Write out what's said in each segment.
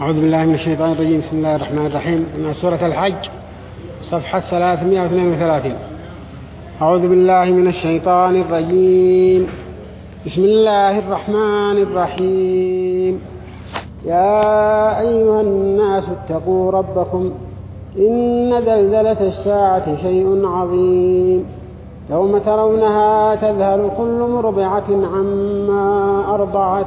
أعوذ بالله من الشيطان الرجيم. بسم الله الرحمن الرحيم. من سورة الحج صفحة 332 أعوذ بالله من الشيطان الرجيم. بسم الله الرحمن الرحيم. يا أيها الناس اتقوا ربكم. إن زلزلة الساعة شيء عظيم. يوم ترونها تذهل كل مرضعة عما أرضعت.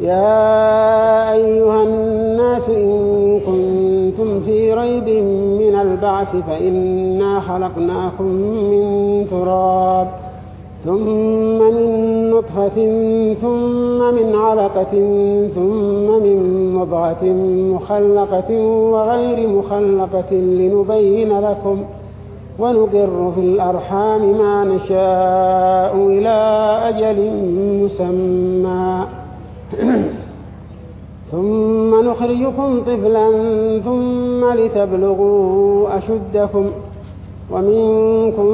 يا أيها الناس إن كنتم في ريب من البعث فإنا خلقناكم من تراب ثم من نطفة ثم من علقة ثم من مضغة مخلقة وغير مخلقة لنبين لكم ونقر في الأرحام ما نشاء إلى أجل مسمى. ثم نخرجكم طفلا ثم لتبلغوا أشدكم ومنكم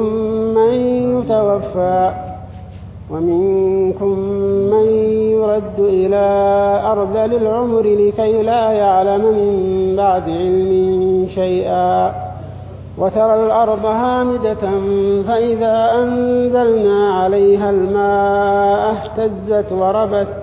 من يتوفى ومنكم من يرد إلى أرض للعمر لكي لا يعلم من بعد علم شيئا وترى الأرض هامدة فإذا أنزلنا عليها الماء اهتزت وربت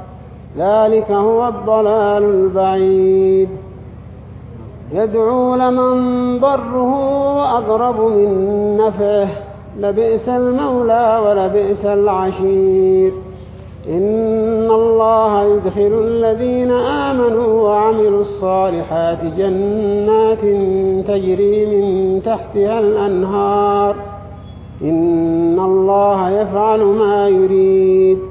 ذلك هو الضلال البعيد. يدعو لمن ضره أقرب من نفعه. لبئس المولى ولبئس العشير. إن الله يدخل الذين آمنوا وعملوا الصالحات جنات تجري من تحتها الأنهار. إن الله يفعل ما يريد.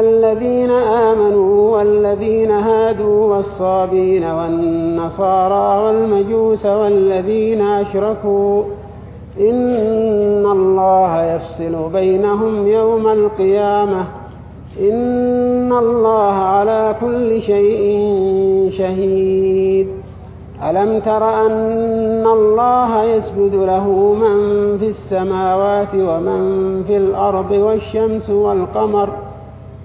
الذين آمنوا والذين هادوا والصابين والنصارى والمجوس والذين أشركوا إن الله يفصل بينهم يوم القيامة إن الله على كل شيء شهيد. ألم تر أن الله يسجد له من في السماوات ومن في الأرض والشمس والقمر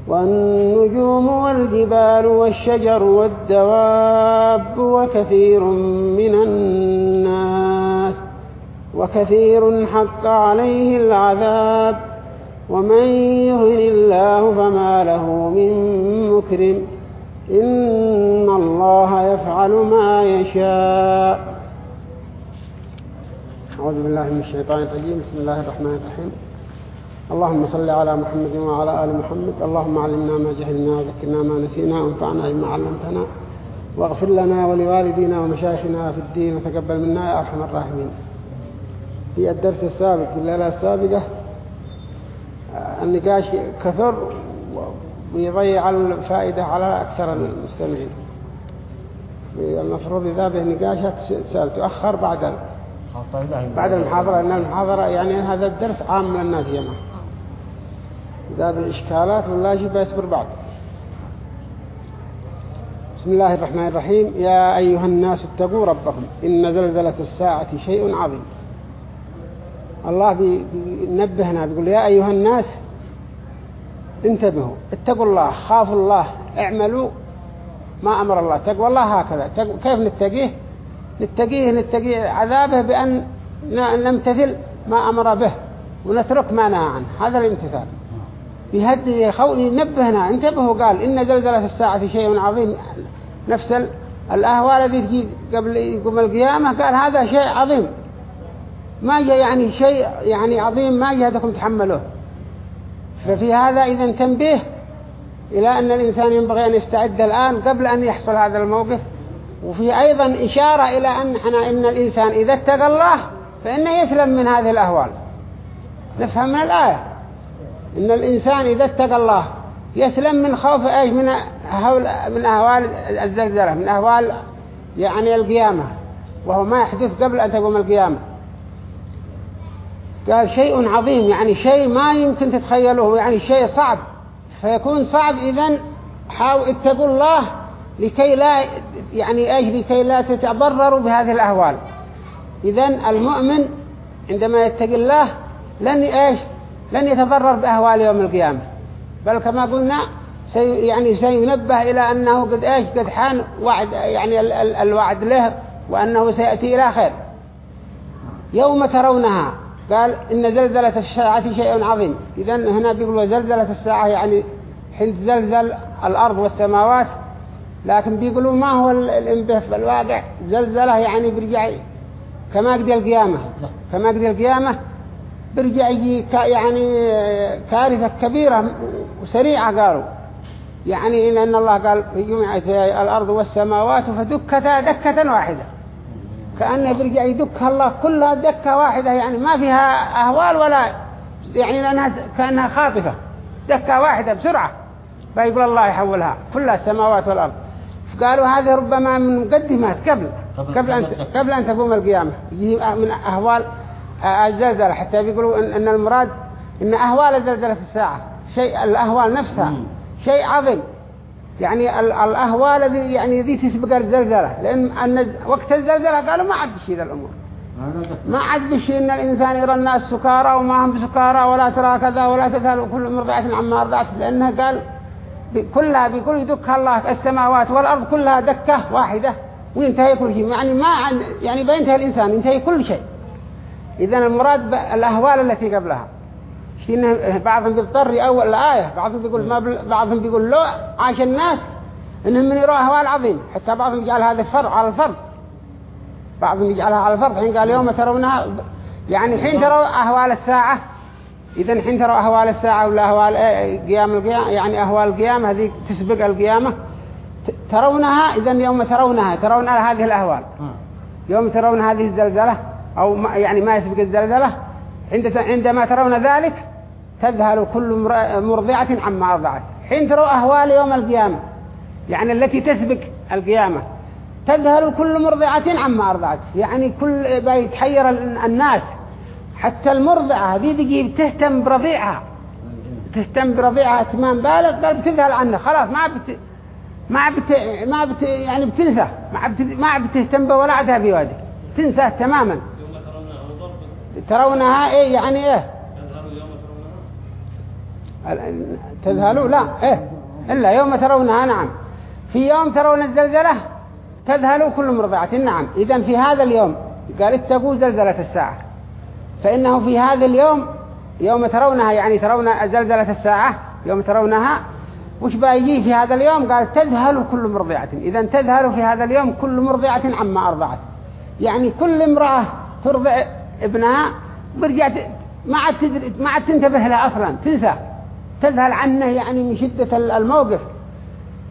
والنجوم والجبال والشجر والدواب وكثير من الناس وكثير حق عليه العذاب ومن يهن الله فما له من مكرم إن الله يفعل ما يشاء. أعوذ بالله من الشيطان الرجيم. بسم الله الرحمن الرحيم. اللهم صل على محمد وعلى آل محمد. اللهم علمنا ما جهلنا وذكرنا ما نسينا وانفعنا بما علمتنا. واغفر لنا ولوالدينا ومشايخنا في الدين وتقبل منا يا أرحم الراحمين. في الدرس السابق في الليلة السابقة النقاش كثر ويضيع الفائدة على أكثر المستمعين. المفروض إذا به نقاشات تؤخر بعد بعد المحاضرة لأن المحاضرة يعني هذا الدرس عام للناس جمع إذا بالإشكالات ولا شيء بيصبر بعد بسم الله الرحمن الرحيم. يا أيها الناس اتقوا ربكم. إن زلزلة الساعة شيء عظيم. الله بينبهنا بيقول يا أيها الناس انتبهوا اتقوا الله خافوا الله اعملوا ما أمر الله. تقوى الله هكذا. كيف نتقيه؟ نتقيه نتقيه عذابه بأن نمتثل ما أمر به ونترك ما نهى عنه. هذا الامتثال. خوي ينبهنا انتبهوا قال إن زلزلة الساعة شيء عظيم. نفس الأهوال التي تجي قبل يقوم القيامة قال هذا شيء عظيم. ما جاء يعني شيء يعني عظيم ما جهدكم تحملوه. ففي هذا إذا تنبيه إلى أن الإنسان ينبغي أن يستعد الآن قبل أن يحصل هذا الموقف. وفي أيضا إشارة إلى أن إحنا إن الإنسان إذا اتقى الله فإنه يسلم من هذه الأهوال. نفهم من الآية. إن الإنسان إذا اتقى الله يسلم من خوف إيش؟ من هول من أهوال الزلزلة من أهوال يعني القيامة وهو ما يحدث قبل أن تقوم القيامة. قال شيء عظيم يعني شيء ما يمكن تتخيله يعني شيء صعب. فيكون صعب إذن حاول اتقوا الله لكي لا يعني إيش؟ لكي لا تتضرروا بهذه الأهوال. إذن المؤمن عندما يتقي الله لن إيش؟ لن يتضرر بأهوال يوم القيامة. بل كما قلنا سي يعني سينبه إلى أنه قد إيش؟ قد حان وعد يعني ال ال الوعد له وأنه سيأتي إلى خير. يوم ترونها قال إن زلزلة الساعة شيء عظيم. إذا هنا بيقولوا زلزلة الساعة يعني حين زلزل الأرض والسماوات. لكن بيقولوا ما هو الانبه في الواقع؟ زلزلة يعني برجع كما قد القيامة. كما قد القيامة برجع يجي يعني كارثة كبيرة وسريعة قالوا. يعني إن الله قال يجمع الأرض والسماوات فدكتا دكة واحدة. كأنه برجع يدكها الله كلها دكة واحدة يعني ما فيها أهوال ولا يعني لأنها كأنها خاطفة. دكة واحدة بسرعة. فيقول الله يحولها. كلها السماوات والأرض. قالوا هذه ربما من مقدمات قبل. قبل أن قبل أن تقوم القيامة. من أهوال الزلزلة حتى بيقولوا إن, المراد إن أهوال الزلزلة في الساعة. شيء الأهوال نفسها. شيء عظيم. يعني الأهوال ذي يعني ذي تسبق الزلزلة. لأن وقت الزلزلة قالوا ما عاد بشي ذا الأمور. ما عاد بشي إن الإنسان يرى الناس سكارى وما هم بسكارى ولا ترى كذا ولا تذهل كل مرضعة عما أرضعت لأنها قال كلها بيقول يدك الله السماوات والأرض كلها دكة واحدة وينتهي كل شيء. يعني ما يعني بينتهي الإنسان ينتهي كل شيء. إذا المراد الأهوال التي قبلها. بعضهم بيضطر أول الآية بعضهم بيقول ما بعضهم بيقول لا عاش الناس إنهم من يروا أهوال عظيم. حتى بعضهم يجعل هذا الفرق على الفرق بعضهم يجعلها على الفرق حين قال يوم ترونها يعني حين تروا أهوال الساعة. إذا حين تروا أهوال الساعة ولا أهوال قيام القيامة يعني أهوال القيامة هذه تسبق القيامة. ترونها إذا يوم ترونها ترون هذه الأهوال. يوم ترون هذه الزلزلة أو يعني ما يسبق الزلزلة عندما ترون ذلك تذهل كل مرضعة عما أرضعت. حين تروا أهوال يوم القيامة يعني التي تسبق القيامة تذهل كل مرضعة عما أرضعت. يعني كل يتحير الناس حتى المرضعة هذه تجي تهتم برضيعها. تهتم برضيعها اهتمام بالغ قال بتذهل عنه خلاص ما بت ما بت ما بت يعني بتنسى. ما بت ما بتهتم بولادها في وادي تنسى تماما ترونها إيه يعني إيه؟ تذهلوا؟ لا إيه إلا يوم ترونها نعم. في يوم ترون الزلزلة تذهلوا كل مرضعة نعم. اذا في هذا اليوم قال اتقوا زلزلة الساعة. فإنه في هذا اليوم يوم ترونها يعني ترون زلزلة الساعة يوم ترونها وش بايجي في هذا اليوم؟ قال تذهل كل مرضعة. إذا تذهل في هذا اليوم كل مرضعة عما أرضعت. يعني كل امرأة ترضع ابنها برجع ما عاد ما عاد تنتبه له أصلا تنسى. تذهل عنه يعني من شدة الموقف.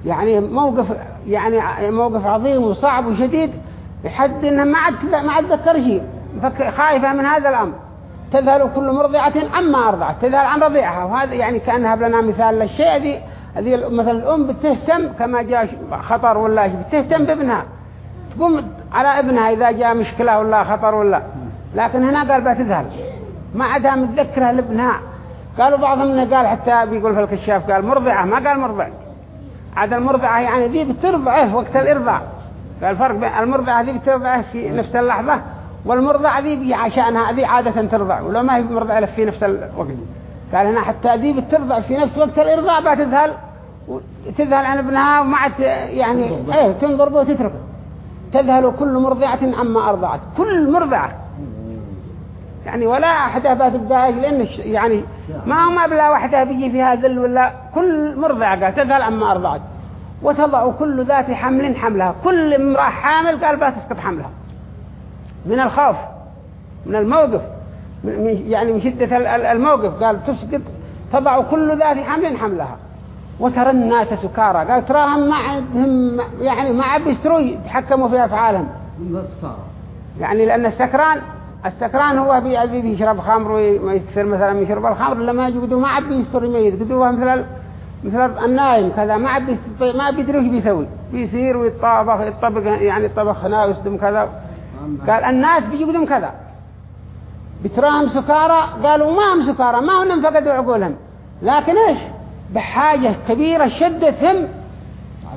يعني موقف يعني موقف عظيم وصعب وشديد بحد انها ما عاد ما عاد تذكر شيء. خايفة من هذا الأمر. تذهل كل مرضعة عما أرضعت تذهل عن رضيعها. وهذا يعني كأنها لنا مثال للشيء هذه هذه مثلا الأم بتهتم كما جاء خطر ولا شيء بتهتم بابنها. تقوم على ابنها إذا جاء مشكلة ولا خطر ولا. لكن هنا قال بتذهل ما عادها متذكرة لابنها قالوا بعضهم قال حتى بيقول في الكشاف قال مرضعة. ما قال مرضع. عاد المرضعة يعني ذي بترضعه وقت الإرضاع. قال الفرق بين المرضعة ذي بترضعه في نفس اللحظة والمرضعة ذي عشانها ذي عادة ترضع. ولو ما هي مرضعة في نفس الوقت. قال هنا حتى ذي بترضع في نفس وقت الإرضاع بتذهل تذهل عن ابنها وما عاد يعني إيه تنظر به وتتركه تذهل كل مرضعة عما أرضعت. كل مرضعة. يعني ولا أحدها بتبقى لأن يعني ما هو ما بلا وحدها بيجي فيها ذل ولا كل مرضعة قال تذهل عما أرضعت وتضع كل ذات حمل حملها. كل امرأة حامل قال بتسقط حملها. من الخوف من الموقف من يعني من شدة الموقف. قال تسقط تضع كل ذات حمل حملها. وترى الناس سكارى. قال تراهم ما عندهم يعني ما عاد يتحكموا في أفعالهم. يعني لأن السكران السكران هو بيأذي بيشرب خمر ويكثر مثلا يشرب الخمر لما يجدوا ما عاد يستر يميز قدوها مثل مثل النايم كذا ما عاد ما بيدري إيش بيسوي. بيصير ويطابخ يطبق يعني الطبخ هنا ويصدم كذا. قال الناس بيجدوا كذا. بتراهم سكارى؟ قالوا ما هم سكارى ما هم فقدوا عقولهم لكن إيش؟ بحاجة كبيرة شدة هم.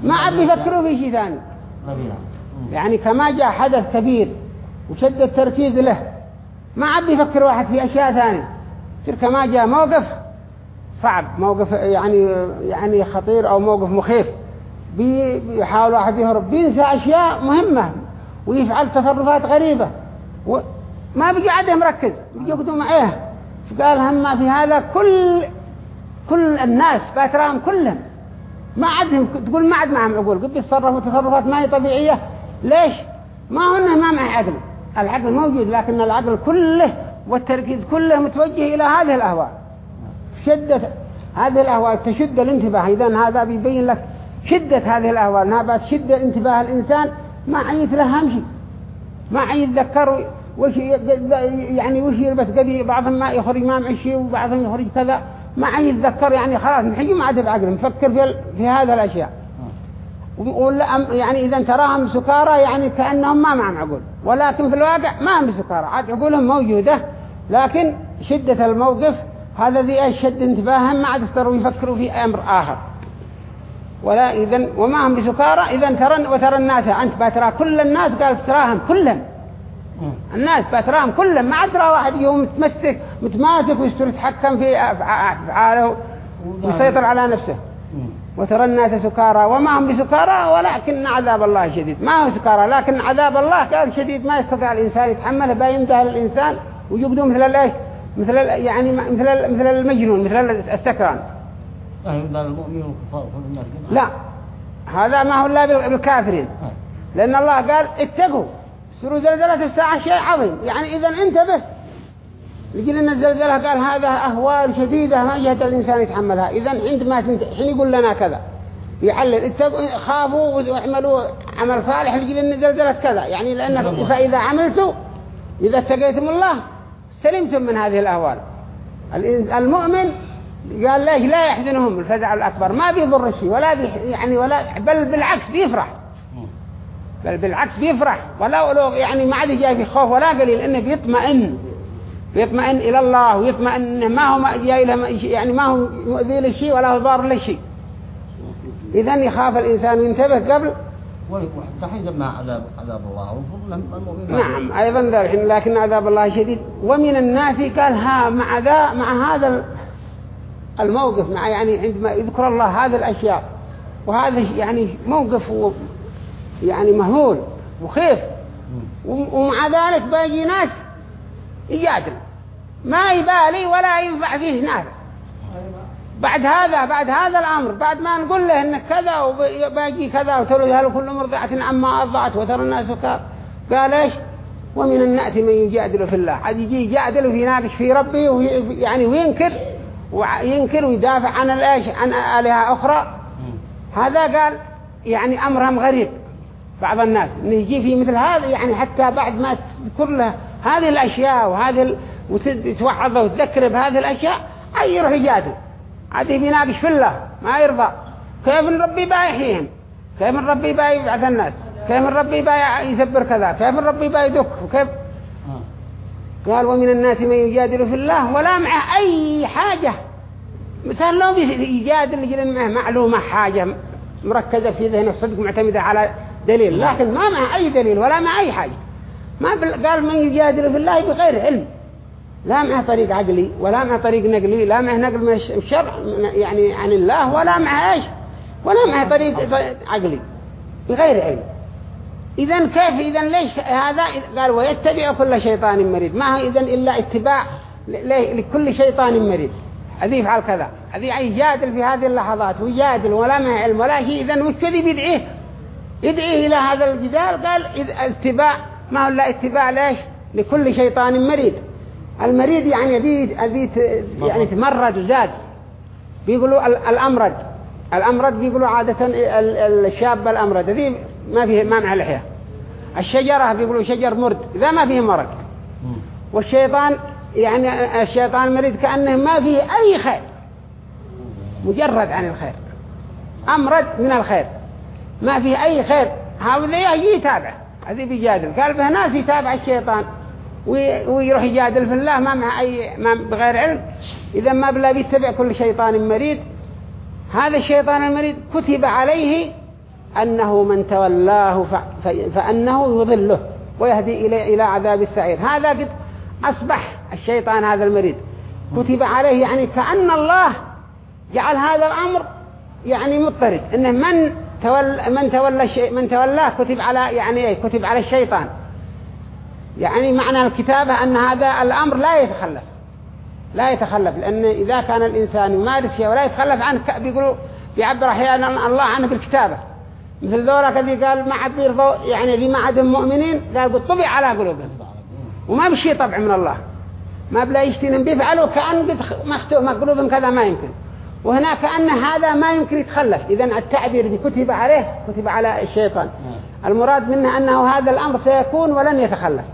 ما عاد يفكروا في شيء ثاني. يعني كما جاء حدث كبير. وشد التركيز له. ما عاد يفكر واحد في أشياء ثانية. كما جاء موقف صعب موقف يعني يعني خطير أو موقف مخيف. بيحاول واحد يهرب. بينسى أشياء مهمة ويفعل تصرفات غريبة. وما بيجي عاده مركز. بيجي قدوم إيه؟ فقال هم في هذا. كل كل الناس باتراهم كلهم. ما عدهم تقول ما عد معهم عقول. قد بيتصرفوا تصرفات ما هي طبيعية. ليش؟ ما انه ما معه عقل العقل موجود لكن العقل كله والتركيز كله متوجه إلى هذه الأهواء. شدة هذه الأهواء تشد الانتباه. إذا هذا بيبين لك شدة هذه الأهواء. أنها بتشد انتباه الإنسان ما عيت له همشي ما يتذكر وش يعني وش يلبس قدي. بعضهم ما يخرج ما معشي وبعضهم يخرج كذا. ما يتذكر يعني خلاص نحجي ما عاد بعقل. مفكر في, في هذه الأشياء. يعني إذا تراهم سكارى يعني كأنهم ما معهم عقول ولكن في الواقع ما هم سكارى عاد عقولهم موجودة لكن شدة الموقف هذا ذي شد انتباههم ما عاد يستروا يفكروا في أمر آخر. ولا إذن وما هم بسكارى. إذا ترى وترى الناس أنت بترى كل الناس قال تراهم كلهم. الناس بتراهم كلهم. ما عاد ترى واحد يوم متمسك متماسك ويستر يتحكم في أفعاله ويسيطر على نفسه. وترى الناس سكارى وما هم بسكارى ولكن عذاب الله شديد. ما هو سكارى لكن عذاب الله قال شديد. ما يستطيع الإنسان يتحمله بينتهى الإنسان ويقدم مثل الإيش؟ مثل يعني مثل مثل المجنون مثل السكران. لا. هذا ما هو إلا بالكافرين. لأن الله قال اتقوا. سروا زلزلة الساعة شيء عظيم. يعني إذا انتبه لجل أن الزلزلة قال هذا أهوال شديدة ما جهة الإنسان يتحملها. إذا عندما حين يقول لنا كذا. يعلل. خافوا واعملوا عمل صالح لجل أن زلزلة كذا. يعني لأن فإذا عملتوا إذا اتقيتم الله سلمتم من هذه الأهوال. المؤمن قال ليش لا يحزنهم؟ الفزع الأكبر. ما بيضر شيء. ولا بي يعني ولا بل بالعكس بيفرح. بل بالعكس بيفرح. ولا ولو يعني ما عاد جاي في خوف ولا قليل. إنه بيطمئن. بيطمئن إلى الله ويطمئن ما هو جاي له يعني ما هو مؤذي له شيء ولا هو ضار له شيء. اذا يخاف الإنسان وينتبه قبل. وحتى مع عذاب عذاب الله. نعم ذلك لكن عذاب الله شديد. ومن الناس قال ها مع ذا مع هذا الموقف مع يعني عندما يذكر الله هذه الأشياء وهذا يعني موقف يعني مهول وخيف ومع ذلك باقي ناس يجادل. ما يبالي ولا ينفع فيه نافع بعد هذا بعد هذا الأمر بعد ما نقول له إنك كذا وباقي كذا وترى هل كل مرضعة عما أضعت وترى الناس كار قال إيش؟ ومن النأس من يجادل في الله. عاد يجي يجادل ويناقش في ربي يعني وينكر وينكر ويدافع عن الإيش؟ عن آلهة أخرى. هذا قال يعني أمرهم غريب. بعض الناس إنه يجي في مثل هذا يعني حتى بعد ما تذكر له هذه الأشياء وهذه ال... وتوعظه وتذكره بهذه الأشياء أي يروح يجادل؟ عاد يناقش في الله ما يرضى. كيف إن ربي بايحيهم؟ كيف إن ربي باي يبعث الناس؟ كيف إن ربي باي يسبر كذا؟ كيف إن ربي باي يدك؟ وكيف قال ومن الناس من يجادل في الله ولا معه أي حاجة. مثلا لو يجادل يجي معه معلومة حاجة مركزة في ذهن الصدق معتمدة على دليل لكن ما معه أي دليل ولا معه أي حاجة. ما قال من يجادل في الله بغير علم. لا معه طريق عقلي ولا معه طريق نقلي لا معه نقل من الشرع يعني عن الله ولا معه إيش؟ ولا معه طريق عقلي بغير علم. إذا كيف إذا ليش هذا؟ قال ويتبع كل شيطان مريد. ما هو إذا إلا اتباع لكل شيطان مريد. هذه يفعل كذا. هذه يجادل في هذه اللحظات ويجادل ولا معه علم ولا شيء. إذا وكذي بيدعيه يدعيه إلى هذا الجدال قال اتباع ما هو إلا اتباع ليش؟ لكل شيطان مريد المريض يعني ذي ذي يعني تمرد وزاد. بيقولوا الأمرد الأمرد بيقولوا عادة الشاب الأمرد ذي ما فيه ما مع لحية الشجرة بيقولوا شجر مرد. إذا ما فيه مرض. والشيطان يعني الشيطان المريض كأنه ما فيه أي خير. مجرد عن الخير. أمرد من الخير. ما فيه أي خير. هذا يجي يتابع. هذه بيجادل قال به ناس يتابع الشيطان ويروح يجادل في الله ما مع أي ما بغير علم. إذا ما بلا بيتبع كل شيطان مريد هذا الشيطان المريد كتب عليه أنه من تولاه فأنه يضله ويهدي إلى إلى عذاب السعير. هذا قد أصبح الشيطان هذا المريد كتب عليه يعني كأن الله جعل هذا الأمر يعني مضطرد. إنه من تولى من تولى الشيء من تولاه كتب على يعني إيه كتب على الشيطان. يعني معنى الكتابة أن هذا الأمر لا يتخلف. لا يتخلف لأن إذا كان الإنسان يمارس شيء ولا يتخلف عنه بيقولوا بيعبر أحيانا الله عنه بالكتابة. مثل ذولا كذي قال ما عاد بيرضوا يعني ذي ما عادهم مؤمنين قال قد طبع على قلوبهم. وما بشي طبع من الله. ما بلا يشتين بيفعلوا كأن مختوم قلوبهم كذا ما يمكن. وهنا كأن هذا ما يمكن يتخلف. إذا التعبير بكتب عليه كتب على الشيطان. نعم. المراد منه أنه هذا الأمر سيكون ولن يتخلف.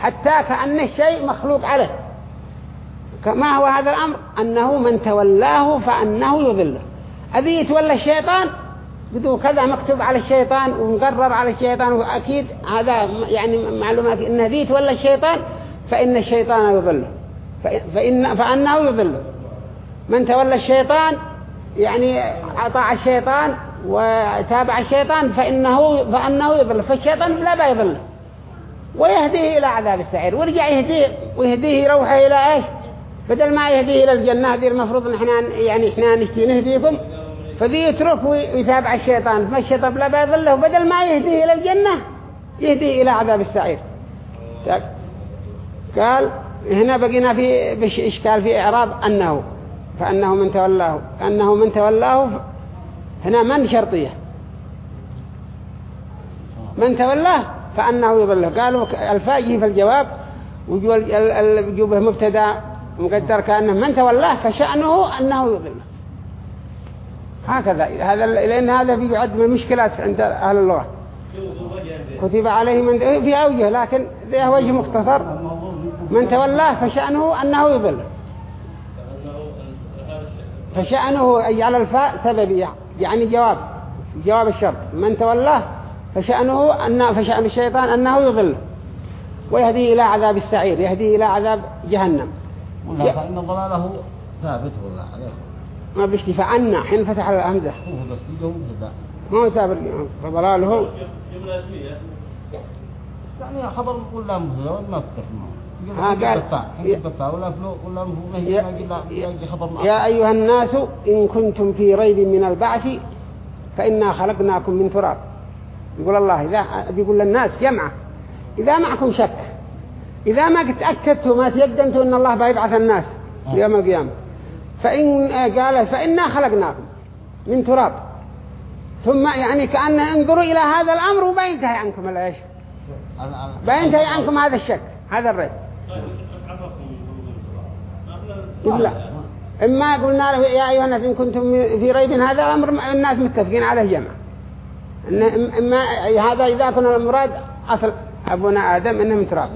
حتى كأن الشيء مخلوق عليه. ما هو هذا الأمر؟ أنه من تولاه فأنه يضله أذي يتولى الشيطان؟ بدو كذا مكتوب على الشيطان ومقرر على الشيطان وأكيد هذا يعني معلومات إن ذي يتولى الشيطان فإن الشيطان يضله فإن فأنه يضله من تولى الشيطان يعني أطاع الشيطان وتابع الشيطان فإنه فأنه يضله فالشيطان لا بيضله ويهديه إلى عذاب السعير. ورجع يهديه ويهديه يروح إلى إيش؟ بدل ما يهديه إلى الجنة هذه المفروض إن إحنا يعني إحنا نشتي نهديكم. فذي يترك ويتابع الشيطان. فالشيطان لا بيضله بدل ما يهديه إلى الجنة يهديه إلى عذاب السعير. قال هنا بقينا في إشكال في إعراب أنه فأنه من تولاه. أنه من تولاه هنا من شرطية؟ من تولاه فأنه يضله. قالوا الفاجه في الجواب وجوبه مبتدا مقدر كأنه من تولاه فشأنه أنه يضله. هكذا. هذا لأن هذا بيعد من المشكلات عند أهل اللغة. كتب عليه من في أوجه لكن ذي وجه مختصر. من تولاه فشأنه أنه يضله. فشأنه أي على الفاء سببية يعني جواب جواب الشرط. من تولاه فشأنه أن فشأن الشيطان أنه يضل ويهدي إلى عذاب السعير يهدي إلى عذاب جهنم. ولا فإن ضلاله ثابت ولا عليه. ما بيشتي فعنا حين فتح الهمزة. هو بس يجوم كذا ما هو ثابت فضلاله. يعني خبر لا مهزة ما فتح ها قال يا, أيها الناس إن كنتم في ريب من البعث فإنا خلقناكم من تراب. يقول الله إذا بيقول للناس جمعة إذا معكم شك إذا ما تأكدتوا ما تيقنتوا أن الله بيبعث الناس آه. يوم القيامة. فإن قال فإنا خلقناكم من تراب. ثم يعني كأن انظروا إلى هذا الأمر وبينتهي عنكم الإيش بينتهي عنكم هذا الشك هذا الريب. لا. إما قلنا له يا أيها الناس إن كنتم في ريب هذا الأمر الناس متفقين عليه جمع إن إما هذا إذا كنا المراد أصل أبونا آدم إنه من تراب.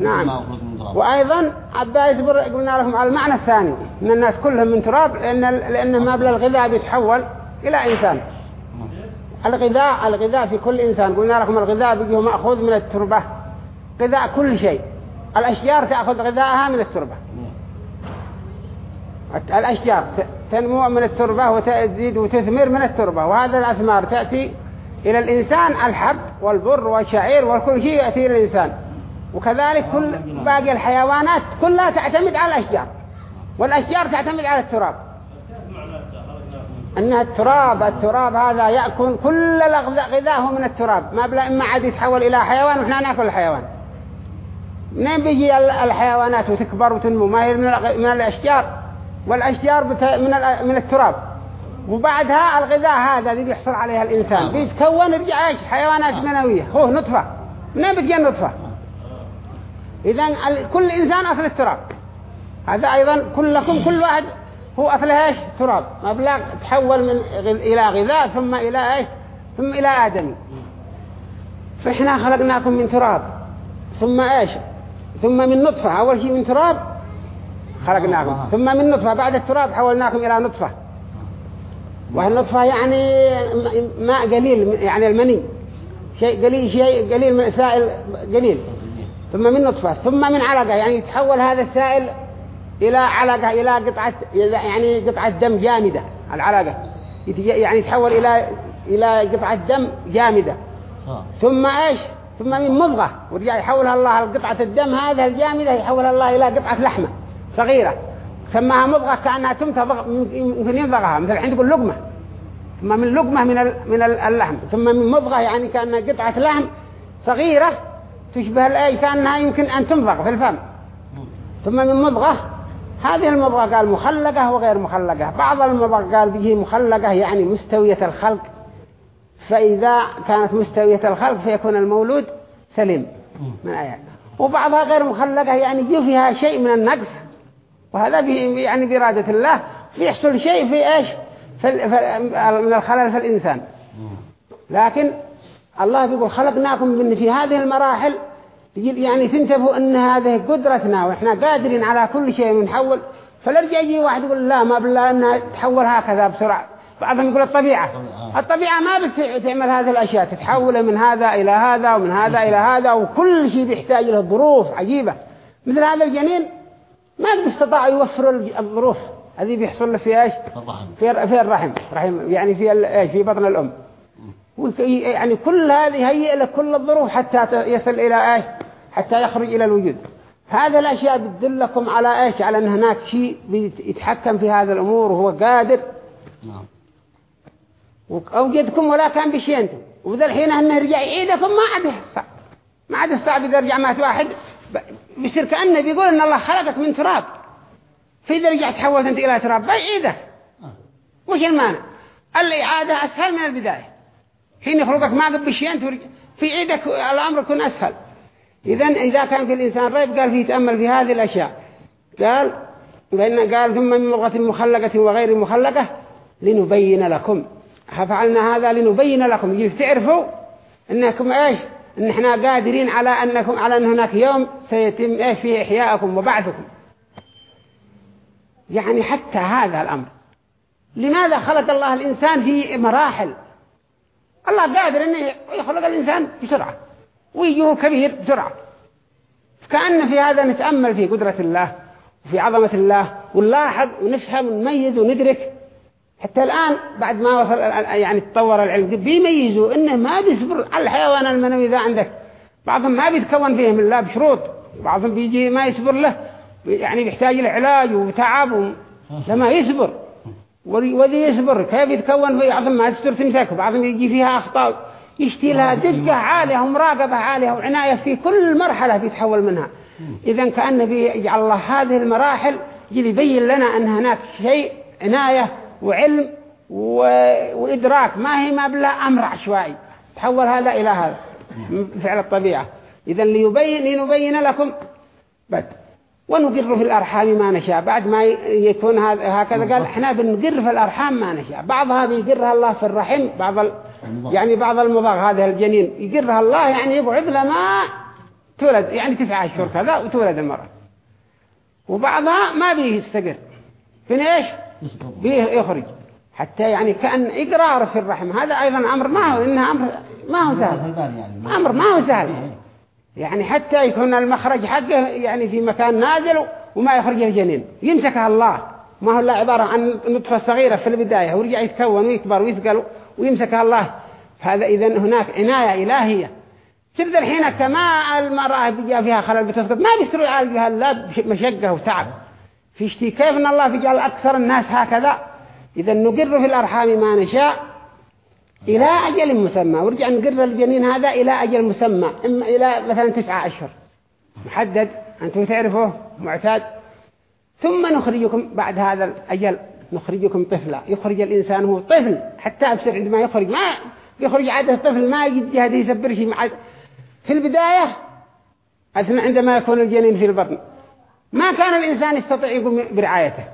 نعم وأيضا عبا يصبر قلنا لهم على المعنى الثاني إن الناس كلهم من تراب لأن لأن مبلغ الغذاء بيتحول إلى إنسان. الغذاء الغذاء في كل إنسان. قلنا لكم الغذاء بيجيه مأخوذ من التربة. غذاء كل شيء. الأشجار تأخذ غذاءها من التربة. الأشجار تنمو من التربة وتزيد وتثمر من التربة. وهذا الأثمار تأتي إلى الإنسان الحب والبر والشعير والكل شيء يأتي إلى الإنسان. وكذلك كل باقي الحيوانات كلها تعتمد على الأشجار. والأشجار تعتمد على التراب. أن التراب التراب هذا يأكل كل غذاءه من التراب. ما بلا إما عاد يتحول إلى حيوان وإحنا نأكل الحيوان. منين بيجي الحيوانات وتكبر وتنمو ما هي من الأشجار. والأشجار من من التراب. وبعدها الغذاء هذا اللي بيحصل عليها الإنسان. بيتكون يرجع إيش؟ حيوانات منوية. هو نطفة. منين بتجي النطفة؟ إذا كل إنسان أصل التراب. هذا أيضا كلكم كل واحد هو أصله إيش؟ تراب. مبلغ تحول من إلى غذاء ثم إلى إيش؟ ثم إلى آدمي. فإحنا خلقناكم من تراب. ثم إيش؟ ثم من نطفة أول شيء من تراب خلقناكم. آه. ثم من نطفة بعد التراب حولناكم إلى نطفة. والنطفة يعني ماء قليل يعني المني. شيء قليل شيء قليل من سائل قليل. ثم من نطفة ثم من علقة. يعني يتحول هذا السائل إلى علقة إلى قطعة يعني قطعة دم جامدة العلقة. يعني يتحول إلى إلى قطعة دم جامدة. آه. ثم إيش؟ ثم من مضغة ورجع يحولها الله قطعة الدم هذا الجامدة يحولها الله إلى قطعة لحمة صغيرة. سماها مضغة كأنها تمتضغ يمكن يمضغها مثل الحين تقول لقمة. ثم من لقمة من من اللحم. ثم من مضغة يعني كأنها قطعة لحم صغيرة تشبه الأي كأنها يمكن أن تمضغ في الفم. ثم من مضغة هذه المضغة قال مخلقة وغير مخلقة. بعض المضغة قال به مخلقة يعني مستوية الخلق. فإذا كانت مستوية الخلق فيكون المولود سليم. من آيات. وبعضها غير مخلقة يعني يجي فيها شيء من النقص. وهذا يعني بإرادة الله. بيحصل شيء في إيش؟ في من الخلل في الإنسان. لكن الله بيقول خلقناكم من في هذه المراحل يعني تنتبهوا أن هذه قدرتنا وإحنا قادرين على كل شيء ونحول فلرجع يجي واحد يقول لا ما بالله أنها تحول هكذا بسرعة. بعضهم يقول الطبيعة. الطبيعة ما بتعمل هذه الأشياء تتحول من هذا إلى هذا ومن هذا إلى هذا وكل شيء بيحتاج له ظروف عجيبة. مثل هذا الجنين ما بيستطاع يوفر الظروف. هذه بيحصل له في إيش؟ في في الرحم. رحم يعني في إيش؟ في بطن الأم. يعني كل هذه هيئ له كل الظروف حتى يصل إلى إيش؟ حتى يخرج إلى الوجود. هذه الأشياء بتدلكم على إيش؟ على إن هناك شيء بيتحكم في هذه الأمور وهو قادر. نعم. وأوجدكم ولا كان بشيء أنتم. وذا الحين أنه يرجع يعيدكم ما عاد صعب ما عاد صعب إذا رجع مات واحد. بيصير كأنه بيقول أن الله خلقك من تراب. فإذا رجعت تحولت أنت إلى تراب بيعيدك وش المانع. الإعادة أسهل من البداية. حين يخلقك ما قبل شيء أنت في عيدك الأمر يكون أسهل. إذا إذا كان في الإنسان ريب قال فيه يتأمل في هذه الأشياء. قال بأن قال ثم من مضغة مخلقة وغير مخلقة لنبين لكم. فعلنا هذا لنبين لكم. تعرفوا إنكم إيش؟ إن إحنا قادرين على انكم على أن هناك يوم سيتم إيش فيه إحياءكم وبعثكم. يعني حتى هذا الأمر. لماذا خلق الله الإنسان في مراحل؟ الله قادر إنه يخلق الإنسان بسرعة ويجيه كبير بسرعة. كأن في هذا نتأمل في قدرة الله وفي عظمة الله ونلاحظ ونفهم ونميز وندرك حتى الآن بعد ما وصل يعني تطور العلم بيميزوا إنه ما بيصبر الحيوان المنوي ذا عندك. بعضهم ما بيتكون فيهم إلا بشروط بعضهم بيجي ما يصبر له يعني بيحتاج له علاج وتعب لما يصبر. وذي يصبر كيف يتكون فيه؟ بعضهم ما تستر تمسك بعضهم يجي فيها أخطاء. يشتي لها دقة عالية ومراقبة عالية وعناية في كل مرحلة بيتحول منها. إذا كأنه بيجعل الله هذه المراحل يبين لنا أن هناك شيء عناية وعلم و... وإدراك. ما هي ما بلا أمر عشوائي تحول هذا إلى هذا. فعل الطبيعة. إذا ليبين لنبين لكم. بد ونقر في الأرحام ما نشاء. بعد ما يكون هكذا قال إحنا بنقر في الأرحام ما نشاء. بعضها بيقرها الله في الرحم. بعض ال... يعني بعض المضاغ. هذا الجنين. يقرها الله يعني يبعد لما تولد. يعني تسعة أشهر كذا وتولد المرأة وبعضها ما بيستقر فين إيش؟ بيخرج حتى يعني كأن إقرار في الرحم. هذا أيضا أمر ما هو إنها أمر ما هو سهل. أمر ما هو سهل. يعني حتى يكون المخرج حقه يعني في مكان نازل وما يخرج الجنين. يمسكها الله. ما هو إلا عبارة عن نطفة صغيرة في البداية. ورجع يتكون ويكبر ويثقل ويمسكها الله. هذا إذا هناك عناية إلهية. تبدأ الحين كما المرأة بيجا فيها خلل بتسقط. ما بيستروا يعالجها إلا مشقة وتعب. في اشتي كيف ان الله بيجعل أكثر الناس هكذا. إذا نقر في الأرحام ما نشاء إلى أجل مسمى. ورجع نقر الجنين هذا إلى أجل مسمى. إما إلى مثلا تسعة أشهر. محدد. أنتم تعرفوه؟ معتاد. ثم نخرجكم بعد هذا الأجل. نخرجكم طفلا. يخرج الإنسان هو طفل. حتى أبصر عندما يخرج. ما يخرج عادة الطفل ما يجد هذا يسبر شيء. في البداية أثناء عندما يكون الجنين في البطن. ما كان الإنسان يستطيع يقوم برعايته.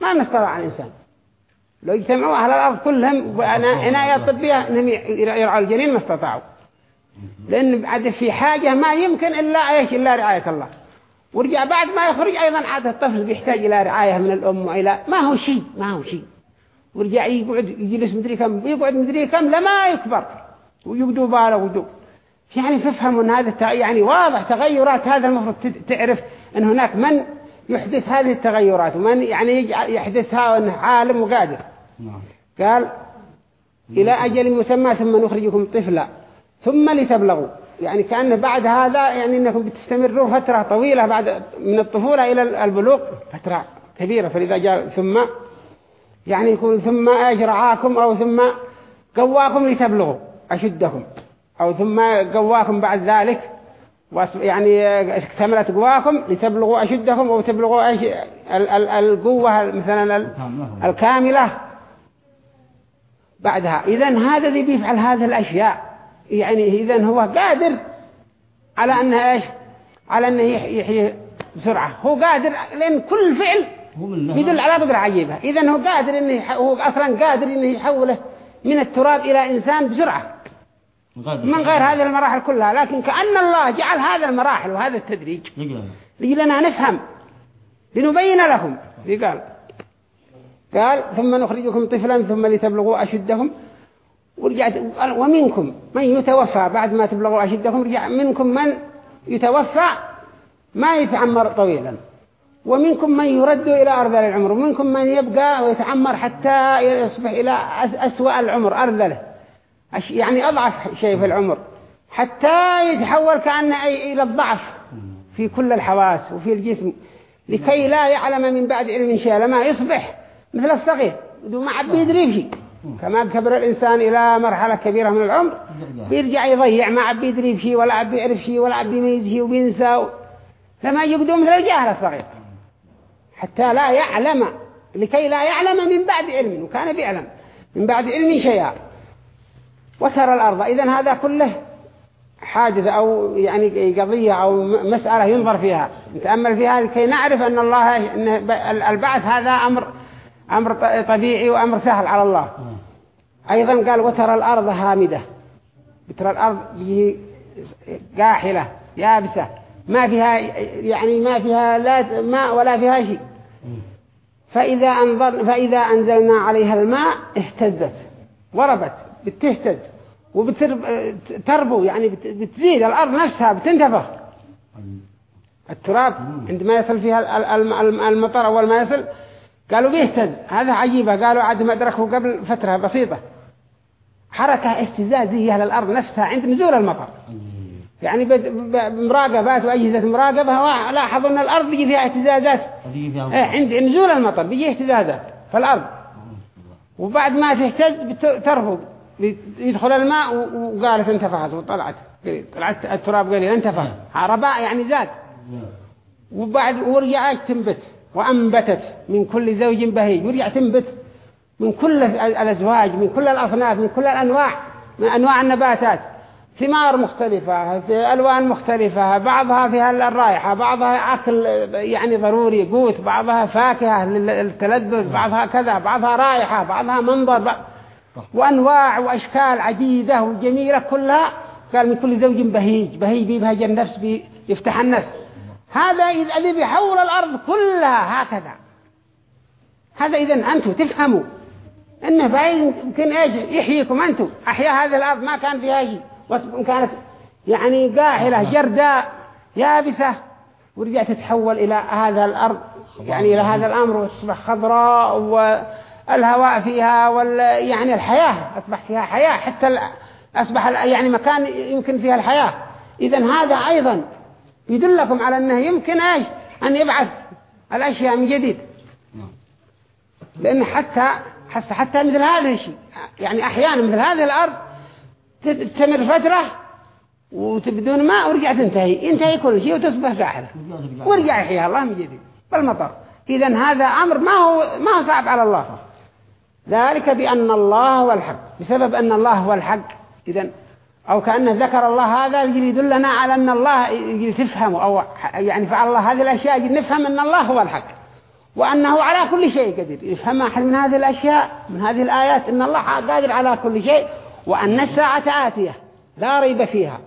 ما نستطيع الإنسان. لو اجتمعوا أهل الأرض كلهم عناية طبية أنهم يرعوا الجنين ما استطاعوا. لأن بعد في حاجة ما يمكن إلا إيش؟ إلا رعاية الله. ورجع بعد ما يخرج أيضا عاد الطفل بيحتاج إلى رعاية من الأم وإلى ما هو شيء ما هو شيء. ورجع يقعد يجلس مدري كم يقعد مدري كم لما يكبر. ويبدو باله ودو يعني تفهم أن هذا يعني واضح تغيرات هذا المفروض تعرف أن هناك من يحدث هذه التغيرات ومن يعني يحدثها وأنه عالم وقادر. نعم. قال إلى أجل مسمى ثم نخرجكم طفلا ثم لتبلغوا. يعني كأنه بعد هذا يعني أنكم بتستمروا فترة طويلة بعد من الطفولة إلى البلوغ فترة كبيرة. فإذا جاء ثم يعني يكون ثم أجرعاكم أو ثم قواكم لتبلغوا أشدكم. أو ثم قواكم بعد ذلك يعني اكتملت قواكم لتبلغوا أشدكم أو تبلغوا القوة مثلا الكاملة بعدها. إذا هذا اللي بيفعل هذه الأشياء يعني إذا هو قادر على أنه إيش؟ على أنه يحيي بسرعة. هو قادر لأن كل فعل يدل على بقرة عجيبة. إذا هو قادر إنه هو أصلا قادر إنه يحوله من التراب إلى إنسان بسرعة. من غير هذه المراحل كلها لكن كأن الله جعل هذا المراحل وهذا التدريج. لنا نفهم لنبين لهم. قال؟ قال ثم نخرجكم طفلا ثم لتبلغوا أشدكم ورجعت ومنكم من يتوفى بعد ما تبلغوا أشدكم رجع منكم من يتوفى ما يتعمر طويلا. ومنكم من يرد إلى أرذل العمر. ومنكم من يبقى ويتعمر حتى يصبح إلى أسوأ العمر أرذله. يعني أضعف شيء في العمر. حتى يتحول كأنه إلى الضعف في كل الحواس وفي الجسم. لكي لا يعلم من بعد علم شيء لما يصبح مثل الصغير ما عبي يدري شيء كما كبر الإنسان إلى مرحلة كبيرة من العمر بيرجع يضيع. ما عبي يدري شيء ولا عبي يعرف شيء ولا عبي يميز شيء وبينسى. لما يبدو مثل الجاهل الصغير. حتى لا يعلم لكي لا يعلم من بعد علم وكان بيعلم من بعد علم شيئا. وترى الأرض. إذن هذا كله حادث أو يعني قضية أو مسألة ينظر فيها. نتأمل فيها لكي نعرف أن الله إن البعث هذا أمر أمر طبيعي وأمر سهل على الله. أيضا قال وترى الأرض هامدة. ترى الأرض قاحلة يابسة. ما فيها يعني ما فيها لا ماء ولا فيها شيء. فإذا, أنظر فإذا أنزلنا عليها الماء اهتزت وربت. بتهتز وبتربو يعني بتزيد الأرض نفسها بتنتفخ. التراب عندما يصل فيها المطر أول ما يصل قالوا بيهتز هذا عجيبة. قالوا عاد ما أدركوا قبل فترة بسيطة. حركة اهتزازية للأرض نفسها عند نزول المطر. يعني بمراقبات وأجهزة مراقبة لاحظوا أن الأرض بيجي فيها اهتزازات. إيه عند نزول المطر بيجي اهتزازات في الأرض. وبعد ما تهتز ترفض يدخل الماء وقالت انتفعت وطلعت. طلعت التراب قليل انتفع رباء يعني زاد. وبعد ورجعت تنبت. وأنبتت من كل زوج بهيج. ورجع تنبت. من كل الأزواج من كل الأصناف من كل الأنواع. من أنواع النباتات. ثمار مختلفة ألوان مختلفة بعضها فيها الرائحة بعضها أكل يعني ضروري قوت بعضها فاكهة للتلذذ بعضها كذا بعضها رائحة بعضها منظر وأنواع وأشكال عديدة وجميلة كلها. قال من كل زوج بهيج. بهيج بيبهج النفس بيفتح النفس. هذا الذي بيحول الأرض كلها هكذا. هذا إذا أنتم تفهموا إنه باين يمكن إيش يحييكم أنتم. أحيا هذه الأرض ما كان فيها شيء. كانت يعني قاحلة جرداء يابسة. ورجعت تتحول إلى هذا الأرض يعني إلى هذا الأمر وتصبح خضراء والهواء فيها وال يعني الحياة أصبح فيها حياة حتى أصبح يعني مكان يمكن فيها الحياة. إذا هذا أيضا يدلكم على أنه يمكن إيش؟ أن يبعث الأشياء من جديد. لأن حتى حتى, حتى مثل هذا الشيء يعني أحيانا مثل هذه الأرض تستمر فترة وتبدون ماء ورجع تنتهي. ينتهي كل شيء وتصبح قاحلة ورجع يحييها الله من جديد. بالمطر إذا هذا أمر ما هو ما هو صعب على الله. ذلك بأن الله هو الحق. بسبب أن الله هو الحق إذا أو كأنه ذكر الله هذا يدلنا على أن الله تفهمه أو يعني فعل الله هذه الأشياء نفهم أن الله هو الحق. وأنه على كل شيء قدير. يفهم أحد من هذه الأشياء من هذه الآيات أن الله قادر على كل شيء وأن الساعة آتية لا ريب فيها.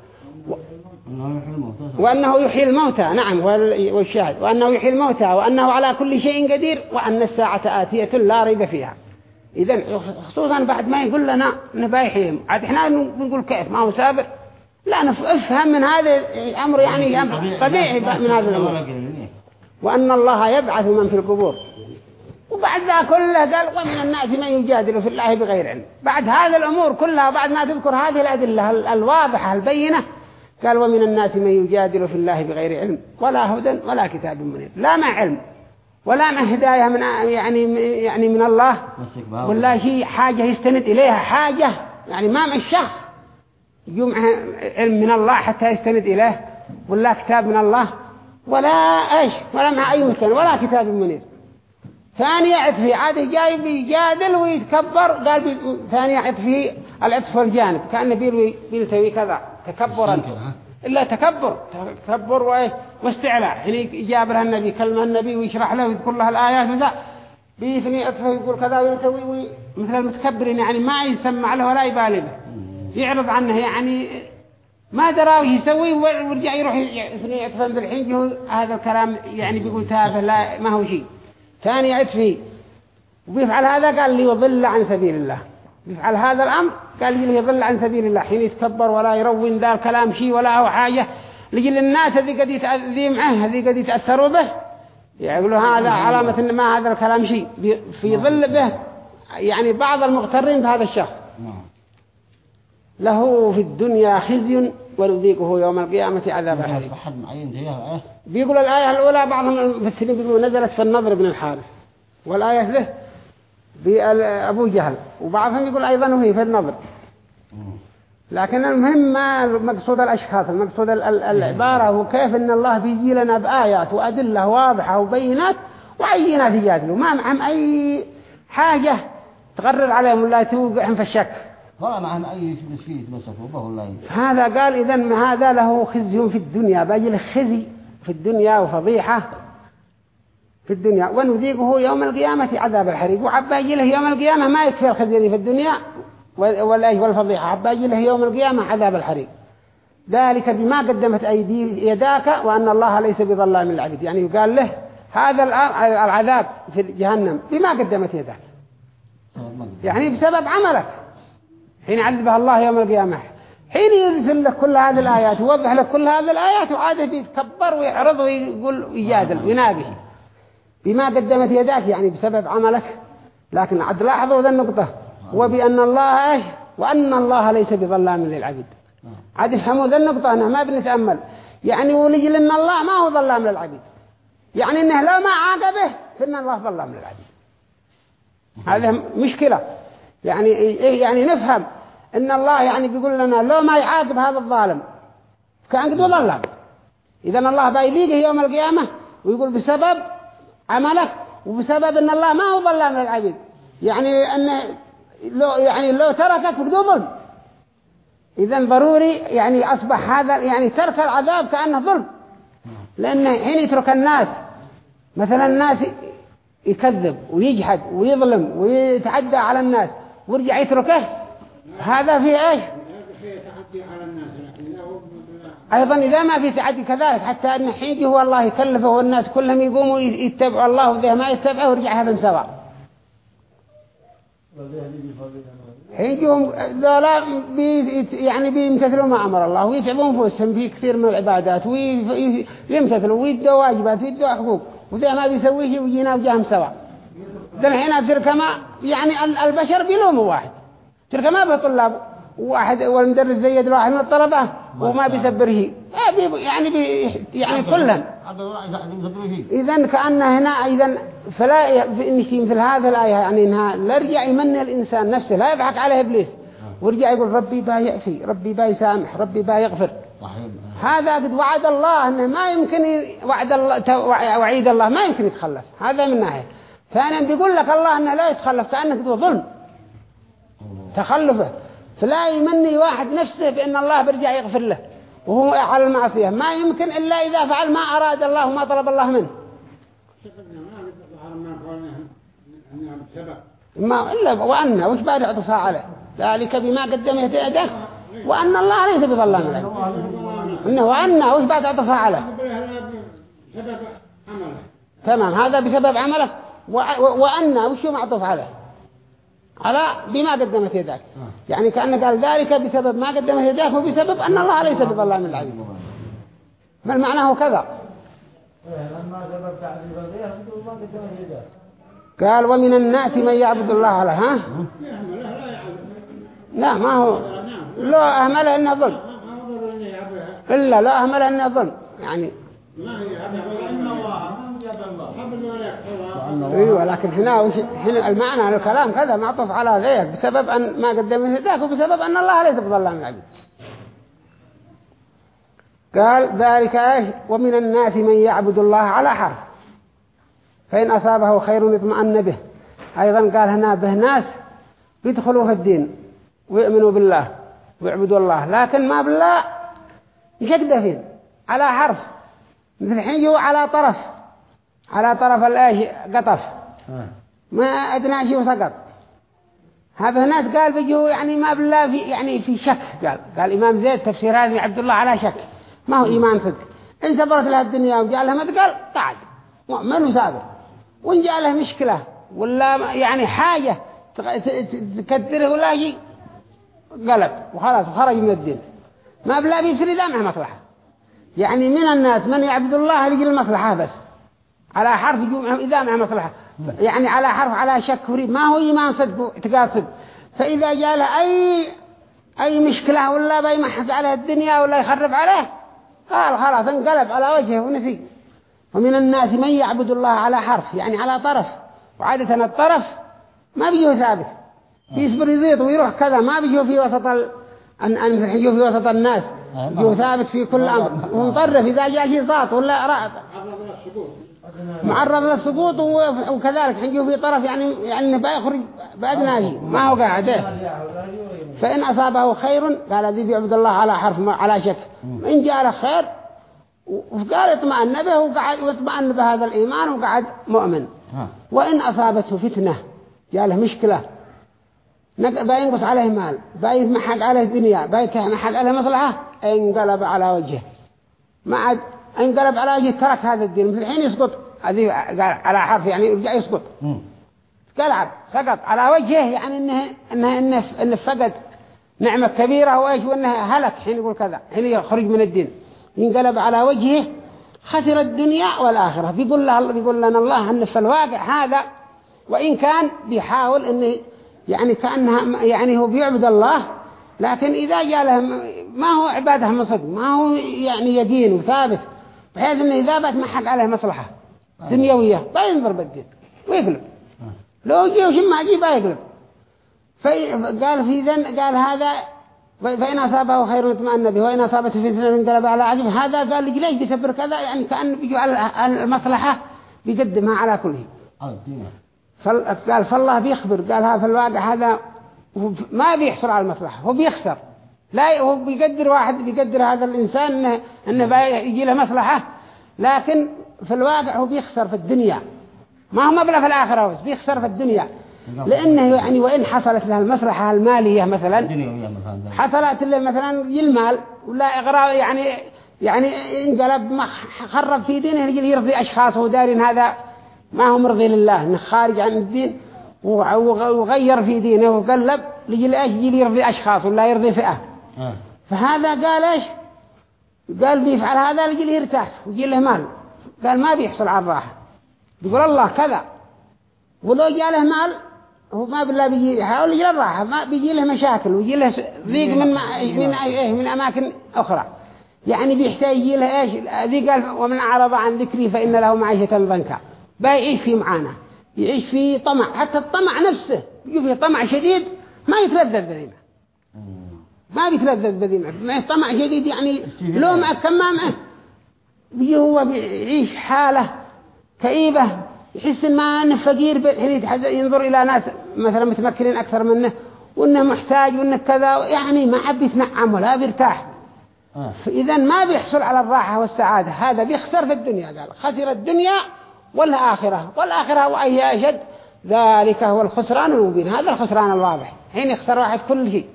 وأنه يحيي الموتى نعم والشاهد. وأنه يحيي الموتى وأنه على كل شيء قدير وأن الساعة آتية لا ريب فيها. إذا خصوصا بعد ما يقول لنا نبايحهم. عاد إحنا نقول كيف؟ ما هو سابر لا نفهم من هذا الأمر يعني طبيعي من هذا الأمر. وأن الله يبعث من في القبور. وبعد ذا كله قال ومن الناس من يجادل في الله بغير علم. بعد هذه الأمور كلها بعد ما تذكر هذه الأدلة الواضحة البينة قال ومن الناس من يجادل في الله بغير علم. ولا هدى ولا كتاب منير. لا مع علم. ولا مع هداية من يعني يعني من الله. ولا شيء حاجة يستند إليها حاجة يعني ما مع الشخص يجوا علم من الله حتى يستند إليه. ولا كتاب من الله ولا إيش ولا مع أي مسلم ولا كتاب منير. ثاني عطفي عاد جاي بيجادل ويتكبر قال ثاني عطفي العطف والجانب كأنه بيلوي بيلتوي كذا تكبرا. إلا تكبر تكبر وإيه واستعلاء. حين يجابرها النبي كلمة النبي ويشرح له ويذكر له الآيات وذا؟ بيثني عطفه يقول كذا ويلتوي مثل المتكبرين يعني ما يسمع له ولا يبالي به يعرض عنه يعني ما وش يسوي ورجع يروح يثني عطفا بالحين هذا الكلام يعني بيقول تافه لا ما هو شيء. ثاني عطفي وبيفعل هذا قال لي يضل عن سبيل الله. بيفعل هذا الأمر قال لي يضل عن سبيل الله حين يتكبر ولا يروين ذا الكلام شيء ولا هو حاجة لجل الناس هذي قد يتأذي معه هذي قد يتأثروا به. يقولوا هذا علامة إن ما هذا الكلام شيء. في ظل به يعني بعض المغترين بهذا الشخص. له في الدنيا خزي ونذيقه يوم القيامة عذاب الحريق بيقول الآية الأولى بعضهم المفسرين بيقولوا نزلت في النظر بن الحارث. والآية له بأبو جهل. وبعضهم يقول أيضا وهي في النظر. لكن المهم ما مقصود الأشخاص المقصود العبارة وكيف أن الله بيجي لنا بآيات وأدلة واضحة وبينات وعينات يجادلوا ما معهم أي حاجة تغرر عليهم ولا توقعهم في الشك. ولا معهم أي شيء يتمسكوا به ولا هذا قال إذا هذا له خزي في الدنيا. باجي خزي في الدنيا وفضيحة في الدنيا ونذيقه يوم القيامة عذاب الحريق. وعباجي له يوم القيامة ما يكفي الخزي في الدنيا والأيه والفضيحة. عباجي له يوم القيامة عذاب الحريق. ذلك بما قدمت أيدي يداك وأن الله ليس بظلام العبد يعني يقال له هذا العذاب في جهنم بما قدمت يداك. يعني بسبب عملك. حين عذبها الله يوم القيامة. حين يرسل لك كل هذه الآيات يوضح لك كل هذه الآيات وعاده بيتكبر ويعرض ويقول ويجادل ويناقش. بما قدمت يداك يعني بسبب عملك. لكن عد لاحظوا ذا النقطة. وبأن الله إيش؟ وأن الله ليس بظلام للعبيد. عاد يفهموا ذا النقطة أنه ما بنتأمل. يعني ولجل أن الله ما هو ظلام للعبيد. يعني أنه لو ما عاقبه فإن الله ظلام للعبيد. هذه مشكلة. يعني إيه يعني نفهم إن الله يعني بيقول لنا لو ما يعاقب هذا الظالم كان قد ظلم إذا الله بيليقه يوم القيامة ويقول بسبب عملك وبسبب أن الله ما هو ظلام للعبيد يعني أن لو يعني لو تركك فقد ظلم إذا ضروري يعني أصبح هذا يعني ترك العذاب كأنه ظلم. لأن حين يترك الناس مثلا الناس يكذب ويجحد ويظلم ويتعدى على الناس ويرجع يتركه هذا فيه إيش؟ أيضا إذا ما في تعدي كذلك حتى أن حين هو الله يكلفه والناس كلهم يقوموا يتبعوا الله وذا ما يتبعه ويرجع من سوا حينهم ذولا يعني بيمتثلوا ما أمر الله ويتعبوا أنفسهم في كثير من العبادات ويمتثلوا ويدوا واجبات ويدوا حقوق وذا ما بيسويه ويجينا وجاهم سوا ذا الحين في كما يعني البشر بيلوموا واحد. تلك ما به طلاب واحد والمدرس زيد واحد من الطلبة وما بيسبره يعني بي يعني كلهم إذا كأن هنا إذا فلا في مثل هذا الآية يعني إنها لا يرجع يمني الإنسان نفسه لا يضحك عليه إبليس. ورجع يقول ربي با يعفي ربي با يسامح ربي با يغفر هذا قد وعد الله أنه ما يمكن وعد الله وعيد الله ما يمكن يتخلف. هذا من ناحية. ثانيا بيقول لك الله أنه لا يتخلف كأنك ظلم. تخلفه. فلا يمني واحد نفسه بأن الله برجع يغفر له وهو على المعصية. ما يمكن إلا إذا فعل ما أراد الله وما طلب الله منه. ما إلا وأن وش بعد عطفها عليه ذلك بما قدمت يده وأن الله ليس بظلام عليه. إنه وأن وش بعد عطفها عليه تمام هذا بسبب عمله. وأن وش معطوف عليه على بما قدمت يداك. يعني كأنه قال ذلك بسبب ما قدمت يداك وبسبب أن الله ليس بظلام العبيد. ما المعنى هو كذا؟ قال ومن الناس من يعبد الله على ها؟ لا ما هو. لا أهمل إنه ظلم إلا لا أهمل إنه ظلم يعني إيوه لكن هنا هنا المعنى الكلام كذا معطوف على ذيك بسبب أن ما قدم ذاك وبسبب أن الله ليس بظلام العبيد. قال ذلك إيش؟ ومن الناس من يعبد الله على حرف. فإن أصابه خير يطمئن به. أيضا قال هنا به ناس يدخلوا في الدين ويؤمنوا بالله ويعبدوا الله لكن ما بالله يشدفين على حرف. مثل حين يجوا على طرف. على طرف الايش قطف. ما أدنى شيء وسقط. هذا ناس قال بيجوا يعني ما بالله في يعني في شك. قال قال الإمام زيد تفسير هذا عبد الله على شك. ما هو إيمان صدق. إن سبرت لها الدنيا وجاء لها مثقال قعد مؤمن وسابر وإن جاء له مشكلة ولا يعني حاجة تكدره ولا شيء قلب وخلاص وخرج من الدين. ما بلا بيصير إذا مع مصلحة. يعني من الناس من يعبد الله لجل المصلحة بس. على حرف إذا مع مصلحة. يعني على حرف على شك فريد. ما هو إيمان صدق اعتقاد صدق فإذا جاء له أي أي مشكلة ولا بيمحق عليه الدنيا ولا يخرب عليه قال خلاص انقلب على وجهه ونسي. ومن الناس من يعبد الله على حرف يعني على طرف. وعادة الطرف ما بيجيه ثابت. يصبر يزيط ويروح كذا. ما بيجيه في وسط ال... أن أن في وسط الناس. يجيه ثابت في كل أمر. ومطرف إذا جاء شيء صاط ولا رأب. معرض للسقوط وكذلك حنجيه في طرف يعني يعني بيخرج بأدناه ما هو قاعد. فإن أصابه خير قال ذي بيعبد الله على حرف على شك. إن جاء له خير وقال اطمأن به وقعد واطمأن بهذا الإيمان وقعد مؤمن. وإن أصابته فتنة جاء له مشكلة. بينقص عليه مال بيمحق عليه دنيا بيمحق عليه مصلحة انقلب على وجهه. ما عاد انقلب على وجهه ترك هذا الدين. مثل الحين يسقط هذه على حرف يعني يرجع يسقط. قلعب سقط. على وجهه يعني إنه إنه إنه, إنه فقد نعمة كبيرة وايش وإنه هلك. حين يقول كذا حين يخرج من الدين. ينقلب على وجهه خسر الدنيا والآخرة. بيقول له بيقول لنا الله أن في الواقع هذا وإن كان بيحاول إنه يعني كأنها يعني هو بيعبد الله لكن إذا جاء له ما هو عبادة من صدق ما هو يعني يدين وثابت. بحيث إنه إذا بات ما حق عليه مصلحة دنيوية بينظر بالدين ويقلب. لو جي وش ما جي بيقلب فقال في ذن قال هذا فإن أصابه خير اطمأن به وإن أصابته فتنة انقلب على وجهه. هذا قال لي ليش بيسبر كذا؟ يعني كأن بيجوا على المصلحة بيقدمها على كله قال فالله بيخبر. قال هذا في الواقع هذا ما بيحصل على المصلحة هو بيخسر. لا هو بيقدر واحد بيقدر هذا الإنسان إنه, إنه يجي له مصلحة لكن في الواقع هو بيخسر في الدنيا. ما هو مبلغ في الآخرة بس بيخسر في الدنيا. لأنه يعني وإن حصلت له المصلحة المالية مثلا حصلت له مثلا المال ولا إغراء يعني يعني انقلب خرب في دينه يجي يرضي أشخاص ودارين هذا ما هو مرضي لله إنه خارج عن الدين وغير في دينه وقلب لجي إيش يجي يرضي أشخاص ولا يرضي فئة. فهذا قال إيش؟ قال بيفعل هذا لجي يرتاح ويجي له مال. قال ما بيحصل على الراحة. بيقول الله كذا. ولو جاء له مال هو ما بالله بيجي يحاول يجي الراحة ما بيجي له مشاكل ويجي له ضيق من ما من إيه من أماكن أخرى. يعني بيحتاج يجي له إيش؟ ذي قال ومن أعرض عن ذكري فإن له معيشة ضنكا. بيعيش في معانا يعيش في طمع. حتى الطمع نفسه يجي فيه طمع شديد ما يتلذذ بذيمه ما بيتلذذ بذيمه ما طمع شديد يعني لو ما كمامه بيجي هو بيعيش حالة كئيبة يحس ما أنه فقير حين ينظر إلى ناس مثلا متمكنين أكثر منه وأنه محتاج وأنه كذا يعني ما حب يتنعم ولا بيرتاح. آه. فإذا ما بيحصل على الراحة والسعادة. هذا بيخسر في الدنيا. قال خسر الدنيا والآخرة. والآخرة وأي أشد. ذلك هو الخسران المبين. هذا الخسران الواضح. حين يخسر واحد كل شيء.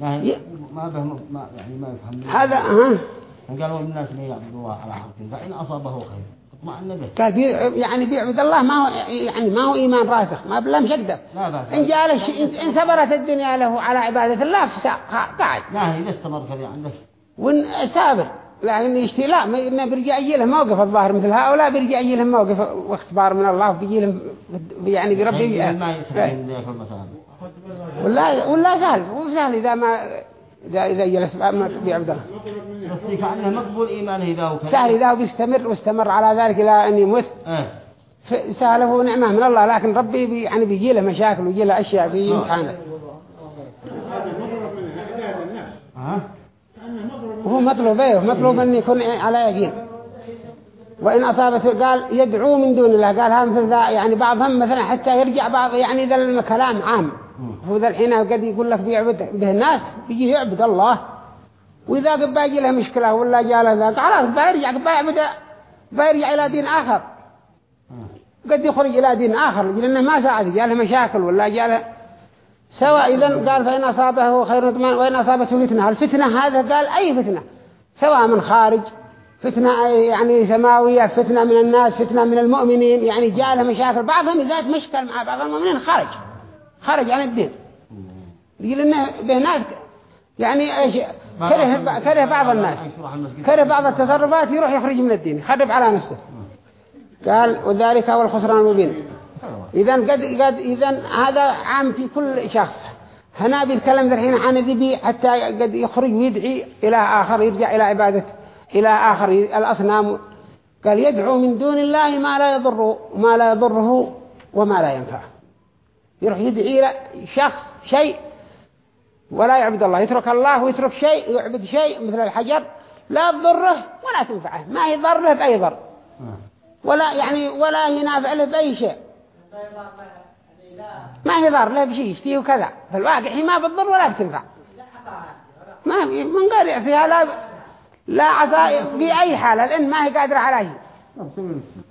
ما ما به ما يعني ما يفهم هذا ها؟ قالوا الناس ما يعبدوا الله على حق فإن أصابه خير. كان يعني بيعبد الله ما هو يعني ما هو إيمان راسخ ما بالله مشدد إن جاء إن ثبرت الدنيا له على عبادة الله قاعد. لا هي استمر كذا عندك وإن سابر لكن يشتي لا ما بيرجع يجي له موقف الظاهر مثل هؤلاء بيرجع يجي لهم موقف واختبار من الله وبيجي لهم يعني بربي ولا ولا سهل وسهل إذا ما إذا إذا جلس ما بيعبد الله. مقبول إيمانه إذا سهل إذا بيستمر واستمر على ذلك إلى أن يموت. أه. سهله نعمة من الله لكن ربي بي يعني بيجي له مشاكل ويجي له أشياء في امتحانه وهو مطلوب إيه مطلوب أن يكون على يقين. وإن أصابته قال يدعو من دون الله. قال هم مثل ذا يعني بعضهم مثلا حتى يرجع بعض يعني ذا الكلام عام. هو ذا الحين قد يقول لك بيعبد به الناس بيجي يعبد الله. وإذا قد باجي له مشكلة ولا جاء له ذاك خلاص بيرجع بيعبد بيرجع إلى دين آخر. قد يخرج إلى دين آخر لأنه ما ساعد جاء له مشاكل ولا جاء له سواء إذا قال فإن أصابه خير وإن أصابته فتنة. الفتنة هذا؟ قال أي فتنة؟ سواء من خارج فتنة يعني سماوية فتنة من الناس فتنة من المؤمنين يعني جاء له مشاكل. بعضهم ذات مشكل مع بعض المؤمنين خرج خرج عن الدين يقول إنه به ناس يعني إيش كره كره بعض الناس. كره بعض التصرفات يروح يخرج من الدين يخرب على نفسه. قال وذلك هو الخسران المبين. اذا قد قد اذا هذا عام في كل شخص. هنا بيتكلم الحين عن ذبي حتى قد يخرج ويدعي إلى آخر يرجع إلى عبادة إلى آخر الأصنام. قال يدعو من دون الله ما لا يضره ما لا يضره وما لا ينفعه يروح يدعي إلى شخص شيء ولا يعبد الله. يترك الله ويترك شيء يعبد شيء مثل الحجر لا تضره ولا تنفعه. ما يضر له بأي ضر ولا يعني ولا ينافع له بأي شيء. ما يضر له بشيء فيه كذا. في الواقع هي ما بتضر ولا بتنفع. ما من غير فيها لا لا عطاء في أي حالة لأن ما هي قادرة عليه.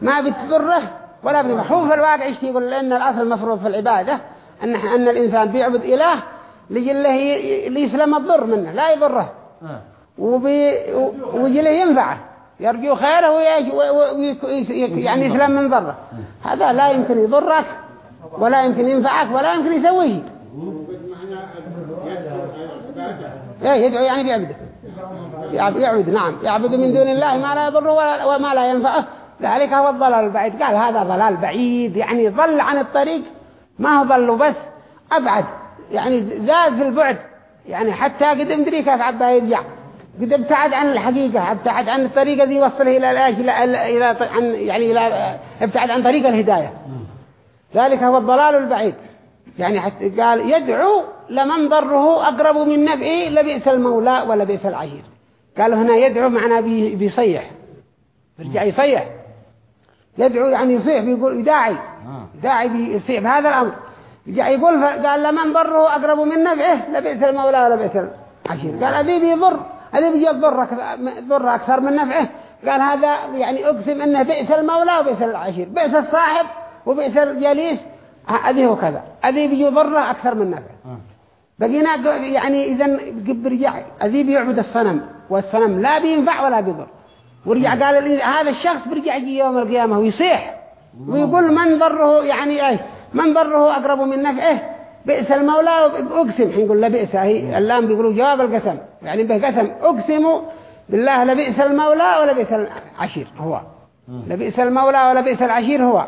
ما بتضره ولا بتنفع هو في الواقع. يقول؟ لأن الأصل المفروض في العبادة أن أن الإنسان بيعبد إله لجله ليسلم الضر منه لا يضره. آه. وبي وجله ينفعه يرجو خيره يعني يسلم من ضره. هذا لا يمكن يضرك ولا يمكن ينفعك ولا يمكن يسويه. إيه يدعو يعني بيعبده. يعبد نعم. يعبد من دون الله ما لا يضره وما لا ينفعه. ذلك هو الضلال البعيد. قال هذا ضلال بعيد يعني ضل عن الطريق ما هو ضل بس أبعد. يعني زاد في البعد يعني حتى قد مدري كيف عبا يرجع. قد ابتعد عن الحقيقة ابتعد عن الطريقة ذي وصله إلى الآش إلى إلى عن يعني إلى ابتعد عن طريق الهداية. ذلك هو الضلال البعيد. يعني حتى قال يدعو لمن ضره أقرب من نفعه لبئس المولى ولا بئس العشير قالوا هنا يدعو معنا بي بيصيح. يرجع يصيح. يدعو يعني يصيح بيقول يداعي آه. داعي بيصيح بهذا الأمر. يقول قال لمن ضره أقرب من نفعه لبئس المولى ولا بئس العشير قال أذي بيضر أذي بيجي ضر أكثر من نفعه قال هذا يعني أقسم أنه بئس المولى وبئس العشير بئس الصاحب وبئس الجليس. هذه هو كذا. هذه بيجي ضره أكثر من نفعه آه. بقينا يعني إذا برجع أذي بيعبد الصنم والصنم لا بينفع ولا بيضر. ورجع قال لي هذا الشخص برجع يجي يوم القيامة ويصيح. ويقول من ضره؟ يعني إيه؟ من ضره أقرب من نفعه بئس المولى أقسم حين يقول لبئس هي اللام بيقولوا جواب القسم. يعني به قسم. أقسم بالله لبئس المولى ولا بئس العشير. هو. لبئس المولى ولا بئس العشير. هو.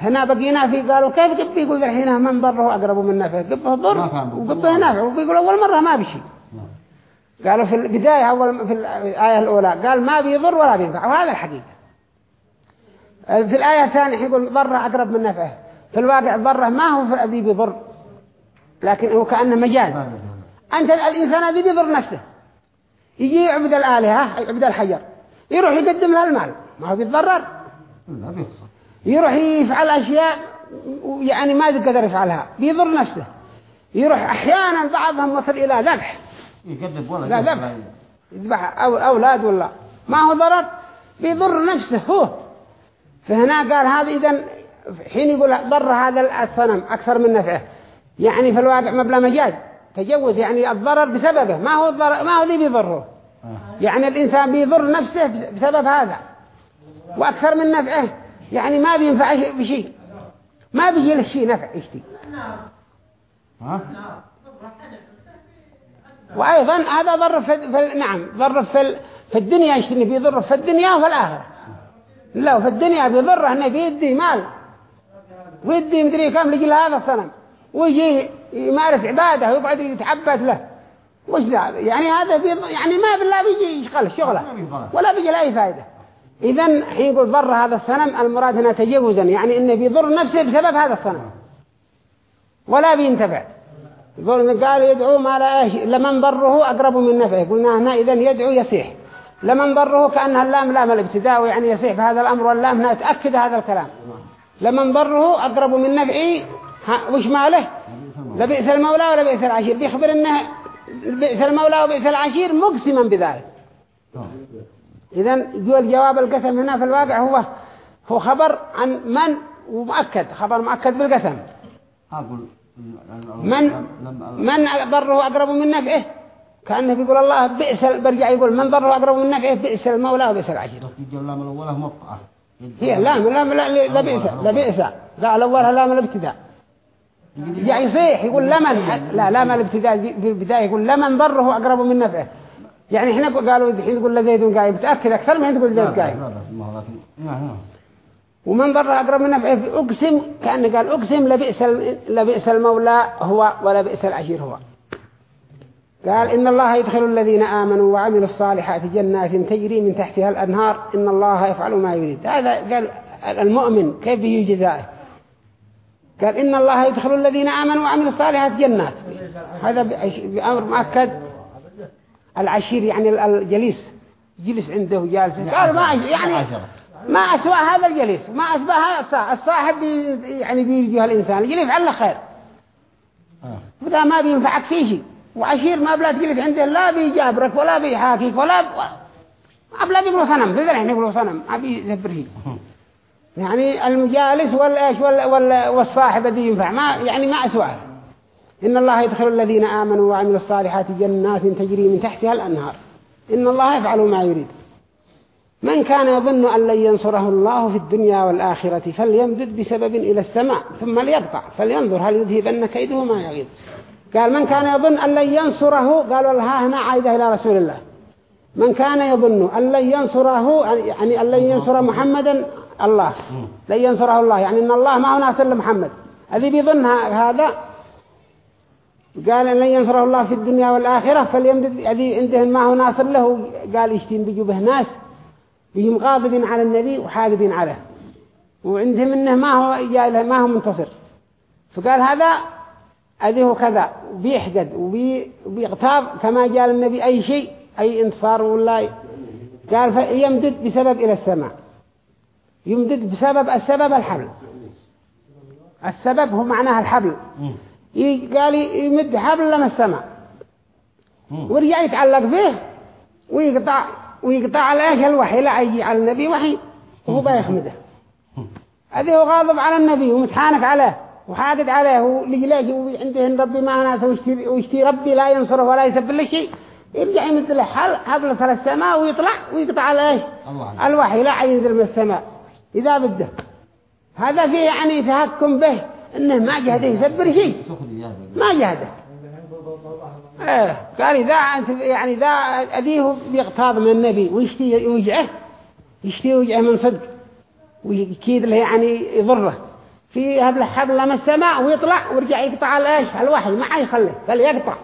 هنا بقينا في قالوا كيف؟ قب يقول الحين من ضره أقرب من نفعه قبه ضر. وقبه نافع وبيقول أول مرة ما بشي. قالوا في البداية أول في الآية الأولى قال ما بيضر ولا بينفع وهذا الحقيقة. في الآية الثانية يقول ضرة أقرب من نفعه. في الواقع ضرة ما هو في الذي بيضر لكن هو كأنه مجال. أنت الإنسان الذي بيضر نفسه. يجي يعبد الآلهة يعبد الحجر يروح يقدم لها المال. ما هو بيتضرر. يروح يفعل أشياء يعني ما يقدر يفعلها. بيضر نفسه. يروح أحيانا بعضهم وصل إلى ذبح. يكذب ولا لا. ذبح يذبح أو أولاد ولا. ما هو ضرر؟ بيضر نفسه هو. فهنا قال هذا إذا حين يقول ضر هذا الصنم أكثر من نفعه. يعني في الواقع مبلغ مجاز. تجوز يعني الضرر بسببه. ما هو الضرر ما هو ذي بيضره. آه. يعني الإنسان بيضر نفسه بسبب هذا. وأكثر من نفعه. يعني ما بينفع شيء بشيء. ما بيجي له شيء نفع يشتي ها؟ وأيضا هذا ضر في, في نعم ضر في في الدنيا يشتري بيضر في الدنيا وفي الآخرة. لا في الدنيا بيضره إنه بيدي مال. ويدي مدري كم لجل هذا الصنم. ويجي يمارس عبادة ويقعد يتعبد له. وش ذا؟ يعني هذا بيض... يعني ما بالله بيجي يشغل شغله. ولا بيجي له أي فائدة. إذا حين يقول ضر هذا الصنم المراد هنا تجوزا يعني إنه بيضر نفسه بسبب هذا الصنم. ولا بينتفع. يقول قال يدعو ما لا إيش لمن ضره أقرب من نفعه. قلنا هنا إذا يدعو يصيح. لمن ضره كأنها اللام لام الابتداء يعني يصيح. بهذا الأمر واللام هنا تأكد هذا الكلام. لمن ضره أقرب من نفعه وش ماله؟ لبئس المولى ولا بئس العشير. بيخبر إنه بئس المولى وبئس العشير مقسما بذلك. إذا جو الجواب القسم هنا في الواقع هو هو خبر عن من؟ ومؤكد. خبر مؤكد بالقسم. أقول من من ضره أقرب من نفعه كأنه بيقول الله بئس برجع يقول من ضره أقرب من نفعه بئس المولى وبئس العشير. هي لام لام لا لا بئس لا بئس. قال أولها لام الابتداء يعني يصيح يقول لمن لا لام الابتداء في البداية يقول لمن ضره أقرب من نفعه يعني إحنا قالوا الحين يقول لزيد قايم. بتأكد أكثر من تقول زيد قايم. ومن ضر أقرب من نفعه أقسم كأنه قال أقسم لبئس لبئس المولى هو ولا بئس العشير هو. قال إن الله يدخل الذين آمنوا وعملوا الصالحات جنات تجري من تحتها الأنهار. إن الله يفعل ما يريد. هذا قال المؤمن كيف يجي جزائه قال إن الله يدخل الذين آمنوا وعملوا الصالحات جنات. هذا بأمر مؤكد. العشير يعني الجليس. جلس عنده جالس. قال ما يعني عشرة. ما أسوأ هذا الجليس ما أسوأ هذا الصاحب يعني بيجيه الإنسان يجلس على خير. آه. وذا ما بينفعك فيه شيء وعشير ما بلا تجلس عنده لا بيجابرك ولا بيحاكيك ولا ب... ما بلا بيقولوا صنم في ذلك يقولوا صنم ما بيزبر فيه يعني المجالس والإيش وال... وال... والصاحب الذي ينفع ما يعني ما أسوأه إن الله يدخل الذين آمنوا وعملوا الصالحات جنات تجري من تحتها الأنهار. إن الله يفعل ما يريد. من كان يظن أن لن ينصره الله في الدنيا والآخرة فليمدد بسبب إلى السماء ثم ليقطع فلينظر هل يذهبن كيده ما يغيظ. قال من كان يظن أن لن ينصره قالوا لها هنا عايدة إلى رسول الله. من كان يظن أن لن ينصره يعني أن لن ينصر محمدا الله. لن ينصره الله يعني أن الله ما هو ناصر لمحمد الذي بيظن هذا. قال لن ينصره الله في الدنيا والآخرة فليمدد الذي عندهم ما هو ناصر له. قال يشتين بيجوا به ناس. بهم غاضبين على النبي وحاقدين عليه. وعندهم إنه ما هو جاي له ما هو منتصر. فقال هذا أذيه كذا وبيحقد وبي وبيغتاب كما قال النبي أي شيء أي انتصار ولا قال يمدد بسبب إلى السماء. يمدد بسبب السبب الحبل. السبب هو معناها الحبل. قال يمد حبل لما السماء. ورجع يتعلق فيه ويقطع ويقطع على إيش الوحي؟ لا يجي على النبي وحي وهو بيخمده. هذه هو غاضب على النبي ومتحانك عليه وحاقد عليه ولجلاجي وعنده ربي ما ناس ويشتي, ويشتي ربي لا ينصره ولا يسب له شيء. يرجع يمد له حل حبل على السماء ويطلع ويقطع على إيش؟ الوحي لا ينزل من السماء إذا بده. هذا فيه يعني تهكم به إنه ما جهده يسبر شيء. ما جهده. إيه قال إذا يعني إذا أديه بيغتاظ من النبي ويشتي وجعه يشتي وجعه من صدق ويكيد له يعني يضره. في هبل حبل لما السماء ويطلع ويرجع يقطع على إيش؟ الوحي ما يخليه بل يقطع.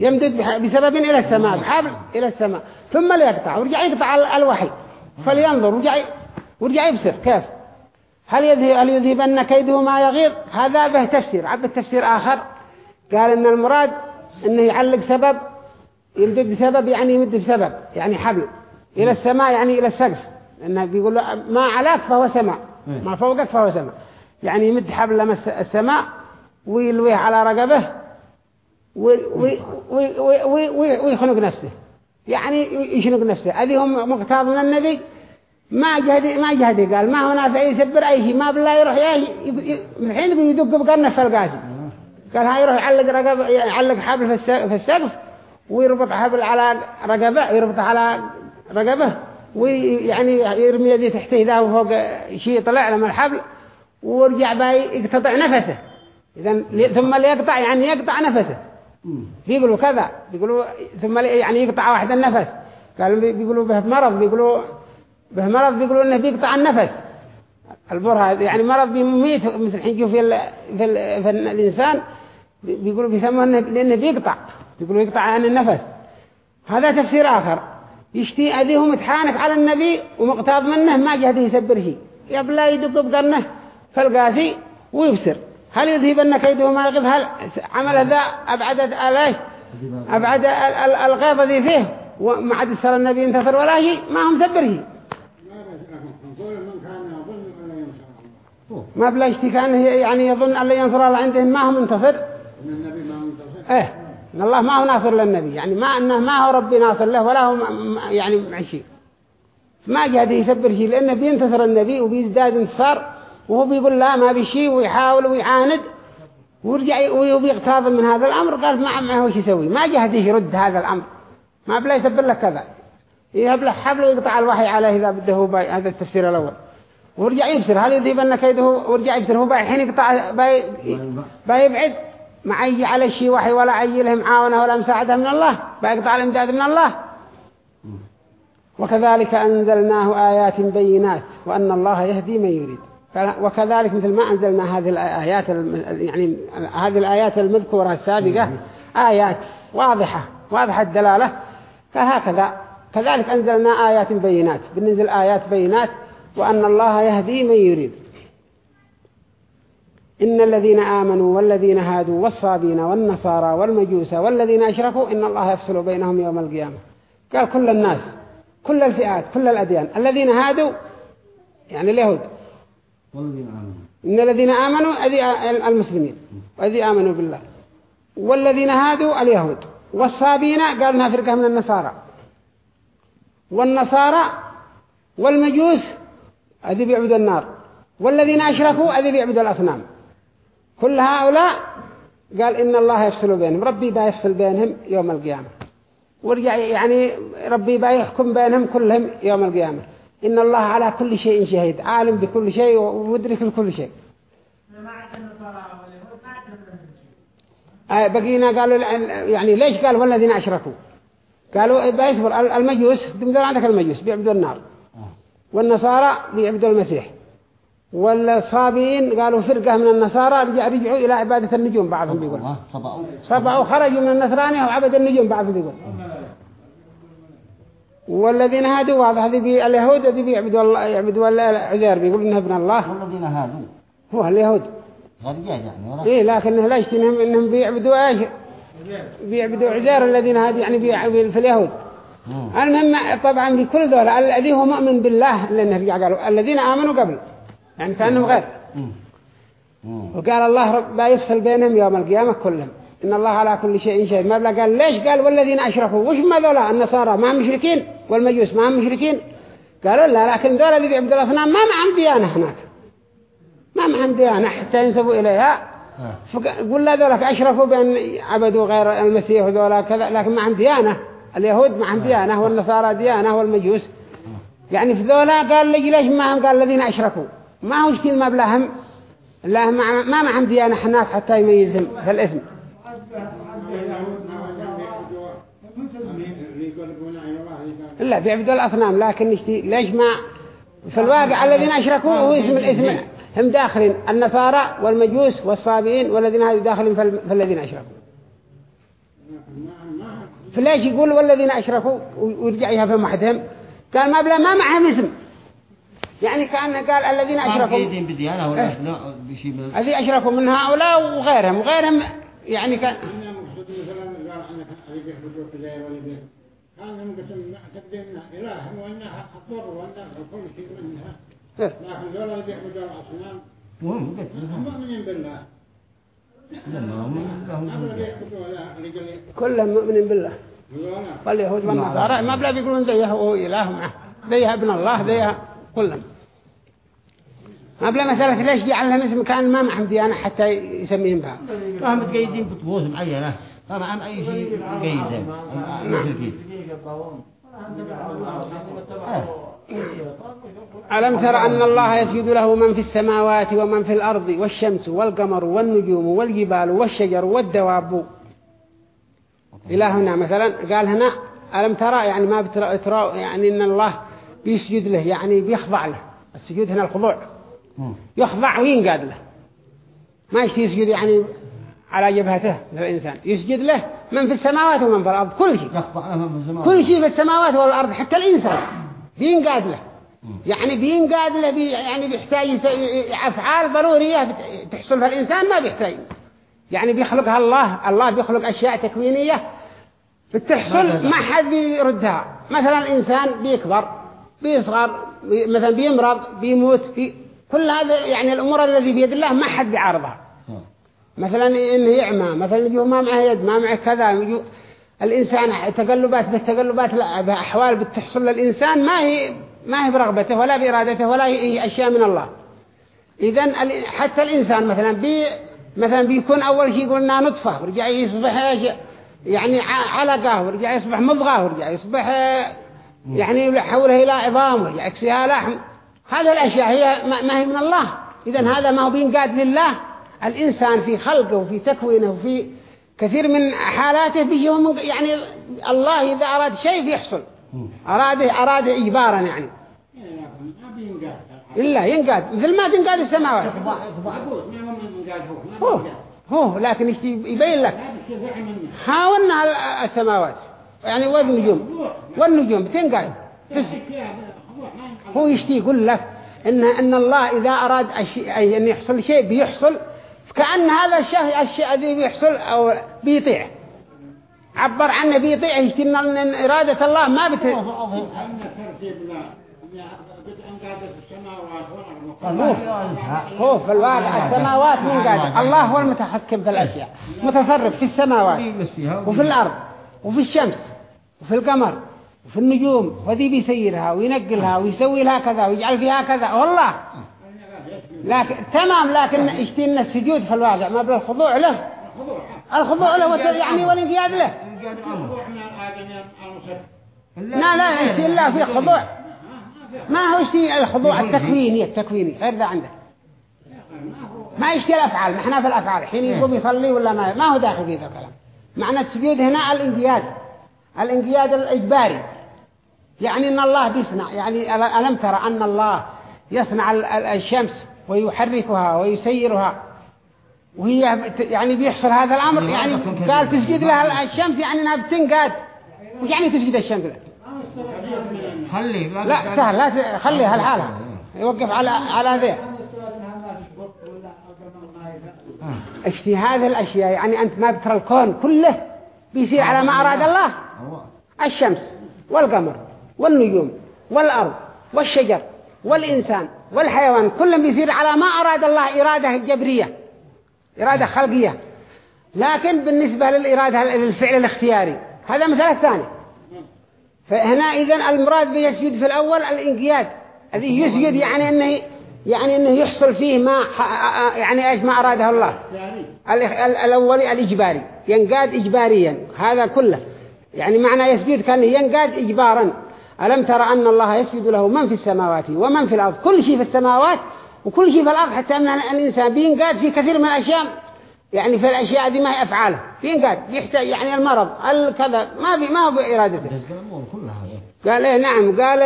يمدد بسبب إلى السماء بحبل إلى السماء. ثم ليقطع ويرجع يقطع الوحي. فلينظر ورجع ورجع يبصر كيف؟ هل يذهب هل يذهبن كيده ما يغير هذا به تفسير عبد تفسير آخر. قال إن المراد إنه يعلق سبب يمدد بسبب يعني يمد بسبب يعني حبل. إلى السماء يعني إلى السقف. إنه بيقول له ما علاك فهو سماء. إيه. ما فوقك فهو سماء. يعني يمد حبل لمس السماء ويلويه على رقبه ويخنق نفسه. يعني يشنق نفسه. هذه هم مقتاض من النبي. ما جهد ما جهد قال ما هنا في يسبر أي شيء. ما بالله يروح من الحين بيدق بقرنه في القاسي قال هاي يروح يعلق رقبة يعلق حبل في السقف ويربط حبل على رقبة يربط على رقبة ويعني يرمي يديه تحته إذا فوق شيء طلع لما الحبل ورجع باي يقتطع نفسه. إذا ثم ليقطع يعني يقطع نفسه. بيقولوا كذا بيقولوا ثم يعني يقطع واحد النفس. قالوا بيقولوا به مرض بيقولوا به مرض بيقولوا إنه بيقطع النفس. البرهة يعني مرض بيميت مثل حين في ال في, ال في الإنسان بيقولوا بيسموه لأنه بيقطع. بيقولوا يقطع عن النفس. هذا تفسير آخر. يشتي أذيه متحانك على النبي ومقتاض منه ما جهده يسبر شيء. يبلا يدق بقرنه فالقاسي ويبصر. هل يذهبن كيده ما يغذ هل عمل ذا أبعد عليه؟ أبعد الغيظ ذي فيه؟ وما عاد سر النبي انتصر ولا شيء ما هم سبره ما بلا كان يعني يظن أن ينصر الله عندهم ما هم إيه إن الله ما هو ناصر للنبي يعني ما إنه ما هو ربي ناصر له ولا هو يعني معشي ما جاد يسبر شيء لأنه بينتصر النبي وبيزداد انتصار وهو بيقول لا ما بشي ويحاول ويعاند ورجع وبيغتاظ من هذا الأمر قال ما معه وش يسوي. ما جهده يرد هذا الأمر. ما بلا يسبر لك كذا يهب له حبل ويقطع الوحي عليه إذا بده هو باي هذا التفسير الأول. ورجع يبصر. هل يذهبن كيده ورجع يبصر. هو باي حين يقطع باي باي يبعد ما يجي على شيء وحي ولا عي له معاونة ولا مساعدة من الله بيقطع الإمداد من الله. وكذلك أنزلناه آيات بينات وأن الله يهدي من يريد. وكذلك مثل ما أنزلنا هذه الآيات يعني هذه الآيات المذكورة السابقة آيات واضحة واضحة الدلالة. فهكذا كذلك أنزلنا آيات بينات. بننزل آيات بينات وأن الله يهدي من يريد. إن الذين آمنوا والذين هادوا والصابين والنصارى والمجوس والذين أشركوا إن الله يفصل بينهم يوم القيامة. قال كل الناس كل الفئات كل الأديان الذين هادوا يعني اليهود. والذين آمنوا. إن الذين آمنوا المسلمين. وأذي آمنوا بالله. والذين هادوا اليهود. والصابين قال إنها فرقة من النصارى. والنصارى والمجوس أذي بيعبدوا النار. والذين أشركوا أذي بيعبدوا الأصنام. كل هؤلاء قال إن الله يفصل بينهم ربي بيفصل بينهم يوم القيامة. ورجع يعني ربي بيحكم بينهم كلهم يوم القيامة. إن الله على كل شيء شهيد عالم بكل شيء ومدرك لكل شيء. آه بقينا قالوا يعني ليش قال والذين أشركوا؟ قالوا بيصبر المجوس دمدر عندك المجوس بيعبدوا النار. والنصارى بيعبدوا المسيح. والصابئين قالوا فرقة من النصارى رجعوا إلى عبادة النجوم بعضهم بيقول صبعوا خرجوا من النصرانية وعبد النجوم بعضهم بيقول. والذين هادوا واضح هذه اليهود هذه بيعبدوا الله يعبدوا عزير بيقول إنه ابن الله. والذين هادوا. هو اليهود. غرجات يعني ولا إيه لكنه ليش إنهم إنهم بيعبدوا إيش؟ بيعبدوا عزير الذين هذه يعني بيعبدوا في اليهود. المهم طبعا في كل دولة الذي هو مؤمن بالله اللي نرجع قالوا الذين آمنوا قبل. يعني كأنهم غير. وقال الله رب يفصل بينهم يوم القيامة كلهم. إن الله على كل شيء شهيد. ما بلا قال ليش؟ قال والذين أشركوا. وش ما ذولا؟ النصارى ما هم مشركين. والمجوس ما هم مشركين. قالوا لا لكن ذولا اللي بيعبدوا الأصنام ما معهم ديانة هناك. ما معهم ديانة حتى ينسبوا إليها. آه. فقل لا ذولك أشرفوا بأن عبدوا غير المسيح وذولا كذا لكن معهم ديانة. اليهود معهم ديانة والنصارى ديانة والمجوس. يعني في ذولا قال لي ليش ما هم؟ قال الذين أشركوا. ما هو شتين ما بلاهم لا ما معهم ديانة حناك حتى يميزهم في الاسم. لا بيعبدوا الأصنام لكن نشتي ليش ما في الواقع الذين أشركوا هو اسم الاسم هم داخلين النصارى والمجوس والصابئين والذين هذه داخلين في ال- في الذين أشركوا. فليش يقول والذين أشركوا؟ ويرجع يفهم وحدهم قال ما بلا ما معهم اسم. يعني كأن قال الذين أشركوا قايدين بديانة ولا إيه. نوع بشيء من الذي أشركوا من هؤلاء وغيرهم وغيرهم يعني كان كل شيء منها. لكن ذولا اللي بيعبدوا الأصنام هم مؤمنين بالله. كلهم مؤمنين بالله. واليهود والنصارى ما بلا بيقولون ذيه هو إله معه ذيه ابن الله ذيه كلهم. ما بلا مسألة ليش جعلهم اسم كان ما معهم ديانة حتى يسميهم بها؟ هم متقيدين بطقوس معينة. ما عن أي شيء المشركين آه. ألم تر أن الله يسجد له من في السماوات ومن في الأرض والشمس والقمر والنجوم والجبال والشجر والدواب؟ إلى هنا مثلا قال هنا ألم ترى يعني ما بترى ترى يعني إن الله بيسجد له يعني بيخضع له. السجود هنا الخضوع. يخضع وينقاد له. ما يسجد يعني على جبهته للإنسان. يسجد له من في السماوات ومن في الأرض. كل شيء. كل شيء في السماوات والأرض حتى الإنسان. بينقاد له. يعني بينقاد له بي يعني بيحتاج أفعال ضرورية تحصل في الإنسان ما بيحتاج. يعني بيخلقها الله. الله بيخلق أشياء تكوينية. بتحصل ما حد بيردها. مثلا الإنسان بيكبر بيصغر بي- مثلا بيمرض بيموت في كل هذا يعني الأمور الذي بيد الله ما حد بيعارضها آه. مثلا إنه يعمى مثلا يجوا ما معه يد ما معه كذا يجوا الإنسان تقلبات بالتقلبات لا بأحوال بتحصل للإنسان ما هي ما هي برغبته ولا بإرادته ولا هي أشياء من الله اذا حتى الإنسان مثلا بي مثلا بيكون أول شيء قلنا نطفة ورجع يصبح؟ يعني ع- علقة ورجع يصبح مضغة ورجع يصبح يعني يحولها إلى عظام ورجع يكسيها لحم هذه الأشياء هي ما هي من الله. اذا هذا ما هو بينقاد لله. الإنسان في خلقه وفي تكوينه وفي كثير من حالاته بيجيه من يعني الله إذا أراد شيء بيحصل أراد أراد إجبارا يعني. إلا ينقاد. مثل ما تنقاد السماوات. هو هو لكن يبين لك؟ على السماوات. يعني والنجوم. والنجوم. بتنقاد في هو يشتي يقول لك إن إن الله إذا أراد أن يحصل شيء بيحصل كأن هذا الشيء الشيء الذي بيحصل أو بيطيع. عبر عنه بيطيع يشتي إن إرادة الله ما بت إرادتها. هو في الواقع السماوات من قادر الله هو المتحكم في الأشياء متصرف في السماوات فيها وفي الأرض وفي الشمس وفي القمر. وفي النجوم وذي بيسيرها وينقلها ويسوي لها كذا ويجعل فيها كذا. والله. لكن تمام لكن اشتينا السجود في الواقع ما بالخضوع له. الخضوع له يعني والانقياد له. لا لا اشتي الله في خضوع. ما هو اشتي الخضوع التكويني التكويني غير ذا عنده ما يشتي الأفعال ما إحنا في الأفعال. حين يقوم يصلي ولا ما ما هو داخل في ذا الكلام. معنى السجود هنا الانقياد. الانقياد الإجباري. يعني أن الله بيصنع. يعني أل- ألم ترى أن الله يصنع ال- ال- الشمس ويحركها ويسيرها؟ وهي يعني بيحصل هذا الأمر؟ يعني قال تسجد لها الشمس يعني أنها بتنقاد. وش يعني تسجد الشمس لها؟ خلي. لا سهل لا خليها لحالها. يوقف على على ذي. اجتهاد الأشياء؟ يعني أنت ما بترى الكون كله بيصير على ما أراد الله؟ الشمس والقمر. والنجوم والأرض والشجر والإنسان والحيوان كلهم بيصير على ما أراد الله إرادة جبرية إرادة خلقية. لكن بالنسبة للإرادة للفعل الاختياري هذا مثال الثاني. فهنا إذن المراد بيسجد في الأول الإنقياد الذي يسجد يعني أنه يعني أنه يحصل فيه ما يعني إيش ما أراده الله. يعني. ال- ال- الأولي الإجباري ينقاد إجباريا هذا كله. يعني معنى يسجد كان ينقاد إجبارا. ألم ترى أن الله يسجد له من في السماوات ومن في الأرض؟ كل شيء في السماوات وكل شيء في الأرض حتى أن الإنسان بينقاد في كثير من الأشياء. يعني في الأشياء دي ما هي أفعاله بينقاد يحتاج يعني المرض الكذا ما في ما هو بإرادته. قال إيه نعم قال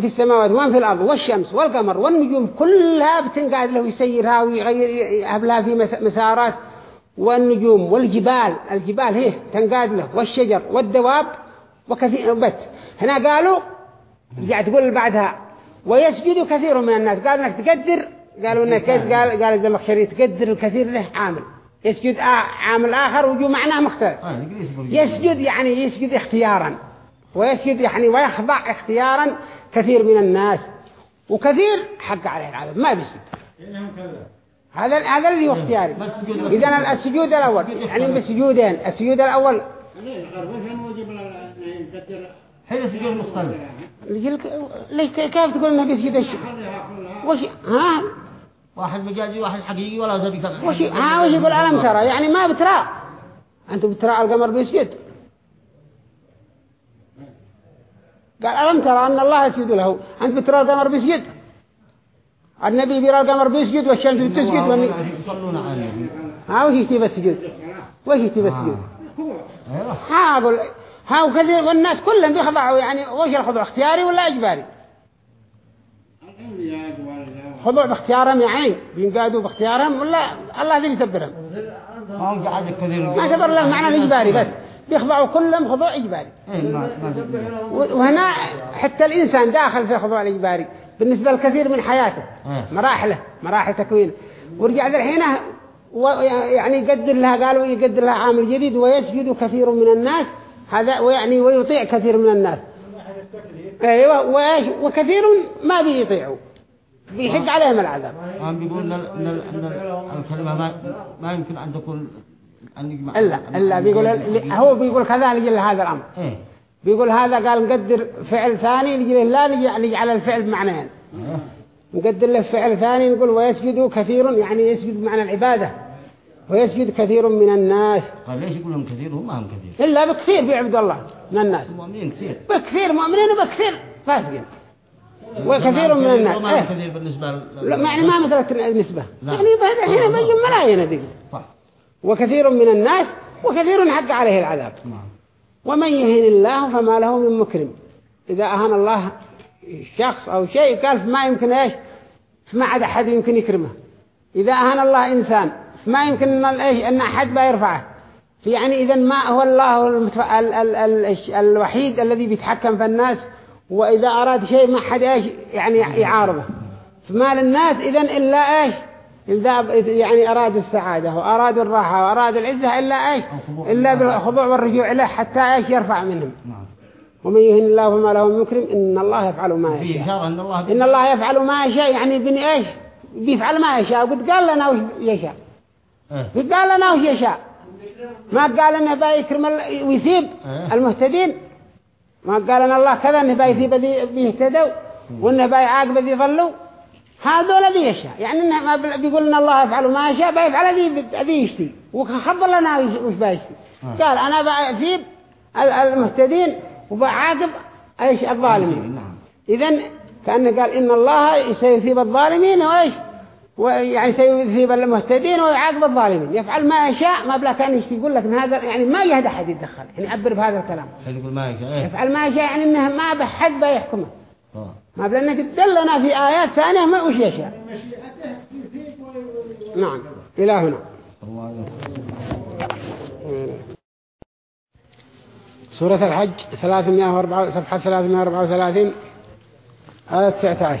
في السماوات ومن في الأرض والشمس والقمر والنجوم كلها بتنقاد له يسيرها ويغير يهب لها في مس- مسارات. والنجوم والجبال الجبال هي تنقاد له. والشجر والدواب وكثير بت هنا قالوا رجعت تقول بعدها ويسجد كثير من الناس. قالوا إنك تقدر قالوا إنك قال قال الزمخشري تقدر الكثير له عامل. يسجد آ- عامل آخر وجو معناه مختلف. آه يسجد يعني يسجد اختيارا. ويسجد يعني ويخضع اختيارا كثير من الناس. وكثير حق عليه العذاب. ما بيسجد. هذا هذا الذي هو اختياري. اذا السجود الأول. يعني بسجودين. السجود الأول يجي لك- ليش كيف تقول انه بيسجد الشيء وش ها؟ واحد مجازي واحد حقيقي ولا زبي كذا وش ها وش يقول؟ ألم ترى يعني ما بترى. أنت بترى القمر بيسجد قال ألم ترى أن الله يسجد له؟ أنت بترى القمر بيسجد النبي بيرى القمر بيسجد والشمس بتسجد والنبي يصلون النبي. ها وش يكتب السجود وش يكتب السجود ها أقول ها وكثير والناس كلهم بيخضعوا يعني وش الخضوع اختياري ولا إجباري؟ خضوع باختيارهم يعني بينقادوا باختيارهم ولا الله ذي يسبرهم ما هو قاعد كثير ما سبر له معنى الإجباري بس. بيخضعوا كلهم خضوع إجباري. ما وهنا حتى الإنسان داخل في الخضوع الإجباري. بالنسبة لكثير من حياته. إيه. مراحله مراحل تكوينه. ورجع الحين يعني يقدر لها قالوا يقدر لها عامل جديد ويسجد كثير من الناس. هذا ويعني ويطيع كثير من الناس. أيوه وإيش؟ وكثير ما بيطيعوا. بيحق عليهم العذاب. هم بيقول إن ال- إن ال- إن ال- الكلمة ما ما يمكن أن تكون أن يجمع الا إلا بيقول هو بيقول كذلك لهذا الأمر. إيه. بيقول هذا قال نقدر فعل ثاني نجي لا نجعل الفعل بمعنيين. إيه. نقدر له فعل ثاني نقول ويسجد كثير يعني يسجد بمعنى العبادة. ويسجد كثير من الناس. قال ليش يقول لهم كثير؟ هم ما هم كثير. إلا بكثير بيعبد الله من الناس. المؤمنين كثير. بكثير مؤمنين وبكثير. فاسقين. وكثير من الناس. وما هم إيه. كثير لا يعني ما مثلت النسبة. لا. يعني هنا بيجي ملايين دي وكثير من الناس وكثير حق عليه العذاب. نعم. ومن يهن الله فما له من مكرم. إذا أهان الله شخص أو شيء قال فما يمكن إيش؟ فما عاد أحد يمكن يكرمه. إذا أهان الله إنسان فما يمكن أن, إيش أن أحد بيرفعه يعني إذا ما هو الله. ال... ال... ال... الوحيد الذي بيتحكم في الناس وإذا أراد شيء ما حد إيش يعني يعارضه. فما للناس إذا إلا إيش إذا يعني أرادوا السعادة وأرادوا الراحة وأرادوا العزة إلا إيش إلا بالخضوع والرجوع إليه حتى إيش يرفع منهم. نعم. ومن يهن الله فما له من مكرم إن الله يفعل ما يشاء. إن الله يفعل ما يشاء يعني بن إيش بيفعل ما يشاء. قد قال لنا يشاء. قال لنا وش يشاء. ما قال إنه بيكرم ال- ويثيب إيه. المهتدين. ما قال إن الله كذا إنه بيثيب الذي بيهتدوا وإنه بيعاقب الذي ضلوا هذا الذي يشاء. يعني إنه ما بيقول إن الله يفعل ما يشاء بيفعل الذي الذي يشتي. وخبر لنا وش بيشتي. آه. قال أنا بيثيب ال- المهتدين وبعاقب أيش؟ الظالمين. نعم. إذن كأنه قال إن الله سيثيب الظالمين وإيش؟ ويعني سيثيب المهتدين ويعاقب الظالمين. يفعل ما يشاء ما بلا كان يقول لك إن هذا يعني ما يهدى أحد يتدخل. يعني يعبر بهذا الكلام. يقول ما يشاء إيه. يفعل ما يشاء يعني إنه ما بحد بيحكمه. طبعا. ما بلا إنك تدلنا في آيات ثانية ما وش يشاء. نعم. إلى هنا سورة الحج 304 صفحة 334 آية 19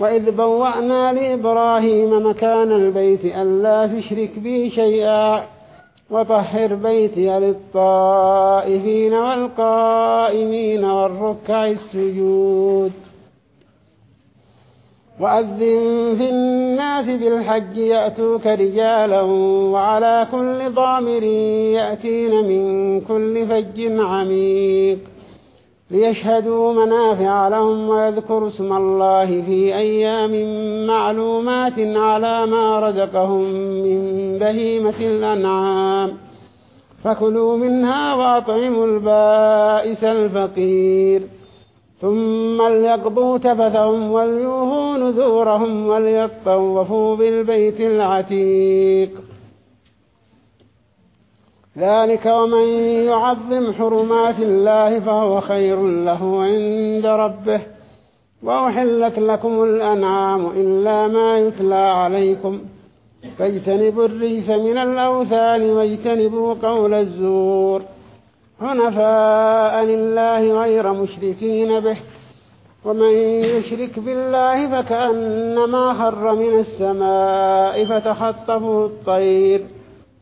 وإذ بوأنا لإبراهيم مكان البيت ألا تشرك بي شيئا وطهر بيتي للطائفين والقائمين والركع السجود. وأذن في الناس بالحج يأتوك رجالا وعلى كل ضامر يأتين من كل فج عميق. ليشهدوا منافع لهم ويذكروا اسم الله في أيام معلومات على ما رزقهم من بهيمة الأنعام. فكلوا منها وأطعموا البائس الفقير. ثم ليقضوا تفثهم وليوهوا نذورهم وليطوفوا بالبيت العتيق. ذلك ومن يعظم حرمات الله فهو خير له عند ربه. وأحلت لكم الأنعام إلا ما يتلى عليكم. فاجتنبوا الرجس من الأوثان واجتنبوا قول الزور. حنفاء لله غير مشركين به. ومن يشرك بالله فكأنما خر من السماء فتخطفه الطير.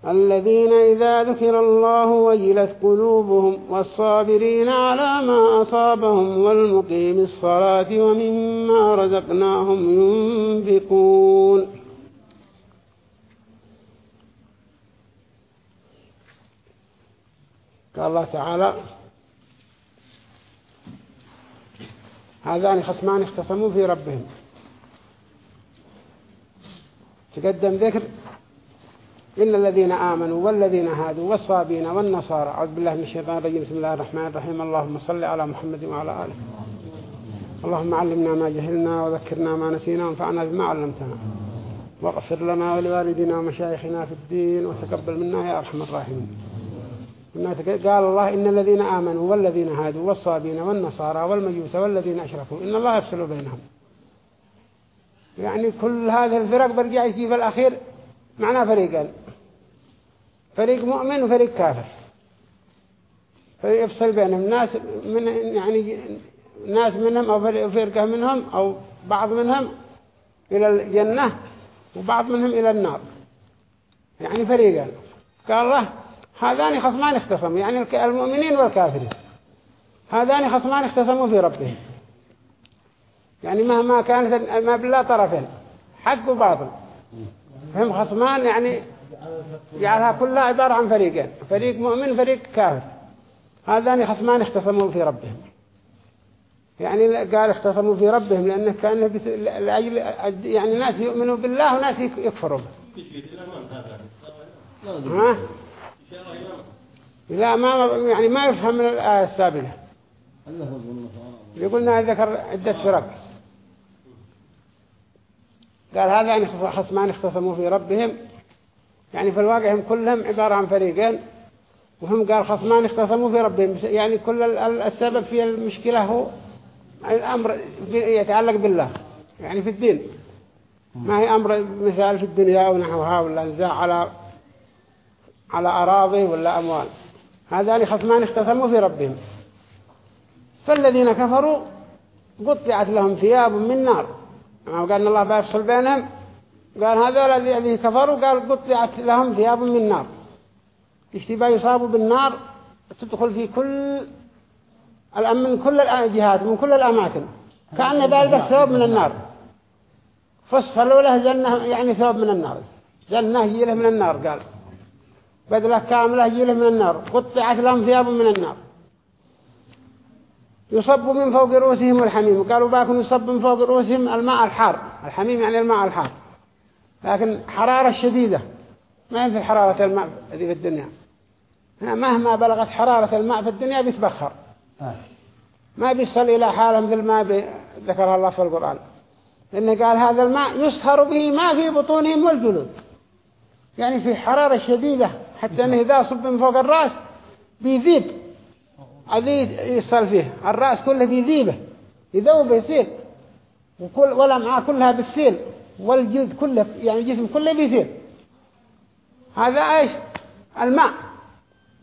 الذين إذا ذكر الله وجلت قلوبهم والصابرين على ما أصابهم والمقيم الصلاة ومما رزقناهم ينفقون. قال الله تعالى هذان خصمان اختصموا في ربهم. تقدم ذكر إلا الذين آمنوا والذين هادوا والصابين والنصارى. أعوذ بالله من الشيطان الرجيم. بسم الله الرحمن الرحيم. اللهم صل على محمد وعلى آله. اللهم علمنا ما جهلنا وذكرنا ما نسينا وانفعنا بما علمتنا. واغفر لنا ولوالدنا ومشايخنا في الدين وتقبل منا يا أرحم الراحمين. قال الله إن الذين آمنوا والذين هادوا والصابين والنصارى والمجوس والذين أشركوا إن الله يفصل بينهم. يعني كل هذه الفرق برجع في الأخير. معناه فريقين فريق مؤمن وفريق كافر. فيفصل بينهم ناس من يعني ناس منهم أو فرقة منهم أو بعض منهم إلى الجنة وبعض منهم إلى النار. يعني فريقان قال. الله هذان خصمان اختصموا. يعني المؤمنين والكافرين. هذان خصمان اختصموا في ربهم. يعني مهما كانت ما بالله طرفين حق وباطل. فهم خصمان يعني جعلها كلها عبارة عن فريقين فريق مؤمن فريق كافر. هذان خصمان اختصموا في ربهم. يعني قال اختصموا في ربهم لأنه كان لأجل يعني ناس يؤمنوا بالله وناس يكفروا به. ها؟ لا ما يعني ما يفهم من الآية السابقة. يقولنا ذكر عدة فرق. قال هذا يعني خصمان اختصموا في ربهم. يعني في الواقع هم كلهم عبارة عن فريقين وهم قال خصمان اختصموا في ربهم. يعني كل السبب في المشكلة هو الأمر يتعلق بالله يعني في الدين. ما هي أمر مثال في الدنيا ونحوها ولا نزاع على على أراضي ولا أموال. هذان خصمان اختصموا في ربهم. فالذين كفروا قطعت لهم ثياب من نار. قال إن الله بيفصل بينهم. قال هذول الذين كفروا قال قطعت لهم ثياب من نار. يشتبه يصابوا بالنار تدخل في كل من كل الجهات من كل الأماكن. كأنه بلبس ثوب من النار. فصلوا له جنة يعني ثوب من النار. جنة يجيله من النار قال. بدلة كاملة يجيله من النار. قطعت لهم ثياب من النار. يصب من فوق رؤوسهم الحميم. قالوا باكن يصب من فوق رؤوسهم الماء الحار. الحميم يعني الماء الحار. لكن حرارة شديدة. ما ينفع حرارة الماء في الدنيا. مهما بلغت حرارة الماء في الدنيا بيتبخر. ما بيصل إلى حالة مثل ما ذكرها الله في القرآن. لأنه قال هذا الماء يسهر به ما في بطونهم والجلود. يعني في حرارة شديدة. حتى أنه إذا صب من فوق الرأس بيذيب. عذيب يصل فيه. الرأس كله بيذيبه يذوب يصير وكل ولا معاه كلها بالسيل. والجلد كله يعني الجسم كله بيصير هذا إيش؟ الماء.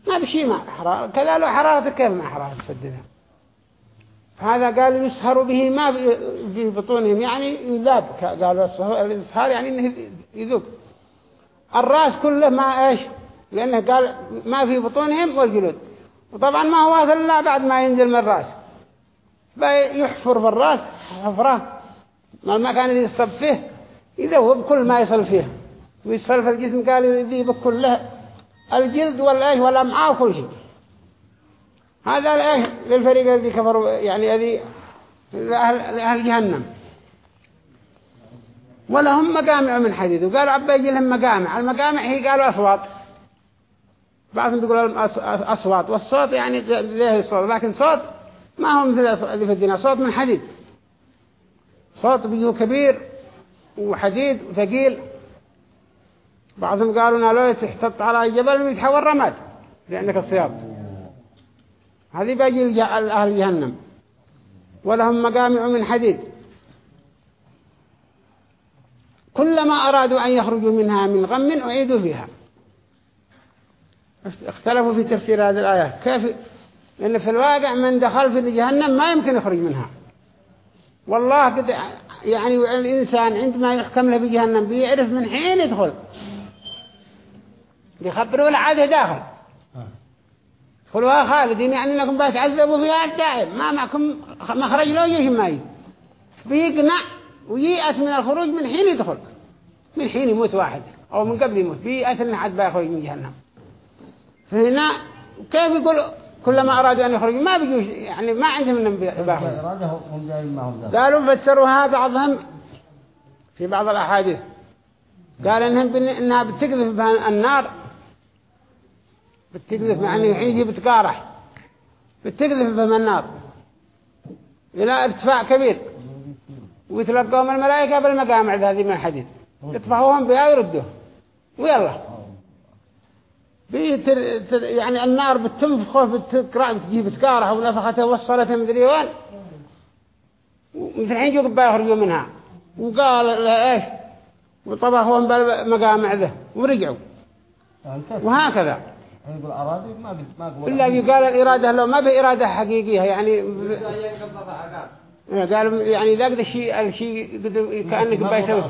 ما بشي ماء حرارة. كذا لو حرارة كيف مع حرارة في هذا قال يسهر به ما في بطونهم. يعني يذاب. قالوا الإسهار يعني إنه يذوب. الرأس كله ما إيش؟ لأنه قال ما في بطونهم والجلود. وطبعا ما هو واصل إلا بعد ما ينزل من الرأس. يحفر في الرأس حفرة ما المكان اللي يصب فيه يذوب كل ما يصل فيه. ويصل في الجسم قال يذيب كله الجلد والإيش والأمعاء وكل شيء. هذا الإيش للفريق الذي كفروا يعني الذي لأهل, لأهل جهنم. ولهم مقامع من حديد وقالوا عبا يجي لهم مقامع. المقامع هي قالوا أصوات. بعضهم بيقولوا أصوات والصوت يعني ذيه الصوت لكن صوت ما هو مثل اللي في الدنيا صوت من حديد. صوت بيجو كبير وحديد وثقيل. بعضهم قالوا لو تحتط على الجبل يتحول رماد لأنك الصياب هذه باقي أهل جهنم. ولهم مقامع من حديد. كلما أرادوا أن يخرجوا منها من غم أعيدوا فيها اختلفوا في تفسير هذه الآية. كيف؟ لأن في الواقع من دخل في جهنم ما يمكن يخرج منها. والله قد يعني الإنسان عندما يحكم له بجهنم بيعرف من حين يدخل. بيخبروا له عاده داخل خلوها خالدين يعني إنكم بتعذبوا فيها الدائم ما معكم مخرج لو يجي ما بيقنع وييأس من الخروج من حين يدخل. من حين يموت واحد. أو من قبل يموت. بيأس ان حد بيخرج من جهنم. فهنا كيف يقول كلما أرادوا أن يخرجوا؟ ما بيجوا يعني ما عندهم بيخرجوا قالوا فسروها بعضهم في بعض الأحاديث. قال إنهم إنها بتقذف النار. بتقذف أنه يجي بتقارح. بتقذف بهم النار. إلى ارتفاع كبير. ويتلقوهم الملائكة بالمقامع هذه من الحديد يطفحوهم بها ويردوه ويلا. يعني النار بتنفخه بتقرأ بتجي بتقارح ونفخته وصلته مدري وين مثل الحين جو قبا يخرجوا منها. وقال إيش؟ وطبخوهم بالمقامع ذا ورجعوا. وهكذا. يقول أرادي؟ ما ما إلا يقال الإرادة لو ما بإرادة حقيقية يعني إيه، قالوا يعني ذاك الشيء الشيء كأنك بيسوي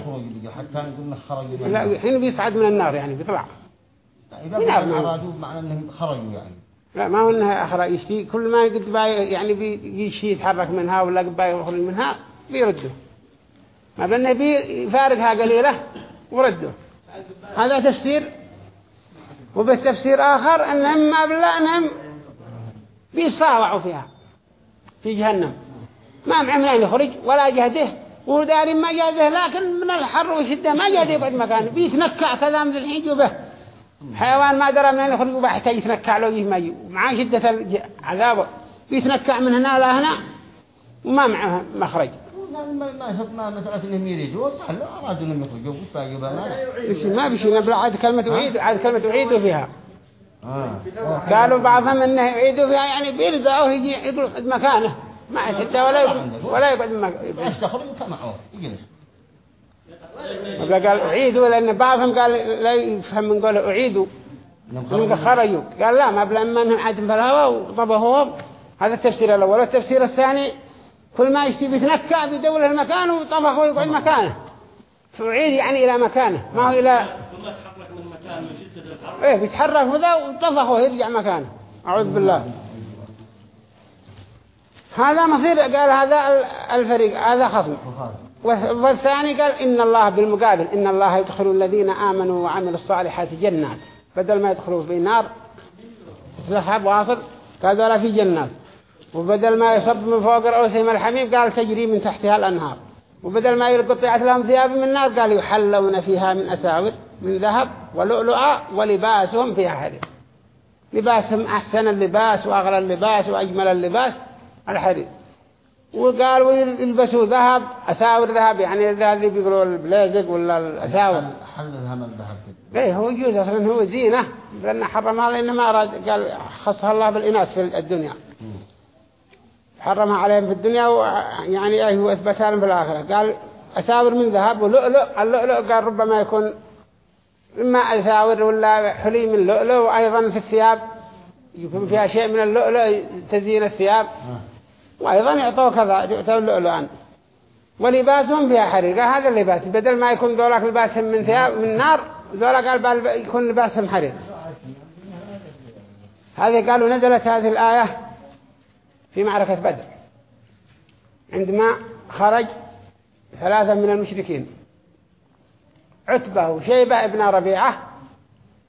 حتى نقول خرجوا لا الحين بيصعد من النار يعني بيطلع. إذا أرادوا معنى أنهم خرجوا يعني. لا ما هو إنها أخرى يشتي كل ما قد باي يعني بيجي شيء يتحرك منها ولا قد باي يخرج منها بيرده. ما بأنه بيفارقها قليلة ورده. هذا تفسير. وبالتفسير آخر أنهم ما بالله أنهم بيصاوعوا فيها في جهنم. ما أن يخرج ولا جهده وداري ما جهده لكن من الحر والشدة ما جهده يقعد مكانه بيتنكع كذا مثل الحين به حيوان ما درى من أن يخرج وبحتاج يتنكع له يجي ما يجي معاه شدة العذاب بيتنكع من هنا لهنا وما معه مخرج. ما ما ما مسألة إنهم يريدوا قالوا أرادوا إنهم يخرجوا. باقي ما ما بيشي نبلع عاد كلمة أعيد عاد كلمة أعيدوا فيها. آه. قالوا بعضهم إنه يعيدوا فيها يعني بيرجعوا يجي يقعد مكانه. ما حتى ولا يقعد ولا يقعد مكانه. يستخرج كمعه يجلس. قال أعيدوا لأن بعضهم قال لا يفهم من قوله أعيدوا من خرجوا قال لا ما بلا ما انهم عادم في الهواء وطبخوهم هذا التفسير الأول. والتفسير الثاني كل ما يشتي بيتنكع بيدور المكان وطبخه ويقعد مكانه فأعيد يعني إلى مكانه. ما هو إلى إيه بيتحرك بذا وطفخ ويرجع مكانه. أعوذ بالله. هذا مصير قال هذا الفريق هذا خصم. والثاني قال إن الله بالمقابل إن الله يدخل الذين آمنوا وعملوا الصالحات جنات. بدل ما يدخلوا في نار تسلحب واصل قال ذولا في جنات. وبدل ما يصب من فوق رؤوسهم الحميم قال تجري من تحتها الأنهار. وبدل ما يقطعت لهم ثياب من نار قال يحلون فيها من أساور من ذهب ولؤلؤا ولباسهم فيها حرير. لباسهم أحسن اللباس وأغلى اللباس وأجمل اللباس. الحرير. وقالوا يلبسوا ذهب؟ أساور ذهب يعني الذهب بيقولوا البليزق ولا الأساور. حل الهم الذهب إيه هو يجوز أصلا هو زينة. لأن حرمها لأنه ما أراد قال خصها الله بالإناث في الدنيا. حرمها عليهم في الدنيا ويعني إيه هو اثبتها لهم في الآخرة قال أساور من ذهب ولؤلؤ. اللؤلؤ قال ربما يكون إما أساور ولا حلي من لؤلؤ وأيضا في الثياب. يكون فيها شيء من اللؤلؤ تزيين الثياب. وأيضا يعطوه كذا يعطوه اللؤلؤان ولباسهم فيها حرير قال هذا اللباس. بدل ما يكون ذولاك لباسهم من ثياب من نار ذولا قال يكون لباسهم حرير هذه قالوا نزلت هذه الآية في معركة بدر. عندما خرج ثلاثة من المشركين. عتبة وشيبة ابن ربيعة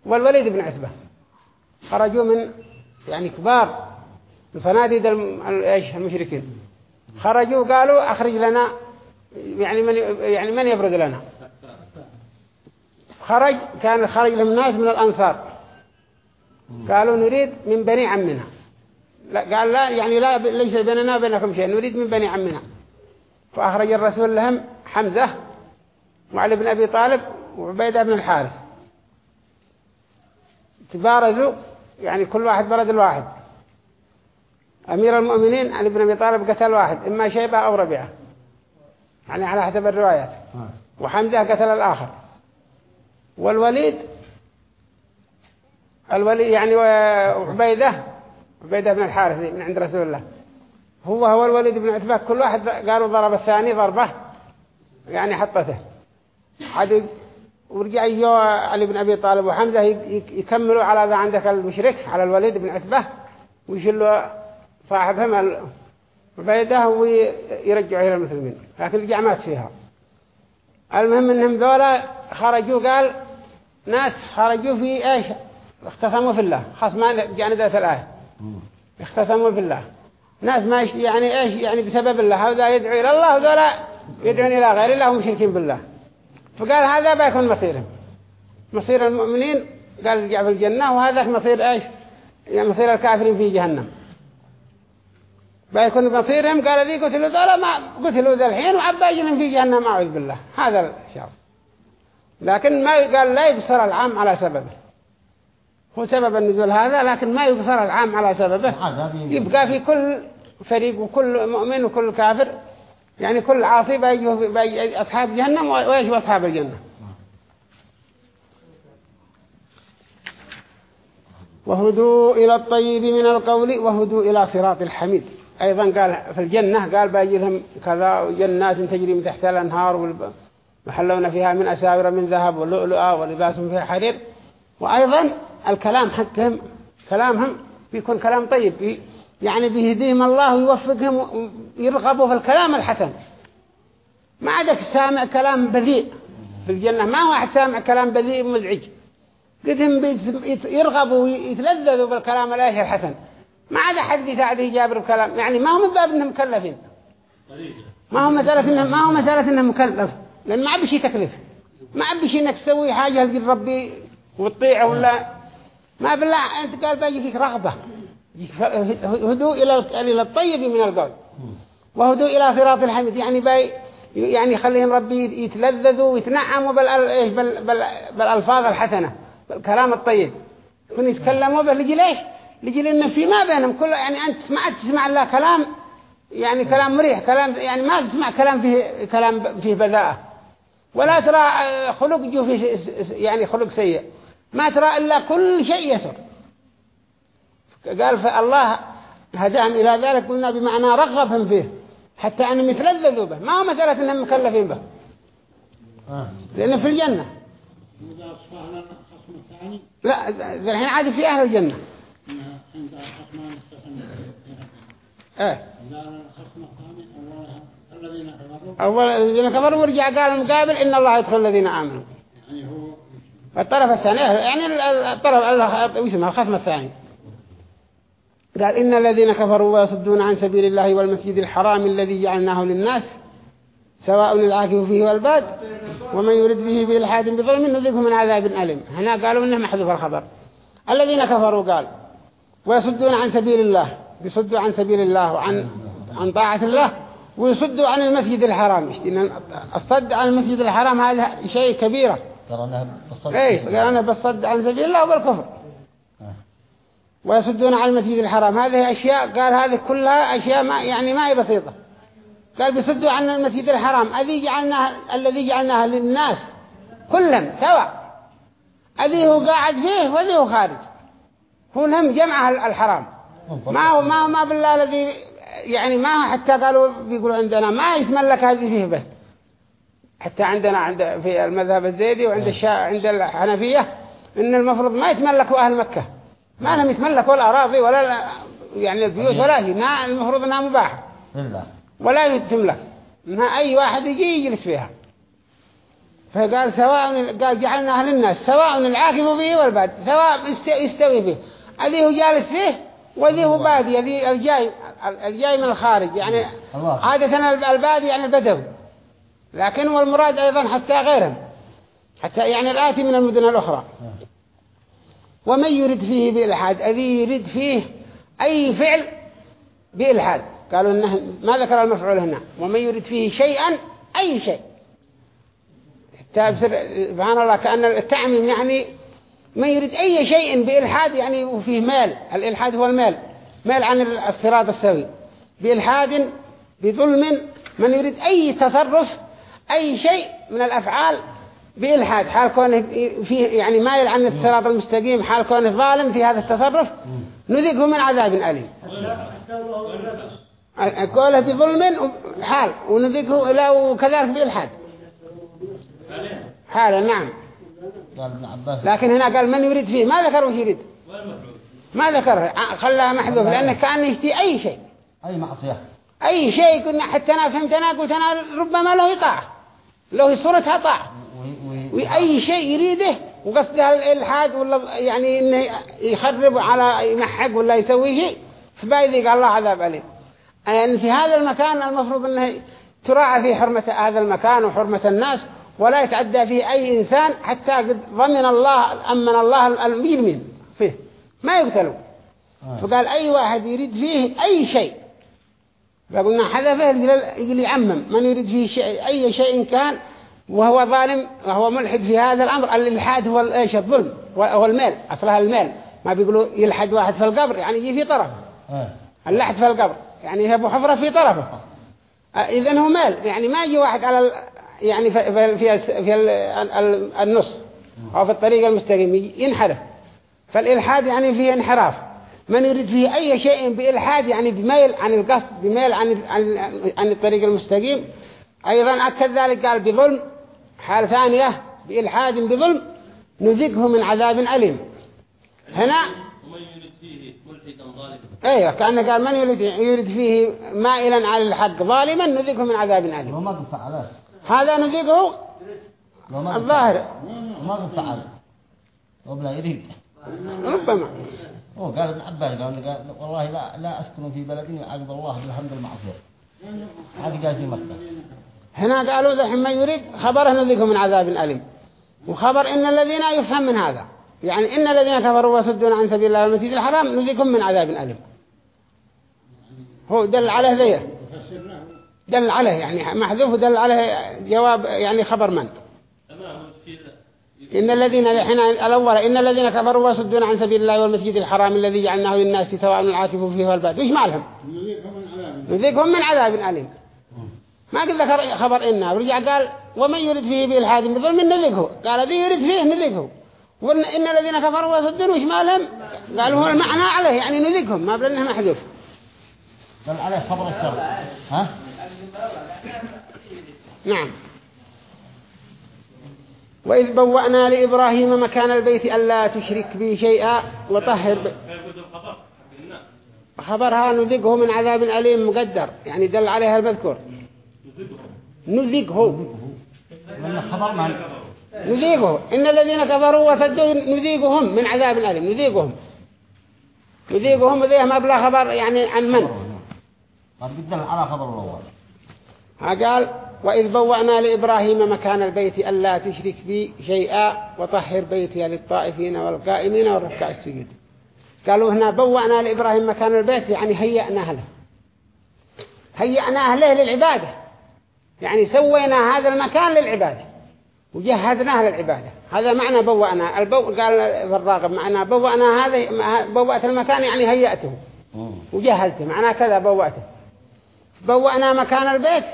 والوليد بن عتبة. خرجوا من يعني كبار صناديد المشركين. خرجوا قالوا أخرج لنا يعني من يعني من يبرد لنا؟ خرج كان خرج لهم ناس من الأنصار. قالوا نريد من بني عمنا. لا قال لا يعني لا ليس بيننا وبينكم شيء نريد من بني عمنا. فأخرج الرسول لهم حمزة وعلي بن أبي طالب وعبيدة بن الحارث. تبارزوا يعني كل واحد برد الواحد. أمير المؤمنين علي بن أبي طالب قتل واحد إما شيبة أو ربيعة. يعني على حسب الروايات. وحمزة قتل الآخر. والوليد الوليد يعني وعبيدة عبيدة بن الحارث من عند رسول الله. هو هو الوليد بن عتبة كل واحد قالوا ضرب الثاني ضربة يعني حطته. عاد ورجع يجوا علي بن أبي طالب وحمزة يكملوا على ذا عندك المشرك على الوليد بن عتبة ويشلوا صاحبهم عبيدة ويرجعوا إلى المسلمين لكن رجع مات فيها. المهم إنهم ذولا خرجوا قال ناس خرجوا في إيش؟ اختصموا في الله. خصمان يعني ذات الآية. اختصموا في الله. ناس ما يعني إيش؟ يعني بسبب الله. هذا يدعو إلى الله وذولا يدعون إلى غير الله ومشركين بالله. فقال هذا بيكون مصيرهم. مصير المؤمنين قال رجع في الجنة وهذا مصير إيش؟ يعني مصير الكافرين في جهنم. بيكون مصيرهم قال ذي قتلوا ذولا ما قتلوا ذا الحين وعباجهم في جهنم أعوذ بالله. هذا الشيء لكن ما قال لا يبصر العام على سببه. هو سبب النزول هذا لكن ما يبصر العام على سببه. يبقى في كل فريق وكل مؤمن وكل كافر. يعني كل عاصي بيجوا أصحاب جهنم ويجوا أصحاب الجنة. وهدوا إلى الطيب من القول وهدوا إلى صراط الحميد. أيضا قال في الجنة قال باجي لهم كذا جنات تجري من تحت الأنهار وحلون فيها من أساور من ذهب ولؤلؤا ولباسهم فيها حرير. وأيضا الكلام حقهم كلامهم بيكون كلام طيب يعني بيهديهم الله ويوفقهم يرغبوا في الكلام الحسن. ما عندك سامع كلام بذيء في الجنة ما واحد سامع كلام بذيء مزعج قدهم يرغبوا ويتلذذوا بالكلام الايش الحسن. ما عاد حد يساعده يجابر الكلام يعني ما هو من باب انهم مكلفين ما هو مسألة إنه ما هو مسألة إنه مكلف. لأن ما عبي شيء تكلف ما عبي شيء إنك تسوي حاجة لقد ربي وتطيع ولا. ما بالله أنت قال باجي فيك رغبة. هدوء إلى إلى الطيب من القول وهدوء إلى صراط الحميد. يعني باي يعني يخليهم ربي يتلذذوا ويتنعموا بال بال بال بالألفاظ الحسنة. بالكلام الطيب. يكون يتكلموا به ليش لجي لأن في ما بينهم كل يعني أنت ما تسمع الله كلام يعني كلام مريح كلام يعني ما تسمع كلام فيه كلام فيه بذاءة ولا ترى خلق جو فيه يعني خلق سيء. ما ترى إلا كل شيء يسر. قال فالله هداهم إلى ذلك قلنا بمعنى رغبهم فيه. حتى أنهم يتلذذوا به. ما هو مسألة أنهم مكلفين به. لأنه في الجنة. لا الحين عاد في أهل الجنة إنها عند الخصمان استثنى إيه. أول الذين كفروا ورجع قال المقابل إن الله يدخل الذين آمنوا. الطرف الثاني يعني ال- ال- الطرف الخصم الثاني. قال إن الذين كفروا ويصدون عن سبيل الله والمسجد الحرام الذي جعلناه للناس سواء العاكف فيه والباد ومن يرد به بإلحاد بظلم نذقه من عذاب أليم. هنا قالوا إنه محذوف الخبر. الذين كفروا قال ويصدون عن سبيل الله يصدوا عن سبيل الله وعن عن طاعة الله ويصدوا عن المسجد الحرام. الصد عن المسجد الحرام هذا شيء كبيرة قال أنا بصد عن سبيل الله وبالكفر. آه. ويصدون عن المسجد الحرام. هذه أشياء قال هذه كلها أشياء ما يعني ما هي بسيطة. قال بيصدوا عن المسجد الحرام. الذي جعلناه الذي جعلناه للناس كلهم سواء. الذي هو قاعد فيه والذي هو خارج. هو لهم جمع الحرام. ما هو ما هو ما بالله الذي يعني ما حتى قالوا بيقولوا عندنا ما يتملك هذه فيه بس. حتى عندنا عند في المذهب الزيدي وعند الشا عند الحنفية إن المفروض ما يتملكوا أهل مكة. ما لهم يتملكوا الأراضي ولا يعني البيوت ولا شيء. ما المفروض إنها مباحة. ولا تملك. إنها أي واحد يجي يجلس فيها. فقال سواء قال جعلنا أهل الناس سواء العاكف فيه والباد سواء يست- يستوي فيه. الذي هو جالس فيه والذي هو بادي الذي الجاي الجاي من الخارج. يعني. عادة البادي يعني البدوي لكن والمراد أيضا حتى غيرهم حتى يعني الآتي من المدن الأخرى. ومن يرد فيه بإلحاد؟ الذي يرد فيه أي فعل بإلحاد. قالوا إنه ما ذكر المفعول هنا. ومن يرد فيه شيئا أي شيء. حتى سبحان الله كأن التعميم يعني من يريد أي شيء بإلحاد يعني وفيه مال الإلحاد هو المال مال عن الصراط السوي. بإلحاد بظلم من يريد أي تصرف أي شيء من الأفعال بإلحاد. حال كونه فيه يعني مايل عن الصراط المستقيم حال كونه ظالم في هذا التصرف نذقه من عذاب أليم. قوله بظلم حال ونذقه لا وكذلك بإلحاد. حالا نعم. قال ابن عباس. لكن هنا قال من يريد فيه؟ ما ذكر وش يريد. ما ذكر خلاها محذوف لأنه كان يشتي أي شيء. أي معصية. أي شيء كنا حتى أنا فهمت أنا قلت أنا ربما له يطاع له صورتها طاع وي- وي- وأي شيء يريده وقصده الإلحاد ولا يعني إنه يخرب على يمحق ولا يسوي شيء. فبايذيق الله عذاب عليه أن في هذا المكان المفروض أنه تراعى فيه حرمة هذا المكان وحرمة الناس. ولا يتعدى فيه أي إنسان حتى قد ضمن الله أمن الله المجرمين فيه. ما يقتلوا آه. فقال أي واحد يريد فيه أي شيء. فقلنا حذفه يجي يعمم. من يريد فيه شيء أي شيء كان وهو ظالم وهو ملحد في هذا الأمر. الإلحاد هو إيش؟ الظلم. هو المال. أصلها المال. ما بيقولوا يلحد واحد في القبر يعني يجي في طرف آه. اللحد في القبر. يعني يهب حفرة في طرفه. إذن هو مال. يعني ما يجي واحد على. يعني في في في, في ال... ال... النص. أو في الطريق المستقيم. ينحرف. فالإلحاد يعني فيه انحراف. من يريد فيه أي شيء بإلحاد يعني بميل عن القصد بميل عن عن عن الطريق المستقيم. أيضا أكد ذلك قال بظلم. حال ثانية بإلحاد بظلم نذقه من عذاب أليم. هنا ومن يرد فيه ملحدا ظالما. أيوه كأنه قال من يريد, يريد فيه مائلا على الحق ظالما نذقه من عذاب أليم. ما قد فعل هذا قد الظاهر. ما قد فعل وبلا يريد ربما. هو قال ابن عباس قال قال والله لا لا أسكن في بلد يعاقب الله بالحمد المعصية هذه جاء في مكة. هنا قالوا ذا ما يريد خبره نذيقهم من عذاب أليم. وخبر إن الذين يفهم من هذا. يعني إن الذين كفروا وصدون عن سبيل الله والمسجد الحرام نذيقهم من عذاب أليم. هو دل عليه ذيه. دل عليه يعني محذوف دل عليه جواب يعني خبر من؟ إن الذين الحين الأول إن الذين كفروا وصدون عن سبيل الله والمسجد الحرام الذي جعلناه للناس سواء العاكف فيه والباد وش مالهم نذيقهم من عذاب أليم. ما قد ذكر خبر إنا ورجع قال ومن يريد فيه بإلحاد بظلم نذيقه. قال ذي يريد فيه نذيقه. وإن إن الذين كفروا وصدون وش مالهم قالوا هو المعنى عليه يعني نذيقهم ما بلنه محذوف. دل عليه خبر الشر. ها؟ نعم. وإذ بوأنا لإبراهيم مكان البيت ألا تشرك بي شيئا وطهر ب... فيقول الخبر قلنا خبرها نذقه من عذاب أليم مقدر يعني دل عليها المذكور. نذقه. نذيقه إن الذين كفروا وصدوا نذيقهم من عذاب أليم نذيقهم نذيقهم وذيه ما بلا خبر يعني عن من؟ قد دل على خبر الأول. ها قال وإذ بوأنا لإبراهيم مكان البيت ألا تشرك بي شيئا وطهر بيتي للطائفين والقائمين والركع السجود. قالوا هنا بوأنا لإبراهيم مكان البيت. يعني هيأناه له. هيأناه له للعبادة. يعني سوينا هذا المكان للعبادة. وجهزناه للعبادة. هذا معنى بوأنا. البو قال الراغب معنى بوأنا هذا بوأت المكان يعني هيأته. وجهزته معناه كذا بوأته. بوأنا مكان البيت.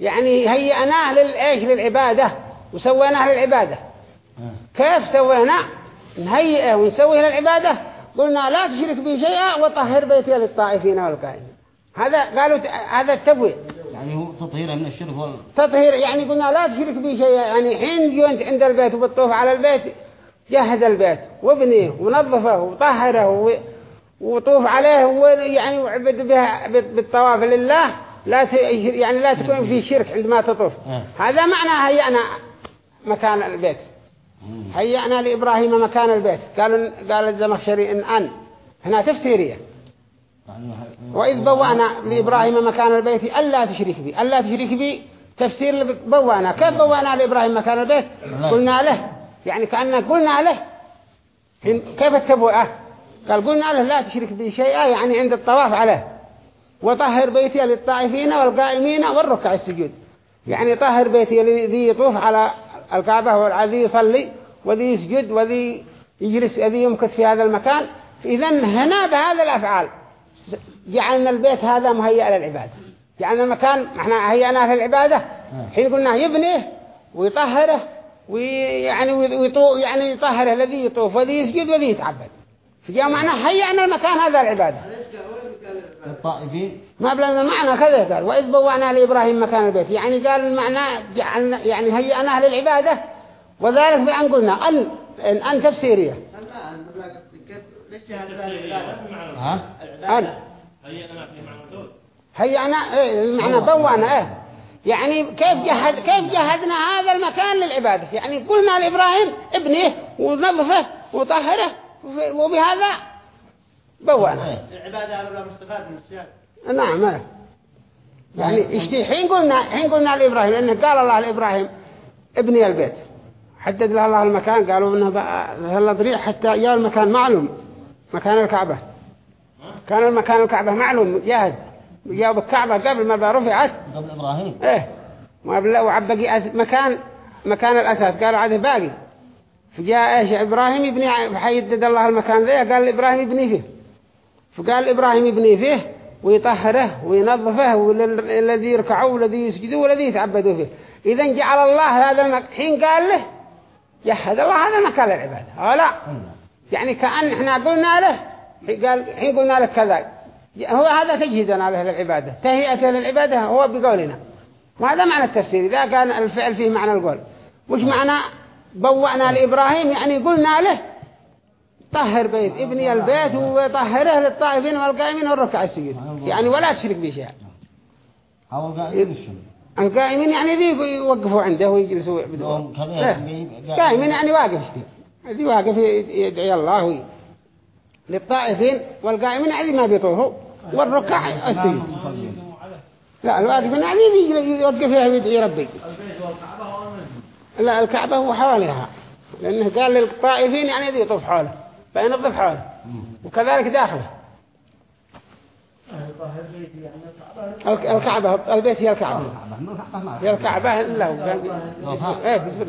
يعني هيئناه للإيش؟ للعبادة وسويناه للعبادة. كيف سوينا؟ نهيئه ونسويه للعبادة. قلنا لا تشرك بي شيئا وطهر بيتي للطائفين والقائمين. هذا قالوا هذا التبويء يعني هو تطهيره من الشرك وال تطهير يعني قلنا لا تشرك بي شيئا. يعني حين جو انت عند البيت وبتطوف على البيت جهز البيت وابنيه ونظفه وطهره و- وطوف عليه ويعني وعبد بها بال- بالطواف لله. لا ت... يعني لا تكون في شرك عندما تطوف. آه. هذا معنى هيئنا مكان البيت. هيئنا لإبراهيم مكان البيت. قال قال الزمخشري إن أن. هنا تفسيرية. وإذ بوأنا لإبراهيم مكان البيت ألا تشرك بي. ألا تشرك بي تفسير بوأنا. كيف بوأنا لإبراهيم مكان البيت. قلنا له. يعني كأننا قلنا له. كيف التبوئة قال قلنا له لا تشرك بي شيئا يعني عند الطواف عليه. وطهر بيتي للطائفين والقائمين والركع السجود. يعني طهر بيتي الذي يطوف على الكعبة والذي يصلي وذي يسجد وذي يجلس وذي يمكث في هذا المكان. إذا هنا بهذا الأفعال جعلنا البيت هذا مهيئ للعبادة. جعلنا المكان إحنا هيئناه للعبادة حين قلنا يبنيه ويطهره ويعني ويطو يعني يطهره الذي يطوف وذي يسجد وذي يتعبد. فجاء معناه هيئنا المكان هذا للعبادة الطائفين ما بلغنا المعنى كذا قال. وإذ بوأنا لإبراهيم مكان البيت. يعني قال المعنى جعلنا يعني هيئناه للعبادة. وذلك بأن قلنا أن أن تفسيرية. ها؟ أن. هيا أنا في معنى دول هيئنا إيه المعنى بوأنا إيه. يعني كيف جهز كيف جهزنا هذا المكان للعبادة؟ يعني قلنا لإبراهيم ابنيه ونظفه وطهره وبهذا إيه. العبادة على مستفاد من السياق. نعم. إيه. يعني اشتي حين قلنا حين قلنا لإبراهيم لأنه قال الله لإبراهيم ابني البيت. حدد له الله المكان قالوا إنه بقى هلا ضريع حتى جاء المكان معلوم. مكان الكعبة. كان المكان الكعبة معلوم جاهز. جاء بالكعبة قبل ما رفعت. قبل إبراهيم. إيه. ما بلا وعبقي أس- مكان مكان الأساس قالوا عاد باقي. فجاء إيش إبراهيم يبني فحيدد الله المكان ذا قال إبراهيم يبني فيه. فقال إبراهيم يبني فيه ويطهره وينظفه والذي يركعوا والذي يسجدوا والذي يتعبدوا فيه. إذا جعل الله هذا المكان حين قال له جهز الله هذا المكان للعبادة. أو لا. يعني كأن إحنا قلنا له قال حين قلنا لك كذا. هو هذا تجهيزنا له للعبادة تهيئة للعبادة هو بقولنا. وهذا معنى التفسير. إذا كان الفعل فيه معنى القول. وش معنى؟ بوأنا لإبراهيم يعني قلنا له طهر بيت ابني البيت وطهره للطائفين والقائمين والركع السجود. يعني ولا تشرك به شيء هو قائم الشم القائمين يعني ذي يوقفوا عنده ويجلسوا يوم كذا إيه. قائمين. يعني واقف ذي واقف يدعي الله وي. للطائفين والقائمين يعني ما بيطوفوا. والركع السجود. لا الواقفين يعني يجي يوقف فيها ويدعي ربي. لا الكعبة هو حواليها. لأنه قال للطائفين يعني ذي يطوف حوله. فينظف حوله وكذلك داخله. الك- الكعبة البيت هي الكعبة. هي الكعبة إلا. إيه بيصبر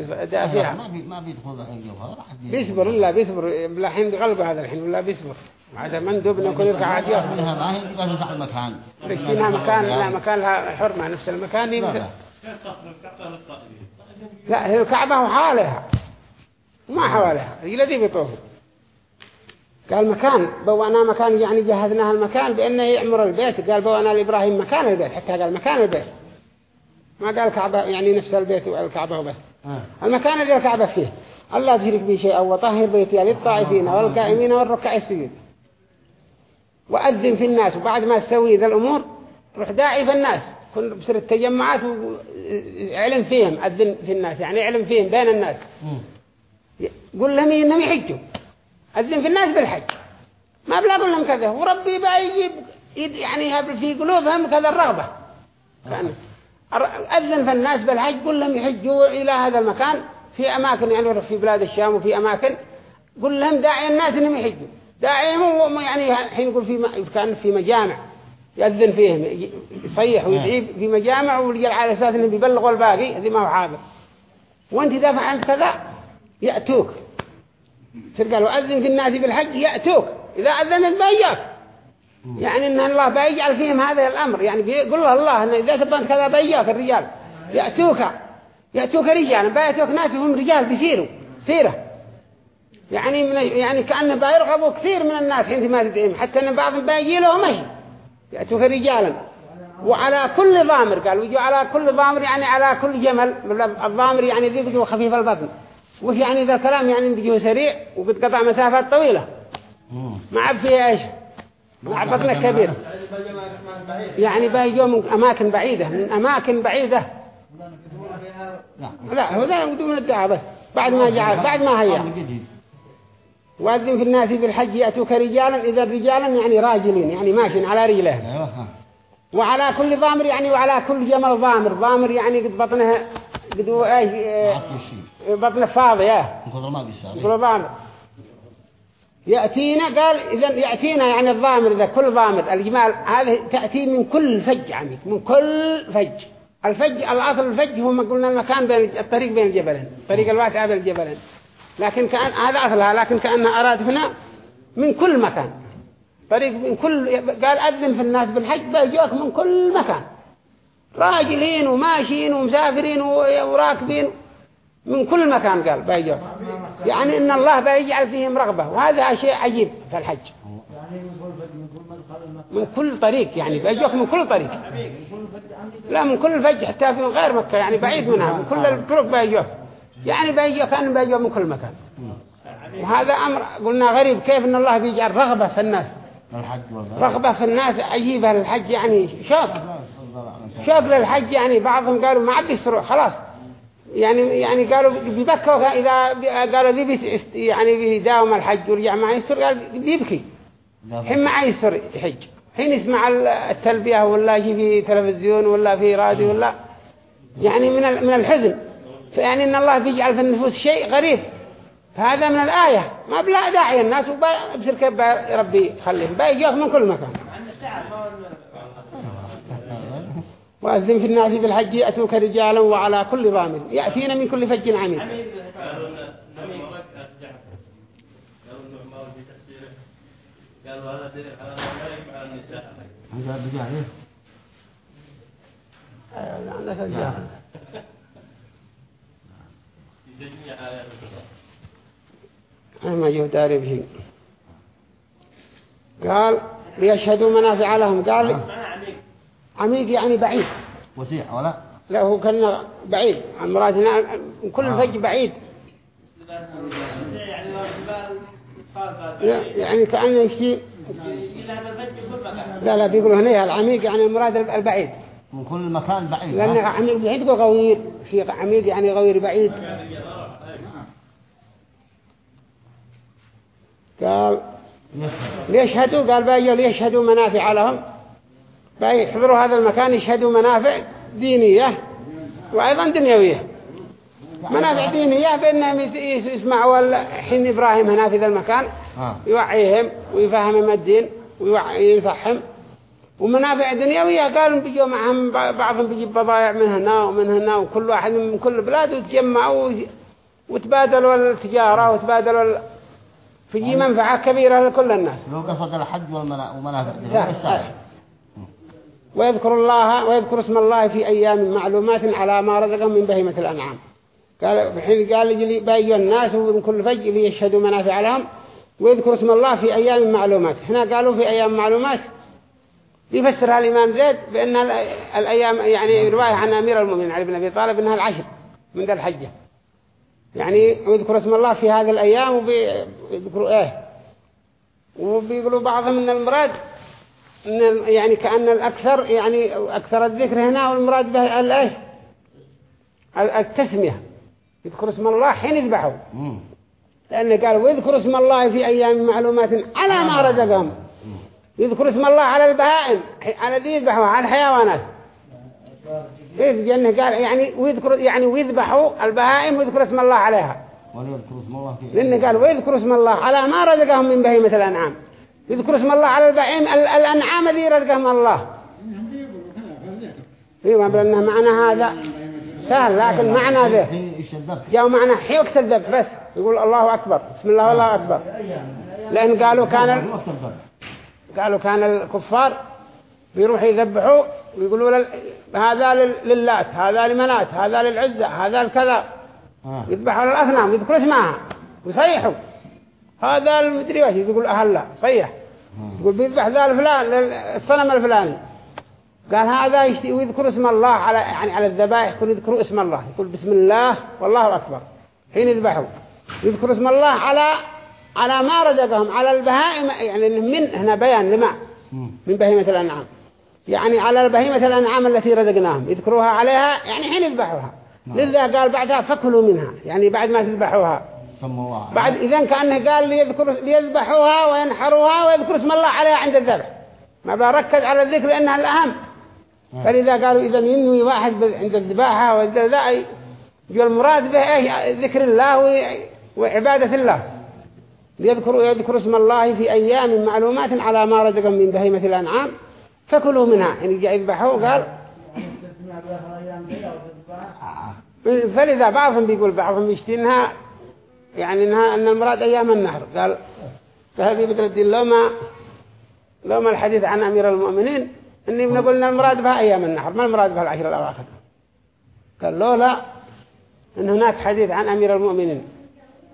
فيها. ما بي ما بيدخل بيصبر إلا بيصبر. الحين بقلبه هذا الحين ولا بيصبر. هذا مندوب إنه يكون يركع عادي. ما هي بس تاع المكان. لكنها مكان لا مكان لها حرمة. نفس المكان دي لا. هي الكعبة وحالها ما حواليها. هي الذي بيطوف قال مكان بوانا مكان يعني جهزناها المكان بأنه يعمر البيت. قال بوانا لإبراهيم مكان البيت حتى قال مكان البيت. ما قال كعبة يعني نفس البيت والكعبة وبس. آه. المكان الذي الكعبة فيه. الله تشرك به شيئا وطهر بيتي للطائفين والقائمين والركع السجود. وأذن في الناس وبعد ما تسوي ذا الأمور روح داعي في الناس. كن بصير التجمعات وعلم فيهم أذن في الناس يعني علم فيهم بين الناس. قل لهم إنهم يحجوا. أذن في الناس بالحج. ما بلا قل لهم كذا. وربي بقى يجيب يعني في قلوبهم كذا الرغبة. أذن في الناس بالحج قل لهم يحجوا إلى هذا المكان. في أماكن يعني في بلاد الشام وفي أماكن. قل لهم داعي الناس إنهم يحجوا. داعيهم يعني حين يقول في كان في مجامع. يأذن فيهم. يصيح ويدعي في مجامع ويجي على أساس إنهم بيبلغوا الباقي. هذه ما هو حاضر. وأنت إذا فعلت كذا يأتوك. تلقى لو أذن في الناس بالحج يأتوك. إذا أذنت بياك. يعني إن الله بيجعل فيهم هذا الأمر. يعني بيقول له الله إن إذا تبنت كذا بياك الرجال. يأتوك. يأتوك رجالا. بيأتوك ناس هم رجال بيسيروا سيرة. يعني من يعني كأنه بيرغبوا كثير من الناس حين ما تدعيهم. حتى أن بعضهم بيجي له مشي يأتوك رجالا. وعلى كل ضامر قال ويجوا على كل ضامر يعني على كل جمل. الضامر يعني ذي خفيف البطن. وش يعني ذا الكلام يعني بيجوا سريع وبتقطع مسافات طويلة. ما عب فيها إيش؟ ما عب بطنه كبير. يعني بيجوا من أماكن بعيدة. من أماكن بعيدة. لا هو ذا بدون الدعاء بس. بعد ما جعل بعد ما هيا. وأذن في الناس بالحج يأتوك رجالا. إذا رجالا يعني راجلين يعني ماشيين على رجلهم ها. وعلى كل ضامر يعني وعلى كل جمل ضامر. ضامر يعني قد بطنها قد إيش؟ بطنه فاضية ضامر يأتينا قال إذا يأتينا يعني الضامر إذا كل ضامر. الجمال هذه تأتي من كل فج عميك من كل فج. الفج الأصل الفج هو ما قلنا المكان بين الطريق بين الجبلين الطريق الواسع بين الجبلين. لكن كأن هذا أصلها لكن كأنها أراد هنا من كل مكان. طريق من كل قال أذن في الناس بالحج بيجوك من كل مكان. راجلين وماشيين ومسافرين وراكبين. من كل مكان قال بيجوك يعني إن الله بيجعل فيهم رغبة وهذا شيء عجيب في الحج. من كل طريق يعني بيجوك من كل طريق. لا من كل فج حتى في غير مكة يعني بعيد منها من كل الطرق بيجوك يعني بيجوك كان بيجوك من كل مكان. وهذا أمر قلنا غريب كيف إن الله بيجعل رغبة في الناس؟ رغبة في الناس عجيبة للحج يعني شوق. شوق للحج يعني بعضهم قالوا ما عاد يسروا خلاص. يعني يعني قالوا بيبكوا إذا قالوا ذي يعني بيداوم الحج ورجع ما يسر قال بيبكي حين ما يسر يحج. حين يسمع التلبية ولا يجي في تلفزيون ولا في راديو ولا يعني من من الحزن. فيعني إن الله بيجعل في النفوس شيء غريب. فهذا من الآية. ما بلا داعي الناس وبصير كيف ربي يخليهم. بيجوك من كل مكان. وأذن في الناس بالحج يأتوك رجالا وعلى كل ضامر. يأتينا من كل فج عميق. قالوا هذا دليل على على النساء هذا ما جه داري بشيء قال ليشهدوا منافع لهم. قال عميق يعني بعيد. وسيع ولا لا؟ هو كان بعيد. عن مرادنا كل فج بعيد. يعني الجبال تخاف لا، يعني كأنه شيء الفج لا لا بيقولوا هنا العميق يعني المراد البعيد. من كل مكان بعيد لأن؟ عميق بعيد يقول غوير شيء عميق يعني غوير بعيد. قال يشهد. ليشهدوا؟ قال بيجوا ليشهدوا منافع لهم. بيحضروا هذا المكان يشهدوا منافع دينية وأيضا دنيوية. منافع دينية بأنهم يس- يس- يسمعوا حين إبراهيم هنا في ذا المكان آه. يوعيهم ويفهمهم الدين وينصحهم ومنافع دنيوية قالوا بيجوا معهم بعضهم بيجيب بضايع من هنا ومن هنا وكل واحد من كل بلاد وتجمعوا وتبادلوا التجارة وتبادلوا. فيجي منفعة كبيرة لكل الناس. لو قصد الحج والمنا- والمنافع دي صح، مش صح. صحيح. ويذكر الله ويذكر اسم الله في أيام معلومات على ما رزقهم من بهيمة الأنعام. قال بحين قال بيجوا الناس ومن كل فج ليشهدوا منافع لهم. ويذكر اسم الله في أيام معلومات. هنا قالوا في أيام معلومات. يفسرها الإمام زيد بأن ال- الأيام يعني رواية عن أمير المؤمنين علي بن أبي طالب أنها العشر من ذا الحجة. يعني ويذكر اسم الله في هذه الأيام ويذكروا إيه. وبيقولوا بعضهم من المراد يعني كأن الأكثر يعني أكثر الذكر هنا والمراد به الإيش ال- التسمية. يذكر اسم الله حين يذبحوا. لأنه قال ويذكر اسم الله في أيام معلومات على ما رزقهم. يذكر اسم الله على البهائم على ذي يذبحوا على الحيوانات. إيه لأنه قال يعني ويذكر يعني ويذبحوا البهائم ويذكر اسم الله عليها. لأنه قال ويذكر اسم الله على ما رزقهم من بهيمة الأنعام. يذكر اسم الله على البهائم ال- الأنعام الذي رزقهم الله أيوه بأنه معنى هذا سهل لكن معنى ذا الشدف جاءوا معنى حي وقت الذبح بس يقول الله أكبر بسم الله والله أكبر لأن قالوا كان ال-. قالوا كان الكفار بيروحوا يذبحوا ويقولوا لل... هذا لل- للات هذا لمنات هذا للعزة هذا الكذا آه. يذبحوا على الأصنام يذكروا اسمها ويصيحوا هذا المدري وش يقول أهل لا صيح يقول بيذبح ذا الفلان الصنم الفلاني. قال هذا يشتي ويذكر اسم الله على يعني على الذبائح يقول يذكروا اسم الله. يقول بسم الله والله أكبر. حين يذبحوا يذكر اسم الله على على ما رزقهم على البهائم يعني من هنا بيان لما. من بهيمة الأنعام. يعني على البهيمة الأنعام التي رزقناهم. يذكروها عليها يعني حين يذبحوها. نعم. لذا قال بعدها فكلوا منها يعني بعد ما تذبحوها. بعد إذا كأنه قال ليذكر ليذبحوها وينحروها ويذكر اسم الله عليها عند الذبح. ما بركز على الذكر لأنها الأهم. آه. فلذا قالوا إذا ينوي واحد عند الذباحة وذا جو المراد به إيه؟ ذكر الله وعبادة الله. ليذكروا يذكر اسم الله في أيام معلومات على ما رزقهم من بهيمة الأنعام. فكلوا منها. يعني جاء يذبحوا قال آه. فلذا بعضهم بيقول بعضهم يشتي انها يعني إنها أن المراد أيام النهر. قال فهذه بتردي لو ما لو ما الحديث عن أمير المؤمنين إني بنقول إن المراد بها أيام النهر. ما المراد بها العشر الأواخر؟ قال لولا إن هناك حديث عن أمير المؤمنين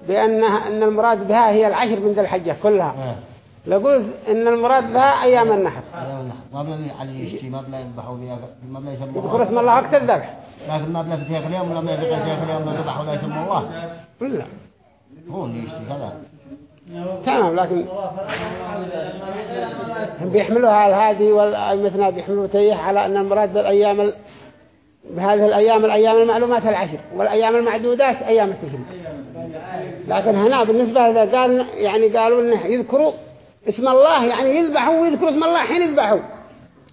بانها أن المراد بها هي العشر من ذي الحجة كلها. آه. لقول إن المراد بها أيام النحر. ما بلا علي يشتي ما بلا يذبحوا فيها ما بلا يسموا يذكر اسم الله وقت الذبح. لكن ما بلا في اليوم ولا ما ذاك اليوم؟ لا ذبح ولا يسمى الله لا. هو اللي يشتي كذا تمام لكن بيحملوها على هذه والمثنى بيحملوا تيح على أن المراد بالأيام ال... بهذه الأيام الأيام المعلومات العشر والأيام المعدودات أيام التشريق لكن هنا بالنسبة إذا قال يعني قالوا إنه يذكروا اسم الله يعني يذبحوا ويذكروا اسم الله حين يذبحوا.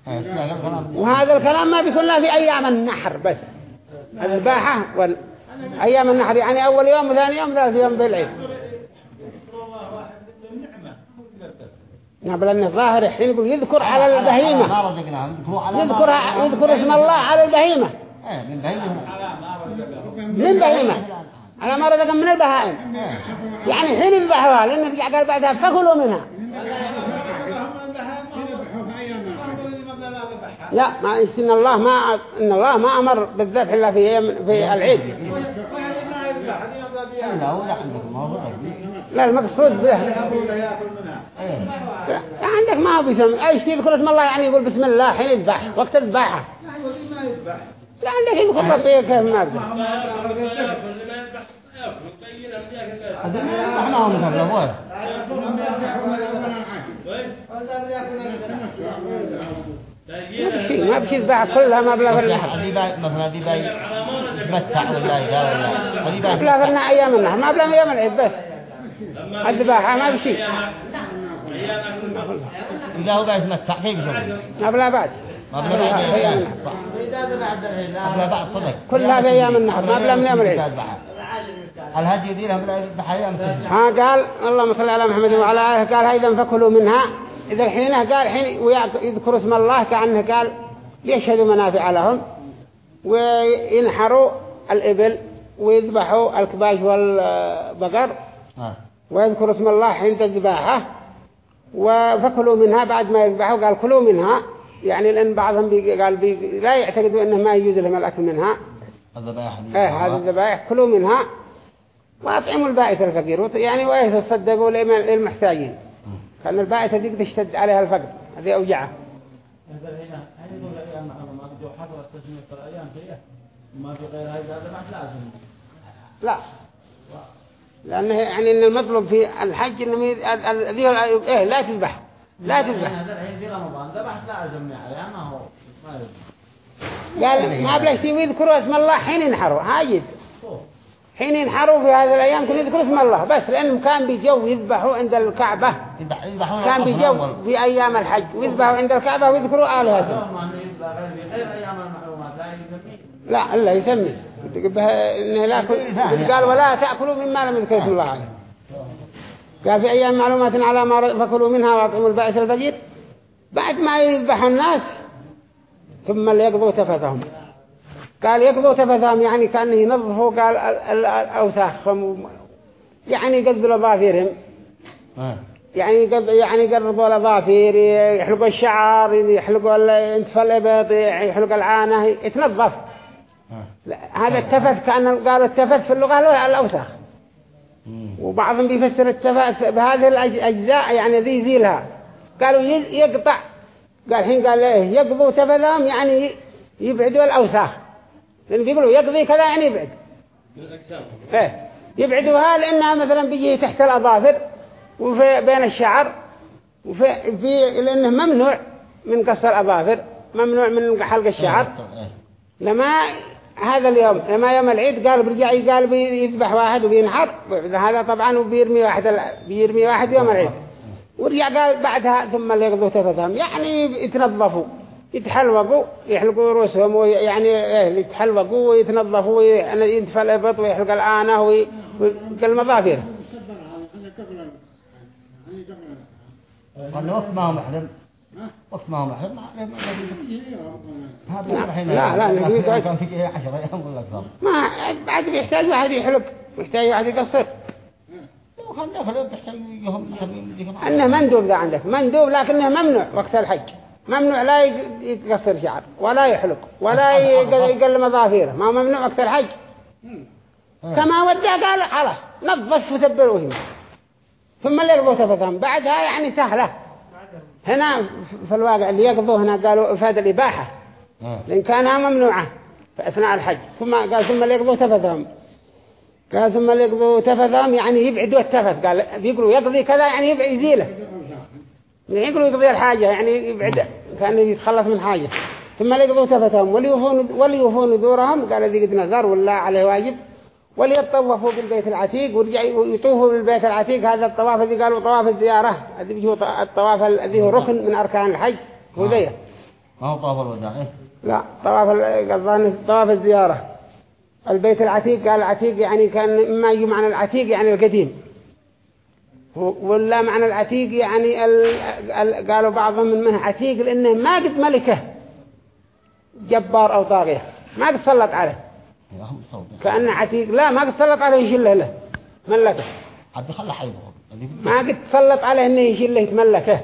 لا، لا، كلام. وهذا الكلام ما بيكون له في أيام النحر بس الذباحة وال... أيام النحر يعني أول يوم وثاني يوم ثالث يوم بالعيد. نعم لأنه ظاهر حين يقول يذكر على البهيمة. يذكر. يذكر اسم الله على البهيمة. إيه من بهيمة. من بهيمة. على ما رزق من البهائم. إيه. يعني حين يذبحوها لأنه قال بعدها فكلوا منها يذبحوا في أيام العيد. لا ما إن الله ما إن الله ما أمر بالذبح إلا في في العيد. لا ولا عندكم ما هو ذاك. لا المقصود به. عندك ما هو بيسمى أي شيء يذكر اسم الله يعني يقول بسم الله حين يذبح وقت الذباحة. لا عندك يذكر ربي كيف ما يذبح إحنا هم مثلا ما بشي ما بشي ذبح كلها في النحر مثلا هذه باي يتمتع ولا يدار ولا في النحر أيام النحر. ما بلا في أيام العيد بس الذباحة ما بشي. إذا هو باي يتمتع كيف ما بلا بعد. أيام إذا بعد. قبل بعد صدق. كلها في أيام النحر ما بلا من يوم العيد. الهدي دي لها بلا بحيام ها قال اللهم صل على محمد وعلى آله قال هيدا فكلوا منها. إذا الحين قال حين ويذكر اسم الله كأنه قال ليشهدوا منافع لهم وينحروا الإبل ويذبحوا الكباش والبقر آه. ويذكر اسم الله عند الذباحة وفكلوا منها بعد ما يذبحوا قال كلوا منها. يعني لأن بعضهم بي قال بي لا يعتقدوا أنه ما يجوز لهم الأكل منها. الذبائح إيه هذه الذبائح كلوا منها وأطعموا البائس الفقير. يعني ويتصدقوا للمحتاجين. كان البائس هذيك تشتد عليها الفقر هذه أوجعة. هذا هنا هذه يقول أيام ما جو حضر التسمية في الأيام فيها ما في غير هذا بعد لازم. لا. لأنه يعني إن المطلوب في الحج إنه ذي ال- إيه لا تذبح. لا تذبح. لازم يعني ما هو ما. قال ما بلاش يذكروا اسم الله حين ينحروا هاجد. حين ينحروا في هذه الأيام كل يذكروا اسم الله. بس لأنهم كان بيجوا يذبحوا عند الكعبة. يذبح- يذبحون كان بيجوا في أيام الحج. ويذبحوا عند الكعبة ويذكروا آلهتهم. يذبح لا لا يسمي. لا كل قال ولا تأكلوا مما لم يذكر اسم الله عليه. قال في أيام معلومات على ما فكلوا منها وأطعموا البائس الفقير. بعد ما يذبحوا الناس ثم ليقضوا تفثهم قال يقضوا تفثهم يعني كان ينظفوا قال ال- ال- أوساخهم و- يعني قذبوا أظافرهم آه. يعني قد يعني يقربوا الأظافر يحلقوا الشعر يحلقوا ال- ينتفى الإبط يحلقوا العانة يتنظف. آه. هذا التفت كأن قالوا التفت في اللغة له الأوساخ. وبعضهم بيفسر التفت بهذه الأجزاء يعني ذي ذيلها. قالوا يقطع. قال الحين قال إيه يقضوا تفثهم يعني يبعدوا الأوساخ. لأن بيقولوا يقضي كذا يعني يبعد. إيه. يبعدوها لأنها مثلا بيجي تحت الأظافر وفي بين الشعر وفي في لأنه ممنوع من قص الأظافر ممنوع من حلق الشعر. إيه. لما هذا اليوم لما يوم العيد قال برجع قال بيذبح واحد وبينحر. هذا طبعا وبيرمي واحد بيرمي واحد يوم العيد. ورجع قال بعدها ثم اللي يقضوا تفتهم. يعني يتنظفوا. يتحلوقوا يحلقوا رؤوسهم ويعني إيه يتحلوقوا ويتنظفوا يعني ينتفى الإبط ويحلق الآنة وي- وكالمظافر صدر هذا هذا قبل هذا قبل قال وقت ما هو محرم. وقت ما هو محرم. إيه، لا، لا، كان نبي في- قاعد- كان في 10 أيام ولا أكثر. ما بعد بيحتاج واحد يحلق يحتاج واحد يقصر. بيحتاج أنه مندوب ذا عندك مندوب لكنه ممنوع وقت الحج. ممنوع لا يق- يقصر شعر ولا يحلق ولا يق- يقلم ظافيره ما ممنوع وقت الحج كما ودع قال خلاص نظف وسبر وهم ثم اللي يقضوا تفتهم بعدها يعني سهلة. هنا في الواقع اللي يقضوا هنا قالوا إفادة الإباحة. لأن كانها ممنوعة في أثناء الحج. ثم قال ثم اللي يقضوا تفتهم قال ثم اللي يقضوا تفتهم يعني يبعدوا التفت قال بيقولوا يقضي كذا يعني يبعد يزيله. يعني يقولوا يقضي الحاجة يعني يبعد كان يتخلص من حاجة. ثم ليقضوا تفتهم وليوفون وليوفوا نذورهم قال ذي قد نذر ولا عليه واجب. وليطوفوا بالبيت العتيق ورجع يطوفوا بالبيت العتيق. هذا الطواف الذي قالوا طواف الزيارة. الذي بيجوا الطواف الذي هو ركن من أركان الحج. هو ذي ما هو طاف الوداع؟ إيه؟ لا طواف ال- قصدان طواف الزيارة. البيت العتيق قال العتيق يعني كان ما يجي معنى العتيق يعني القديم. ولا معنى العتيق يعني ال... ال... قالوا بعضهم من منه عتيق لأنه ما قد ملكه جبار أو طاغية ما قد سلط عليه. كأنه عتيق لا ما قد سلط عليه يشله له ملكه. عبد خلى حيبه ما قد سلط عليه إنه يشله يتملكه.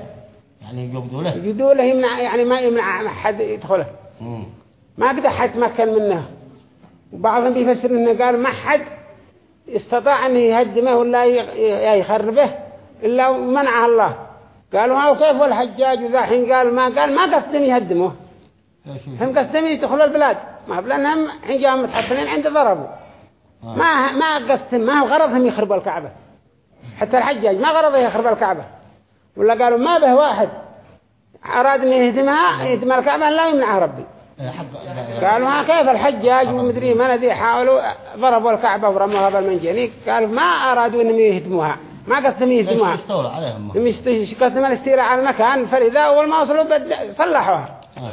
يعني يقبضوا له. يجدوا له يمنع يعني ما يمنع أحد يدخله. مم. ما قد أحد مكن منه. وبعضهم بيفسر إنه قال ما حد استطاع انه يهدمه ولا يخربه إلا منعه الله. قالوا ها وكيف والحجاج وذا حين قال ما قال ما قصدهم يهدموه؟ هم قصدهم يدخلوا البلاد. ما بلانهم حين جاءوا متحصنين عند ضربوا. آه. ما ما قصدهم ما هو غرضهم يخربوا الكعبة. حتى الحجاج ما غرضه يخرب الكعبة. ولا قالوا ما به واحد. أراد أن يهدمها يهدم الكعبة لا يمنعها ربي. قالوا كيف الحجاج ومدري من ذي حاولوا ضربوا الكعبة ورموها بالمنجنيق قالوا ما أرادوا أنهم يهدموها. ما قصدهم يهدموها. استولى عليهم؟ قصدهم؟ الاستيلاء على المكان. فلذا أول ما وصلوا. صلحوها. آه.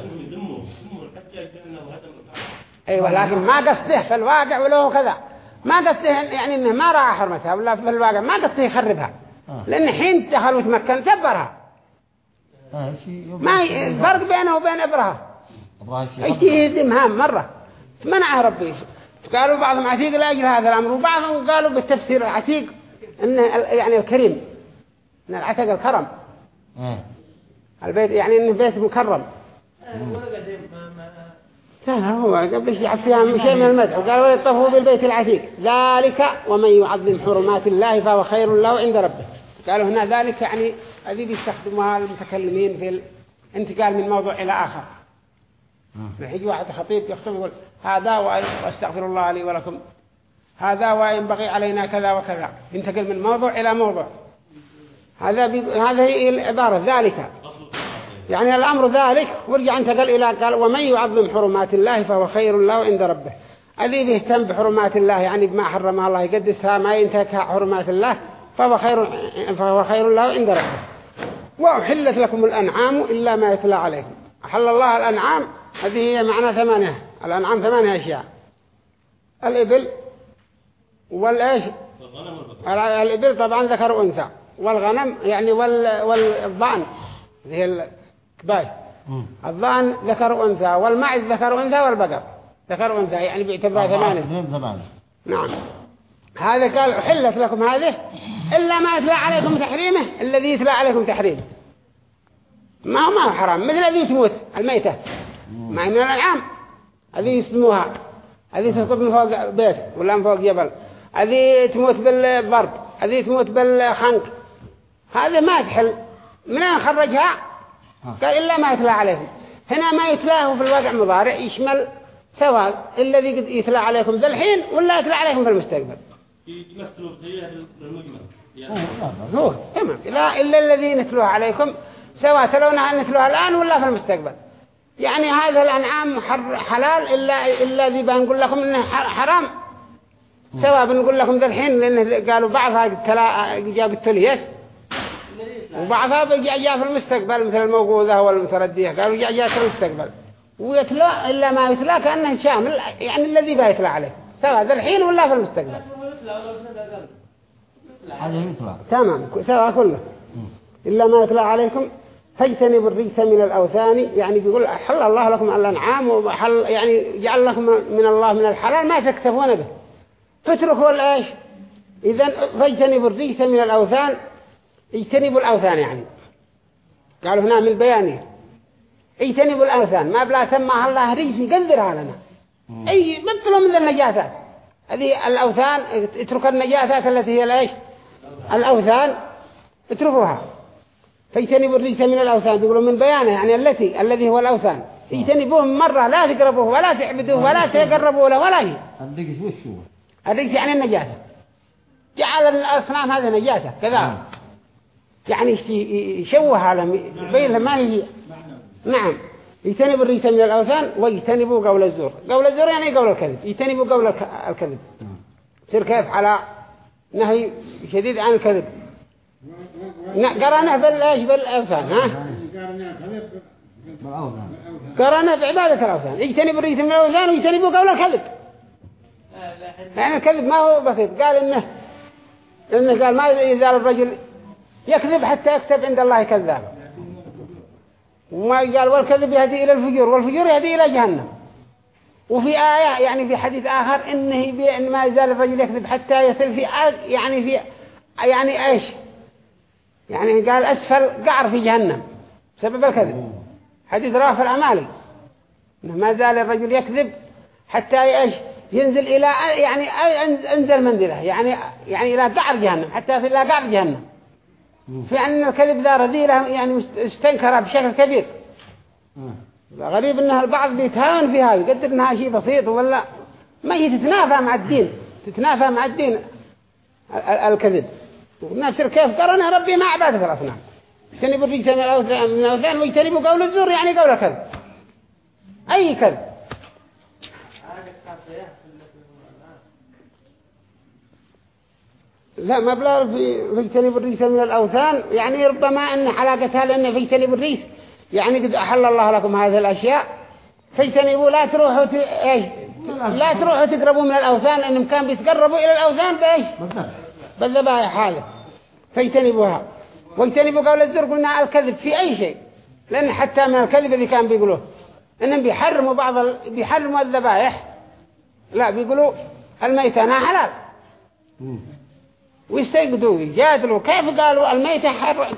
أيوة لكن ما قصده. في الواقع وله كذا. ما قصده يعني إنه ما رأى حرمتها. ولا في الواقع ما قصده يخربها. آه. لأن حين دخل وتمكن دبرها آه، ما الفرق بينه وبين إبرها أبغى شيء اجتهد مهام مرة. منعه ربي. قالوا بعضهم عتيق لأجل هذا الأمر. وبعضهم قالوا بالتفسير العتيق إنه يعني الكريم. إن العتق الكرم. آه. البيت يعني إنه بيت مكرم. لا لا هو قبل شيء فيها شيء من المدح. وقال وليطفوا بالبيت العتيق. ذلك ومن يعظم حرمات الله فهو خير له عند ربه. قالوا هنا ذلك يعني هذه بيستخدمها المتكلمين في الانتقال من موضوع إلى آخر. يجي واحد خطيب يخطب يقول هذا وأستغفر الله لي ولكم. هذا وينبغي علينا كذا وكذا. ينتقل من موضوع إلى موضوع هذا بي... هذه العبارة ذلك. يعني الأمر ذلك. ورجع انتقل إلى قال ومن يعظم حرمات الله فهو خير له عند ربه. الذي بيهتم بحرمات الله يعني بما حرمها الله يقدسها ما ينتهك حرمات الله فهو خير فهو خير له عند ربه. وأحلت لكم الأنعام إلا ما يتلى عليكم. أحل الله الأنعام هذه هي معنى ثمانية الأنعام ثمانية أشياء. الإبل والإيش؟ الإبل طبعا ذكر وأنثى والغنم يعني وال والضأن. هي الكباش. الضأن ذكر وأنثى والمعز ذكر وأنثى والبقر ذكر وأنثى يعني بيعتبرها ثمانية. نعم. هذا قال أحلت لكم هذه إلا ما يتلى عليكم تحريمه الذي يتلى عليكم تحريمه. ما هو ما هو حرام. مثل الذي تموت الميتة. ما هي من الأنعام هذه يسموها. هذه تسقط من فوق بيت ولا من فوق جبل. هذه تموت بالضرب هذه تموت بالخنق. هذا ما تحل. من أين خرجها؟ قال إلا ما يتلى عليكم. هنا ما يتلاه في الواقع مضارع يشمل سواء الذي قد يتلى عليكم ذا الحين ولا يتلى عليكم في المستقبل. يعني لا بأس. هو تمام. لا إلا الذي نتلوها عليكم سواء تلونها نتلوها الآن ولا في المستقبل؟ يعني هذا الأنعام حر حلال إلا إلا ذي بنقول لكم إنه حرام. سواء بنقول لكم ذا الحين لأن قالوا بعضها تلا جاء بالتليات وبعضها جاء جاء في المستقبل مثل الموقوذة والمتردية. قالوا جاء جاء في المستقبل. ويتلى إلا ما يتلى كأنه شامل يعني الذي بيتلى عليه. سواء ذا الحين ولا في المستقبل. تمام. سواء كله. إلا ما يتلى عليكم. فاجتنبوا الرجس من الأوثان يعني بيقول حل الله لكم الأنعام وحل يعني جعل لكم من الله من الحلال ما تكتفون به. فاتركوا الإيش إذا فاجتنبوا الرجس من الأوثان. اجتنبوا الأوثان يعني. قالوا هنا من البيانية اجتنبوا الأوثان. ما بلا سماها الله رجس يقدرها لنا. أي بطلوا من النجاسات. هذه الأوثان اتركوا النجاسات التي هي الإيش الأوثان. اتركوها. فاجتنبوا الرجس من الأوثان. بيقولوا من بيانه يعني التي الذي هو الأوثان. اجتنبوه مرة لا تقربوه ولا تعبدوه ولا تقربوا له ولا شيء. الدقس وش هو؟ الرجس يعني النجاسة. جعل الأصنام هذه نجاسة كذا. يعني يشت- يشوه على بين ما هي. نعم. يجتنبوا الرجس من الأوثان ويجتنبوا قول الزور. قول الزور يعني قول الكذب. يجتنبوا قول الك- الكذب. يصير كيف؟ على نهي شديد عن الكذب. قرنه بالإيش بالأوثان ها؟ قرنه بعبادة الأوثان. يجتنبوا الرجس من الأوثان ويجتنبوا قول الكذب. يعني الكذب ما هو بسيط. قال إنه إنه قال ما يزال الرجل يكذب حتى يكتب عند الله كذابا. وما قال والكذب يهدي إلى الفجور والفجور يهدي إلى جهنم. وفي آية يعني في حديث آخر إنه إن ما يزال الرجل يكذب حتى يصل في يعني في يعني إيش؟ يعني قال أسفل قعر في جهنم سبب الكذب. حديث رافع الأمالي إنه ما زال الرجل يكذب حتى إيش؟ ينزل إلى يعني أن- أنزل منزله. يعني يعني إلى قعر جهنم حتى إلى قعر جهنم. في أن الكذب ذا رذيلة يعني استنكرها بشكل كبير. غريب أنها البعض بيتهاون فيها يقدر أنها شيء بسيط ولا ما هي تتنافى مع الدين تتنافى مع الدين ال- ال- الكذب. ونفسر كيف قرنها ربي مع عبادة الأصنام. اجتنبوا الرجس من الأوثان واجتنبوا قول الزور يعني قول الكذب أي كذب. لا ما بلا في في اجتنبوا الرجس من الأوثان يعني ربما أن حلاقتها لأن في اجتنبوا الرجس يعني قد أحل الله لكم هذه الأشياء. فاجتنبوا لا تروحوا ت... لا تروحوا تقربوا من الأوثان لأنهم كان بيتقربوا إلى الأوثان بإيش؟ بالضبط بالذبائح هذا فاجتنبوها. واجتنبوا قول الزر قلنا الكذب في أي شيء. لأن حتى من الكذب اللي كان بيقولوه. إنهم بيحرموا بعض ال... بيحرموا الذبائح. لا بيقولوا الميتة أنا حلال. ويستيقظوا يجادلوا كيف قالوا الميتة حر...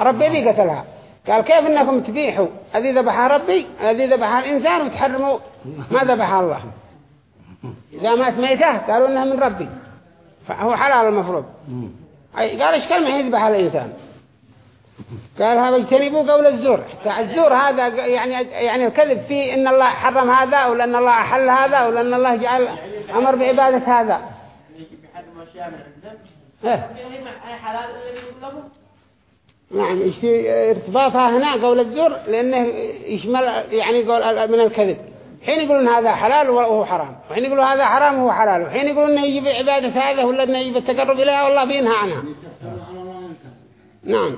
ربي ذي قتلها؟ قال كيف إنكم تبيحوا؟ الذي ذبحها ربي الذي ذبحها الإنسان وتحرموا ما ذبحها الله. إذا مات ميتة قالوا إنها من ربي. فهو حلال المفروض. قال إيش كلمة يذبح الإنسان؟ قال هذا اجتنبوا قول الزور. حتى الزور هذا يعني يعني الكذب فيه إن الله حرم هذا ولا ان الله أحل هذا ولا ان الله جعل أمر بعبادة هذا. إيه. نعم ارتباطها هنا قول الزور لأنه يشمل يعني قول من الكذب. حين يقولون هذا حلال وهو حرام وحين يقولون هذا حرام وهو حلال وحين يقولون إنه يجب عبادة هذا ولا إنه يجب التقرب إليها والله بينهى عنها. نعم.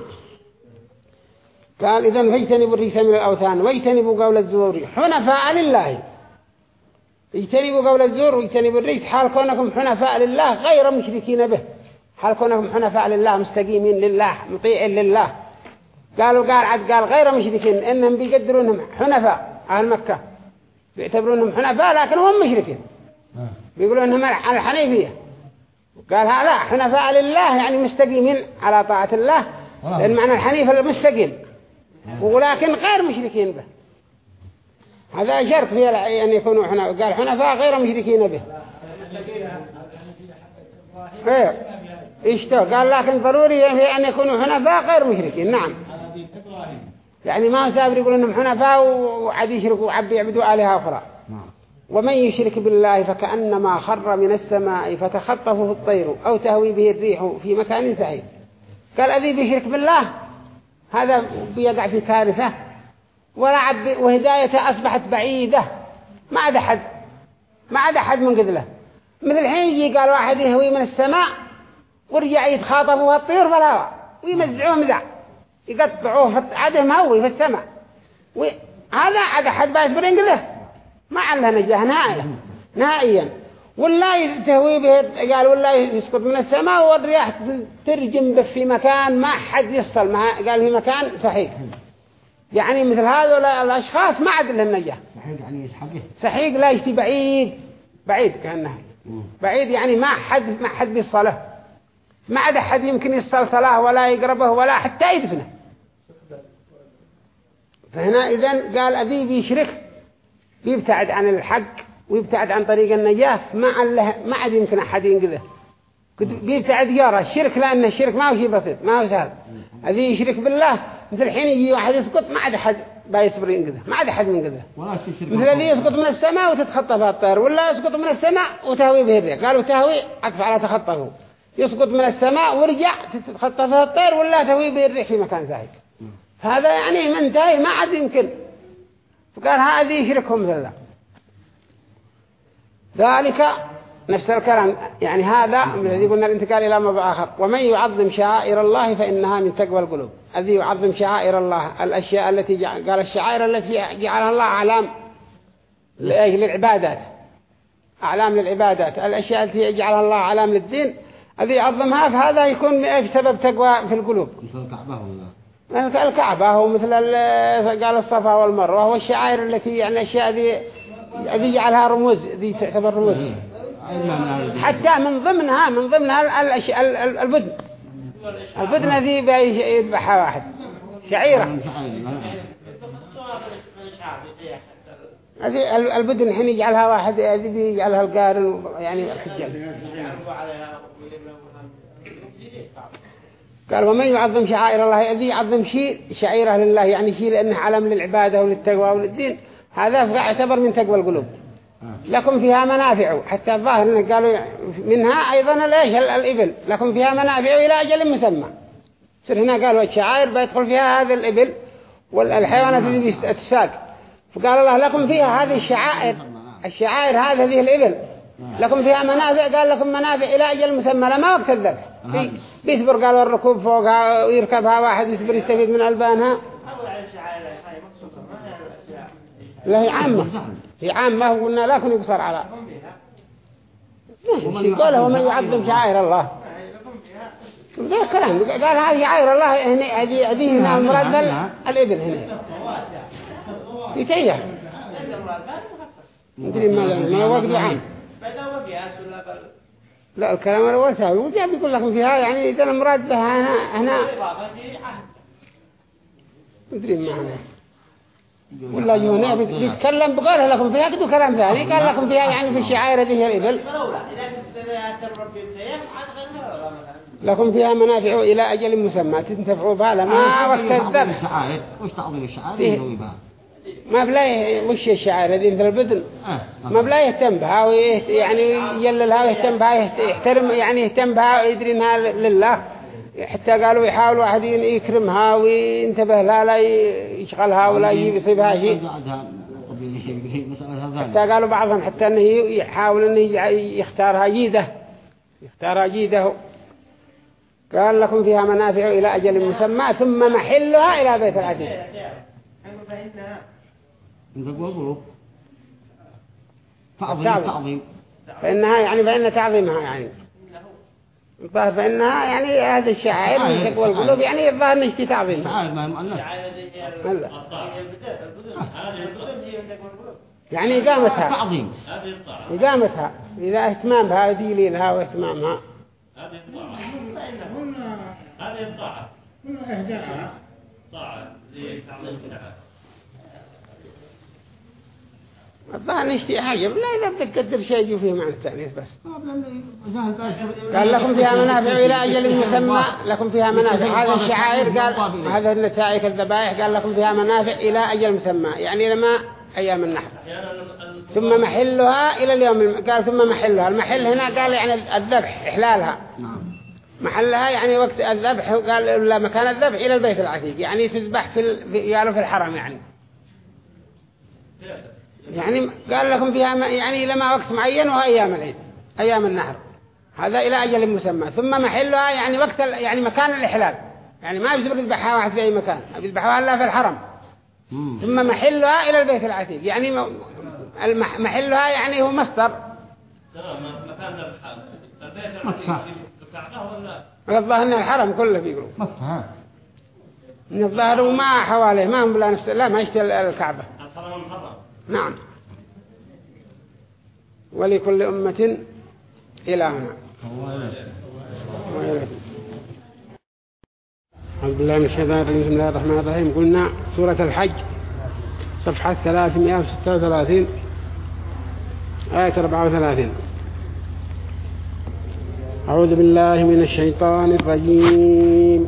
قال إذن فاجتنبوا الريس من الأوثان واجتنبوا قول الزور حنفاء لله. اجتنبوا قول الزور واجتنبوا الريس حال كونكم حنفاء لله غير مشركين به. حال كونكم حنفاء لله مستقيمين لله مطيعين لله. قالوا قال عد قال غير مشركين إنهم بيقدرونهم حنفاء أهل مكة. بيعتبرونهم حنفاء لكن هم مشركين. آه. بيقولوا انهم على الحنيفية. قال هذا حنفاء لله يعني مستقيمين على طاعة الله آه. لأن معنى الحنيف المستقيم. ولكن غير مشركين به. هذا شرط في أن يكونوا حنفاء قال حنفاء غير مشركين به. غير اشتو قال لكن ضروري أن يكونوا حنفاء غير مشركين. نعم. يعني ما سابر يقول إنهم حنفاء وعد يشركوا وعد يعبدوا آلهة أخرى. نعم. ومن يشرك بالله فكأنما خر من السماء فتخطفه الطير أو تهوي به الريح في مكان سعيد. قال الذي بيشرك بالله؟ هذا بيقع في كارثة. ولا عب وهدايته أصبحت بعيدة. ما عاد أحد ما عاد أحد من قذله مثل الحين يجي قال واحد يهوي من السماء ورجع يتخاطبوا الطير الهواء ويمزعوه مزع. يقطعوه في عاده مهوي في السماء. وهذا عاد أحد بيصبر ينقذه ما عندها نجاح نهائيا. نهائيا. ولا تهوي به قال ولا يسقط من السماء والرياح ترجم به في مكان ما حد يصل ما قال في مكان صحيح. يعني مثل هذول الأشخاص ما عاد لهم نجاح صحيح يعني لا يشتي بعيد. بعيد كأنها مم. بعيد يعني ما حد ما حد يصله. ما عاد أحد يمكن يصل صلاة ولا يقربه ولا حتى يدفنه. فهنا إذن قال أبي بيشرك بيبتعد عن الحق ويبتعد عن طريق النجاة ما عله ما عاد يمكن أحد ينقذه. بيبتعد يرى الشرك لأن الشرك ما هو شيء بسيط ما هو سهل. الذي يشرك بالله مثل الحين يجي واحد يسقط ما عاد أحد بيصبر ينقذه ما عاد أحد ينقذه. مثل الذي يسقط من السماء وتتخطفها الطير ولا يسقط من السماء وتهوي به الريح. قالوا تهوي عطف على تخطفه. يسقط من السماء ورجع تتخطفها الطير ولا تهوي به الريح في مكان زاهق هذا يعني من تاي ما عاد يمكن. فقال هذه يشركهم مثل الله ذلك نفس الكلام. يعني هذا الذي قلنا الانتقال إلى موضوع آخر. ومن يعظم شعائر الله فإنها من تقوى القلوب. الذي يعظم شعائر الله الأشياء التي قال الشعائر التي جعلها الله لأجل للعبادات أعلام للعبادات. الأشياء التي يجعلها الله أعلام للدين. الذي يعظمها فهذا يكون بسبب تقوى في القلوب. مثل الكعبة ولا مثل قال الصفا والمروة والشعائر التي يعني الأشياء ذي ذي جعلها رموز ذي تعتبر رموز. حتى من ضمنها من ضمنها ال- الأش- ال- ال- البدن. البدن ذي بيذبحها واحد. شعيرة. هذه ال- البدن حين يجعلها واحد هذه بيجعلها القارن يعني الحجاج قال ومن يعظم شعائر الله الذي يعظم شيء شعيرة لله يعني شيء لأنه علم للعبادة وللتقوى وللدين. هذا يعتبر من تقوى القلوب. لكم فيها منافع. حتى الظاهر إنه قالوا منها أيضا ال- الإبل. لكم فيها منافع إلى أجل مسمى. سر هنا قالوا الشعائر بيدخل فيها هذا الإبل والحيوانات اللي بتساق. فقال الله لكم فيها هذه الشعائر. الشعائر هذه هذه الإبل. لكم فيها منافع قال لكم منافع إلى أجل مسمى لما وقت الذبح بي- بيصبر قالوا الركوب فوقها ويركبها واحد يصبر يستفيد من ألبانها. لا هي عامة. هي عامة وقلنا لا كن يقصر على يقول ومن يعظم شعائر الله. ذا كلام قال هذه شعائر الله هنا هذه هذه هنا مراد ال- الإبل هنا. يتيه مدري ما ما وقت عام بعد وقياس ولا بل. لا الكلام الأول ساوي وجاب يقول لكم فيها يعني إذا المراد بها هنا هنا. مدري ما هنا ولا يهنا بيتكلم بقوله لكم فيها كده كلام ثاني. قال لكم فيها يعني في الشعائر هذه هي الإبل لكم فيها منافع إلى أجل مسمى. تنتفعوا بها لما وقت الذبح الشعائر وش تعظيم الشعائر ما بلا وش الشعائر هذه مثل البدن. آه ما بلا يهتم بها ويهت يعني يجللها ويهتم بها يحترم يعني يهتم بها ويدري إنها لله. حتى قالوا يحاول واحد يكرمها وينتبه لا لا يشغلها ولا يجيب يصيبها شيء. حتى قالوا بعضهم حتى إنه يحاول إنه يختارها جيدة. يختارها جيدة. قال لكم فيها منافع إلى أجل مسمى ثم محلها إلى بيت العتيق. تقول قلوب تعظيم تعظيم. فإنها يعني فإن تعظيمها يعني. الظاهر فإنها يعني هذا الشعائر شعائر. من تقوى القلوب يعني الظاهر نشتي تعظيمها يعني إقامتها. تعظيم. هذه الطاعة إقامتها. إذا إهتمام بها وديلينها واهتمامها هذه الطاعة هذه الطاعة قلنا إهداءها طاعة لتعظيم الشعائر الظاهر نشتي حاجة لا إذا بدك تقدر شيء يجوا فيه معنى التأنيث بس. قال قال لكم فيها منافع إلى أجل مسمى لكم فيها منافع. هذا الشعائر قال هذا النتائج الذبائح قال لكم فيها منافع إلى أجل مسمى. يعني لما أيام النحر. ثم محلها إلى اليوم الم- قال ثم محلها. المحل هنا قال يعني الذبح إحلالها. محلها يعني وقت الذبح قال لا مكان الذبح إلى البيت العتيق. يعني تذبح في ال... في قالوا في الحرم يعني. يعني قال لكم فيها يعني لما وقت معين وهو أيام العيد أيام النحر هذا إلى أجل مسمى. ثم محلها يعني وقت. يعني مكان الإحلال. يعني ما يجب يذبحها واحد في أي مكان. يذبحها إلا في الحرم. مم. ثم محلها إلى البيت العتيق. يعني. محلها يعني هو مصدر. تمام مكان ذبح البيت. العتيق. الظاهر أن الحرم كله بيقولوا إن الظاهر وما حواليه ما هم بلا نفس لا ما يشتل الكعبة. الحرم نعم. ولكل أمة إلهنا. أعوذ بالله من الشيطان الرجيم بسم الله الرحمن الرحيم. قلنا سورة الحج صفحة 336 آية 34 أعوذ بالله من الشيطان الرجيم.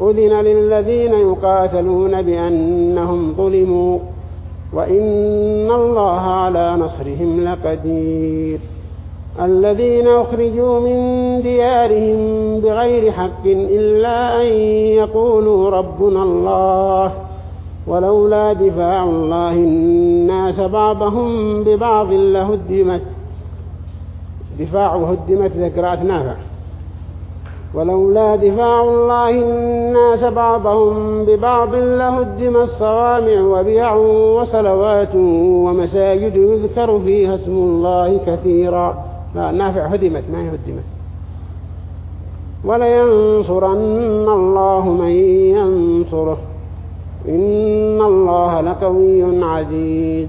أذن للذين يقاتلون بأنهم ظلموا وإن الله على نصرهم لقدير. الذين أخرجوا من ديارهم بغير حق إلا أن يقولوا ربنا الله ولولا دفاع الله الناس بعضهم ببعض لهدمت دفاع هدمت ذكرات نافع. ولولا دفاع الله الناس بعضهم ببعض لهدم الصوامع وبيع وصلوات ومساجد يذكر فيها اسم الله كثيرا. لا نافع هدمت ما هي هدمت. ولينصرن الله من ينصره. إن الله لقوي عزيز.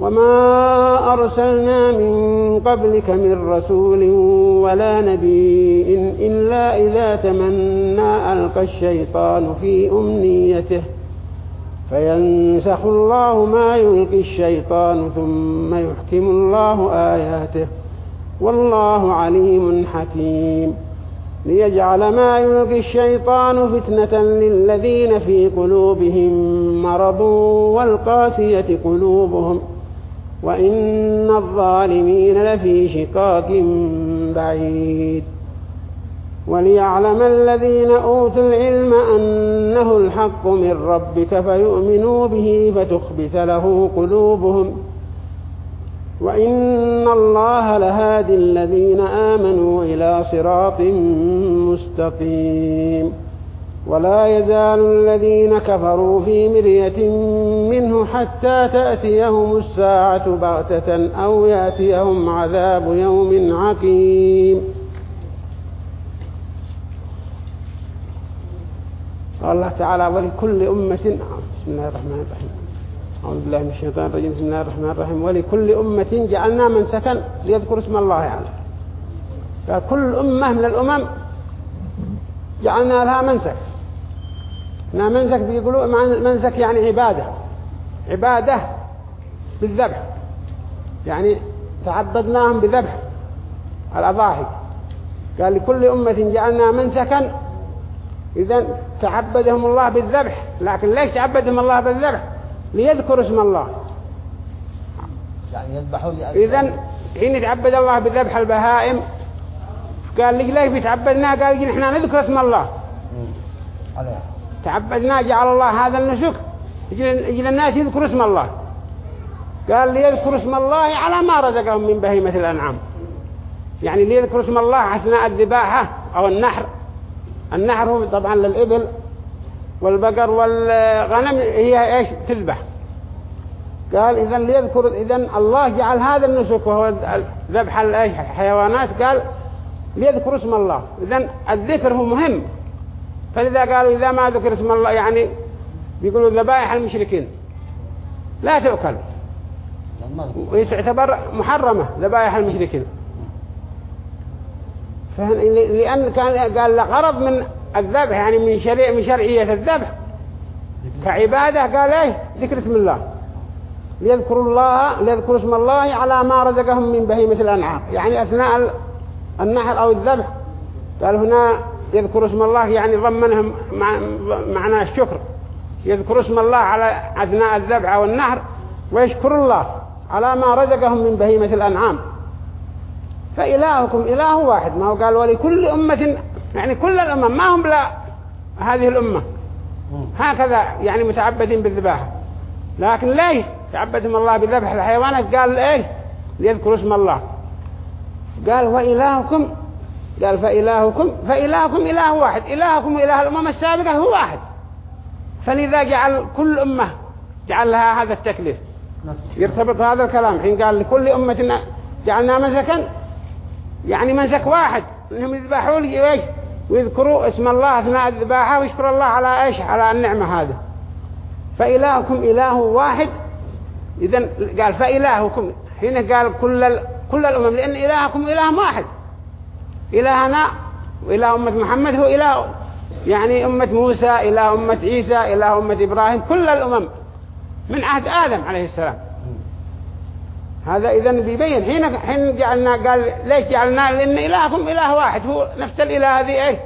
وما أرسلنا من قبلك من رسول ولا نبي إلا إذا تمنى ألقى الشيطان في أمنيته فينسخ الله ما يلقي الشيطان ثم يحكم الله آياته والله عليم حكيم ليجعل ما يلقي الشيطان فتنة للذين في قلوبهم مرض والقاسية قلوبهم وإن الظالمين لفي شقاق بعيد. وليعلم الذين أوتوا العلم أنه الحق من ربك فيؤمنوا به فتخبت له قلوبهم. وإن الله لهادي الذين آمنوا إلى صراط مستقيم. ولا يزال الذين كفروا في مرية منه حتى تأتيهم الساعة بغتة أو يأتيهم عذاب يوم عقيم. قال الله تعالى ولكل أمة بسم الله الرحمن الرحيم. أعوذ بالله من الشيطان الرجيم. بسم الله الرحمن الرحيم. ولكل أمة جعلنا من سكن ليذكر اسم الله عليه قال كل أمة من الأمم جعلنا لها منسك نا منسك بيقولوا منسك يعني عبادة. عبادة بالذبح. يعني تعبدناهم بذبح الأضاحي. قال لكل أمة جعلنا منسكا إذا تعبدهم الله بالذبح. لكن ليش تعبدهم الله بالذبح؟ ليذكر اسم الله. يعني يذبحوا إذا حين يتعبد الله بذبح البهائم قال لي ليش بيتعبدنا؟ قال لي إحنا نذكر اسم الله. تعبدنا جعل الله هذا النسك. يجي الناس يذكر اسم الله. قال ليذكر اسم الله على ما رزقهم من بهيمة الأنعام. يعني ليذكر اسم الله أثناء الذباحة أو النحر. النحر هو طبعا للإبل والبقر والغنم هي إيش؟ تذبح. قال إذا ليذكر إذا الله جعل هذا النسك وهو ذبح الحيوانات قال ليذكروا اسم الله. إذن الذكر هو مهم. فلذا قالوا إذا ما ذكر اسم الله يعني بيقولوا ذبائح المشركين. لا تؤكل. وتعتبر محرمة ذبائح المشركين. لأن كان قال لغرض من الذبح يعني من شريع من شرعية الذبح. كعبادة قال إيه؟ ذكر اسم الله. ليذكروا الله ليذكروا اسم الله على ما رزقهم من بهيمة الأنعام. يعني أثناء ال- النحر أو الذبح قال هنا يذكروا اسم الله يعني ضمنهم مع معنى الشكر. يذكروا اسم الله على أثناء الذبح أو النحر ويشكروا الله على ما رزقهم من بهيمة الأنعام. فإلهكم إله واحد. ما هو قال ولكل أمة يعني كل الأمم ما هم بلا هذه الأمة. هكذا يعني متعبدين بالذباحة. لكن ليش تعبدهم الله بذبح الحيوانات؟ قال إيه؟ ليذكروا اسم الله. قال وإلهكم قال فإلهكم فإلهكم إله واحد إلهكم إله الأمم السابقة هو واحد. فلذا جعل كل أمة جعل لها هذا التكليف. يرتبط هذا الكلام. حين قال لكل أمة جعلنا منسكا يعني منسك واحد. إنهم يذبحوا لي إيش؟ ويذكروا اسم الله أثناء الذباحة ويشكروا الله على إيش؟ على النعمة هذه. فإلهكم إله واحد. إذا قال فإلهكم. هنا قال كل. كل الأمم. لأن إلهكم إله واحد. إلهنا وإله أمة محمد هو إله يعني أمة موسى إله أمة عيسى إله أمة إبراهيم كل الأمم من عهد آدم عليه السلام. هذا إذا بيبين حين حين جعلنا قال ليش جعلنا؟ لأن إلهكم إله واحد هو نفس الإله هذه إيه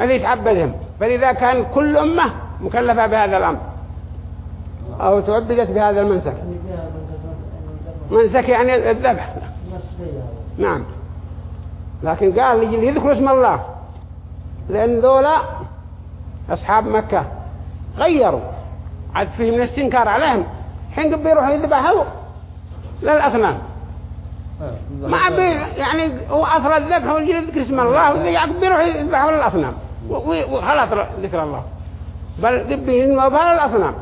الذي يتعبدهم فلذا كان كل أمة مكلفة بهذا الأمر. أو تعبدت بهذا المنسك. منسك يعني الذبح. نعم. لكن قال يجي يذكر اسم الله. لأن ذولا أصحاب مكة. غيروا. عاد فيه من الاستنكار عليهم. حين قبل يروحوا يذبحوا للأصنام. ما بي يعني هو أصل الذبح ويجي يذكر اسم الله. ويعقب بيروح يذبحوا للأصنام. وخلاص ذكر الله؟ بل قبل ما للأصنام.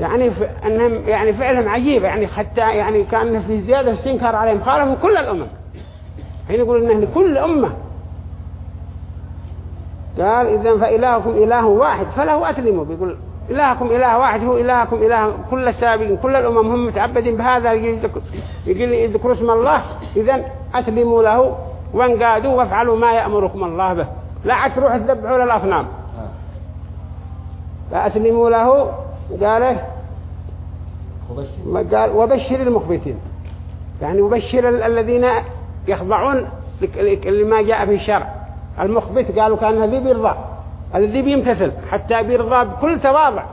يعني ف... أنهم يعني فعلهم عجيب. يعني حتى يعني كان في زيادة استنكار عليهم. خالفوا كل الأمم. حين يقول إنه لكل أمة. قال إذا فإلهكم إله واحد فله أسلموا بيقول إلهكم إله واحد هو إلهكم إله كل السابقين كل الأمم هم متعبدين بهذا يقول يذكروا اسم الله. إذا أسلموا له وانقادوا وافعلوا ما يأمركم الله به. لا تروح تذبحوا للأصنام فأسلموا له قال قال وبشر المخبتين. يعني وبشر الذين يخضعون لما جاء في الشرع. المخبت قالوا كان ذي بيرضى الذي بيمتثل حتى بيرضى بكل تواضع.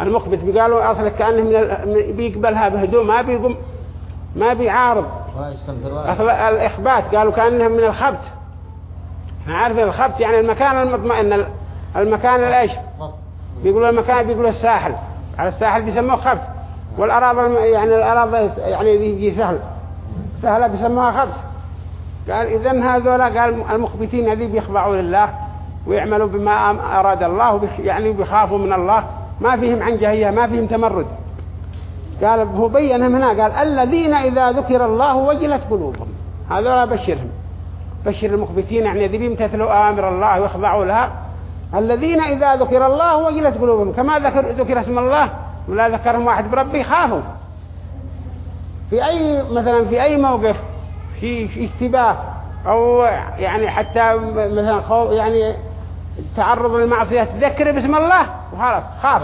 المخبت قالوا أصلا كأنه من بيقبلها بهدوء ما بيقوم ما بيعارض. أصل الإخبات قالوا كأنه من الخبت. عارف الخبت يعني المكان المطمئن المكان الإيش؟ بيقولوا المكان بيقولوا الساحل. على الساحل بيسموه خبت. والأراضي يعني الأراضي يعني يجي سهل. سهلة بيسموها خبت قال إذن هذولا قال المخبتين هذي بيخضعوا لله ويعملوا بما أراد الله يعني بيخافوا من الله. ما فيهم عنجهية ما فيهم تمرد. قال هو بينهم هنا قال الذين إذا ذكر الله وجلت قلوبهم. هذولا بشرهم. بشر المخبتين يعني ذي بيمتثلوا أوامر الله ويخضعوا لها. الذين إذا ذكر الله وجلت قلوبهم كما ذكر ذكر اسم الله ولا ذكرهم واحد بربي خافوا. في أي مثلا في أي موقف في اشتباه أو يعني حتى مثلا خوف يعني تعرض للمعصية تذكر باسم الله وخلاص خاف.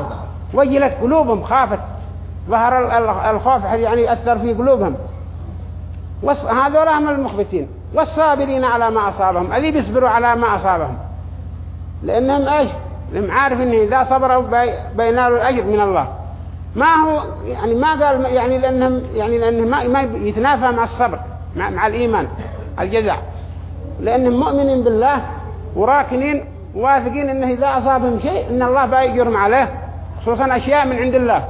وجلت قلوبهم خافت. ظهر الخوف يعني أثر في قلوبهم. هذول هم المخبتين والصابرين على ما أصابهم. الذي بيصبروا على ما أصابهم؟ لأنهم إيش؟ لهم عارف إن إذا صبروا بينالوا الأجر من الله. ما هو يعني ما قال يعني لأنهم يعني لأنهم ما, ما يتنافى مع الصبر مع, مع الإيمان الجزع. لأنهم مؤمنين بالله وراكنين واثقين إنه إذا أصابهم شيء إن الله بيجرم عليه خصوصا أشياء من عند الله.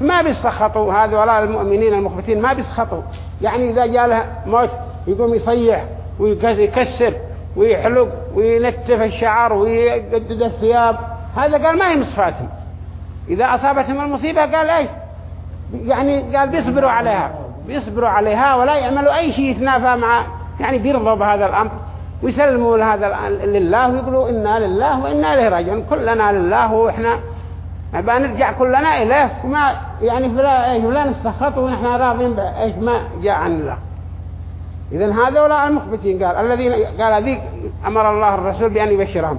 فما بيسخطوا هذول المؤمنين المخبتين ما بيسخطوا. يعني إذا جاء له موت يقوم يصيح ويكسر ويحلق وينتف الشعر ويقدد الثياب هذا قال ما هي مصفاتهم. إذا أصابتهم المصيبة قال إيش؟ يعني قال بيصبروا عليها. بيصبروا عليها ولا يعملوا أي شيء يتنافى مع يعني بيرضوا بهذا الأمر. ويسلموا لهذا لله ويقولوا إنا لله وإنا إليه راجعون. كلنا لله وإحنا نبقى نرجع كلنا إليه. وما يعني فلا إيش ولا نستخط ونحن راضين بإيش ما جاء عن الله. إذن هذولا المخبتين. قال الذين قال هذه أمر الله الرسول بأن يبشرهم.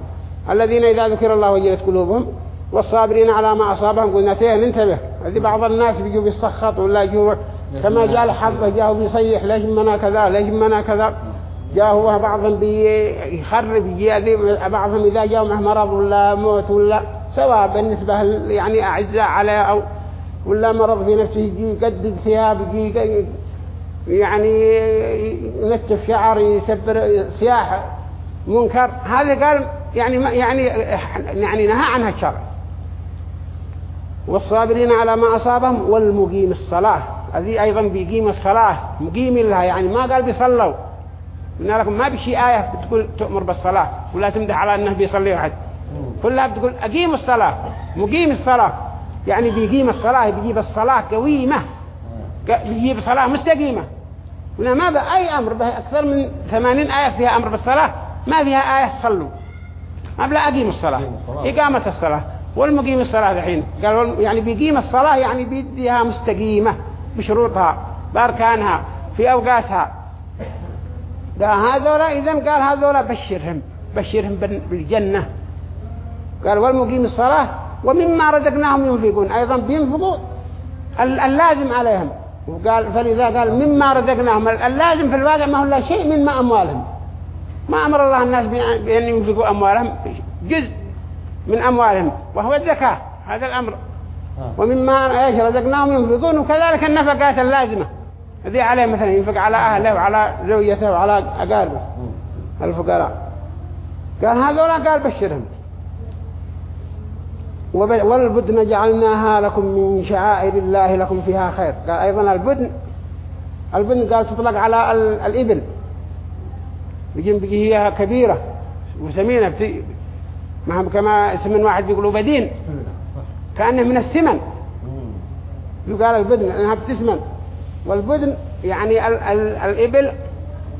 الذين إذا ذكر الله وجلت قلوبهم والصابرين على ما أصابهم قلنا تيه ننتبه هذه بعض الناس بيجوا بيسخط ولا يجوا كما جاء الحظ جاءوا بيصيح ليش منا كذا؟ ليش منا كذا؟ جاءوا بعضهم بيخرب بعضهم إذا جاءوا معه مرض ولا موت ولا سواء بالنسبة يعني أعزاء عليه أو ولا مرض في نفسه يجي يقدد ثياب يجي يعني ينتف شعر يسبر سياح منكر. هذا قال يعني يعني يعني نهى عنها الشرع. والصابرين على ما أصابهم والمقيم الصلاة. هذه أيضا بيقيم الصلاة. مقيم لها يعني ما قال بيصلوا. قلنا لكم ما بشي آية بتقول تؤمر بالصلاة ولا تمدح على أنه بيصلي واحد كلها بتقول أقيم الصلاة مقيم الصلاة. يعني بيقيم الصلاة بيجيب الصلاة قويمة. بيجيب صلاة مستقيمة. هنا ما بقى أي أمر به أكثر من ثمانين آية فيها أمر بالصلاة ما فيها آية صلوا. ما بلا أقيم الصلاة. إقامة الصلاة. والمقيم الصلاة الحين قال يعني بيقيم الصلاة يعني بيديها مستقيمة بشروطها بأركانها في أوقاتها. قال هذولا إذن قال هذولا بشرهم بشرهم بال- بالجنة. قال والمقيم الصلاة ومما رزقناهم ينفقون أيضا بينفقوا ال- اللازم عليهم. وقال فلذا قال مما رزقناهم ال- اللازم في الواقع ما هو لا شيء من ما أموالهم. ما أمر الله الناس بأن ينفقوا أموالهم. جزء من أموالهم وهو الزكاة هذا الأمر. ومما إيش رزقناهم ينفقون وكذلك النفقات اللازمة. هذه عليه مثلا ينفق على أهله وعلى زوجته وعلى أقاربه الفقراء. قال هذولا قال بشرهم. والبدن جعلناها لكم من شعائر الله لكم فيها خير. قال أيضا البدن البدن قال تطلق على ال- الإبل. بيجي بيجي هي كبيرة وسمينة. ما هم كما اسم واحد بيقولوا بدين. كأنه من السمن. يقال البدن إنها بتسمن. والبدن يعني ال ال الإبل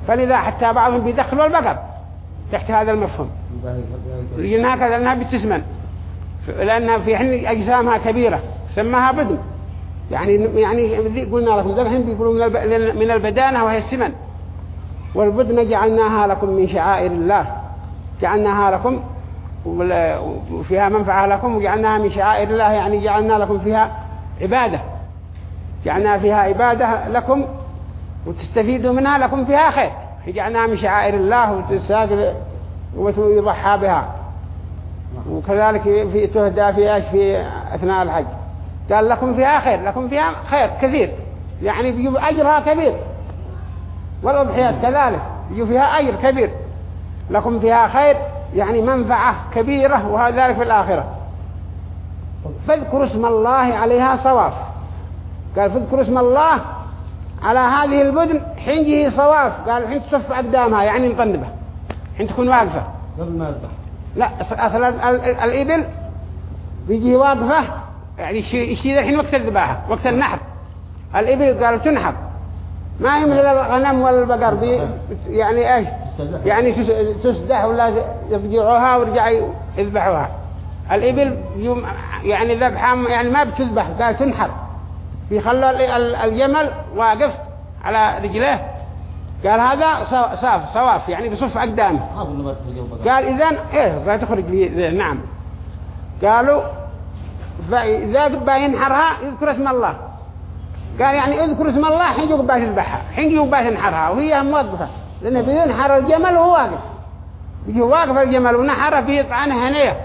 فلذا حتى بعضهم بيدخلوا البقر تحت هذا المفهوم. لأنها كذا لأنها بتسمن. لأنها في حين أجسامها كبيرة سماها بدن. يعني يعني قلنا لكم ذبحين بيقولوا من من البدانة وهي السمن. والبدن جعلناها لكم من شعائر الله. جعلناها لكم وفيها منفعة لكم وجعلناها من شعائر الله يعني جعلنا لكم فيها عبادة. جعلنا فيها عبادة لكم وتستفيدوا منها لكم فيها خير. جعلناها من شعائر الله وتساق ويضحى بها. وكذلك في تهدى في إيش؟ في أثناء الحج. قال لكم فيها خير لكم فيها خير كثير. يعني بيجوا أجرها كبير. والأضحيات كذلك بيجوا فيها أجر كبير. لكم فيها خير. يعني منفعة كبيرة وهذا في الآخرة. فاذكروا اسم الله عليها صواف. قال فاذكروا اسم الله على هذه البدن حين جيه صواف. قال حين تصف قدامها يعني مطنبة حين تكون واقفة. قبل ما يذبح لا أص- أصلا ال- ال- الإبل بيجي واقفة يعني يشتي الحين وقت الذباحة وقت النحر. الإبل قالوا تنحر. ما هي مثل الغنم والبقر بي يعني إيش. يعني تس- تسدح ولا يرجعوها ويرجع يذبحوها. الإبل يوم يعني ذبحها يعني ما بتذبح قال تنحر. بيخلوا ال- ال- الجمل واقف على رجليه. قال هذا صاف صواف يعني بصف أقدامه قال إذن إيه فتخرج لي نعم. قالوا فإذا قبا ينحرها يذكر اسم الله. قال يعني اذكر اسم الله حين يقبا تذبحها حين يقبا تنحرها وهي موقفة لأنه بينحر الجمل وهو واقف. بيجي واقف الجمل ونحره طعنة هنية.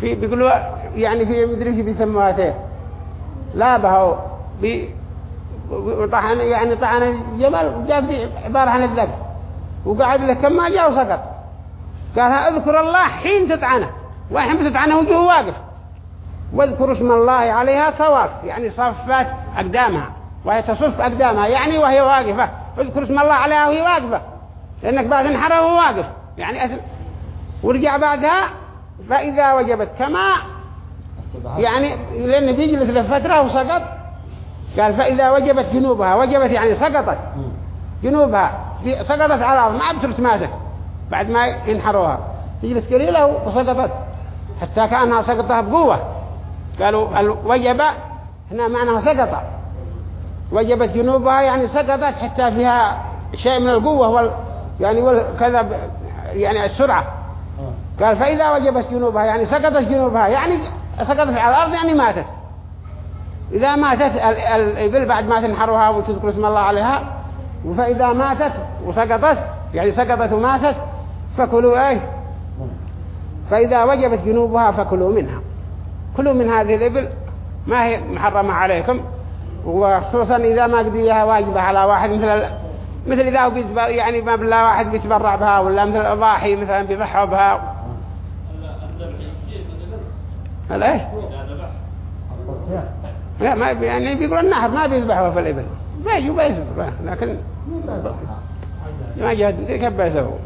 في بيقولوا يعني في مدري إيش بيسموها تيه لا بهو بي وطحن يعني طعن الجمل وجاب دي عبارة عن الذبح. وقعد له كم ما جاء وسقط. قال اذكر الله حين تطعنه. وحين بتطعنه وجهه واقف. واذكر اسم الله عليها صواف. يعني صفات أقدامها. وهي تصف أقدامها. يعني وهي واقفة. اذكر اسم الله عليها وهي واقفة. لأنك بعد انحرى وهو واقف. يعني أسل ورجع بعدها فإذا وجبت كما يعني لأن بيجلس لفترة وسقط. قال فإذا وجبت جنوبها وجبت يعني سقطت. جنوبها سقطت على الأرض. ما بترت ماتت بعد ما ينحروها تجلس قليلة وسقطت. حتى كأنها سقطها بقوة. قالوا ال- وجب هنا معناها سقط. وجبت جنوبها يعني سقطت حتى فيها شيء من القوة وال يعني والكذا ب- يعني السرعة. قال فإذا وجبت جنوبها يعني سقطت جنوبها يعني سقطت على الأرض يعني ماتت. إذا ماتت ال- الإبل بعد ما تنحرها وتذكر اسم الله عليها فإذا ماتت وسقطت يعني سقطت وماتت فكلوا إيه؟ فإذا وجبت جنوبها فكلوا منها. كلوا من هذه الإبل ما هي محرمة عليكم. وخصوصا إذا ما قضيها واجبة على واحد مثل. مثل إذا هو بيتبر... يعني ما بالله واحد بيتبرع بها ولا مثل الأضاحي مثلا بيضحوا بها. إذا ذبح لا ما يعني بيقول النحر ما بيذبحوا في الإبل. بيجوا بيذبحوا لكن ما جهد كيف بيسووا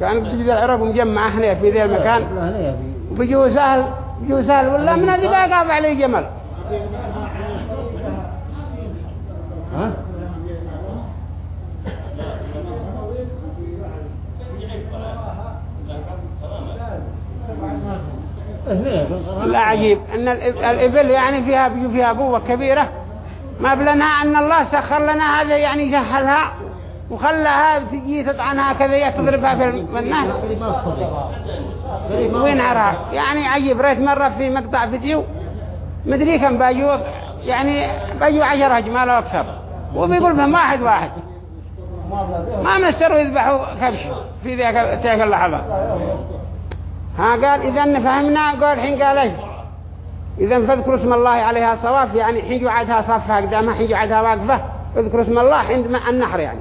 كان بيجي العرب مجمع هنا في ذي المكان. وبيجوا سهل بيجوا سهل ولا من هذه بقى قاطع عليه جمل. ها؟ لا عجيب. الإب- الإبل يعني فيها فيها قوة كبيرة. ما بلنا أن الله سخر لنا هذا يعني سهلها وخلاها تجي تطعنها كذا تضربها في الناس وينعرها يعني عجيب. رأيت مرة في مقطع فيديو مدري كم باجوا يعني باجوا عشر أو أكثر. وبيقول فهم واحد واحد. ما السر يذبحوا كبش في ذيك تلك اللحظة. ها قال إذا فهمنا قال حين قال إيش؟ إذا فاذكروا اسم الله عليها صواف يعني حين يعدها صفها قدامها حين يعدها واقفة اذكروا اسم الله عند مع النحر يعني.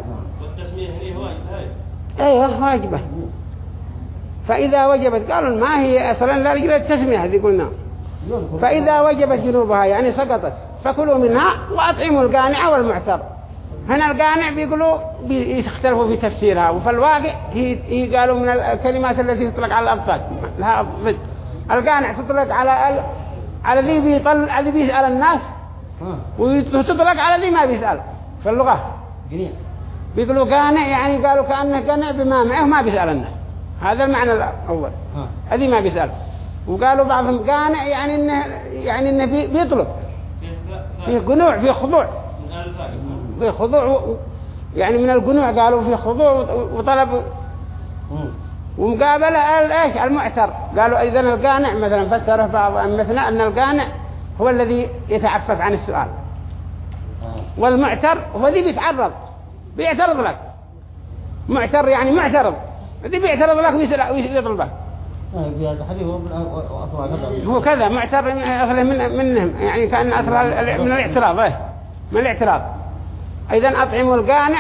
أيوه واجبة. فإذا وجبت قالوا ما هي أصلا لا رجل التسمية هذه قلنا. فإذا وجبت جنوبها يعني سقطت فكلوا منها وأطعموا القانع والمعتر. هنا القانع بيقولوا بيختلفوا في تفسيرها وفي الواقع هي, قالوا من الكلمات التي تطلق على الأبطال. لها ضد. القانع تطلق على ال... على ذي بيطل على ذي بيسأل الناس وتطلق على ذي ما بيسأل. في اللغة. بيقولوا قانع يعني قالوا كأنه قانع بما معه ما بيسأل الناس. هذا المعنى الأول. هذه ما بيسأل. وقالوا بعضهم قانع يعني انه يعني إنه بي- بيطلب. في قنوع في خضوع. في خضوع يعني من القنوع قالوا في خضوع وطلب ومقابلة ال- إيش؟ المعتر. قالوا إذا القانع مثلا فسره بعض مثلا أن القانع هو الذي يتعفف عن السؤال. والمعتر هو الذي بيتعرض. بيعترض لك. معتر يعني معترض. الذي بيعترض لك ويطلبك هو كذا معتر أصله من منهم. يعني كأن أصل من الاعتراض إيه. من الاعتراض أيضا أطعموا القانع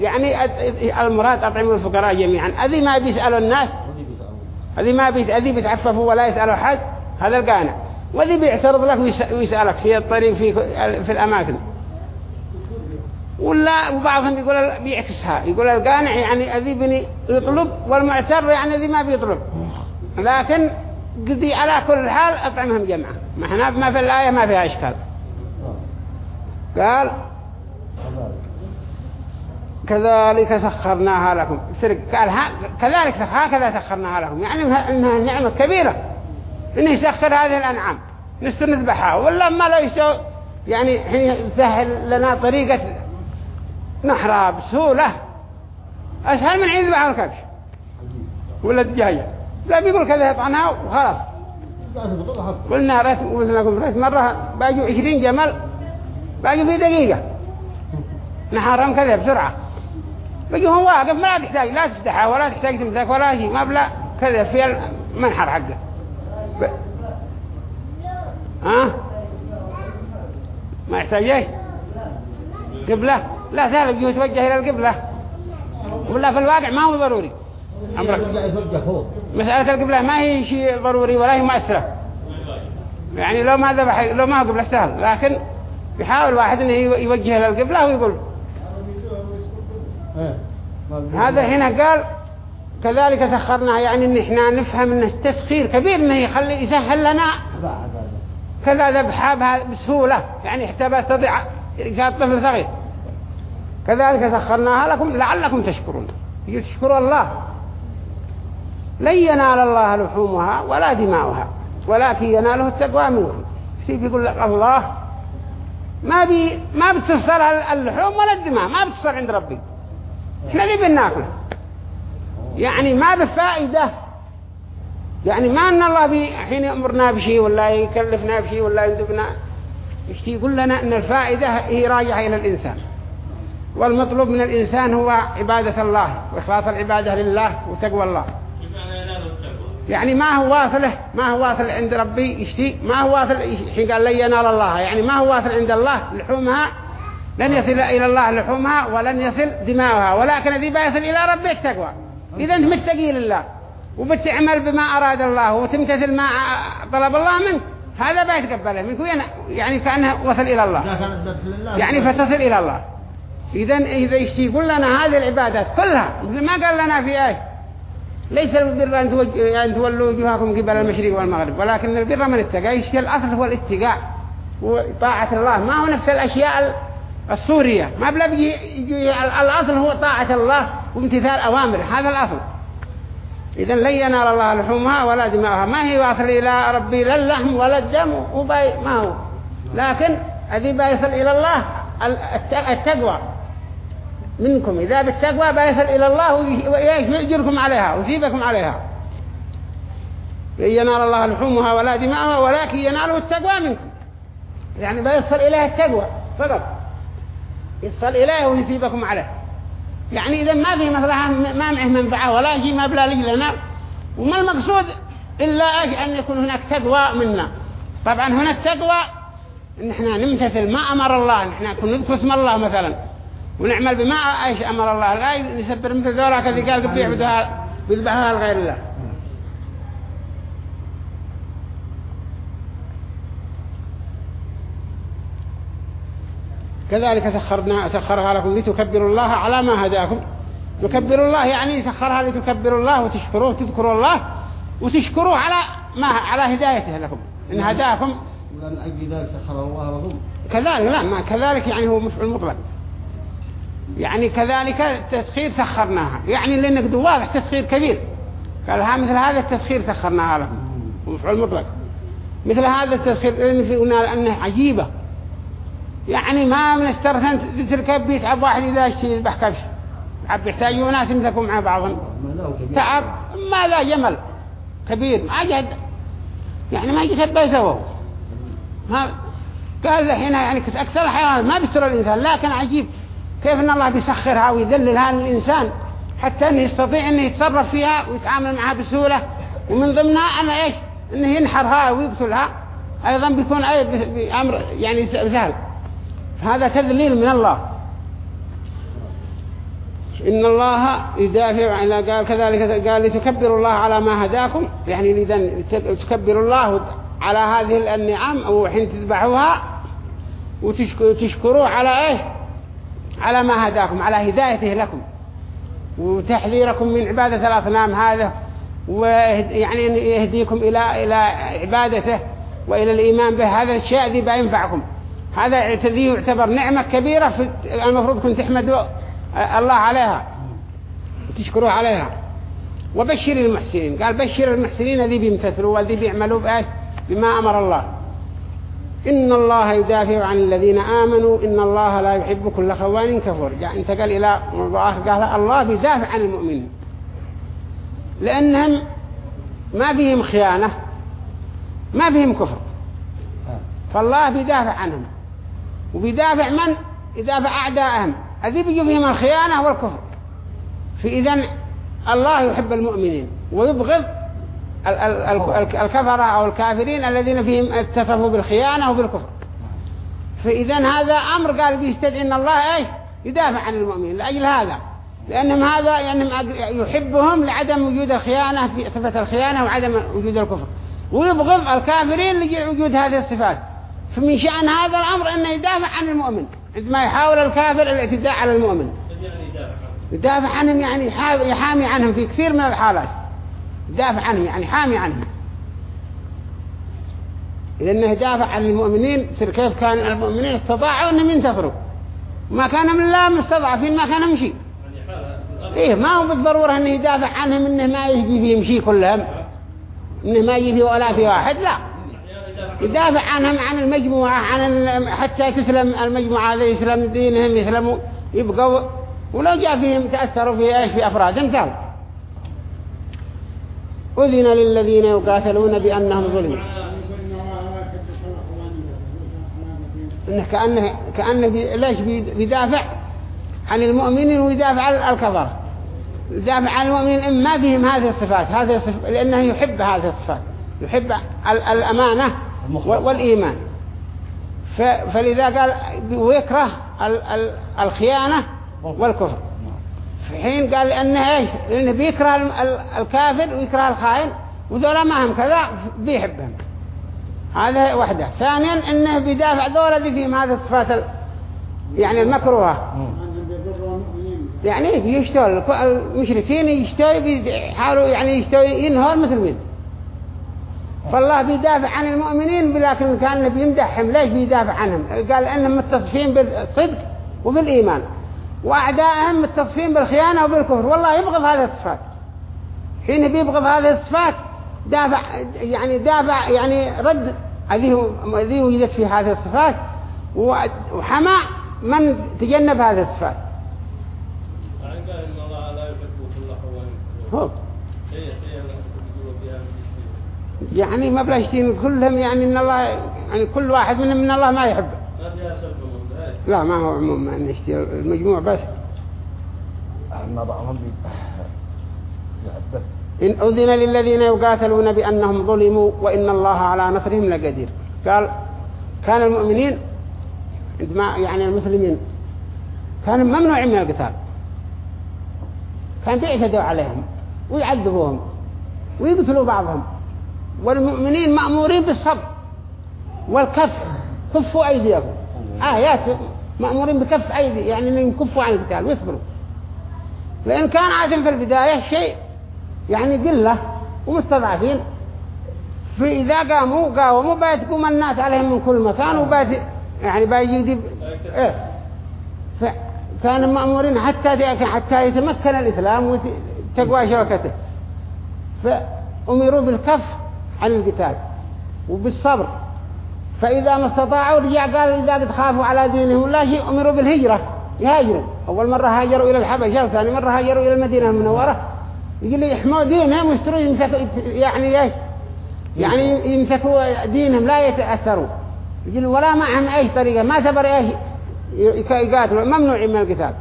يعني المراد أطعموا الفقراء جميعا. هذه ما بيسألوا الناس؟ هذه ما بيت هذه بيتعففوا ولا يسألوا حد هذا القانع. وذي بيعترض لك ويس- ويسألك في الطريق في في الأماكن. ولا وبعضهم يقول بيعكسها. يقول القانع يعني الذي بني يطلب والمعتر يعني الذي ما بيطلب. لكن قضي على كل حال أطعمهم جمعة. ما إحنا ما في الآية ما فيها إشكال. قال كذلك سخرناها لكم. سرق قال كذلك هكذا سخرناها لكم. يعني إنها نعمة كبيرة. إنه يسخر هذه الأنعام. نستر نذبحها. ولا ما لا يسوي يعني حين يسهل لنا طريقة نحرها بسهولة أسهل من عين ذبحها الكبش. ولا الدجاجة لا بيقول كذا يطعنها وخلاص. قلنا ريت قلنا لكم ريت مرة باجوا عشرين جمل باجوا في دقيقة. نحرم كذا بسرعة. بيجوا هو واقف ما تحتاج لا تستحى ولا تحتاج تمسك ولا شيء ما بلا كذا في المنحر حقه. ب... ها؟ ما يحتاج إيش؟ قبلة؟ لا سهل يتوجه إلى القبلة. ولا في الواقع ما هو ضروري. أمرك مسألة القبلة ما هي شيء ضروري ولا هي مؤثرة. يعني لو ما ذبح لو ما قبلة سهل لكن يحاول واحد إنه يوجه إلى القبلة ويقول هذا هنا قال كذلك سخرنا يعني إن إحنا نفهم إن التسخير كبير إنه يخلي يسهل لنا كذا ذبحها بسهولة. يعني حتى بستطيع كان طفل صغير. كذلك سخرناها لكم لعلكم تشكرون. تشكروا الله. لن ينال الله لحومها ولا دماؤها ولكن يناله التقوى منكم سيف يقول لك الله ما بي ما بتصل اللحوم ولا الدماء ما بتصل عند ربي. إحنا اللي بناكله؟ يعني ما بفائدة. يعني ما أن الله بي حين يأمرنا بشيء ولا يكلفنا بشيء ولا يندبنا. يشتي يقول لنا؟ أن الفائدة هي راجعة إلى الإنسان. والمطلوب من الإنسان هو عبادة الله وإخلاص العبادة لله وتقوى الله. يعني ما هو واصله ما هو واصل عند ربي يشتي ما هو واصل حين قال لي ينال الله يعني ما هو واصل عند الله لحومها لن يصل إلى الله لحومها ولن يصل دماؤها. ولكن ذي بيصل إلى ربك تقوى إذا أنت متقي لله وبتعمل بما أراد الله وتمتثل ما طلب الله منك هذا بيتقبله منك. يعني كأنه وصل إلى الله. يعني فتصل إلى الله. إذا إذا يشتي يقول لنا هذه العبادات كلها. مثل ما قال لنا في آية ليس البر أن تولوا وجوهكم قبل المشرق والمغرب ولكن البر من اتقى يشتي الأصل هو الاتقاء وطاعة الله. ما هو نفس الأشياء السورية. ما بلا بيجي الأصل هو طاعة الله وامتثال أوامر. هذا الأصل. إذا لن ينال الله لحومها ولا دماؤها. ما هي واصل إلى ربي لا اللحم ولا الدم وباي ما هو. لكن هذه بيصل إلى الله التقوى. منكم. إذا بالتقوى بيصل إلى الله ويجركم عليها ويثيبكم عليها. لن ينال الله لحومها ولا دماؤها ولكن يناله التقوى منكم. يعني بيصل إليه التقوى فقط. يصل إليه ويثيبكم عليه. يعني إذا ما في مثلا ما معه منفعة ولا شيء ما بلا لنا. وما المقصود إلا أن يكون هناك تقوى منا. طبعا هنا التقوى إن إحنا نمتثل ما أمر الله كنا نذكر اسم الله مثلا. ونعمل بما إيش أمر الله لا يسبر مثل ذولا كذي قال بيعبدها بيذبحها لغير الله. كذلك سخرنا سخرها لكم لتكبروا الله على ما هداكم. تكبروا الله يعني سخرها لتكبروا الله وتشكروه تذكروا الله وتشكروه على ما على هدايته لكم. إن هداكم ولم أجل ذلك سخر الله لكم. كذلك لا ما كذلك يعني هو مفعول مطلق. يعني كذلك التسخير سخرناها. يعني لأنك واضح تسخير كبير. قال ها مثل هذا التسخير سخرناها لكم. مفعول مطلق. مثل هذا التسخير لأن في قلنا أنه عجيبة. يعني ما من استرثن تركب بيتعب واحد إذا اشتري يذبح كبش. عب يحتاجوا ناس مثلكم مع بعضهم. تعب. ما ذا جمل. كبير. ما جد. يعني ما جد بيسوه ها قال الحين يعني أكثر الحيوانات ما بيستر الإنسان. لكن عجيب. كيف إن الله بيسخرها ويذللها للإنسان حتى إنه يستطيع إنه يتصرف فيها ويتعامل معها بسهولة؟ ومن ضمنها انه إيش؟ إنه ينحرها ويقتلها. أيضا بيكون اي بأمر يعني سهل. هذا تذليل من الله. إن الله يدافع عن قال كذلك قال لتكبروا الله على ما هداكم. يعني إذا تكبروا الله على هذه النعم أو حين تذبحوها وتشكروه على إيه على ما هداكم على هدايته لكم. وتحذيركم من عبادة الأصنام هذا ويعني يهديكم إلى إلى عبادته وإلى الإيمان به. هذا الشيء ذي بينفعكم. هذا ذي يعتبر نعمة كبيرة في المفروض كنت تحمدوا الله عليها وتشكروه عليها. وبشر المحسنين. قال بشر المحسنين الذي بيمتثلوا والذي بيعملوا بما أمر الله. إن الله يدافع عن الذين آمنوا إن الله لا يحب كل خوان كفور. جاء انتقل إلى موضوع قال الله بيدافع عن المؤمنين لأنهم ما فيهم خيانة ما فيهم كفر. فالله بيدافع عنهم. وبيدافع من؟ يدافع أعدائهم. هذي بيجوا فيهم الخيانة والكفر. فإذا الله يحب المؤمنين. ويبغض الكفرة أو الكافرين الذين فيهم اتصفوا بالخيانة وبالكفر. فإذا هذا أمر قال بيستدعي أن الله إيش؟ يدافع عن المؤمنين. لأجل هذا. لأنهم هذا يعني يحبهم لعدم وجود الخيانة في صفة الخيانة وعدم وجود الكفر. ويبغض الكافرين لوجود هذه الصفات. فمن شأن هذا الأمر أنه يدافع عن المؤمن. عندما يحاول الكافر الاعتداء على المؤمن. يدافع عنهم يعني يحامي عنهم في كثير من الحالات. يدافع عنهم يعني حامي عنهم. لأنه يدافع عن المؤمنين كيف كان المؤمنين؟ استطاعوا أنهم ينتصروا ما كان من الله مستضعفين ما كان يمشي. إيه ما هو بالضرورة إنه يدافع عنهم إنه ما يجي فيه يمشي كلهم. إنه ما يجي فيه ولا في واحد لا. يدافع عن يدافع عنهم عن المجموعة عن حتى تسلم المجموعة هذه يسلم دينهم يسلموا يبقوا. ولو جاء فيهم تأثروا في إيش؟ في أفراد قال أذن للذين يقاتلون بأنهم ظلموا. إنه كأنه كأنه بي ليش بي- بيدافع عن المؤمنين ويدافع عن الكفرة يدافع عن المؤمنين إن ما بهم هذه الصفات هذه الصفات لأنه يحب هذه الصفات يحب ال- الأمانة وال- والإيمان. ف- فلذا قال ويكره ال- ال- الخيانة والكفر. في حين قال لأنه إيش؟ لأنه بيكره ال- ال- الكافر ويكره الخائن وذولا ما هم كذا بيحبهم. هذا واحدة ثانيا إنه بيدافع دولة دي فيهم هذه الصفات ال- يعني المكروهة. يعني يشتوا الك- المشركين يشتوا يحاولوا يعني يشتوا ينهوا المسلمين فالله بيدافع عن المؤمنين لكن كان بيمدحهم ليش بيدافع عنهم؟ قال إنهم متصفين بالصدق وبالإيمان. وأعدائهم متصفين بالخيانة وبالكفر. والله يبغض هذه الصفات. حين بيبغض هذه الصفات دافع يعني دافع يعني رد. هذه هذه وجدت في هذه الصفات. وحمى من تجنب هذه الصفات. يعني ما بلاشتين كلهم يعني إن الله يعني كل واحد منهم من الله ما يحبه. لا ما هو عموم ما نشتي المجموع بس. أما بعضهم إن أذن للذين يقاتلون بأنهم ظلموا وإن الله على نصرهم لقدير. قال كان المؤمنين عندما يعني المسلمين كانوا ممنوعين من القتال. كان بيعتدوا عليهم ويعذبوهم ويقتلوا بعضهم. والمؤمنين مأمورين بالصبر والكف كفوا أيديكم آيات مأمورين بكف أيدي يعني أن يكفوا عن القتال ويصبروا. لأن كان عادل في البداية شيء يعني قلة ومستضعفين. فإذا قاموا قاوموا بيتقوم الناس عليهم من كل مكان وبيت يعني بيجي إيه. فكانوا مأمورين حتى حتى يتمكن الإسلام وتقوى شوكته. فأمروا بالكف عن القتال وبالصبر. فإذا ما استطاعوا رجع قال إذا قد خافوا على دينهم لا شيء أمروا بالهجرة يهاجروا. أول مرة هاجروا إلى الحبشة وثاني مرة هاجروا إلى المدينة المنورة يقول لي يحموا دينهم ويشتروا يمسكوا يعني إيش يعني يمسكوا دينهم لا يتأثروا. يقول ولا معهم اي طريقة؟ ما تبر إيش يقاتلوا. ممنوع من القتال.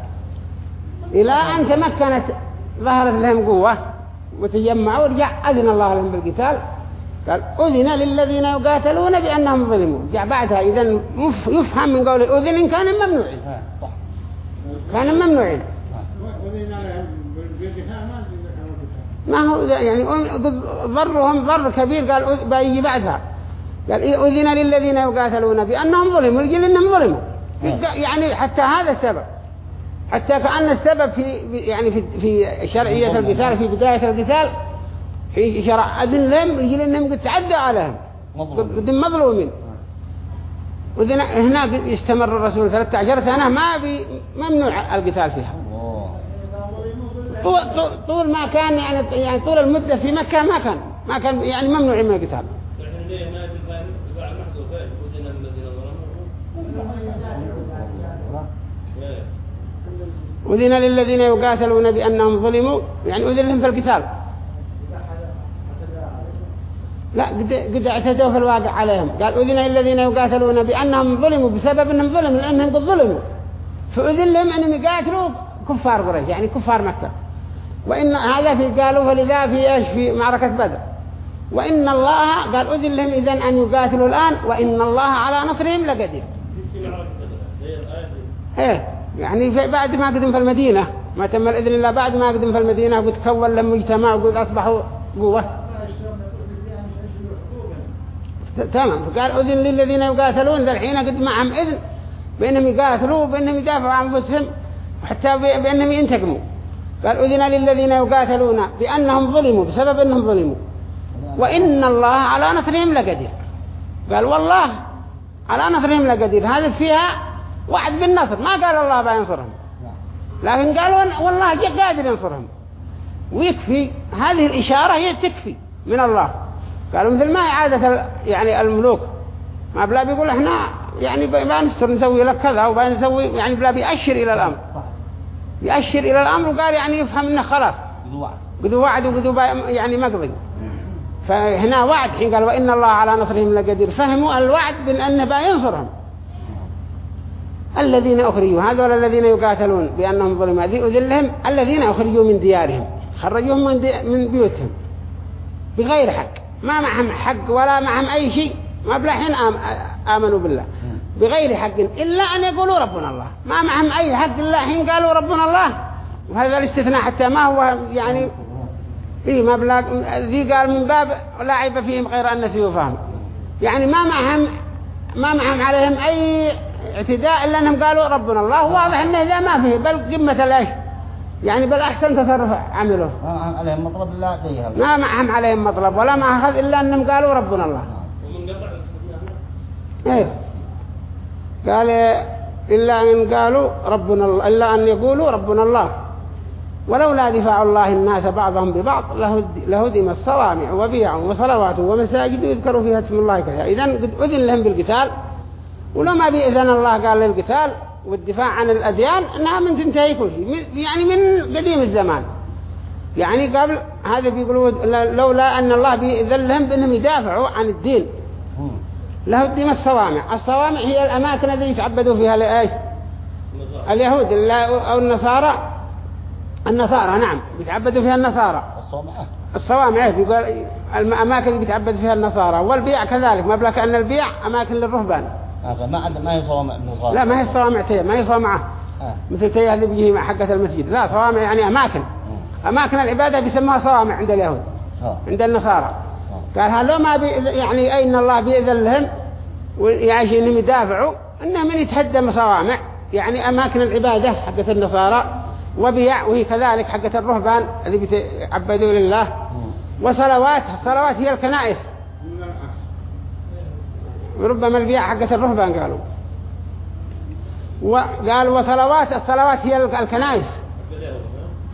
إلى أن تمكنت ظهرت لهم قوة وتجمعوا ورجع أذن الله لهم بالقتال. قال أذن للذين يقاتلون بأنهم ظلموا. جاء بعدها إذا يفهم من قول أذن كان ممنوعين كان ممنوعين ما هو يعني ضرهم ضر كبير قال بيجي بعدها. قال إيه أذن للذين يقاتلون بأنهم ظلموا. الجل إنهم ظلموا. يعني حتى هذا السبب. حتى كأن السبب في يعني في في شرعية القتال في بداية القتال في شرع. أذن لهم الجل إنهم قد تعدوا عليهم قد مظلومين وذن هناك يستمر الرسول 13 سنة ما بي ممنوع القتال فيها. طول, طول, ما كان يعني يعني طول المدة في مكة ما كان ما كان يعني ممنوع من القتال. إيه. أذن للذين يقاتلون بأنهم ظلموا يعني أذن لهم في القتال. لا قد, قد اعتدوا في الواقع عليهم. قال أذن للذين يقاتلون بأنهم ظلموا بسبب أنهم ظلموا لأنهم قد ظلموا. فأذن لهم أنهم يقاتلوا كفار قريش يعني كفار مكة. وإن هذا في قالوا فلذا في إيش؟ في معركة بدر. وإن الله قال أذن لهم إذن أن يقاتلوا الآن وإن الله على نصرهم لقدير. إيه يعني بعد ما قدم في المدينة ما تم الإذن إلا بعد ما قدم في المدينة وقد كون لهم مجتمع وقد أصبحوا قوة. تمام. فقال أذن للذين يقاتلون ذا الحين قد معهم إذن. بأنهم يقاتلوا وبأنهم يدافعوا عن أنفسهم وحتى بأنهم ينتقموا. قال أذن للذين يقاتلون بأنهم ظلموا بسبب أنهم ظلموا. وإن الله على نصرهم لقدير. قال والله على نصرهم لقدير. هذا فيها وعد بالنصر. ما قال الله بينصرهم لكن قالوا والله قادر ينصرهم. ويكفي هذه الإشارة هي تكفي من الله. قالوا مثل ما عادة يعني الملوك ما بلا بيقول إحنا يعني بنستر نسوي لك كذا وبنسوي يعني بلا بيأشر إلى الأمر. يأشر إلى الأمر وقال يعني يفهم إنه خلاص. قدوا وعد. وقدوا يعني مقضي فهنا وعد حين قال وإن الله على نصرهم لقدير. فهموا الوعد بأنه بينصرهم الذين أخرجوا هذول الذين يقاتلون بأنهم ظلموا. ذي أذلهم الذين أخرجوا من ديارهم خرجوهم من, دي من بيوتهم. بغير حق. ما معهم حق ولا معهم أي شيء. ما بلحين آم آمنوا بالله. بغير حق. إلا أن يقولوا ربنا الله. ما معهم أي حق. إلا حين قالوا ربنا الله. وهذا الاستثناء حتى ما هو يعني إيه ما ذي قال من باب لا عيب فيهم غير أن سيفهم يعني ما معهم ما معهم عليهم أي اعتداء إلا أنهم قالوا ربنا الله. واضح أنه إذا ما فيه بل قمة الإيش يعني بل أحسن تصرف عمله. ما معهم عليهم مطلب لا قيها ما معهم عليهم مطلب ولا ما أخذ إلا أنهم قالوا ربنا الله. ومن قطع إيه. قال إلا أن قالوا ربنا الله إلا أن يقولوا ربنا الله. ولولا دفاع الله الناس بعضهم ببعض لهد- لهدم الصوامع وبيع وصلوات ومساجد يذكر فيها اسم الله كثيرا. إذن قد أذن لهم بالقتال. ولو ما بإذن الله قال للقتال والدفاع عن الأديان أنها من تنتهي كل شيء. يعني من قديم الزمان. يعني قبل هذا بيقولوا لولا أن الله بيذن لهم بأنهم يدافعوا عن الدين. لهدم الصوامع. الصوامع هي الأماكن التي يتعبدوا فيها لإيش؟ اليهود ال- أو النصارى. النصارى نعم. بيتعبدوا فيها النصارى. الصومعة الصوامع بيقول الأماكن اللي بيتعبد فيها النصارى. والبيع كذلك. ما بلا كأن البيع أماكن للرهبان. ما ما هي صومع نصارى لا ما هي الصوامع تيه ما هي صومعة آه. مثل تيه اللي بيجي مع حقة المسجد. لا صوامع يعني أماكن. أماكن العبادة بيسموها صوامع عند اليهود آه. عند النصارى. قال هل لو ما بي يعني أين الله بيأذن لهم ويعيش إنهم يدافعوا إنهم من يتهدم صوامع. يعني أماكن العبادة حقة النصارى وبيع وهي كذلك حقة الرهبان اللي بيتعبدوا لله. وصلوات الصلوات هي الكنائس. وربما البيع حقة الرهبان قالوا. وقال وصلوات الصلوات هي الكنائس.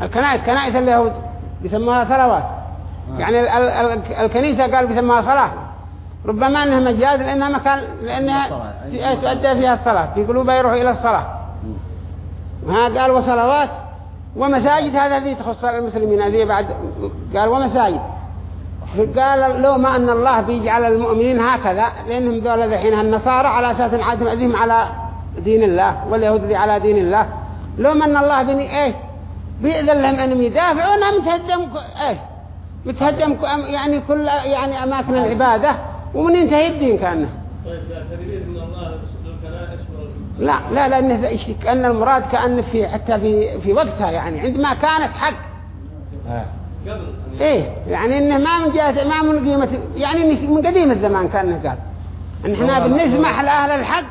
الكنائس كنائس اليهود بيسموها صلوات. يعني ال- ال- ال- الكنيسة قال بيسموها صلاة. ربما أنها مجاز لأنها مكان لأنها تؤدى فيها الصلاة. بيقولوا بيروحوا إلى الصلاة. ها قال وصلوات. ومساجد هذا ذي تخص المسلمين هذه بعد قال ومساجد. قال لو ما أن الله بيجعل المؤمنين هكذا لأنهم ذول ذحين. النصارى على أساس عادهم أذيهم على دين الله واليهود ذي على دين الله. لو ما أن الله بني إيه بيأذن لهم أنهم يدافعوا أنهم متهدم ك- إيه متهدم أم- يعني كل يعني أماكن العبادة. ومن ينتهي الدين كأنه طيب من الله لا لا لأنه كأن المراد كأن في حتى في في وقتها يعني عندما كانت حق. آه. إيه يعني إنه ما من جهة ما من قيمة يعني إنه من قديم الزمان كان قال. ان إحنا بنسمح لأهل الحق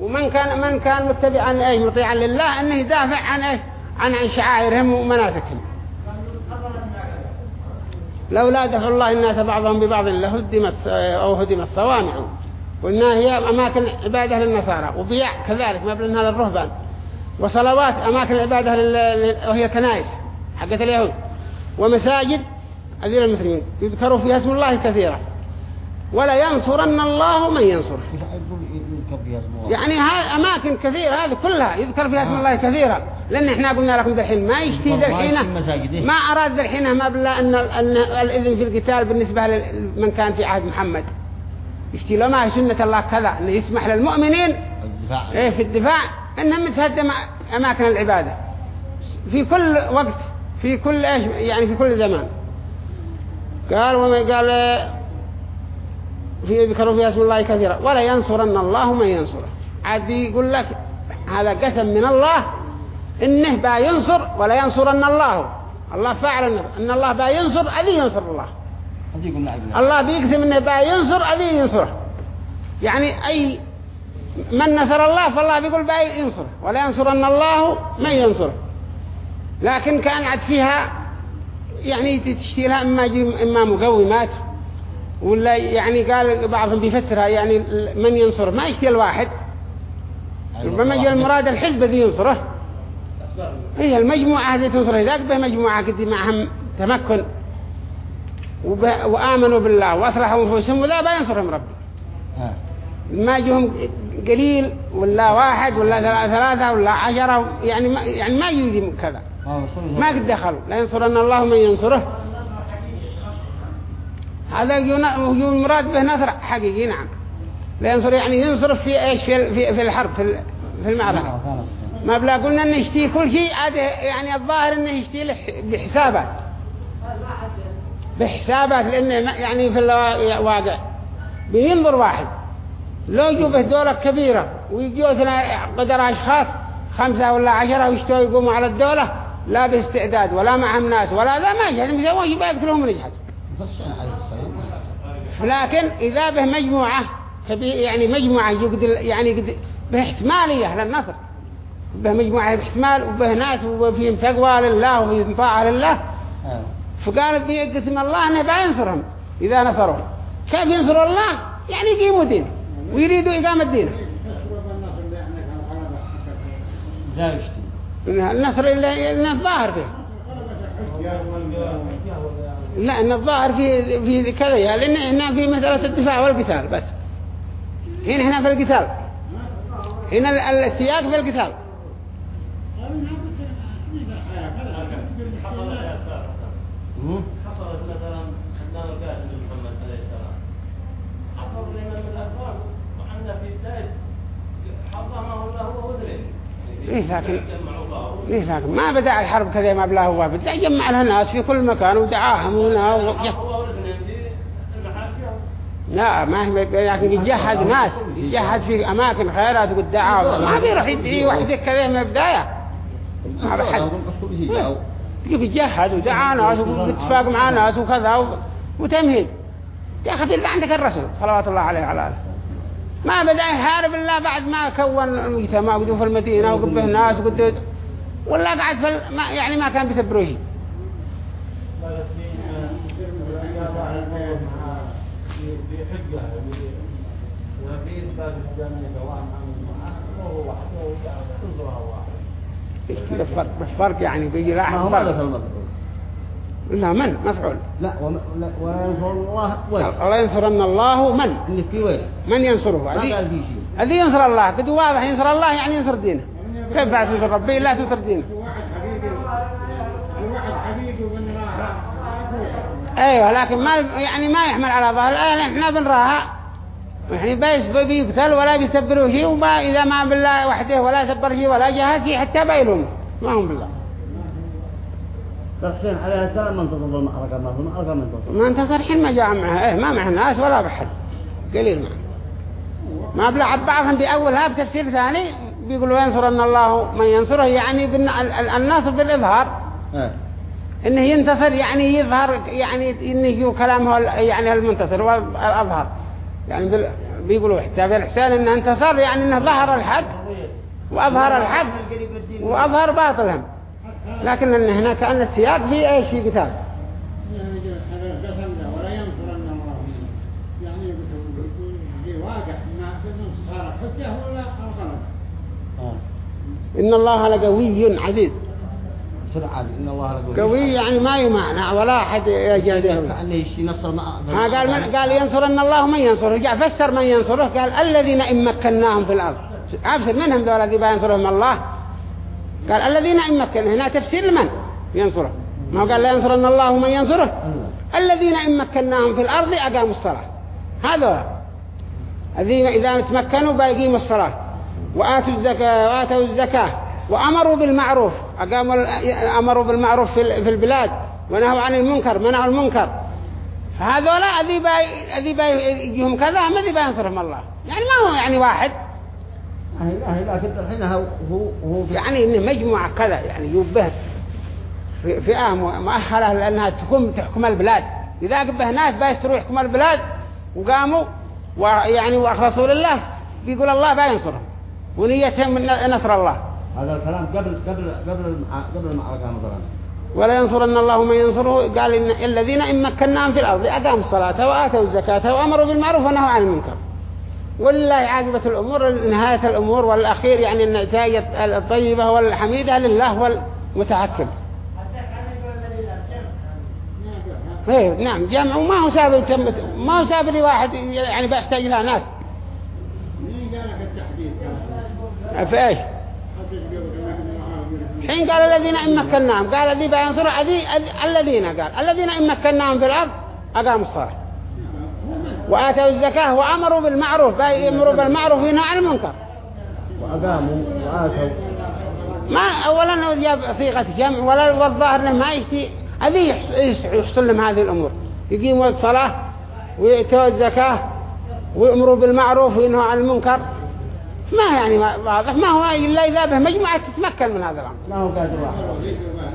ومن كان من كان متبعا إيه مطيعا لله إنه يدافع عن إيه عن شعائرهم ومناسكهم لولا دفع الله الناس بعضهم ببعض لهدمت أو هدمت صوامع. قلنا هي أماكن عباده للنصارى وبيع كذلك مبنى للرهبان وصلوات أماكن لل- وهي كنائس حقت اليهود. ومساجد أذير المسلمين. يذكروا فيها اسم الله كثيرا. ولا ينصرن الله من ينصره. الله. يعني هاي أماكن كثيرة هذه كلها يذكر فيها اسم الله كثيرا لأن إحنا قلنا لكم ذلحين ما يشتي ذلحين. ما أراد ذلحين ما بلا أن, أن الإذن في القتال بالنسبة لمن كان في عهد محمد. يشتي له ما هي سنة الله كذا أنه يسمح للمؤمنين الدفاع. إيه في الدفاع إنهم تهدم أماكن العبادة. في كل وقت. في كل إيش يعني في كل زمان. قال وما قال في ذكروا فيها اسم الله كثيرا. ولا ينصرن الله من ينصره. عاد بيقول لك هذا قسم من الله إنه با ينصر ولا ينصرن الله. الله فعل النصر. إن الله با ينصر أذي ينصر الله. الله بيقسم إنه با ينصر أذي ينصره. يعني أي من نصر الله فالله بيقول با ينصر. ولا ينصرن الله من ينصره. لكن كان عاد فيها يعني تشتي لها إما جي- إما مقومات ولا يعني قال بعضهم بيفسرها يعني من ينصر ما يشتي الواحد ربما يجي المراد الحزب ذي ينصره. هي المجموعة هذه تنصره. ذاك به مجموعة قد معهم تمكن. وآمنوا بالله وأصلحوا أنفسهم ولا بينصرهم ربي. ما يجيهم قليل ولا واحد ولا ثلاثة ولا عشرة يعني ما يعني ما يجي كذا. ما قد لا ينصرن الله من ينصره. هذا يجي المراد به نصر حقيقي نعم. لا ينصر يعني ينصر في إيش؟ في في, الحرب في في المعركة. كانت- ما بلا قلنا إنه يشتي كل شيء يعني الظاهر إنه يشتي بحسابات. بحسابات لأنه يعني في الواقع. بينظر واحد. لو يجوبه دولة كبيرة ويجوا قدر أشخاص خمسة ولا عشرة ويشتوا يقوموا على الدولة لا باستعداد ولا معهم ناس ولا ذا ما يجهز. يسوون يبقى عليه السلام. لكن إذا به مجموعة يعني مجموعة يقدر يعني يقدر به احتمالية للنصر به مجموعة باحتمال وبه ناس وفيهم تقوى لله وفيهم طاعة لله. فقال في قسم الله أنه بينصرهم إذا نصروا كيف ينصر الله؟ يعني يقيموا دين ويريدوا إقامة دينه النصر اللي الظاهر فيه لا إن الظاهر في في كذا لأن هنا في مسألة الدفاع والقتال بس. هنا هنا في القتال. هنا ال- السياق في القتال. حصلت مثلا عندنا محمد عليه السلام حصل من الأسباب وعندنا في حظه ما هو له إيه لكن ليه لكن ما بدأ الحرب كذا ما بلا هو بدأ يجمع لها الناس في كل مكان ودعاهم هنا لا ما هي لكن يجهز ناس. يجهز في أماكن خيرات والدعاء ما بيروح يدعي وحده كذا من البداية. ما بحد يجهز ودعا ناس واتفاق مع ناس وكذا و... وتمهيد. يا أخي إلا عندك الرسول صلوات الله عليه وعلى آله. ما بدأ يحارب إلا بعد ما كون المجتمع وقدوا في المدينة وقبه ناس وقدوا ولا قعد في. ما يعني ما كان بيسبروه تنظرها واحد كذا فرق فرق يعني بيجي ما لاحظ هو فرق المفعول. لا من؟ مفعول. لا ولا ينصر الله وين الله ينصرن الله من؟ اللي في وين من ينصره؟ ما هذه ينصر الله؟ قد واضح ينصر الله يعني ينصر دينه. كيف بعد ربي لا تنصر دينه أيوه لكن ما يعني ما يحمل على ظهر. الآية إحنا بنراها. يعني بيس بيقتل ولا بيسبروا شيء وما إذا ما بالله وحده ولا سبر شيء ولا جهاد شيء حتى بيلهم ما هم بالله. فحسين عليه السلام ما انتصر بالمعركة ما في المعركة ما انتصر. ما انتصر حين ما جاء معه إيه ما معه ناس ولا بحد. قليل معه ما بلع بعضهم بأولها بتفسير ثاني بيقولوا ينصرن الله من ينصره يعني بالن- ال- ال- النصر بالإظهار آه. انه ينتصر يعني يظهر يعني انه كلامه يعني المنتصر والأظهر يعني. بيقولوا حتى بالإحسان إنه انتصر يعني إنه ظهر الحق وأظهر الحق وأظهر باطلهم لكن إن هنا كأن السياق في إيش في قتال قسم له ولا ينصرن الله يعني يقول في واقع ما صار حجة ولا الغلبة آه. إن الله لقوي عزيز. إن الله لقوي قوي يعني ما يمانع ولا أحد مع ها قال من قال ينصرن الله من ينصره جاء فسر من ينصره قال الذين إن مكناهم في الأرض. أبصر منهم ذولا الذي بينصرهم الله. قال الذين إن مكن هنا تفسير لمن؟ ينصره. ما قال لا ينصرن الله من ينصره. الذين إن مكناهم في الأرض أقاموا الصلاة. هذا الذين إذا تمكنوا بيقيموا الصلاة. وآتوا الزكاة وآتوا الزكاة وأمروا بالمعروف. أقاموا أمروا بالمعروف في ال- في البلاد ونهوا عن المنكر منعوا المنكر. فهذولا الذي باي يجيهم كذا ما الذي بينصرهم الله. يعني ما هو يعني واحد. الحين هو هو يعني إنه مجموعة كذا يعني يوبه في فئة مؤهلة لأنها تكون تحكم البلاد. إذا قبه ناس بيستروا يحكم البلاد وقاموا ويعني وأخلصوا لله بيقول الله بينصرهم ونيتهم من نصر الله. هذا الكلام قبل قبل قبل قبل المعركة مثلا ولا ينصرن الله من ينصره. قال إن الذين إن مكناهم في الأرض أقاموا الصلاة وآتوا الزكاة وأمروا بالمعروف ونهوا عن المنكر. ولله عاقبة الأمور نهاية الأمور والأخير يعني النتائج الطيبة والحميدة لله والمتحكم إيه نعم جمع وما هو سابق ما هو سابق لواحد يعني بيحتاج لها ناس مين قال لك التحديد في إيش حين قال الذين إن مكناهم قال الذي بينصر الذي الذين قال الذين إن مكناهم في الأرض أقاموا الصلاة. وآتوا الزكاة وأمروا بالمعروف بيأمروا بالمعروف وينهوا عن المنكر. وأقاموا وآتوا. ما أولا جاب صيغة جمع ولا والظاهر له ما يشتي هذه يحصل لهم هذه الأمور. يقيموا الصلاة ويأتوا الزكاة ويأمروا بالمعروف وينهوا عن المنكر. ما يعني واضح. ما هو إلا إذا به مجموعة تتمكن من هذا الأمر. ما هو قادر واحد.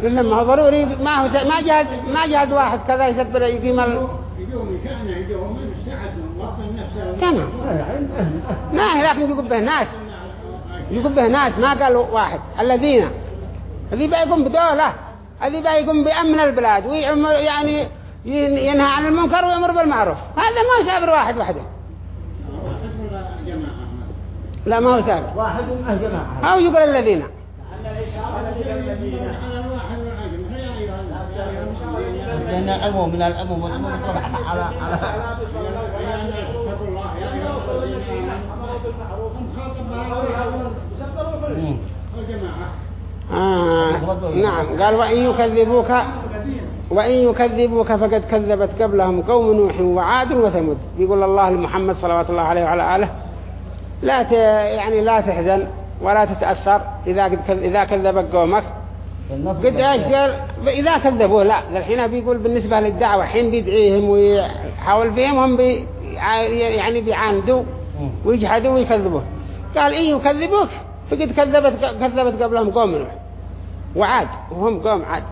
لأنه ما هو ضروري ما هو ما جهد ما جهد واحد كذا يسبر يقيم ال... تمام. ما لكن يقول به ناس. يقول به ناس. ما قالوا واحد. الذين. الذي بيقوم بدولة. الذي بيقوم بأمن البلاد. ويعمر يعني ينهى عن المنكر ويمر بالمعروف. هذا ما سابر واحد وحده. لا ما هو سابر واحد من جماعة. أو يقول الذين. لأن الأمم من والأمم تطلع على على آه نعم. قال وإن يكذبوك وإن يكذبوك فقد كذبت قبلهم قوم نوح وعاد وثمود. يقول الله لمحمد صلى الله عليه وعلى آله لا ت... يعني لا تحزن ولا تتأثر. إذا. إذا كذبك قومك. قد قال إذا كذبوه لا. الحين بيقول بالنسبة للدعوة حين بيدعيهم ويحاول فيهم هم بي... يعني بيعاندوا. ويجحدوا ويكذبوه قال إن يكذبوك؟ فقد كذبت كذبت قبلهم قوم نوح. وعاد وهم قوم عاد.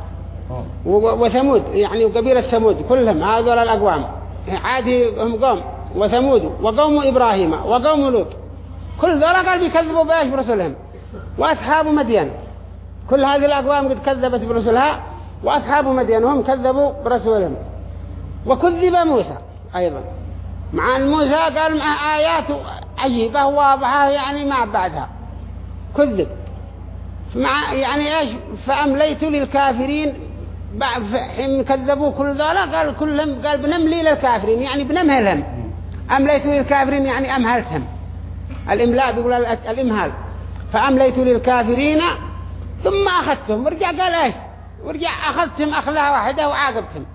وثمود يعني وقبيلة ثمود كلهم هذول الأقوام. عاد هم قوم. وثمود وقوم إبراهيم وقوم لوط. كل ذولا قال بيكذبوا بإيش برسلهم؟ وأصحاب مدين. كل هذه الأقوام قد كذبت برسلها وأصحاب مدين هم كذبوا برسولهم. وكذب موسى أيضا. مع أن موسى قال معه آيات عجيبة واضحة يعني ما بعدها. كذب. مع يعني إيش؟ فأمليت للكافرين حين كذبوا كل ذولا قال كلهم قال بنملي للكافرين يعني بنمهلهم. أمليت للكافرين يعني أمهلتهم. الإملاء بيقول ال- الإمهال. فأمليت للكافرين ثم أخذتهم. ورجع قال إيش؟ ورجع أخذتهم أخذها واحدة وعاقبتهم.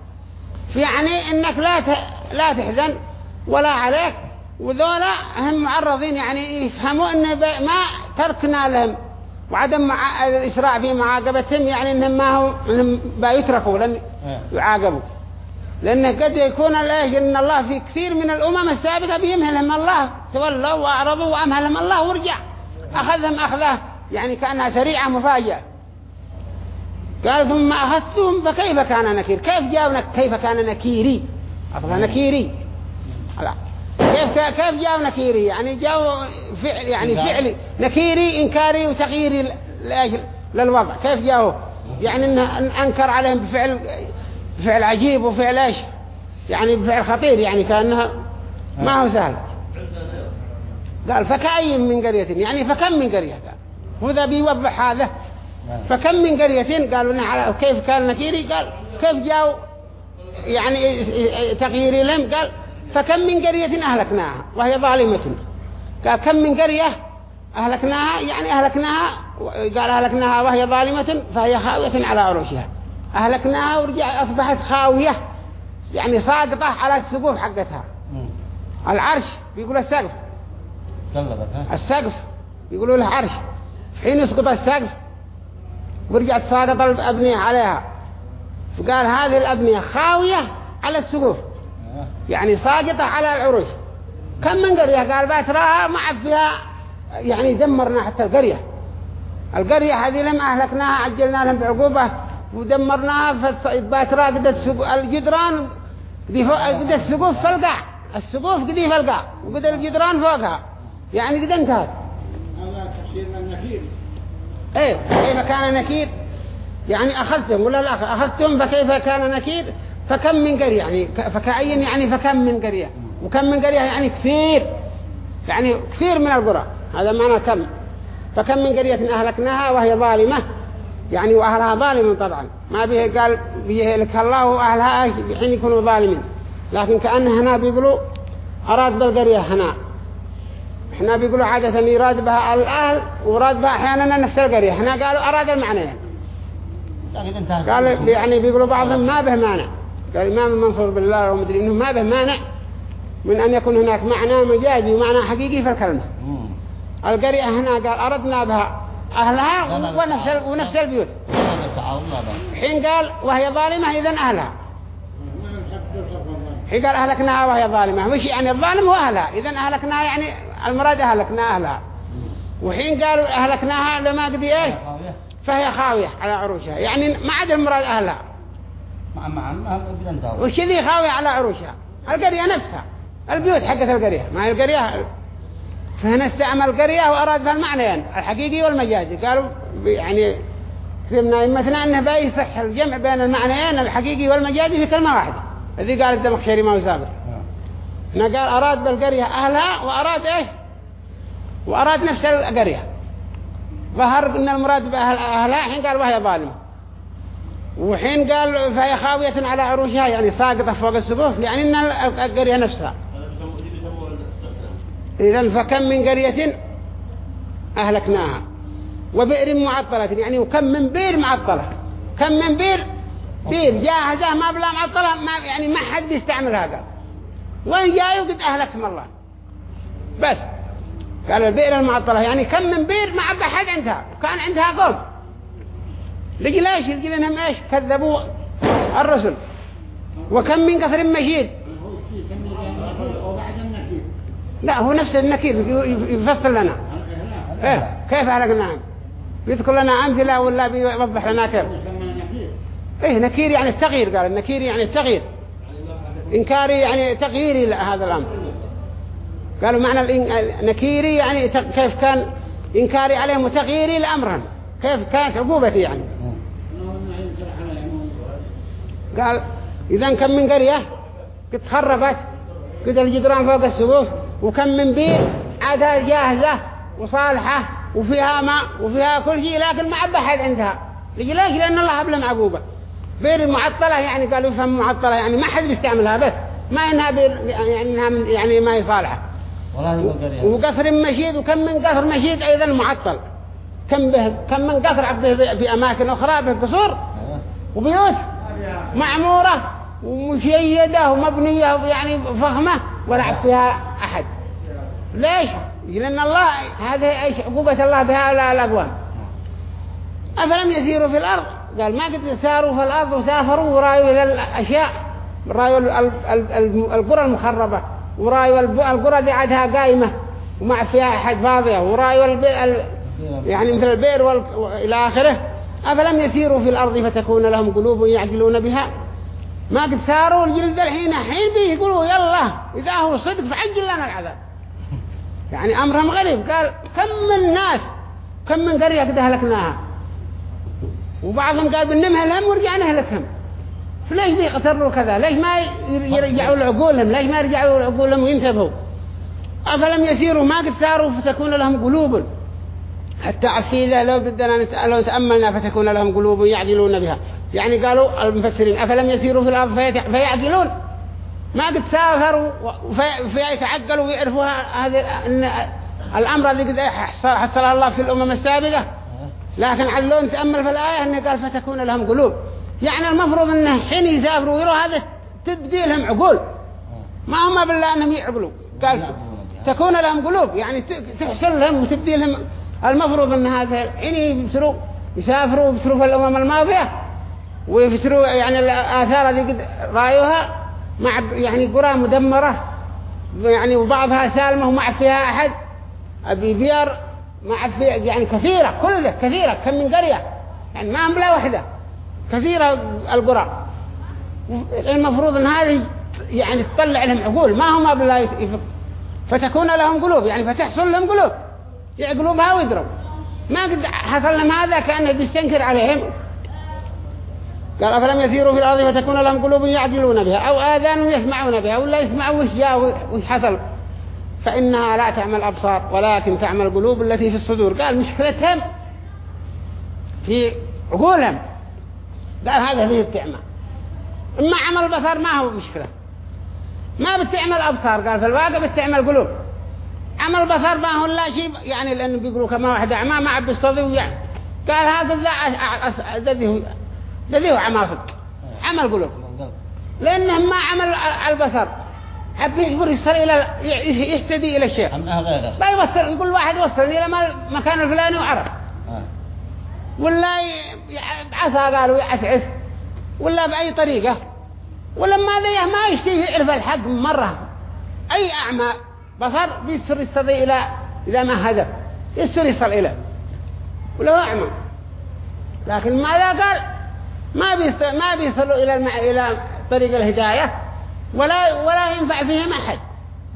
فيعني إنك لا لا تحزن ولا عليك وذولا هم معرضين يعني يفهموا إن ب- ما تركنا لهم وعدم مع الإسراع في معاقبتهم يعني إنهم ما هو إنهم بيتركوا لن آه. يعاقبوا. لأنه قد يكون الإيش إن الله في كثير من الأمم السابقة بيمهلهم الله. تولوا وأعرضوا وأمهلهم الله ورجع. أخذهم أخذه. يعني كأنها سريعة مفاجئة قال ثم أخذتهم فكيف كان نكير؟ كيف جاءوا كيف كان نكيري؟ أصلا نكيري. لا. كيف كيف جاءوا نكيري؟ يعني جاءوا فعل يعني فعلي نكيري إنكاري وتغييري للوضع. كيف جاءوا يعني إنه إن أنكر عليهم بفعل فعل عجيب وفعل إيش؟ يعني بفعل خطير يعني كأنها ما هو سهل. قال فكأي من قرية؟ يعني فكم من قرية؟ قال هو ذا بيوضح هذا. نعم. فكم من قرية؟ قالوا لنا على كيف كان نكيري؟ قال كيف جاءوا يعني تغيير لهم قال فكم من قرية أهلكناها؟ وهي ظالمة. قال كم من قرية أهلكناها؟ يعني أهلكناها قال أهلكناها وهي ظالمة فهي خاوية على عروشها. أهلكناها ورجع أصبحت خاوية. يعني ساقطة على السقوف حقتها. مم. العرش بيقول السقف. السقف. يقولوا له عرش حين يسقط السقف ورجعت ساقط الأبنية عليها. فقال هذه الأبنية خاوية على السقوف. آه. يعني ساقطة على العروش. كم من قرية؟ قال باتراها ما عاد فيها يعني دمرنا حتى القرية. القرية هذه لما أهلكناها عجلنا لهم بعقوبة. ودمرناها فباتراها قد السقو- الجدران قد السقوف في القاع السقوف قد في القاع وقد الجدران فوقها. يعني قد انتهت. هذا تفسير من نكير إيه كيف كان نكير؟ يعني أخذتهم ولا لا؟ أخذتهم فكيف كان نكير؟ فكم من قرية يعني فكأين يعني فكم من قرية؟ وكم من قرية يعني كثير. يعني كثير من القرى. هذا معنى كم. فكم من قرية أهلكناها وهي ظالمة. يعني وأهلها ظالم طبعا. ما به قال بيهلك الله وأهلها حين يكونوا ظالمين. لكن كأن هنا بيقولوا أراد بالقرية هنا. إحنا بيقولوا عادة يراد بها الأهل وراد بها أحيانا نفس القرية. إحنا قالوا أراد يعني. انت قال يعني بيقولوا بعضهم ما به مانع قال الإمام المنصور بالله ومدري إنه ما به مانع من أن يكون هناك معنى مجازي ومعنى حقيقي في الكلمة. القرية هنا قال أردنا بها أهلها. ونفس ونفس البيوت. حين قال وهي ظالمة إذن أهلها. حين قال أهلكناها وهي ظالمة. مش يعني الظالم هو أهلها. إذن أهلكناها يعني المراد أهلكنا أهلها. وحين قالوا أهلكناها لما قدي إيش. فهي خاوية. على عروشها. يعني ما عاد المراد أهلها. وش ذي خاوية على عروشها؟ القرية نفسها. البيوت حقت القرية. ما هي القرية فهنا استعمل القرية وأراد بها المعنيين الحقيقي والمجازي. قالوا يعني كثير من أئمتنا أنه بيصح الجمع بين المعنيين الحقيقي والمجازي في كلمة واحدة. الذي قال الدمخشري ما آه. هنا قال أراد بالقرية أهلها وأراد إيش؟ وأراد نفس القرية. ظهر أن المراد بأهل أهلها حين قال وهي ظالمة. وحين قال فهي خاوية على عروشها يعني ساقطة فوق السقوف يعني أن القرية نفسها هذا بيسموه دي بيسموه إذن فكم من قرية أهلكناها. وبئر معطلة يعني وكم من بئر معطلة. كم من بئر؟ بئر جاهزة ما بلا معطلة ما يعني ما حد بيستعملها قال وين جاي وقد أهلكهم الله؟ بس. قال البئر المعطلة يعني كم من بئر ما عبى حد عندها وكان عندها قوم. لجل إيش لجل انهم إيش؟ كذبوا الرسل. وكم من قصر مشيد هو شيء كمي بين وبعد النكير لا هو نفس النكير يفصل لنا. إيه كيف أهلكناهم يذكر لنا أمثلة ولا بيوضح لنا كيف؟ إيه نكير يعني التغيير قال. النكير يعني التغيير. إنكاري يعني تغييري لهذا الأمر. قالوا معنى النكيري يعني كيف كان إنكاري عليهم وتغييري لأمرهم. كيف كانت عقوبتي يعني. قال إذا كم من قرية قد خربت قد الجدران فوق السقوف وكم من بير عادها جاهزة وصالحة وفيها ماء وفيها كل شيء لكن ما عبى أحد عندها. ليش لأن الله أبلم عقوبة بير معطلة يعني قالوا يفهم معطلة يعني ما حد بيستعملها بس ما إنها بير يعني إنها يعني ما هي صالحة. وقصر مشيد وكم من قصر مشيد أيضا معطل. كم به كم من قصر عبه في أماكن أخرى به قصور أيوة. وبيوت معمورة ومشيدة ومبنية يعني فخمة. ولا عب فيها أحد. ليش؟ لأن الله هذه إيش؟ عقوبة الله بها الأقوام. أفلم يسيروا في الأرض؟ قال ما قد ساروا في الأرض وسافروا ورأيوا إلى الأشياء رايوا ال- ال- ال- ال- القرى المخربة ورأيوا القرى دي عادها قايمة وما فيها أحد فاضية ورأيوا. يعني مثل البئر وال... إلى آخره. أفلم يسيروا في الأرض فتكون لهم قلوب يعقلون بها؟ ما قد ساروا الجلد الحين حين بيه يقولوا يلا إذا هو صدق فعجل لنا العذاب. يعني أمرهم غريب. قال كم من ناس كم من قرية قد أهلكناها؟ وبعضهم قال بنمهلهم ورجع نهلكهم. فليش بيقتروا كذا؟ ليش ما يرجعوا لعقولهم؟ ليش ما يرجعوا لعقولهم وينتبهوا؟ أفلم يسيروا؟ ما قد ساروا فتكون لهم قلوب. حتى عفيدة لو بدنا لو تأملنا فتكون لهم قلوب يعدلون بها. يعني قالوا المفسرين أفلم يسيروا في الأرض فيعدلون. ما قد سافروا فيتعقلوا ويعرفوا ه- هذه أن الأمر الذي قد حصل حصلها الله في الأمم السابقة. لكن علون نتأمل في الآية أنه قال فتكون لهم قلوب. يعني المفروض أنه حين يسافروا ويروا هذا تبدي لهم عقول. ما هم بالله أنهم يعقلوا. قال تكون لهم قلوب. يعني تحصل لهم وتبدي لهم. المفروض أن هذا حين يسافروا ويبصروا في الأمم الماضية. ويفسروا يعني الآثار اللي قد رأيوها مع يعني قرى مدمرة يعني وبعضها سالمة وما فيها أحد. أبي بير ما في يعني كثيرة كل ده كثيرة كم من قرية. يعني ما هم بلا وحدة كثيرة القرى. المفروض إن هذه يعني تطلع لهم عقول ما هم بلا يفك فتكون لهم قلوب يعني فتحصل لهم قلوب. يعقلوا بها ويدروا. ما قد حصل لهم هذا كأنه بيستنكر عليهم. قال أفلم يسيروا في الأرض فتكون لهم قلوب يعقلون بها أو آذان يسمعون بها ولا يسمعوا وش جاء وش حصل؟ فإنها لا تعمل أبصار ولكن تعمل القلوب التي في الصدور. قال مشكلتهم في عقولهم. قال هذا فيه التعمى إما عمل البصر ما هو مشكلة. ما بتعمل أبصار قال في الواقع بتعمل قلوب. عمل البصر ما هو لا شيء يعني لأنه بيقولوا كما واحد أعمى ما عب يستضيف يعني. قال هذا الذي هو عمى صدق عمل قلوب. لأنه ما عمل البصر. حب يصبر يصل إلى يهتدي إلى غيره. لا يوصل يقول واحد وصلني إلى مكان الفلاني وعرف. آه. ولا عسى قالوا يعسعس ولا بأي طريقة. ولا ما ذي ما يشتي يعرف الحق مرة. أي أعمى بصر بيصير يستطيع إلى إذا ما هدف يصير يصل إليه ولا هو أعمى. لكن ماذا قال؟ ما بيست... ما بيصلوا إلى المع... إلى طريق الهداية ولا ولا ينفع فيهم أحد.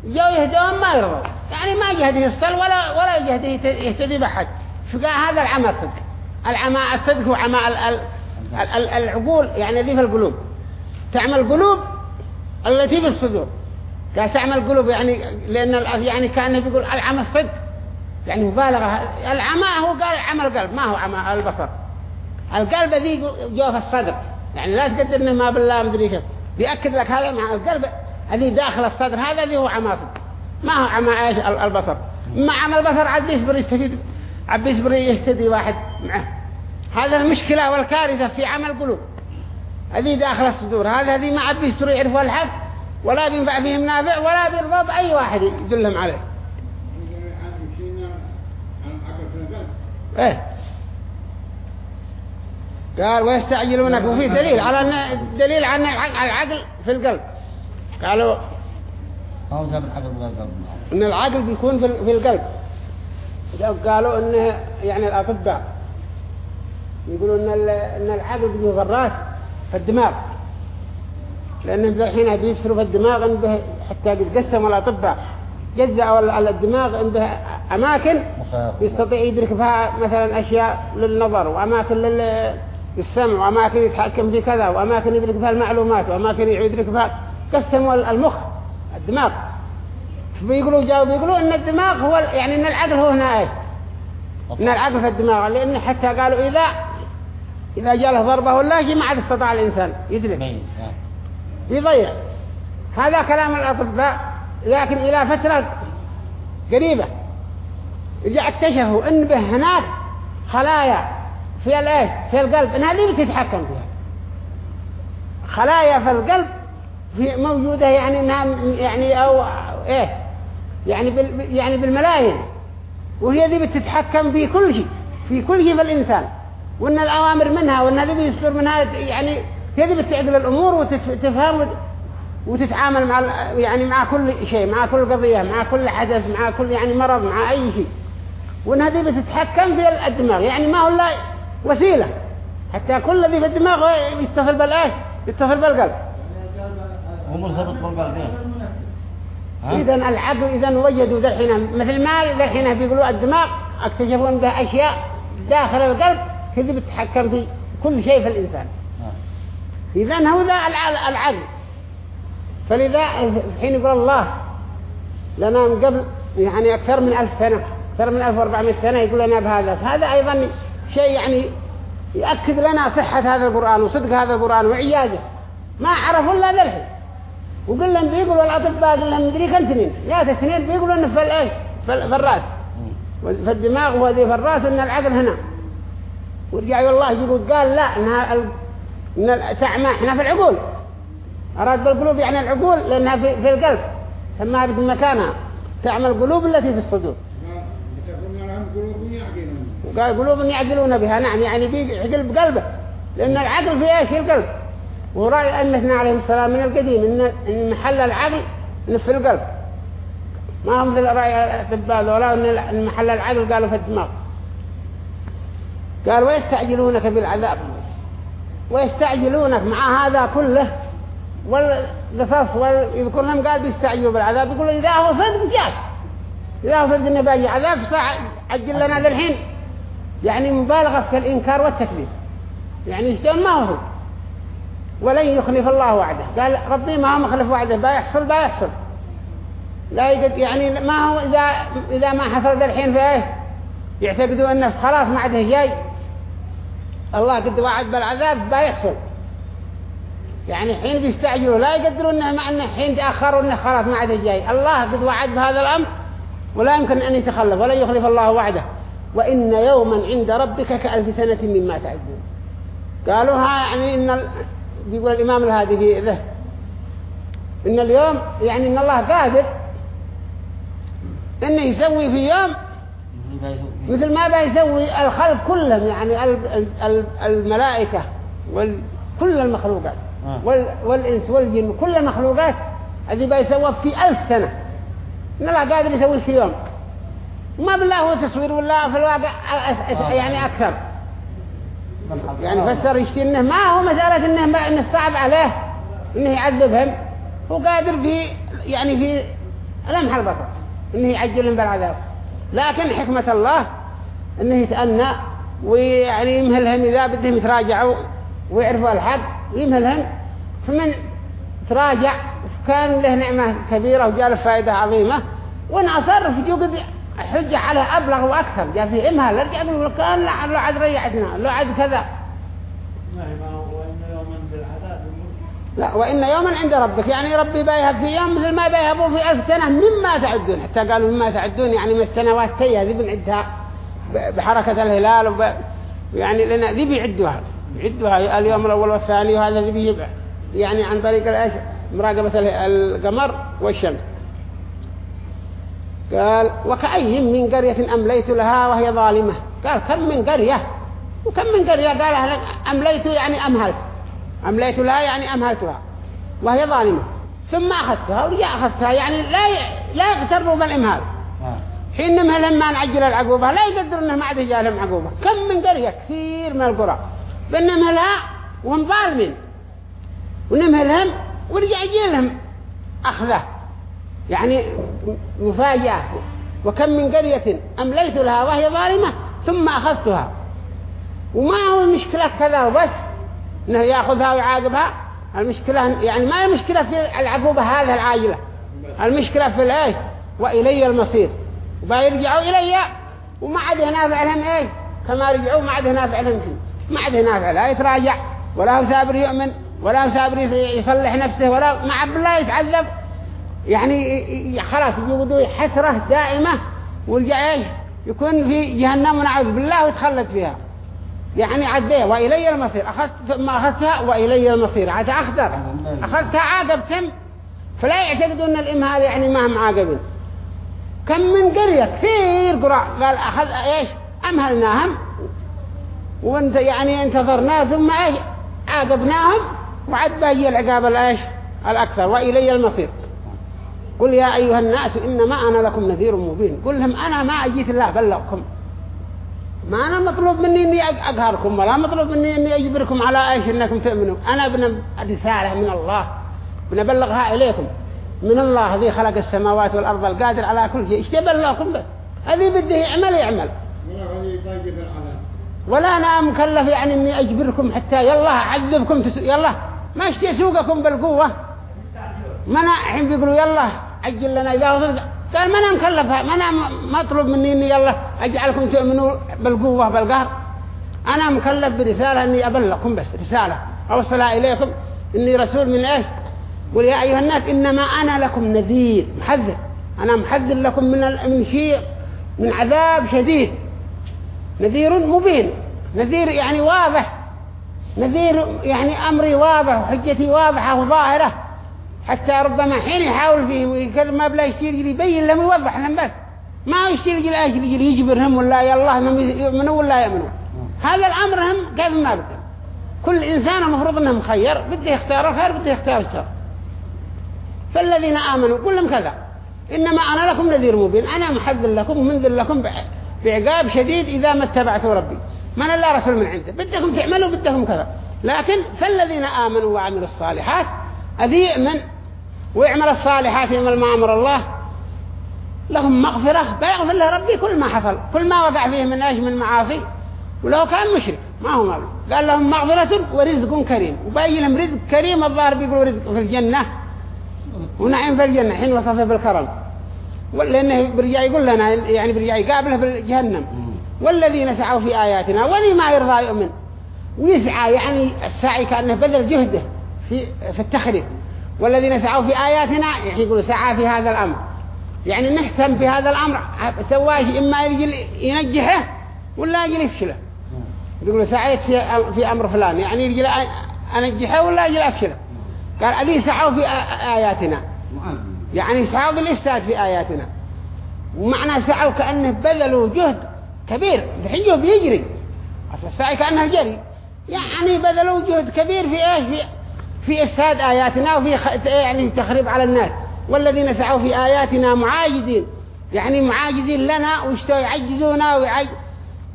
جو يهدون ما يرضوا. يعني ما يهدي يصل ولا ولا يهدي يهت- يهتدي بأحد. فقال هذا العمى الصدق العمى الصدق هو عمى ال... ال... ال... ال... العقول يعني ذي في القلوب. تعمل القلوب التي في الصدور قال تعمل قلوب يعني لأن يعني كان بيقول العمى الصدق. يعني مبالغة. العمى هو قال عمى القلب ما هو عمى البصر. القلب ذي جوا في الصدر. يعني لا تقدر إنه ما بالله مدري كيف بيأكد لك هذا مع القلب الذي داخل الصدر. هذا اللي هو عمى صدق ما هو عمى إيش؟ ال- البصر. ما عمى البصر عاد يصبر يستفيد. عاد يصبر يهتدي واحد معه. هذا المشكلة والكارثة في عمل القلوب. هذه داخل الصدور. هذا هذه ما عاد بيستر يعرفوا الحق. ولا بينفع فيهم نافع ولا بيرضى بأي واحد يدلهم عليه. القلب؟ إيه. قال ويستعجلونك وفي دليل على ان دليل عن الع- العقل في القلب. قالوا إن العقل بيكون في ال- في القلب. قالوا إنه يعني الأطباء يقولوا إن إن العقل بيجي في الرأس في الدماغ. لأن الحين بيفسروا في الدماغ إن به حتى قد قسموا الأطباء. جزأوا ال- الدماغ إن به أماكن يستطيع يدرك فيها مثلا أشياء للنظر وأماكن لل- للسمع وأماكن يتحكم في كذا وأماكن يدرك فيها المعلومات وأماكن يدرك فيها قسموا المخ الدماغ. بيقولوا جاوا بيقولوا إن الدماغ هو يعني إن العقل هو هنا إيه؟ إن العقل في الدماغ. لأن حتى قالوا إذا إذا جاء له ضربة ولا شيء ما عاد استطاع الإنسان يدرك. يضيع. هذا كلام الأطباء لكن إلى فترة قريبة جاء اكتشفوا إن به هناك خلايا في الايه في القلب إن هذه بتتحكم فيها. خلايا في القلب في موجودة يعني إنها يعني أو إيه يعني بال يعني بالملايين. وهي دي بتتحكم في كل شيء في كل شيء في الإنسان. وإن الأوامر منها وإن هذه بيصدر منها يعني هي دي بتعقل الأمور وتفهم وتتعامل مع يعني مع كل شيء مع كل قضية مع كل حدث مع كل يعني مرض مع أي شيء. وإن هذه بتتحكم في الدماغ يعني ما هو إلا وسيلة. حتى كل الذي في الدماغ يتصل بالإيه يتصل بالقلب هو مرتبط بالقلب إيه؟ إذا العقل إذا وجدوا الحين مثل ما الحين بيقولوا الدماغ اكتشفوا أن به أشياء داخل القلب هذه بتتحكم في كل شيء في الإنسان. آه. إذا هو ذا الع- العقل فلذا الحين يقول الله لنا من قبل يعني أكثر من ألف سنة أكثر من ألف وأربعمائة سنة يقول لنا بهذا. فهذا أيضا شيء يعني يأكد لنا صحة هذا القرآن وصدق هذا القرآن وعياده. ما عرفوا إلا ذا الحين وقل لهم بيقولوا الأطباء قل لهم مدري كم سنين. يا سنين بيقولوا إنه في الإيه في ال- في الرأس مم. في الدماغ وهذه في الرأس إن العقل هنا. ورجع والله يقول قال لا إنها. إن ال- تعمى إحنا في العقول. أراد بالقلوب يعني العقول لأنها في, في القلب. سماها باسم مكانها. تعمى القلوب التي في الصدور. وقال قلوب يعقلون بها. نعم يعني بيعقل بقلبه لأن العقل في إيش؟ في القلب. ورأي أئمتنا عليهم السلام من القديم إن محل العقل في القلب. ما هم مثل رأي الأطباء ذولا إن محل العقل قالوا في الدماغ. قال ويستعجلونك بالعذاب. ويستعجلونك مع هذا كله والقصص ويذكر لهم قال بيستعجلوا بالعذاب. يقول إذا هو صدق جاك إذا هو صدق إنه باجي عذاب عجل لنا للحين. يعني مبالغة في الإنكار والتكذيب. يعني شلون ما هو؟ ولن يخلف الله وعده. قال ربي ما هو مخلف وعده بايحصل بايحصل لا يقد يعني ما هو إذا إذا ما حصل ذا الحين في إيه يعتقدوا أنه خلاص ما عده جاي. الله قد وعد بالعذاب بيحصل يعني حين بيستعجلوا لا يقدروا إنه مع إنه حين تأخروا إنه خلاص ما عاد جاي. الله قد وعد بهذا الأمر ولا يمكن أن يتخلف ولا يخلف الله وعده. وإن يوما عند ربك كألف سنة مما تعدون. قالوا ها يعني إن ال... بيقول الإمام الهادي في ذه إن اليوم يعني إن الله قادر إنه يسوي في يوم مثل ما بيسوي الخلق كلهم يعني الملائكة وكل المخلوقات وال والإنس والجن كل المخلوقات الذي بيسوى في ألف سنة. إن الله قادر يسوي في يوم. وما بالله هو تصوير ولا في الواقع يعني أكثر. يعني فسر يشتي إنه ما هو مسألة إنه, ما إنه صعب عليه إنه يعذبهم. هو قادر في يعني في لمح البصر إنه يعجلهم بالعذاب. لكن حكمة الله إنه يتأنى ويعني يمهلهم إذا بدهم يتراجعوا ويعرفوا الحق يمهلهم. فمن تراجع كان له نعمة كبيرة وجاء فائدة عظيمة وإن أصر في جوجد حجة على أبلغ وأكثر. جاء فيه إمهل رجع يقول كان لو عاد ريعتنا لو عاد كذا. لا وإن يوما عند ربك. يعني ربي بايهب في يوم مثل ما بايهبوا في ألف سنة مما تعدون. حتى قالوا مما تعدون يعني من السنوات تي هذه بنعدها بحركة الهلال وب... يعني لنا ذي بيعدوها. بيعدوها. اليوم الأول والثاني وهذا ذي بيجيب يعني عن طريق مراقبة القمر والشمس. قال وكأي من قرية أمليت لها وهي ظالمة؟ قال كم من قرية؟ وكم من قرية؟ قال أمليت يعني أمهلت أمليت لها يعني أمهلتها وهي ظالمة. ثم أخذتها ورجع أخذتها يعني لا لا يغتروا بالإمهال حين نمهلهم ما نعجل العقوبة لا يقدروا أنه ما عاد يجالهم عقوبة. كم من قرية؟ كثير من القرى. بنمهلها وهم ظالمين. ونمهلهم ورجع يجي لهم أخذه. يعني مفاجأة. وكم من قرية أمليت لها وهي ظالمة ثم أخذتها. وما هو المشكلة كذا وبس. إنه يأخذها ويعاقبها. المشكلة يعني ما المشكلة في العقوبة هذه العاجلة. المشكلة في الايه وإلي المصير. وبيرجعوا إلي. وما عاد نافع لهم إيه كما رجعوا ما عاد نافع لهم شيء. ما عاد نافع لا يتراجع. ولا هو سابر يؤمن. ولا هو سابر يصلح نفسه. ولا مع بالله يتعذب. يعني خلاص يجودوا حسرة دائمة إيش؟ يكون في جهنم ونعوذ بالله ويتخلد فيها. يعني عديه وإلي المصير. أخذت ما أخذتها وإلي المصير. عاد أخذر أخذتها عاقبتم فلا يعتقدوا أن الإمهال يعني ما هم عاقبين كم من قرية كثير قرى قال أخذ إيش؟ أمهلناهم. وانت يعني انتظرنا ثم إيش؟ عاقبناهم. وعد باقي العقاب الإيش؟ الأكثر. وإلي المصير. قل يا أيها الناس إنما أنا لكم نذير مبين. قل لهم أنا ما أجيت الله بلغكم ما أنا مطلوب مني إني أقهركم ولا مطلوب مني إني أجبركم على إيش إنكم تؤمنوا أنا ابن رسالة من الله. بنبلغها إليكم. من الله ذي خلق السماوات والأرض القادر على كل شيء. إيش تبلغكم بس هذه بده يعمل يعمل. ولا أنا مكلف يعني إني أجبركم حتى يلا أعذبكم تس... يلا. ما اشتي سوقكم بالقوة؟ ما أنا الحين بيقولوا يلا عجل لنا إذا وصلت قال ما أنا مكلفها ما أنا مطلوب مني إني يلا أجعلكم تؤمنوا بالقوة بالقهر. أنا مكلف برسالة إني أبلغكم بس رسالة. أوصلها إليكم إني رسول من إيش؟ قل يا أيها الناس إنما أنا لكم نذير محذر. أنا محذر لكم من من شيء من عذاب شديد. نذير مبين. نذير يعني واضح. نذير يعني أمري واضح وحجتي واضحة وظاهرة. حتى ربما حين يحاول فيه ويكلم ما بلا يشتري يبين لهم يوضح لهم بس. ما يشتري الأجل يجبرهم ولا يالله انهم يؤمنوا ولا يؤمنوا. هذا الأمر هم كيف ما بده كل إنسان المفروض أنه مخير بده يختار الخير بده يختار الشر. فالذين آمنوا كلهم كذا. إنما أنا لكم نذير مبين. أنا محذر لكم ومنذر لكم بعقاب شديد إذا ما اتبعتوا ربي. من الله رسول من عنده. بدكم تعملوا بدكم كذا. لكن فالذين آمنوا وعملوا الصالحات أذي يؤمن ويعمل الصالحات يعمل ما أمر الله. لهم مغفرة بيغفر له ربي كل ما حصل كل ما وقع فيه من أيش من معاصي. ولو كان مشرك ما هو مغفر قال لهم مغفرة ورزق كريم. وباقي لهم رزق كريم الظاهر بيقولوا رزق في الجنة. ونعيم في الجنة حين وصفه بالكرم. لأنه برجع يقول لنا يعني برجع يقابله بجهنم والذين سعوا في آياتنا وذي ما يرضى يؤمن. ويسعى يعني السعي كأنه بذل جهده في في التخريب. والذين سعوا في آياتنا يقولوا سعى في هذا الأمر. يعني نهتم في هذا الأمر. سواش إما ينجحه ولا يجي يفشله. يقولوا سعيت في في أمر فلان. يعني يجي أنجحه ولا يجي أفشله. قال أذي سعوا في آياتنا؟ يعني سعوا بالإفساد في آياتنا. ومعنى سعوا كأنه بذلوا جهد كبير. الحين بيجري أصل السعي كأنه جري. يعني بذلوا جهد كبير في إيش؟ في في إفساد آياتنا وفي يعني تخريب على الناس. والذين سعوا في آياتنا معاجزين. يعني معاجزين لنا واشتوا يعجزونا ويعج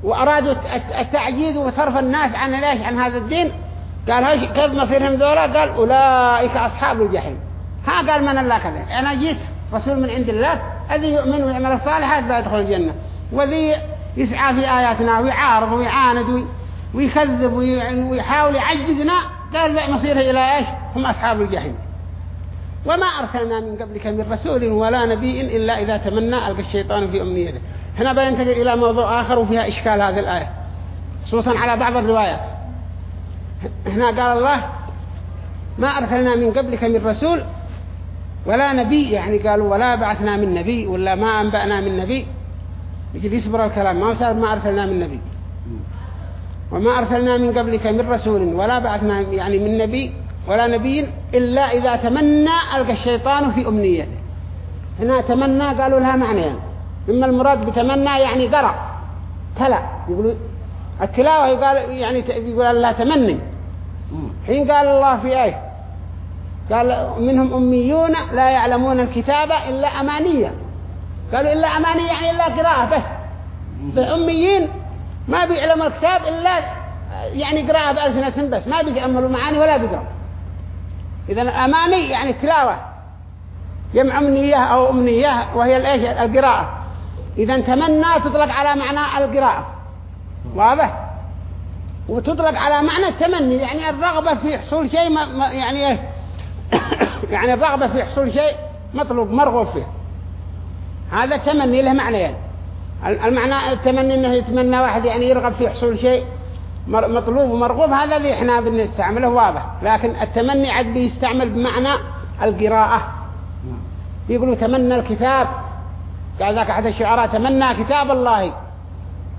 وأرادوا التعجيز وصرف الناس عن ليش عن هذا الدين. قال كيف مصيرهم ذولا؟ قال أولئك أصحاب الجحيم. ها قال من الله كذا؟ أنا جيت رسول من عند الله الذي يؤمن ويعمل الصالحات بيدخل الجنة. وذي يسعى في آياتنا ويعارض ويعاند ويكذب ويحاول يعجزنا قال مصيره إلى إيش؟ هم أصحاب الجحيم. وما أرسلنا من قبلك من رسول ولا نبي إلا إذا تمنى ألقى الشيطان في أمنيته. هنا بينتقل إلى موضوع آخر وفيها إشكال هذه الآية خصوصا على بعض الروايات. هنا قال الله ما أرسلنا من قبلك من رسول ولا نبي. يعني قالوا ولا بعثنا من نبي ولا ما أنبأنا من نبي. يجي يصبر الكلام ما ما أرسلنا من نبي. وما أرسلنا من قبلك من رسول ولا بعثنا يعني من نبي ولا نبي إلا إذا تمنى ألقى الشيطان في أمنيته. هنا تمنى قالوا لها معنى. يعني. إما المراد بتمنى يعني قرأ تلا. يقولوا التلاوة يقال يعني يقول الله تمني. حين قال الله في آية. قال منهم أميون لا يعلمون الكتابة إلا أمانية. قالوا إلا أمانية يعني إلا قراءة بس بأميين ما بيعلموا الكتاب إلا يعني قراءة بألسنتهم بس ما بيعملوا معاني ولا بيقرأوا إذا الأماني يعني التلاوة جمع أمنية أو أمنية وهي الإيش؟ القراءة. إذا تمنى تطلق على معنى القراءة. واضح؟ وتطلق على معنى التمني يعني الرغبة في حصول شيء ما يعني إيه؟ يعني الرغبة في حصول شيء مطلوب مرغوب فيه. هذا التمني له معنى يعني المعنى التمني إنه يتمنى واحد يعني يرغب في حصول شيء مطلوب ومرغوب هذا اللي إحنا بنستعمله واضح. لكن التمني عاد بيستعمل بمعنى القراءة. بيقولوا تمنى الكتاب. قال ذاك أحد الشعراء تمنى كتاب الله.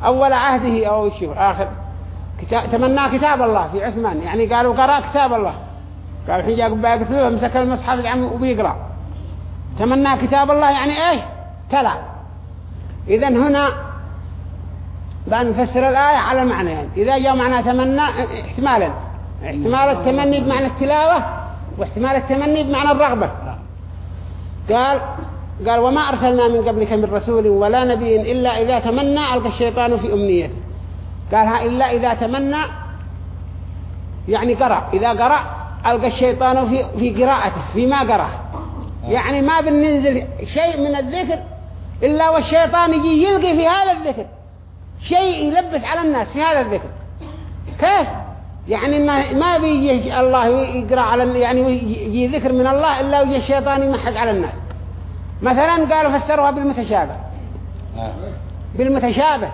أول عهده أو شيء آخر. كتاب تمنى كتاب الله في عثمان. يعني قالوا قرأ كتاب الله. قالوا حين جاءوا بيقتلوه مسك المصحف العم وبيقرأ. تمنى كتاب الله يعني إيش؟ تلا. إذا هنا بنفسر الآية على المعنى يعني إذا جاء معنى تمنى احتمالا. احتمال التمني بمعنى التلاوة واحتمال التمني بمعنى الرغبة. قال قال وما أرسلنا من قبلك من رسول ولا نبي إلا إذا تمنى. ألقى الشيطان في أمنيته. قالها إلا إذا تمنى. يعني قرأ. إذا قرأ ألقى الشيطان في في قراءته فيما قرأ. يعني ما بننزل شيء من الذكر إلا والشيطان يجي يلقي في هذا الذكر. شيء يلبس على الناس في هذا الذكر. كيف؟ يعني ما ما بيجي الله يقرأ على يعني يجي ذكر من الله إلا ويجي الشيطان يمحق على الناس. مثلا قالوا فسروها بالمتشابه. بالمتشابه.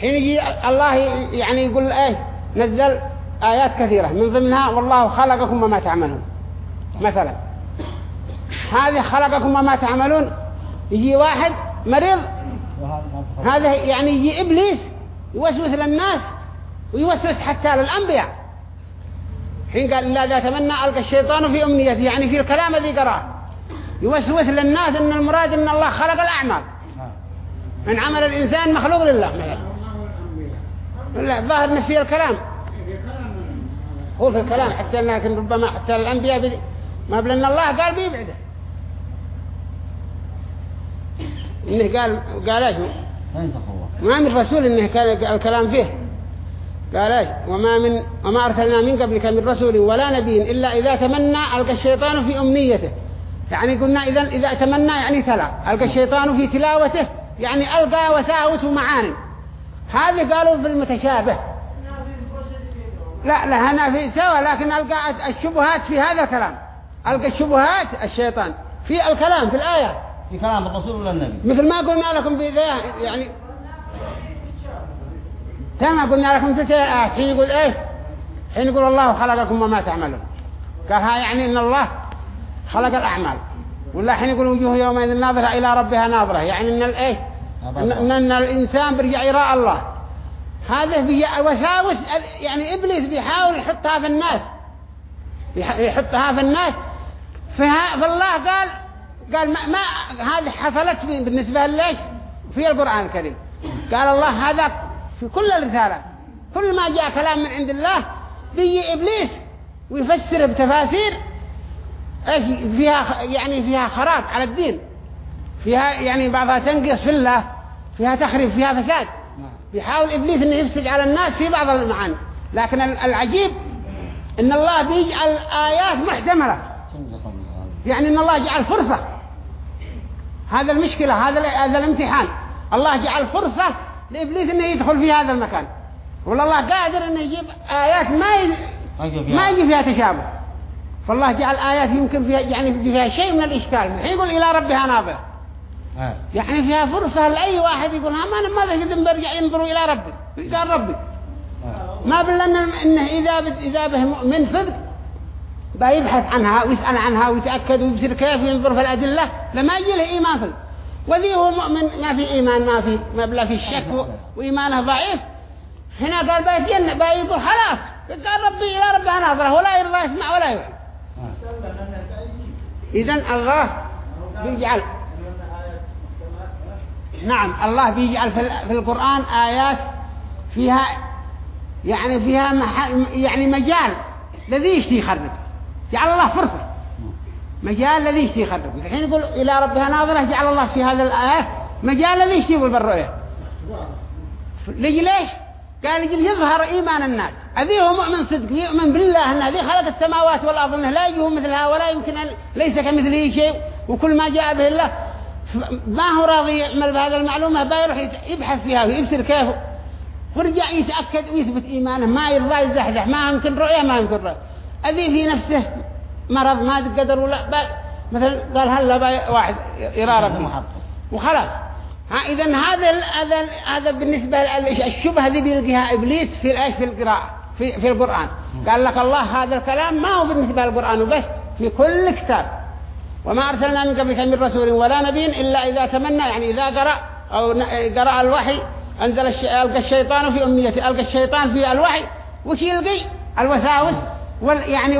حين يجي الله يعني يقول إيه نزل آيات كثيرة. من ضمنها والله خلقكم وما تعملون. مثلا. هذه خلقكم وما تعملون. يجي واحد مريض؟ هذا يعني يجي إبليس يوسوس للناس ويوسوس حتى للأنبياء. حين قال لا ذا تمنى ألقى الشيطان في أمنيته يعني في الكلام الذي قرأه. يوسوس للناس أن المراد أن الله خلق الأعمال. من عمل الإنسان مخلوق لله. لا ظاهر في الكلام. هو في الكلام حتى لكن ربما حتى الأنبياء بي... ما بلن الله قال بيبعده. إنه قال قال إيش؟ ما من رسول إنه كان الكلام فيه. قال إيش؟ وما من وما أرسلنا من قبلك من رسول ولا نبي إلا إذا تمنى ألقى الشيطان في أمنيته. يعني قلنا إذا إذا تمنى يعني تلا. ألقى الشيطان في تلاوته يعني ألقى وساوس معاني. هذه قالوا في المتشابه. لا لا هنا في سوا لكن ألقى الشبهات في هذا الكلام. ألقى الشبهات الشيطان في الكلام في الآية. في كلام الرسول ولا النبي؟ مثل ما قلنا لكم في ذا يعني كما قلنا لكم في ذا الآيات حين يقول إيش؟ حين يقول الله خلقكم وما تعملون. قال ها يعني إن الله خلق الأعمال. ولا حين يقول وجوه يومئذ ناظرة إلى ربها ناظرة. يعني إن الإيه إن, إن, الإنسان برجع يراء الله. هذا وساوس يعني إبليس بيحاول يحطها في الناس. يح- يحطها في الناس. فالله قال قال ما, ما هذه حصلت بالنسبة ليش؟ في القرآن الكريم. قال الله هذا في كل الرسالة كل ما جاء كلام من عند الله بيجي إبليس ويفسر بتفاسير إيش؟ فيها يعني فيها خراب على الدين. فيها يعني بعضها تنقص في الله فيها تخرب فيها فساد. بيحاول إبليس أنه يفسد على الناس في بعض المعاني. لكن العجيب أن الله بيجعل آيات محتملة. يعني أن الله جعل فرصة. هذا المشكلة هذا هذا الامتحان. الله جعل فرصة لإبليس أنه يدخل في هذا المكان. والله الله قادر أنه يجيب آيات ما ي... ما يجي فيها. تشابه. فالله جعل آيات يمكن فيها يعني فيها شيء من الإشكال. يقول إلى ربها ناظرة آه. يعني فيها فرصة لأي واحد يقول ها ما أنا ماذا قد برجع ينظروا إلى ربي. قال ربي. آه. ما إنه إنه إذا إذا به مؤمن صدق بيبحث عنها ويسأل عنها ويتأكد ويبصير كيف ينظر في الأدلة. لما يجي له إيمان صدق وذي هو مؤمن ما في إيمان ما في ما بلا في الشك وإيمانه ضعيف. هنا قال بيتجنن بيقول خلاص. قال ربي إلى ربها ناظرة ولا يرضى يسمع ولا يوحي إذا الله بيجعل نعم الله بيجعل في القرآن آيات فيها يعني فيها محل يعني مجال الذي يشتي يخرب جعل الله فرصة. مجال الذي يشتي يخرب الحين يقول إلى ربها ناظرة جعل الله في هذا الآيات مجال الذي يشتي يقول بالرؤية ليش؟ قال يجي يظهر إيمان الناس. هذه هو مؤمن صدق يؤمن بالله أن هذه خلق السماوات والأرض أنه لا يجيه مثلها ولا يمكن أن ليس كمثله شيء. وكل ما جاء به الله ما هو راضي يعمل بهذا المعلومة؟ بيروح يبحث فيها ويبصر كيف. ورجع يتأكد ويثبت إيمانه. ما يرضى يزحزح. ما يمكن رؤية ما يمكن رؤية. هذه في نفسه مرض ما قدر ولا مثلا قال هلا بي واحد يرى ربي محطة. وخلاص. ها اذا هذا هذا هذا بالنسبة للشبهه هذه بيلقيها إبليس في الايش في القراءة في في القرآن. قال لك الله هذا الكلام ما هو بالنسبة للقرآن وبس في كل كتاب. وما أرسلنا من قبلك من رسول ولا نبي إلا إذا تمنى يعني إذا قرأ أو قرأ الوحي أنزل الش... ألقى الشيطان في امنيته ألقى الشيطان في الوحي وش يلقي؟ الوساوس. وال يعني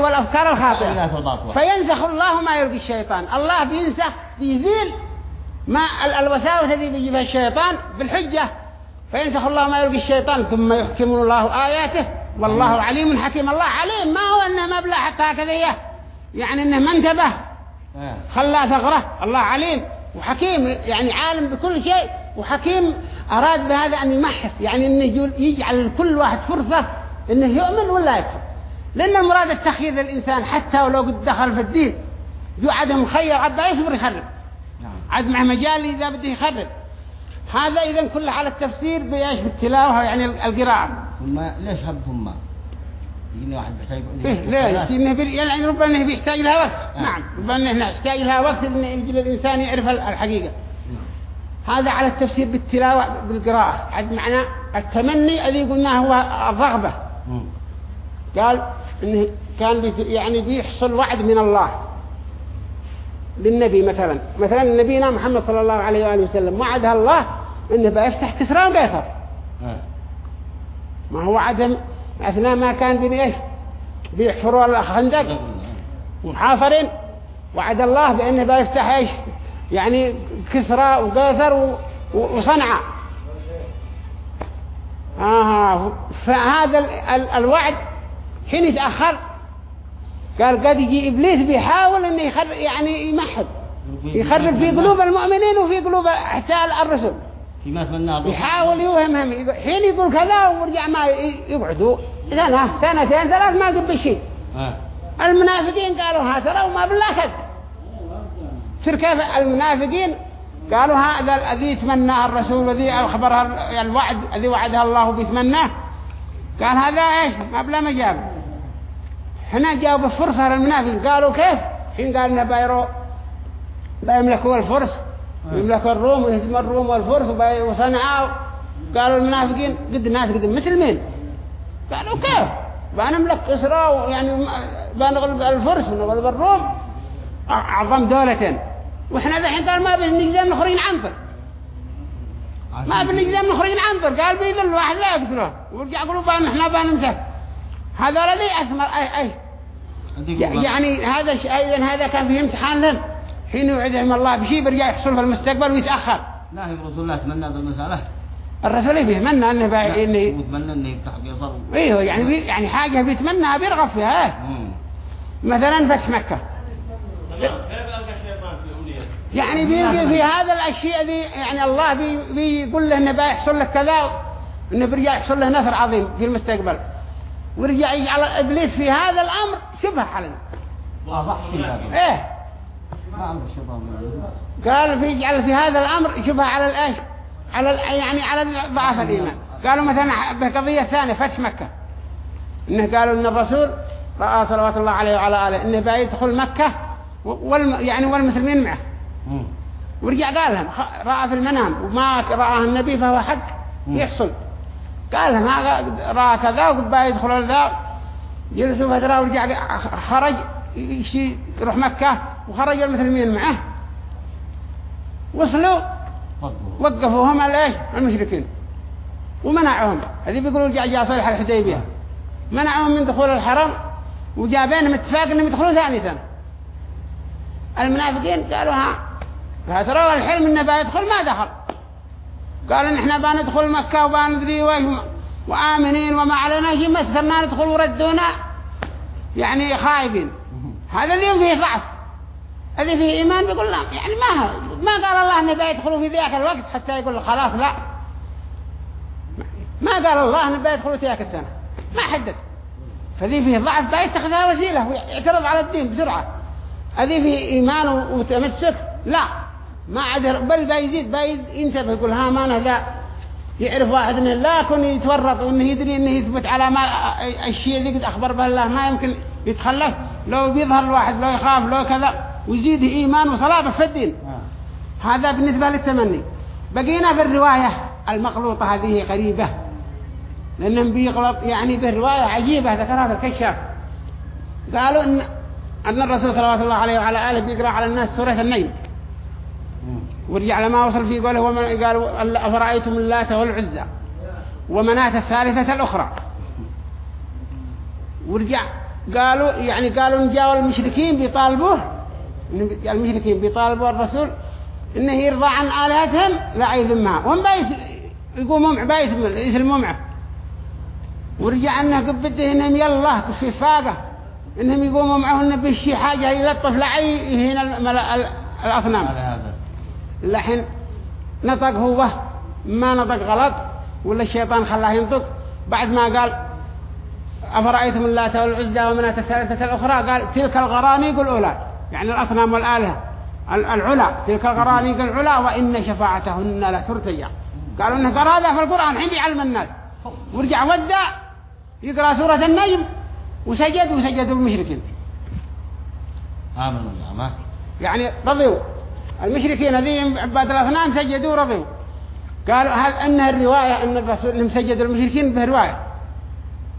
لا تضاطوا. فينسخ الله ما يلقي الشيطان. الله بينسخ بيزيل ما ال- الوساوس الذي بيجي فيها الشيطان بالحجة. فينسخ الله ما يلقي الشيطان ثم يحكم الله آياته. والله عليم حكيم. الله عليم. ما هو أنه ما بلا حتى هكذا. يعني أنه ما انتبه. آه. خلى ثغرة. الله عليم وحكيم. يعني عالم بكل شيء. وحكيم أراد بهذا أن يمحص. يعني أنه يجعل لكل واحد فرصة أنه يؤمن ولا يكفر. لأن المراد التخيير للإنسان حتى ولو قد دخل في الدين جو عده مخير عبا يصبر يخرب. نعم. عاد مع مجال إذا بده يخرب. هذا إذا كل على التفسير بإيش؟ بالتلاوة يعني القراءة. ثم ليش هب ثم يجيني واحد بيحتاج إيه ليش؟ إنه يعني ربما إنه بيحتاج لها وقت آه. نعم ربما إنه يحتاج لها وقت إن يجي الإنسان يعرف الحقيقة. هذا على التفسير بالتلاوة بالقراءة. عاد معنى التمني الذي قلناه هو الرغبة. مم. قال إنه كان يعني بيحصل وعد من الله للنبي مثلا. مثلا نبينا محمد صلى الله عليه وآله وسلم وعدها الله إنه بيفتح كسرى آه. ما هو عدم أثناء ما كان بين إيش بيحفروا الخندق. محاصرين وعد الله بأنه بيفتح إيش؟ يعني كسرى وقيصر و- و- وصنعاء آه فهذا ال- ال- الوعد حين يتأخر قال قد يجي إبليس بيحاول إنه يخرب يعني يمحد يخرب في قلوب المؤمنين وفي قلوب حتى الرسل. يحاول يوهمهم حين يقول كذا ورجع ما يقعدوا. سنة سنتين ثلاث ما قد شيء. آه. المنافقين قالوا ها ترى وما بالله كذب تصير كيف المنافقين؟ قالوا هذا الذي يتمناه الرسول الذي أخبرها ال- الوعد الذي وعدها الله بيتمناه. قال هذا إيش؟ ما بلا مجاب هنا جاوب الفرصة للمنافقين قالوا كيف؟ حين قال إنه بايرو. بيملكوا الفرس. يملك الروم ويهزم الروم والفرس وصنعاء قالوا المنافقين قد الناس قد مثل مين؟ قالوا كيف؟ بنملك إسراء ويعني بنغلب الفرس ونغلب الروم. أع- أعظم دولة وإحنا ذحين قال ما بنجزم نخرين عنفر ما بنجزم نخرين عنفر قال بيذل الواحد لا يقتله. ورجع يقولوا بان إحنا بنمسك هذا الذي أثمر أي أي. يعني هذا ش- أيضا هذا كان فيه امتحان لهم حين يوعدهم الله بشيء برجع يحصل في المستقبل ويتأخر. لا هي رسول الله تمنى هذا المسألة. الرسول يتمنى إنه بقى انه وتمنى إنه يفتح قيصر إيوه يعني بي يعني حاجة بيتمنى بيرغب فيها إيه؟ مثلا فتح مكة. يعني بيلقي في هذا الأشياء دي يعني الله بي بيقول له إنه بيحصل لك كذا إنه بيرجع يحصل له نصر عظيم في المستقبل. ويرجع يجعل إبليس في هذا الأمر شبه شيء هذا إيه. قال في يجعل في هذا الأمر شبه على الإيش؟ على ال- يعني على ضعف الإيمان. قالوا مثلا بقضيه ثانية فتح مكة. إنه قالوا إن الرسول رأى صلوات الله عليه وعلى آله. إنه بيدخل مكة والم يعني والمسلمين معه. ورجع قال لهم خ- رأى في المنام وما رآه النبي فهو حق يحصل. قال ها- رأى كذا وقد بقى يدخل ذا. جلسوا فترة ورجع خرج يروح مكة وخرج المسلمين معه. وصلوا وقفوهم على إيش؟ المشركين. ومنعهم هذه بيقولوا جاء جاء صلح الحديبية. منعهم من دخول الحرم وجابينهم اتفاق إنهم يدخلوا ثاني سنة المنافقين قالوا ها فتروا الحلم إنه بيدخل ما دخل. قالوا نحن بندخل مكة وبندري وآمنين وما علينا شيء استرنا ندخل وردونا يعني خايبين هذا اليوم فيه ضعف. هذه فيه إيمان بيقول لا يعني ما ما قال الله أنه بيدخلوا في ذاك الوقت حتى يقول خلاص لا. ما قال الله أنه بيدخلوا في ذاك السنة. ما حدد. فذي فيه ضعف بيتخذها وسيلة ويعترض على الدين بسرعة. هذه فيه إيمان وتمسك لا. ما عاد بل بيزيد بيد ينتبه يقول ها ما أنا ذا. يعرف واحد إنه لا يكون يتورط وإنه يدري إنه يثبت على ما الشيء ذي قد أخبر به الله ما يمكن يتخلف. لو بيظهر الواحد لو يخاف لو كذا ويزيد إيمان وصلابه في الدين. هذا بالنسبة للتمني. بقينا في الرواية المخلوطه هذه غريبة. لانهم بيغلط يعني بالروايه عجيبة ذكرها في الكشاف قالوا ان أن الرسول صلى الله عليه وعلى آله بيقرأ على الناس سورة النجم مم. ورجع لما وصل في قوله ومن ألا- أفرأيتم اللات والعزى ومناة الثالثة الأخرى. ورجع قالوا يعني قالوا إن المشركين بيطالبوه. المشركين بيطالبوا الرسول إنه يرضى عن آلهتهم لا يذمها. وهم بايس؟ يقوموا مع بايس يسلموا معه ورجع أنه بده إنهم يلا في فاقة. إنهم يقوموا معه إنه بشي حاجة يلطف لعي هنا الأصنام. لحن نطق هو ما نطق غلط ولا الشيطان خلاه ينطق. بعد ما قال أفرأيتم اللات والعزى ومناة الثالثة الأخرى؟ قال تلك الغرانيق الأولى يعني الأصنام والآلهة ال- العلا. تلك الغرانيق العلا وإن شفاعتهن لا قالوا إنه قرأ هذا في القرآن حين بيعلم الناس. ورجع ودع يقرأ سورة النجم وسجد وسجدوا المشركين. آمنوا يا ما يعني رضوا المشركين هذين عباد الأصنام سجدوا ورضوا. قالوا هذا أن الرواية أن الرسول انهم سجدوا المشركين به رواية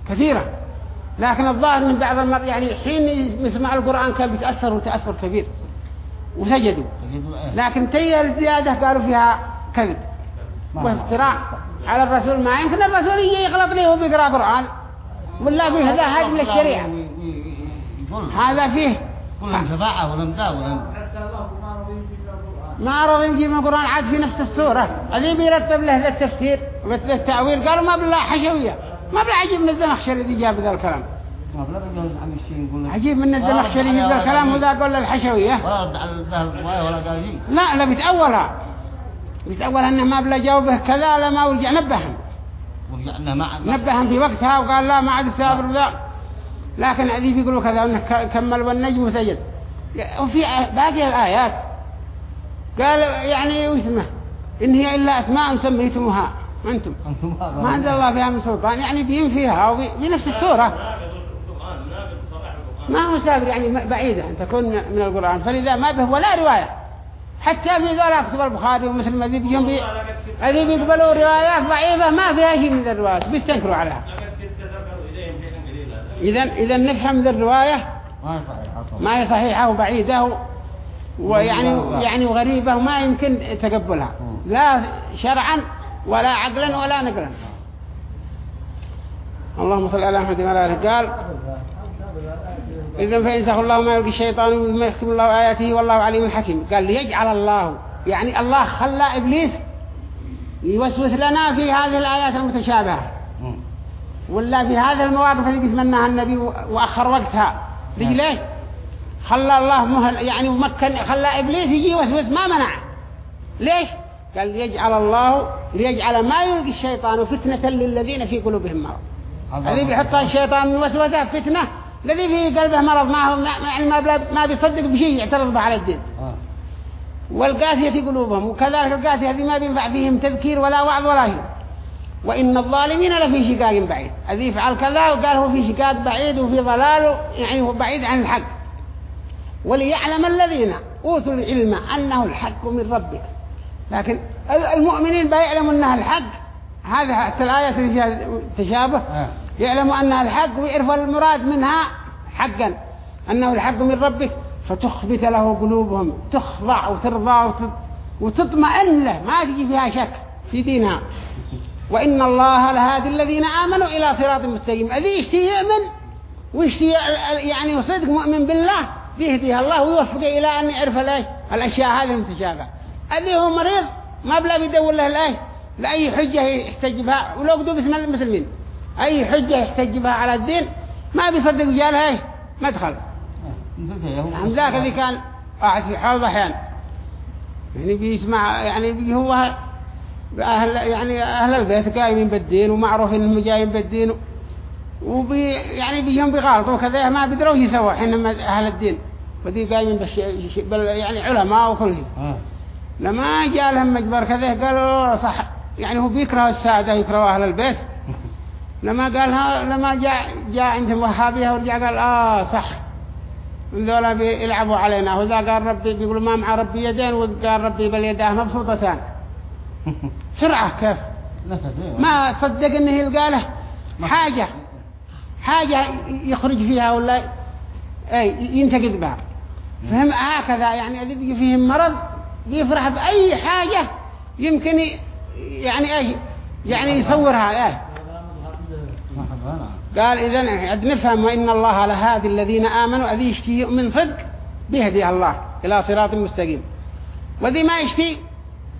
كثيرة. لكن الظاهر من بعض المرات يعني حين يسمع القرآن كان بيتأثر تأثر كبير. وسجدوا. لكن تي الزيادة قالوا فيها كذب. وافتراء على الرسول. ما يمكن الرسول يجي يغلط ليه وبيقرأ قرآن. ولا فيه هذا هاجم للشريعة. يقول هذا فيه كلهم شفاعة ولم دا ولم حتى الله ما رضي يجيب له القرآن ما رضي يجيب من القرآن عاد في نفس السورة هذه بيرتب له ذا التفسير وذا التأويل قالوا ما بالله حشوية. ما بلا عجيب من الزمخشري اللي جاب ذا الكلام. عجيب من الزمخشري يجيب ذا الكلام وذا قول قال شيء. لا لا بيتأولها. بيتأولها أنه ما بلا جاوبه كذا لما ورجع نبههم. نبههم في وقتها وقال لا ما عاد السابر ذا. لكن هذه بيقولوا كذا إنه كمل والنجم وسجد. وفي باقي الآيات قال يعني واسمه إن هي إلا أسماء سميتموها. أنتم. ما أنزل الله فيها من سلطان. يعني بينفيها وبنفس السورة ما هو سابر يعني بعيدة. أن تكون من القرآن. فلذا ما به ولا رواية. حتى في ذلك كتب البخاري ومسلم ذي بيهم بي ذي بيقبلوا روايات ضعيفة ما فيها شيء من الروايات. بيستنكروا عليها. إذا إذا نفهم من الرواية. ما صحيح أصلا. ما هي صحيحة وبعيدة ويعني. يعني وغريبة وما يمكن تقبلها. لا شرعا ولا عقلا ولا نقلا اللهم صل على محمد وعلى آله قال إذا فينسخ الله ما يلقي الشيطان وما يختم الله آياته والله عليم حكيم قال ليجعل الله يعني الله خلى إبليس يوسوس لنا في هذه الآيات المتشابهة. ولا في هذه المواقف اللي بيتمناها النبي وأخر وقتها نعم. خلى الله مهل يعني مكن خلى إبليس يجي يوسوس ما منع. ليش؟ قال ليجعل الله ليجعل ما يلقي الشيطان فتنة للذين في قلوبهم مرض. الذي بيحط الشيطان من وسوسة فتنة الذي في قلبه مرض ما هو ما يعني ما ما بيصدق بشيء يعترض به على الدين. آه. والقاسية قلوبهم وكذلك القاسية هذه ما بينفع فيهم تذكير ولا وعظ ولا شيء. وإن الظالمين لفي شقاق بعيد. الذي يفعل كذا وقال هو في شقاق بعيد وفي ضلال يعني هو بعيد عن الحق. وليعلم الذين أوتوا العلم أنه الحق من ربك. لكن المؤمنين بيعلموا أنها الحق. هذا حتى الآية تشابه. آه. يعلموا أنها الحق ويعرفوا المراد منها حقا. أنه الحق من ربك. فتخبت له قلوبهم. تخضع وترضى وت- وتطمئن له. ما تجي فيها شك في دينها. وإن الله لهادي الذين آمنوا إلى صراط مستقيم. الذي يشتي يؤمن؟ ويشتي يعني وصدق مؤمن بالله؟ بيهديها الله ويوفقه إلى أن يعرف الآية الأشياء هذه المتشابهة. الذي هو مريض ما بلا بيدور له الآية لأي حجة يحتج بها ولو قدوا باسم المسلمين. أي حجة يحتج بها على الدين ما بيصدق جالها إيه مدخل عن ذاك اللي كان قاعد في حوض أحيان يعني بيسمع يعني هو أهل يعني أهل البيت قايمين بالدين ومعروف إنهم جايين بالدين. وبي يعني بيهم بغلط وكذا ما بيدروا يسووا حينما أهل الدين ودي قايمين بالش... بال يعني علماء وكل شيء آه. لما جاء لهم مجبر كذا قالوا صح يعني هو بيكره السادة يكره أهل البيت. لما قالها لما جاء جاء عندهم وهابية ورجع قال آه صح. ذولا بيلعبوا علينا. وذا قال ربي بيقولوا ما مع ربي يدين وقال ربي بل يداه مبسوطتان. سرعة كيف. ما صدق إنه يلقى له حاجة. حاجة يخرج فيها ولا أي ينتقد بها فهم هكذا يعني الذي بيجي فيهم مرض يفرح بأي حاجة يمكن يعني إيش يعني يصورها إيه. قال إذا عد نفهم وإن الله لهادي الذين آمنوا أذي يشتي من صدق بيهدي الله إلى صراط مستقيم وذي ما يشتي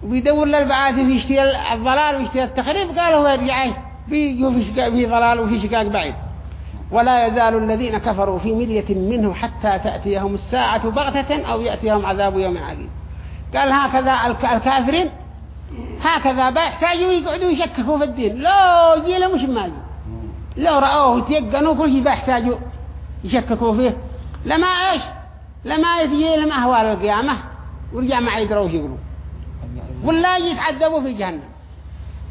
ويدور للبعاث يشتي الضلال ويشتي التخريب قال هو يرجع إيه؟ بيجوا في ضلال وفي شقاق بعيد ولا يزال الذين كفروا في مرية منه حتى تأتيهم الساعة بغتة أو يأتيهم عذاب يوم عقيم قال هكذا الك- الكافرين هكذا بيحتاجوا يقعدوا يشككوا في الدين. لو جيله مش ما يجي مم. لو رأوه تيقنوا كل شيء بيحتاجوا يشككوا فيه. لما إيش؟ لما يجي لهم أهوال القيامة ورجع ما يدروا يقولوا. ولا يتعذبوا في جهنم.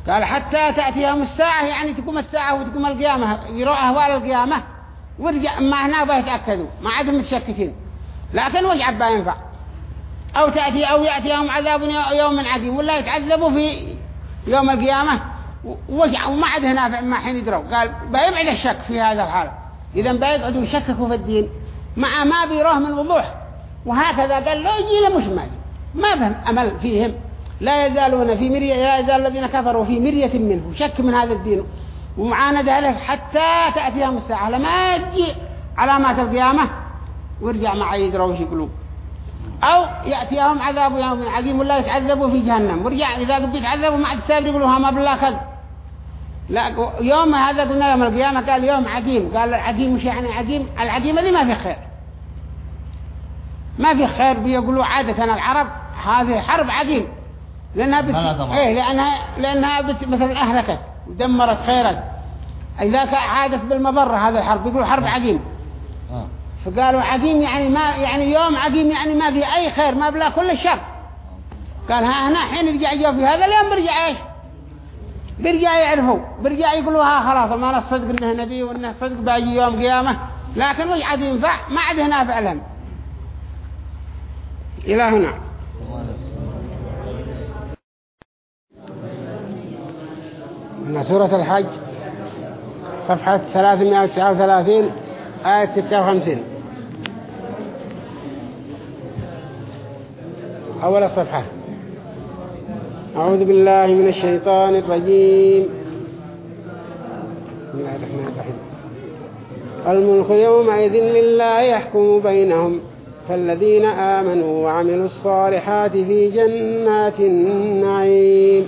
قال حتى تأتيهم الساعة يعني تقوم الساعة وتقوم القيامة يروا أهوال القيامة ورجع ما هنا بيتأكدوا ما عادهم متشككين. لكن عبا ينفع. أو تأتي أو يأتيهم عذاب يوم عقيم ولا يتعذبوا في يوم القيامة. وش- وما عاد نافع ما حين يدروا. قال بيبعد الشك في هذا الحال. إذا بيقعدوا يشككوا في الدين. مع ما بيروه من وضوح. وهكذا قال لو يجي له مش ما يجي. ما بهم أمل فيهم. لا يزالون في مرية لا يزال الذين كفروا في مرية منه. شك من هذا الدين. ومعاندة له حتى تأتيهم الساعة. لما تجي علامات القيامة ويرجع مع يدروا وش يقولوا أو يأتيهم عذاب يوم عقيم ولا يتعذبوا في جهنم. ورجع إذا بيتعذبوا مع السابر يقولوا ها ما بالله كذب لا يوم هذا قلنا يوم القيامة قال يوم عقيم. قال العقيم مش يعني عقيم؟ العقيم هذه ما في خير. ما في خير بيقولوا عادة العرب هذه حرب عقيم. لأنها بت... إيه لأنها لأنها بت... مثلا أهلكت ودمرت خيرا إذا عادت بالمضرة هذا الحرب. يقولوا حرب عقيم. آه. فقالوا عقيم يعني ما يعني يوم عقيم يعني ما في أي خير ما بلا كل الشر قال ها هنا حين يرجع يجوا في هذا اليوم برجع إيش؟ برجع يعرفوا. برجع يقولوا ها خلاص ما نصدق إنه نبي وإنه صدق باجي يوم قيامة. لكن وش عاد ينفع؟ ما عاد هنا فعلا إلى هنا الله من سورة الحج صفحة 339 آية 56 أول الصفحة. أعوذ بالله من الشيطان الرجيم. بسم الله الرحمن الرحيم. الملك يومئذ لله يحكم بينهم. فالذين آمنوا وعملوا الصالحات في جنات النعيم.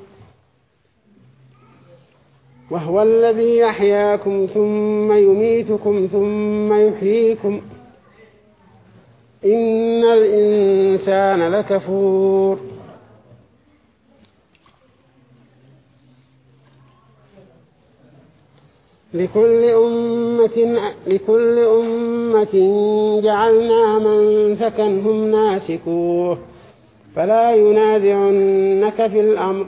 وهو الذي يحياكم ثم يميتكم ثم يحييكم إن الإنسان لكفور. لكل أمة, لكل أمة جعلنا من سكنهم ناسكوه. فلا ينازعنك في الأمر.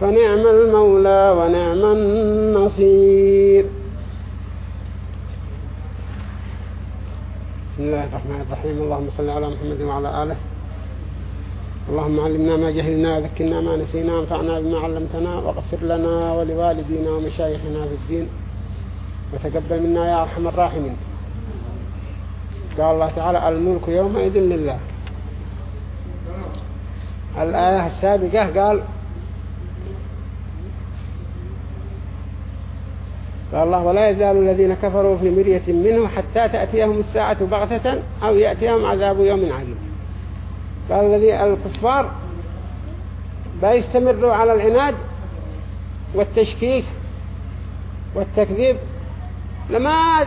فنعم المولى ونعم النصير. بسم الله الرحمن الرحيم. اللهم صل على محمد وعلى آله. اللهم علمنا ما جهلنا وذكرنا ما نسينا وانفعنا بما علمتنا واغفر لنا ولوالدينا ومشايخنا في الدين. وتقبل منا يا أرحم الراحمين. قال الله تعالى الملك يومئذ لله. الآية السابقة قال قال الله ولا يزال الذين كفروا في مرية منه حتى تأتيهم الساعة بغتة أو يأتيهم عذاب يوم عليم قال الذي الكفار بيستمروا على العناد والتشكيك والتكذيب لما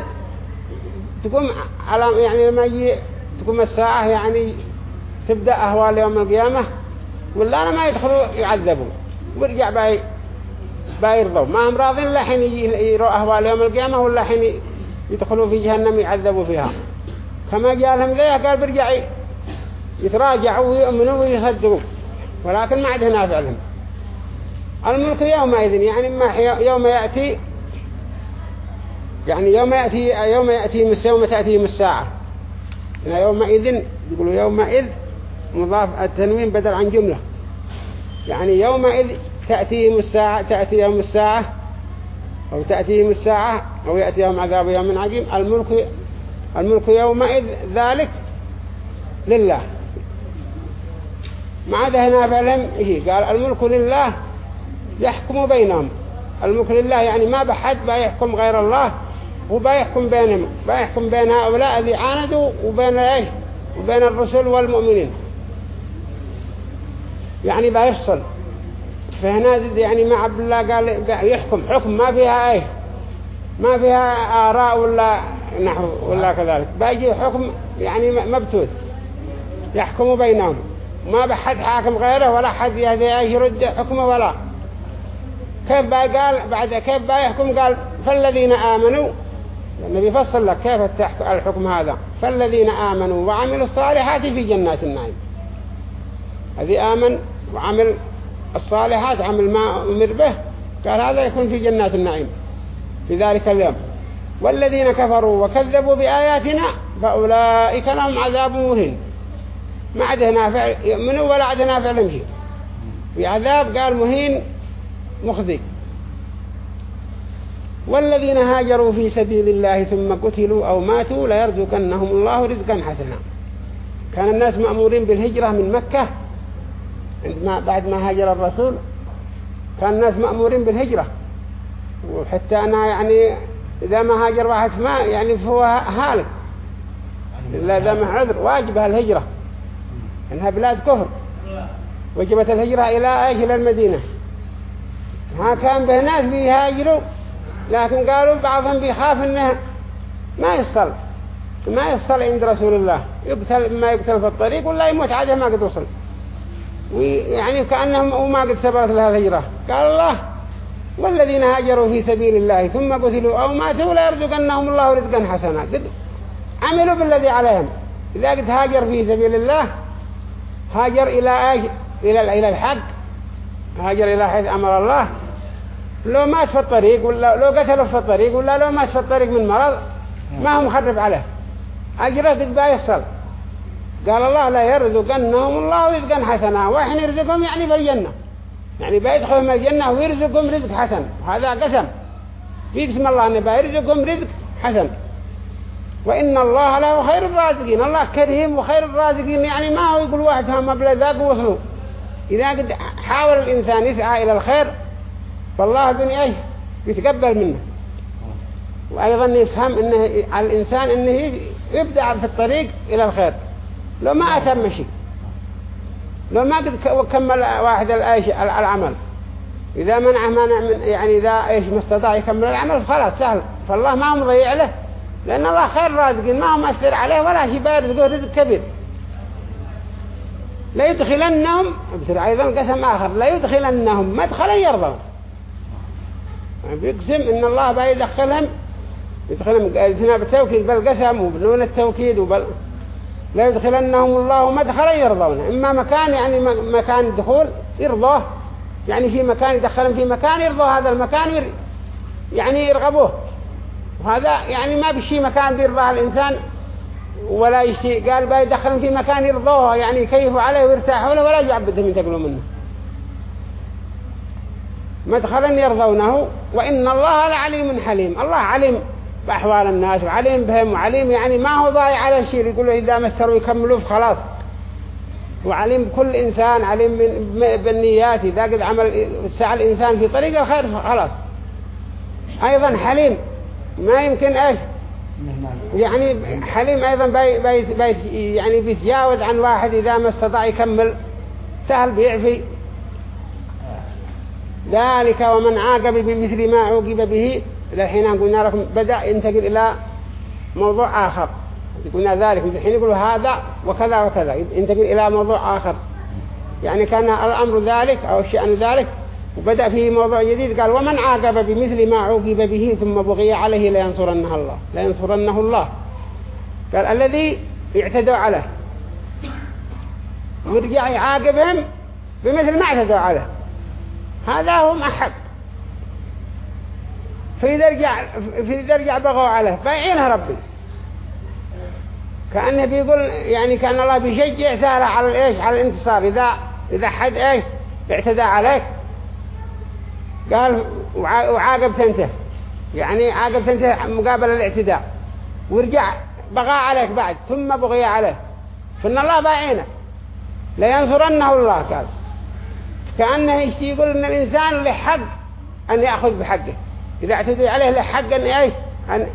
تقوم على يعني لما يجي تقوم الساعة يعني تبدأ أهوال يوم القيامة ولا ما يدخلوا يعذبوا ويرجع باي بايرضوا ما هم راضين لحين يروا أهوال يوم القيامة ولا حين يدخلوا في جهنم يعذبوا فيها. كما جاء لهم ذي قال برجع يتراجعوا ويؤمنوا ويصدقوا ولكن ما عندنا نافع لهم الملك يومئذ يعني ما يوم يأتي يعني يوم يأتي يوم يأتي مس يوم تأتي الساعة. هنا يومئذ يقولوا يومئذ مضاف التنوين بدل عن جملة. يعني يومئذ تأتيهم الساعة تأتي يوم الساعة أو تأتيهم الساعة أو يأتي يوم عذاب يوم عجيم الملك الملك يومئذ ذلك لله. ما عاد هنا فعلهم إيه قال الملك لله يحكم بينهم. الملك لله يعني ما بحد بيحكم غير الله وبيحكم بينهم بيحكم بين هؤلاء الذي عاندوا وبين إيش وبين الرسل والمؤمنين. يعني بيفصل. فهنا يعني ما عبد الله قال يحكم حكم ما فيها إيه؟ ما فيها آراء ولا نحو ولا كذلك. باجي حكم يعني مبتوث يحكم بينهم. ما بحد حاكم غيره ولا حد يرد حكمه ولا. كيف بقى قال بعد كيف بقى يحكم؟ قال فالذين آمنوا النبي فصل لك كيف الحكم هذا؟ فالذين آمنوا وعملوا الصالحات في جنات النعيم. هذه آمن وعمل الصالحات عمل ما أمر به قال هذا يكون في جنات النعيم. في ذلك اليوم. والذين كفروا وكذبوا بآياتنا فأولئك لهم عذاب مهين. ما عده نافع يؤمنوا ولا عده نافع لمشي في عذاب قال مهين مخزي. والذين هاجروا في سبيل الله ثم قتلوا أو ماتوا ليرزقنهم الله رزقا حسنا. كان الناس مأمورين بالهجرة من مكة عندما بعد ما هاجر الرسول كان الناس مأمورين بالهجرة. وحتى أنا يعني إذا ما هاجر واحد ما يعني فهو هالك. إلا إذا ما عذر. واجبها الهجرة إنها بلاد كفر. وجبت الهجرة إلى إيش؟ إلى المدينة. ها كان به ناس بيهاجروا. لكن قالوا بعضهم بيخاف إنه ما يصل. ما يصل عند رسول الله. يقتل ما يقتل في الطريق ولا يموت عاده ما قد وصل. ويعني كأنهم وما قد سبرت لها الهجرة. قال الله والذين هاجروا في سبيل الله ثم قتلوا أو ماتوا لا يرزقنهم الله رزقا حسنا. قد عملوا بالذي عليهم. إذا قد هاجر في سبيل الله هاجر إلى إلى إلى الحق. هاجر إلى حيث أمر الله. لو مات في الطريق ولا لو قتلوا في الطريق ولا لو مات في الطريق من مرض ما هو مخرب عليه. أجره قد بيصل قال الله لا يرزقنهم الله رزقا حسنا. وإحنا يرزقهم يعني في الجنة يعني بيدخلهم الجنة ويرزقهم رزق حسن. هذا قسم. بيقسم الله أنه بيرزقهم رزق حسن. وإن الله له خير الرازقين. الله كريم وخير الرازقين. يعني ما هو يقول واحد هم مبلغ ذاك وصلوا إذا قد حاول الإنسان يسعى إلى الخير فالله بن إيه؟ يتقبل منه. وأيضا يفهم أنه على الإنسان أنه يبدأ في الطريق إلى الخير. لو ما أتم شيء لو ما قد كمل واحد العمل. إذا منعه مانع من يعني إذا إيش ما استطاع يكمل العمل خلاص سهل. فالله ما هو مضيع له لأن الله خير رازق ما هو مؤثر عليه ولا شيء بيرزقه رزق كبير. لا يدخلنهم بسر أيضا قسم آخر لا يدخلنهم مدخلا يرضون. بيقسم إن الله بيدخلهم يدخلهم اثناء بالتوكيد بالقسم وبدون التوكيد وبال لا يدخلنهم الله مدخلا يرضونه. إما مكان يعني مكان الدخول يرضوه يعني في مكان يدخلهم في مكان يرضوه هذا المكان ير... يعني يرغبوه. وهذا يعني ما بشي مكان بيرضاه الإنسان ولا يشتي قال بيدخلهم في مكان يرضوه يعني يكيفوا عليه ويرتاحوا له ولا يعبدهم ينتقلوا منه. مدخلا يرضونه وإن الله لعليم حليم. الله عليم بأحوال الناس وعليم بهم وعليم يعني ما هو ضايع على شيء يقول إذا مسروا يكملوا خلاص. وعليم بكل إنسان عليم بالنيات إذا قد عمل سعى الإنسان في طريق الخير خلاص. أيضا حليم ما يمكن إيش؟ يعني حليم أيضا بي بي بي يعني بيتجاوز عن واحد إذا ما استطاع يكمل. سهل بيعفي ذلك ومن عاقب بمثل ما عوقب به الحين قلنا لكم بدأ ينتقل إلى موضوع آخر. قلنا ذلك. الحين يقولوا هذا وكذا وكذا ينتقل إلى موضوع آخر. يعني كان الأمر ذلك أو الشأن ذلك وبدأ فيه موضوع جديد. قال ومن عاقب بمثل ما عوقب به ثم بغي عليه لينصرنه الله. لينصرنه الله. قال الذي اعتدوا عليه. ويرجع يعاقبهم بمثل ما اعتدوا عليه. هذا هم أحق فإذا رجع فإذا رجع بغوا عليه. بايعينها ربي. كأنه بيقول يعني كأن الله بيشجع سهلة على الإيش؟ على الانتصار. إذا إذا حد إيش؟ اعتدى عليك. قال وعاقبت أنت. يعني عاقبت أنت مقابل الاعتداء. ورجع بغى عليك بعد ثم بغي عليه. فإن الله باعينه لينصرنه الله قال. كأنه يقول؟ إن الإنسان له حق أن يأخذ بحقه. إذا اعتدي عليه له حق أن إيش أن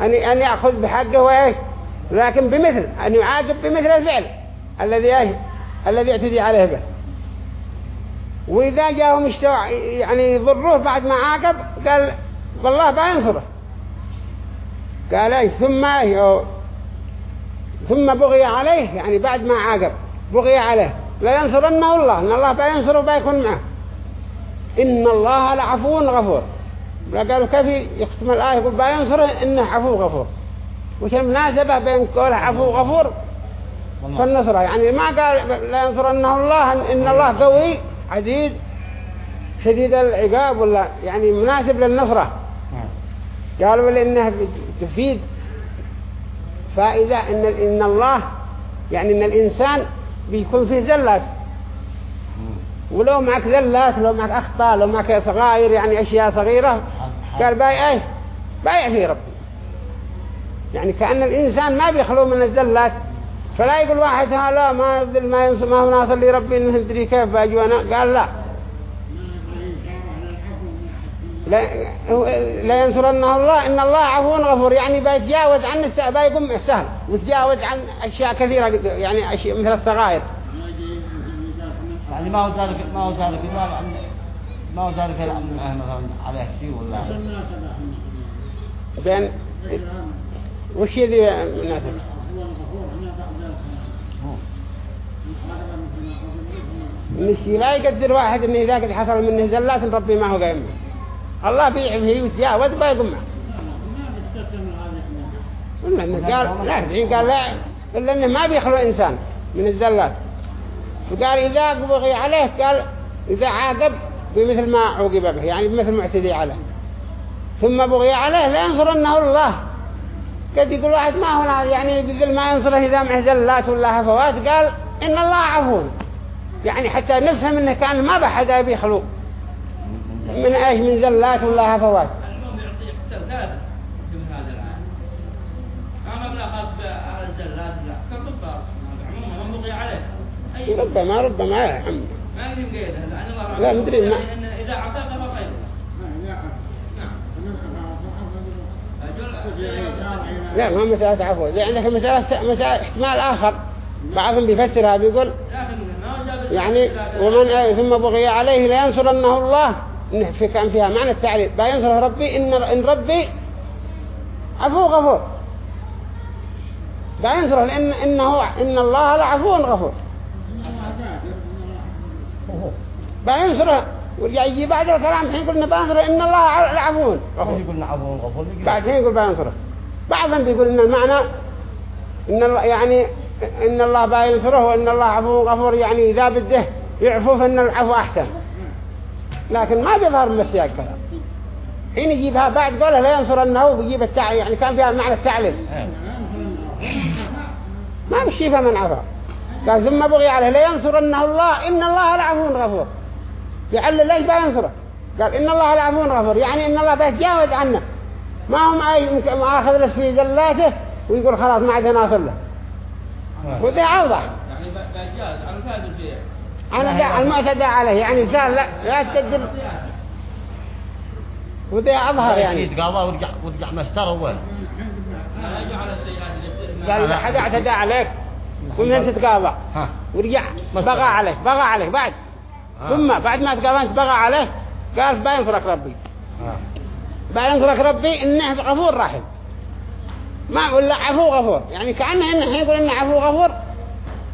أن أن يأخذ بحقه وإيش لكن بمثل أن يعاقب بمثل الفعل الذي إيش الذي اعتدي عليه به. وإذا جاءهم اشتوى يعني يضروه بعد ما عاقب قال والله بينصره قال إيش ثم إيش ثم بغي عليه يعني بعد ما عاقب بغي عليه. لا ينصرنه الله إن الله بينصره بيكون معه. إن الله لعفو غفور. قالوا كيف يقسم الآية؟ يقول بينصره إنه عفو غفور. وش المناسبة بين قول عفو غفور فالنصرة يعني ما قال لا ينصرنه الله إن الله قوي عزيز شديد العقاب ولا يعني مناسب للنصرة. قالوا لأنها تفيد فائدة إن, إن الله يعني إن الإنسان بيكون فيه زلات. ولو معك زلات لو معك أخطاء لو معك صغائر يعني أشياء صغيرة قال باي إيه؟ بايع في ربي. يعني كأن الإنسان ما بيخلو من الزلات فلا يقول واحد لا ما ما ما هو ناصر لي ربي إنه ندري كيف باجوانا قال لا. لا, لا ينصرنه الله إن الله عفو غفور. يعني بيتجاوز عن السهل بيقوم السهل ويتجاوز عن أشياء كثيرة يعني أشياء مثل الصغائر. يعني ما هو ذلك ما هو ذلك ما هو ذلك مثلا عليه شيء ولا بين وش يذي مناسب الشيء لا يقدر واحد إنه إذا قد حصل منه زلات ربي ما هو قايم. الله بيعفه ويتجاوز بيقوم معه. قال لا قال لا إلا إنه ما بيخلو إنسان من الزلات. فقال إذا بغي عليه قال إذا عاقب بمثل ما عوقب به يعني بمثل معتدي عليه. ثم بغي عليه لا ينصرنه الله. قد يقول واحد ما هو يعني بذل ما ينصره إذا معه زلات ولا هفوات قال إن الله عفو. يعني حتى نفهم إنه كان ما بحد بيخلو من إيش من زلات ولا هفوات أنا بلا خاص بالزلات لا. كالضباط عموما ما بقي عليه. ربما ربما يا عم ما يقدر قيده لأن الله لا، مدري ما- إذا عطاك فخير نعم. لا ما مسألة عفو إذا عندك مسألة مسألة احتمال آخر بعضهم بيفسرها بيقول يعني ومن ثم بغي عليه لينصرنه الله. في كان فيها معنى التعليل. بينصره ربي إن إن ربي عفو غفور. بينصره لأن إنه إن الله لعفو غفور. بينصره ورجع يجي بعد الكلام حين قلنا بينصره إن الله لعفو غفور يقول عفو غفور بعد حين يقول بينصره بعضهم بيقول إن المعنى إن الله يعني إن الله بينصره وإن الله عفو غفور يعني إذا بده يعفو فإن العفو أحسن. لكن ما بيظهر من السياق كلام حين يجيبها بعد قوله لا ينصرنه بيجيب التعليل يعني كان فيها معنى التعليل. ما بشيفها من عفا. قال ثم بغي عليه لا ينصرنه الله إن الله لعفو غفور يعلل ليش بينصره قال إن الله لعفو غفور يعني إن الله بيتجاوز عنه ما هم أي مؤاخذ له في ذلاته ويقول خلاص ما عاد ناصر له. وذي أوضح. يعني بجاز على الفاذ فيه أنا المعتدى عليه. يعني زال لا لا تقدر. وذي أظهر يعني. يتقاضى ورجع ورجع مستر أول. لا يجعل السيئات اللي بترمي قال إذا حد اعتدى عليك. ومن تتقاضى؟ ورجع بغى عليك بغى عليك. بعد. آه. ثم بعد ما تقاضى أنت بغى عليه قال بينصرك ربي. ها بينصرك ربي إنه غفور رحيم. ما ولا عفو غفور. يعني كأنه إنه يقول إنه عفو غفور.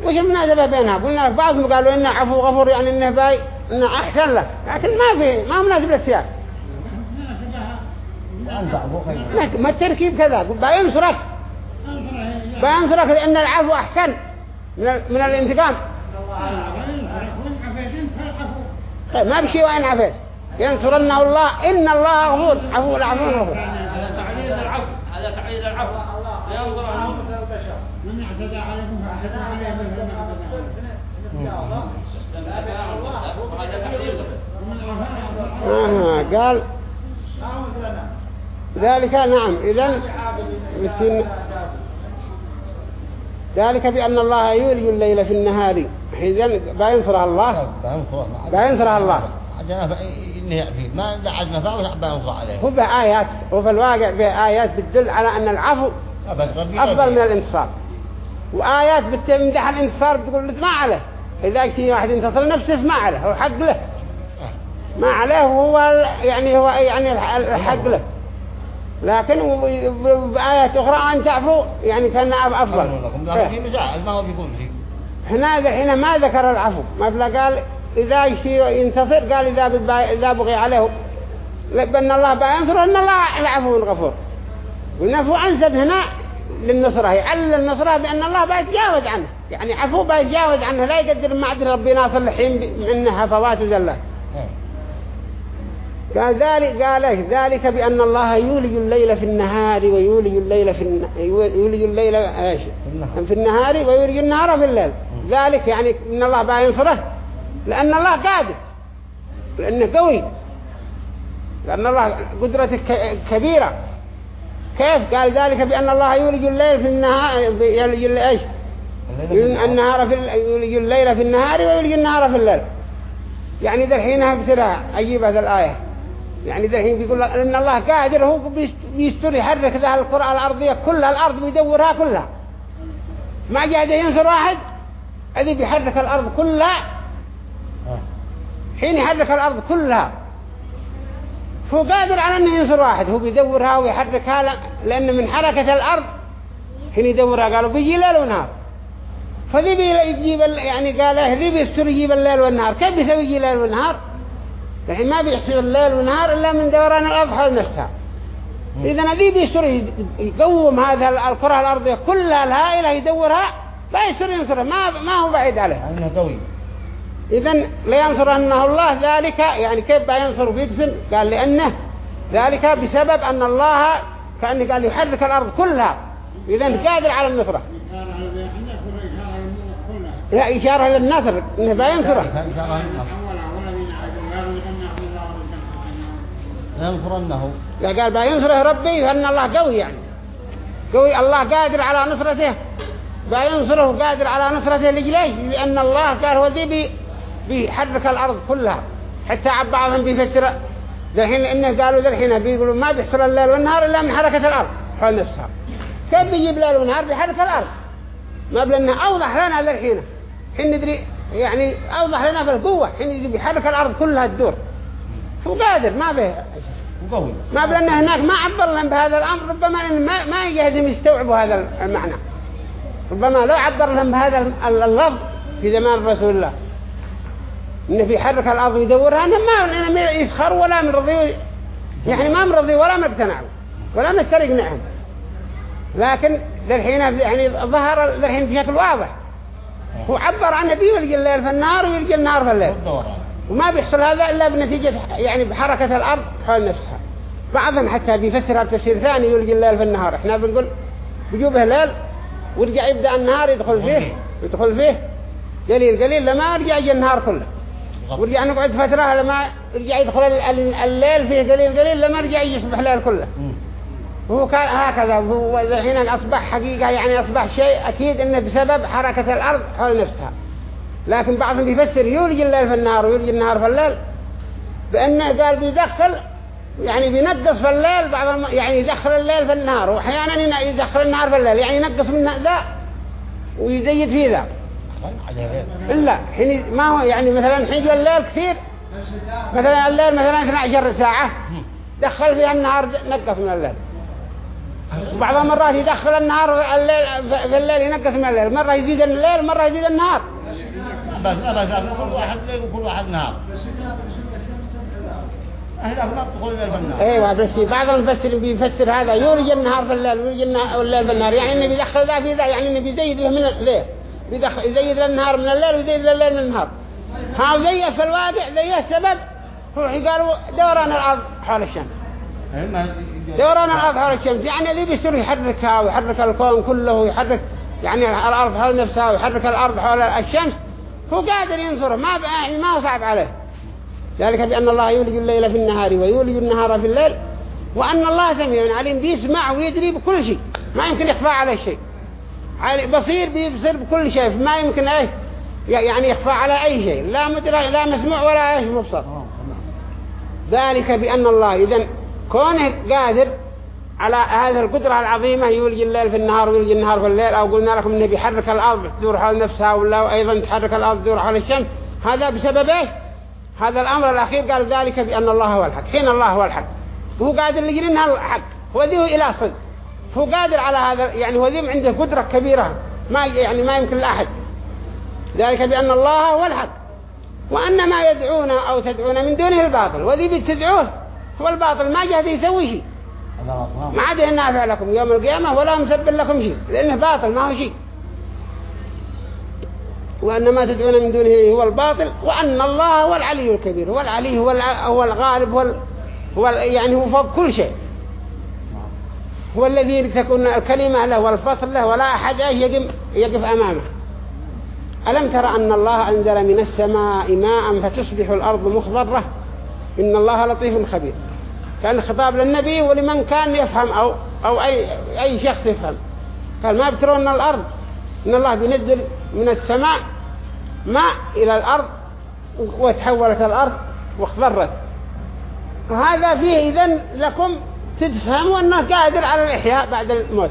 وش المناسبة بينها؟ قلنا لك بعضهم قالوا إنه عفو غفور يعني إنه باي إنه أحسن له. لكن ما في ما مناسب للسياق ما التركيب كذا. بينصرك بينصرك لأن العفو أحسن من الانتقام. طيب ما بشي وين عفيت. ينصرنه الله إن الله غفور عفو العفو غفور هذا تعليل العفو هذا تعليل العفو. لينظر أنه من اعتدى عليكم فاعتدى عليه مثل ما آه قال ذلك نعم إذن مثل ذلك بأن الله يولي الليل في النهار. إذن بينصرها الله. بينصرها الله. يعفي ما بعد ما فاوز بينصر عليه. هو بآيات وفي الواقع بآيات بتدل على أن العفو أفضل من الانتصار وآيات بتمدح الانتصار بتقول لك ما عليه. إذا كتير واحد ينتصر نفسه ما عليه. هو حق له. ما عليه وهو ال- يعني هو يعني الح- الحق له. لكن ب- بآيات أخرى أن تعفو يعني كان أفضل. إيه. هنا هنا ما ذكر العفو. ما قال إذا ينتصر قال إذا إذا بغي عليه. بأن الله بينصر أن الله العفو الغفور. والنفو أنسب هنا للنصرة. يعلل النصرة بأن الله بيتجاوز عنه. يعني عفو بيتجاوز عنه. لا يقدر ما عدل ربي ناصر الحين منه هفوات وزلات قال ذلك قال ذلك بأن الله يولج الليل في النهار ويولج الليل في. يولج الليل إيش. في النهار ويولج النهار في الليل. ذلك يعني إن الله بينصره لأن الله قادر. لأنه قوي. لأن الله قدرته كبيرة. كيف؟ قال ذلك بأن الله يولج الليل في النهار يولج إيش؟ النهار في يولج الليل في النهار ويولج النهار في الليل. يعني ذا الحين بسرعة أجيب هذا الآية. يعني ذا الحين بيقول إن الله قادر هو بيست- بيستر يحرك ذا الكرة الأرضية كلها الأرض بيدورها كلها. ما جاء ينصر واحد الذي بيحرك الأرض كلها. حين يحرك الأرض كلها. فهو قادر على أنه ينصر واحد هو بيدورها ويحركها لأن من حركة الأرض حين يدورها قالوا بيجي ليل ونهار. فذي بيجيب يعني قال ذي بيستر يجيب الليل والنهار. كيف يسوي يجي الليل والنهار؟ الحين ما بيحصل الليل والنهار إلا من دوران الأرض حول نفسها إذا ذي بيستر ي- يقوم هذا ال- الكرة الأرضية كلها الهائلة يدورها بيستر ينصرها ما ما هو بعيد عليه انه قوي إذا لينصرنه الله ذلك يعني كيف بينصر ويقسم قال لأنه ذلك بسبب أن الله كأنه قال يحرك الأرض كلها. إذا قادر على النصرة. لا إشارة للنصر إنه بينصره ينصرنه لا قال بينصره ربي لأن الله قوي يعني. قوي الله قادر على نصرته. بينصره قادر على نصرته لجليش لأن الله قال هو ذي بي بيحرك الأرض كلها. حتى بعضهم بيفسر ذلحين إنه قالوا ذلحين بيقولوا ما بيحصل الليل والنهار إلا من حركة الأرض. حول نفسها كيف بيجيب ليل ونهار بيحرك الأرض؟ ما بلنا أوضح لنا للحين حين ندري يعني أوضح لنا في القوة. حين بيحرك الأرض كلها الدور هو قادر ما به. وقوي ما بلنا هناك ما عبر لهم بهذا الأمر ربما إن ما ما يجهزهم يستوعبوا هذا المعنى. ربما لو عبر لهم بهذا اللفظ في زمان رسول الله. إنه بيحرك الأرض ويدورها أنا ما أنا ما يسخر ولا من رضي يعني ما من رضي ولا مقتنع ولا مسترق نعم لكن للحين يعني ظهر للحين بشكل واضح هو عبر عن النبي يلقي الليل في النهار ويلقي النهار في الليل. وما بيحصل هذا إلا بنتيجة يعني بحركة الأرض حول نفسها. بعضهم حتى بيفسرها بتفسير ثاني يلقي الليل في النهار. إحنا بنقول بيجوبه ليل ورجع يبدأ النهار يدخل فيه يدخل فيه. قليل قليل لما رجع يجي النهار كله. ورجع نقعد فترة لما رجع يدخل ال- ال- الليل فيه قليل قليل لما رجع يصبح الليل كله. وهو كان هكذا. هو الحين أصبح حقيقة يعني أصبح شيء أكيد إنه بسبب حركة الأرض حول نفسها. لكن بعضهم بيفسر يولج الليل في النهار ويولج النهار في الليل بأنه قال بيدخل يعني بينقص في الليل بعض الم... يعني يدخل الليل في النهار. وأحيانا يدخل النهار في الليل. يعني ينقص من ذا ويزيد فيه ذا. إلا حين ما هو يعني مثلا حين الليل كثير. مثلا الليل مثلا 12 ساعة. دخل فيها النهار نقص من الليل. وبعض المرات يدخل النهار الليل في الليل ينقص من الليل مرة يزيد الليل مرة يزيد النهار. بس أبدا كل واحد ليل وكل واحد نهار. أيوه بس بعض المفسرين بيفسر هذا يولج النهار في الليل النهار- الليل في النهار. يعني إنه بيدخل ذا في ذا يعني إنه بيزيد له من الليل. بيدخل يزيد النهار من الليل ويزيد الليل من النهار. ها زيه في الواقع زيه السبب هو قالوا دوران الأرض حول الشمس. دوران حول الشمس. يعني ذي بيصير يحركها ويحرك الكون كله ويحرك يعني الأرض حول نفسها ويحرك الأرض حول الشمس هو قادر ينصره ما يعني ما هو صعب عليه. ذلك بأن الله يولج الليل في النهار ويولج النهار في الليل وأن الله سميع عليم بيسمع ويدري بكل شيء. ما يمكن يخفى عليه شيء. بصير بيبصر بكل شيء ما يمكن إيه يعني يخفى على أي شيء. لا مدرك لا مسموع ولا إيش مبصر ذلك بأن الله إذا كونه قادر على هذه القدرة العظيمة يولج الليل في النهار ويولج النهار في الليل أو قلنا لكم أنه بيحرك الأرض تدور حول نفسها ولا أيضا تحرك الأرض تدور حول الشمس. هذا بسبب هذا الأمر الأخير قال ذلك بأن الله هو الحق. حين الله هو الحق؟ هو قادر يجري إنها الحق. هو ذي هو إله صدق هو قادر على هذا يعني هو ذي عنده قدرة كبيرة. ما يعني ما يمكن لأحد. ذلك بأن الله هو الحق. وأن ما يدعون أو تدعون من دونه الباطل. وذي بتدعوه. هو الباطل ما جهد يسوي شيء هذا غلط. ما عاد نافع لكم يوم القيامة ولا مسبب لكم شيء لأنه باطل ما هو شيء. وأن ما تدعون من دونه هو الباطل وأن الله هو العلي الكبير هو العلي هو هو الغالب هو, ال... هو ال... يعني هو فوق كل شيء. هو الذي تكون الكلمة له والفصل له ولا أحد يقف, يقف أمامه. ألم ترى أن الله أنزل من السماء ماء فتصبح الأرض مخضرة؟ إن الله لطيف خبير. كان خطاب للنبي ولمن كان يفهم أو, أو أي, أي شخص يفهم. قال ما بترون الأرض. إن الله بينزل من السماء ماء إلى الأرض وتحولت الأرض واخضرت. وهذا فيه إذن لكم تفهموا أنه قادر على الإحياء بعد الموت.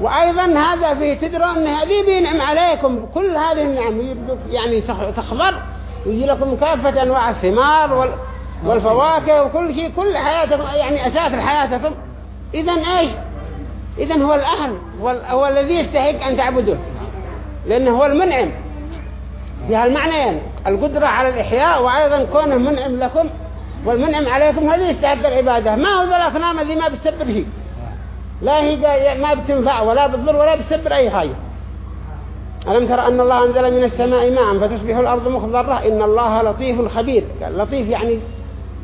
وأيضا هذا فيه تدروا أن هذه بينعم عليكم. كل هذه النعم يعني تخ- تخضر. ويجي لكم كافة أنواع الثمار وال والفواكه وكل شيء كل حياتكم يعني أساس حياتكم. إذا إيش؟ إذا هو الأهل هو, هو الذي يستحق أن تعبدوه. لأنه هو المنعم. في هالمعنيين القدرة على الإحياء وأيضا كونه منعم لكم والمنعم عليكم هذا يستحق العبادة. ما هو ذا الأصنام الذي ما بتسبب شيء. لا هي ما بتنفع ولا بتضر ولا بتسبب أي حاجة. ألم ترى أن الله أنزل من السماء ماء فتصبح الأرض مخضرة؟ إن الله لطيف خبير لطيف يعني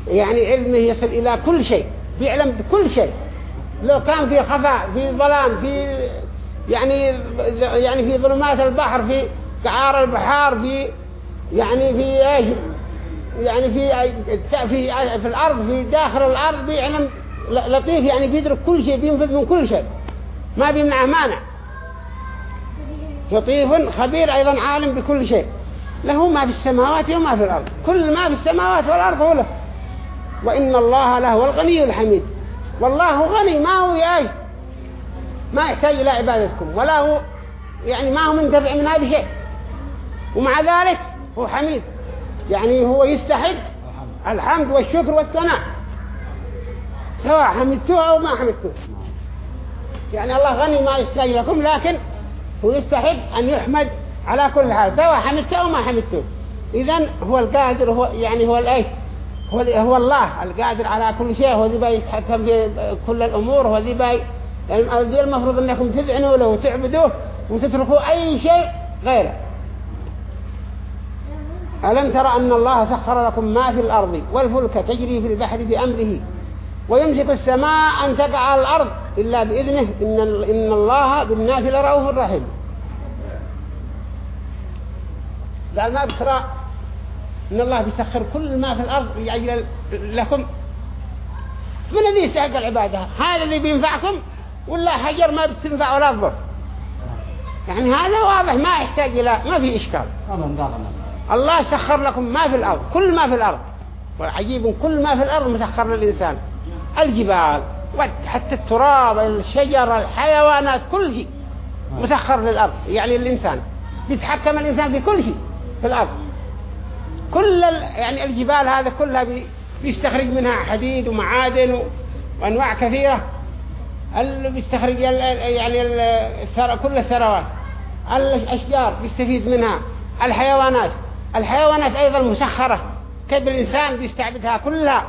يعني علمه يصل إلى كل شيء بيعلم بكل شيء. لو كان في خفاء في ظلام في يعني يعني في ظلمات البحر في قعار البحار في يعني في إيش؟ يعني في في في الأرض في داخل الأرض بيعلم لطيف يعني بيدرك كل شيء بينفذ من كل شيء. ما بيمنعه مانع. لطيف خبير أيضا عالم بكل شيء. له ما في السماوات وما في الأرض. كل ما في السماوات والأرض هو له. وإن الله له الغني الحميد. والله غني ما هو إيش ما يحتاج إلى عبادتكم ولا هو يعني ما هو منتفع منها بشيء ومع ذلك هو حميد. يعني هو يستحق الحمد والشكر والثناء سواء حمدتوه أو ما حمدتوه. يعني الله غني ما يحتاج لكم لكن هو يستحق أن يحمد على كل حال سواء حمدته أو ما حمدته إذن هو القادر هو يعني هو الأيه هو, هو الله القادر على كل شيء. هو ذي باي يتحكم في كل الأمور هو ذي باي. يعني المفروض أنكم تذعنوا له وتعبدوه وتتركوا أي شيء غيره. ألم ترى أن الله سخر لكم ما في الأرض والفلك تجري في البحر بأمره ويمسك السماء أن تقع على الأرض إلا بإذنه. إن, إن الله بالناس لرؤوف رحيم. قال ما بترى إن الله بيسخر كل ما في الأرض ليعجل لكم. من الذي يستحق العبادة هذا اللي بينفعكم ولا حجر ما بتنفع ولا تضر يعني هذا واضح ما يحتاج إلى ما في إشكال. الله. سخر لكم ما في الأرض كل ما في الأرض. والعجيب كل ما في الأرض مسخر للإنسان. الجبال حتى التراب الشجر الحيوانات كل شيء مسخر للأرض. يعني الإنسان بيتحكم الإنسان في كل شيء في الأرض. كل يعني الجبال هذا كلها بيستخرج منها حديد ومعادن وأنواع كثيرة. اللي بيستخرج يعني. كل الثروات. الأشجار بيستفيد منها. الحيوانات. الحيوانات أيضا مسخرة. كيف الإنسان بيستعبدها كلها.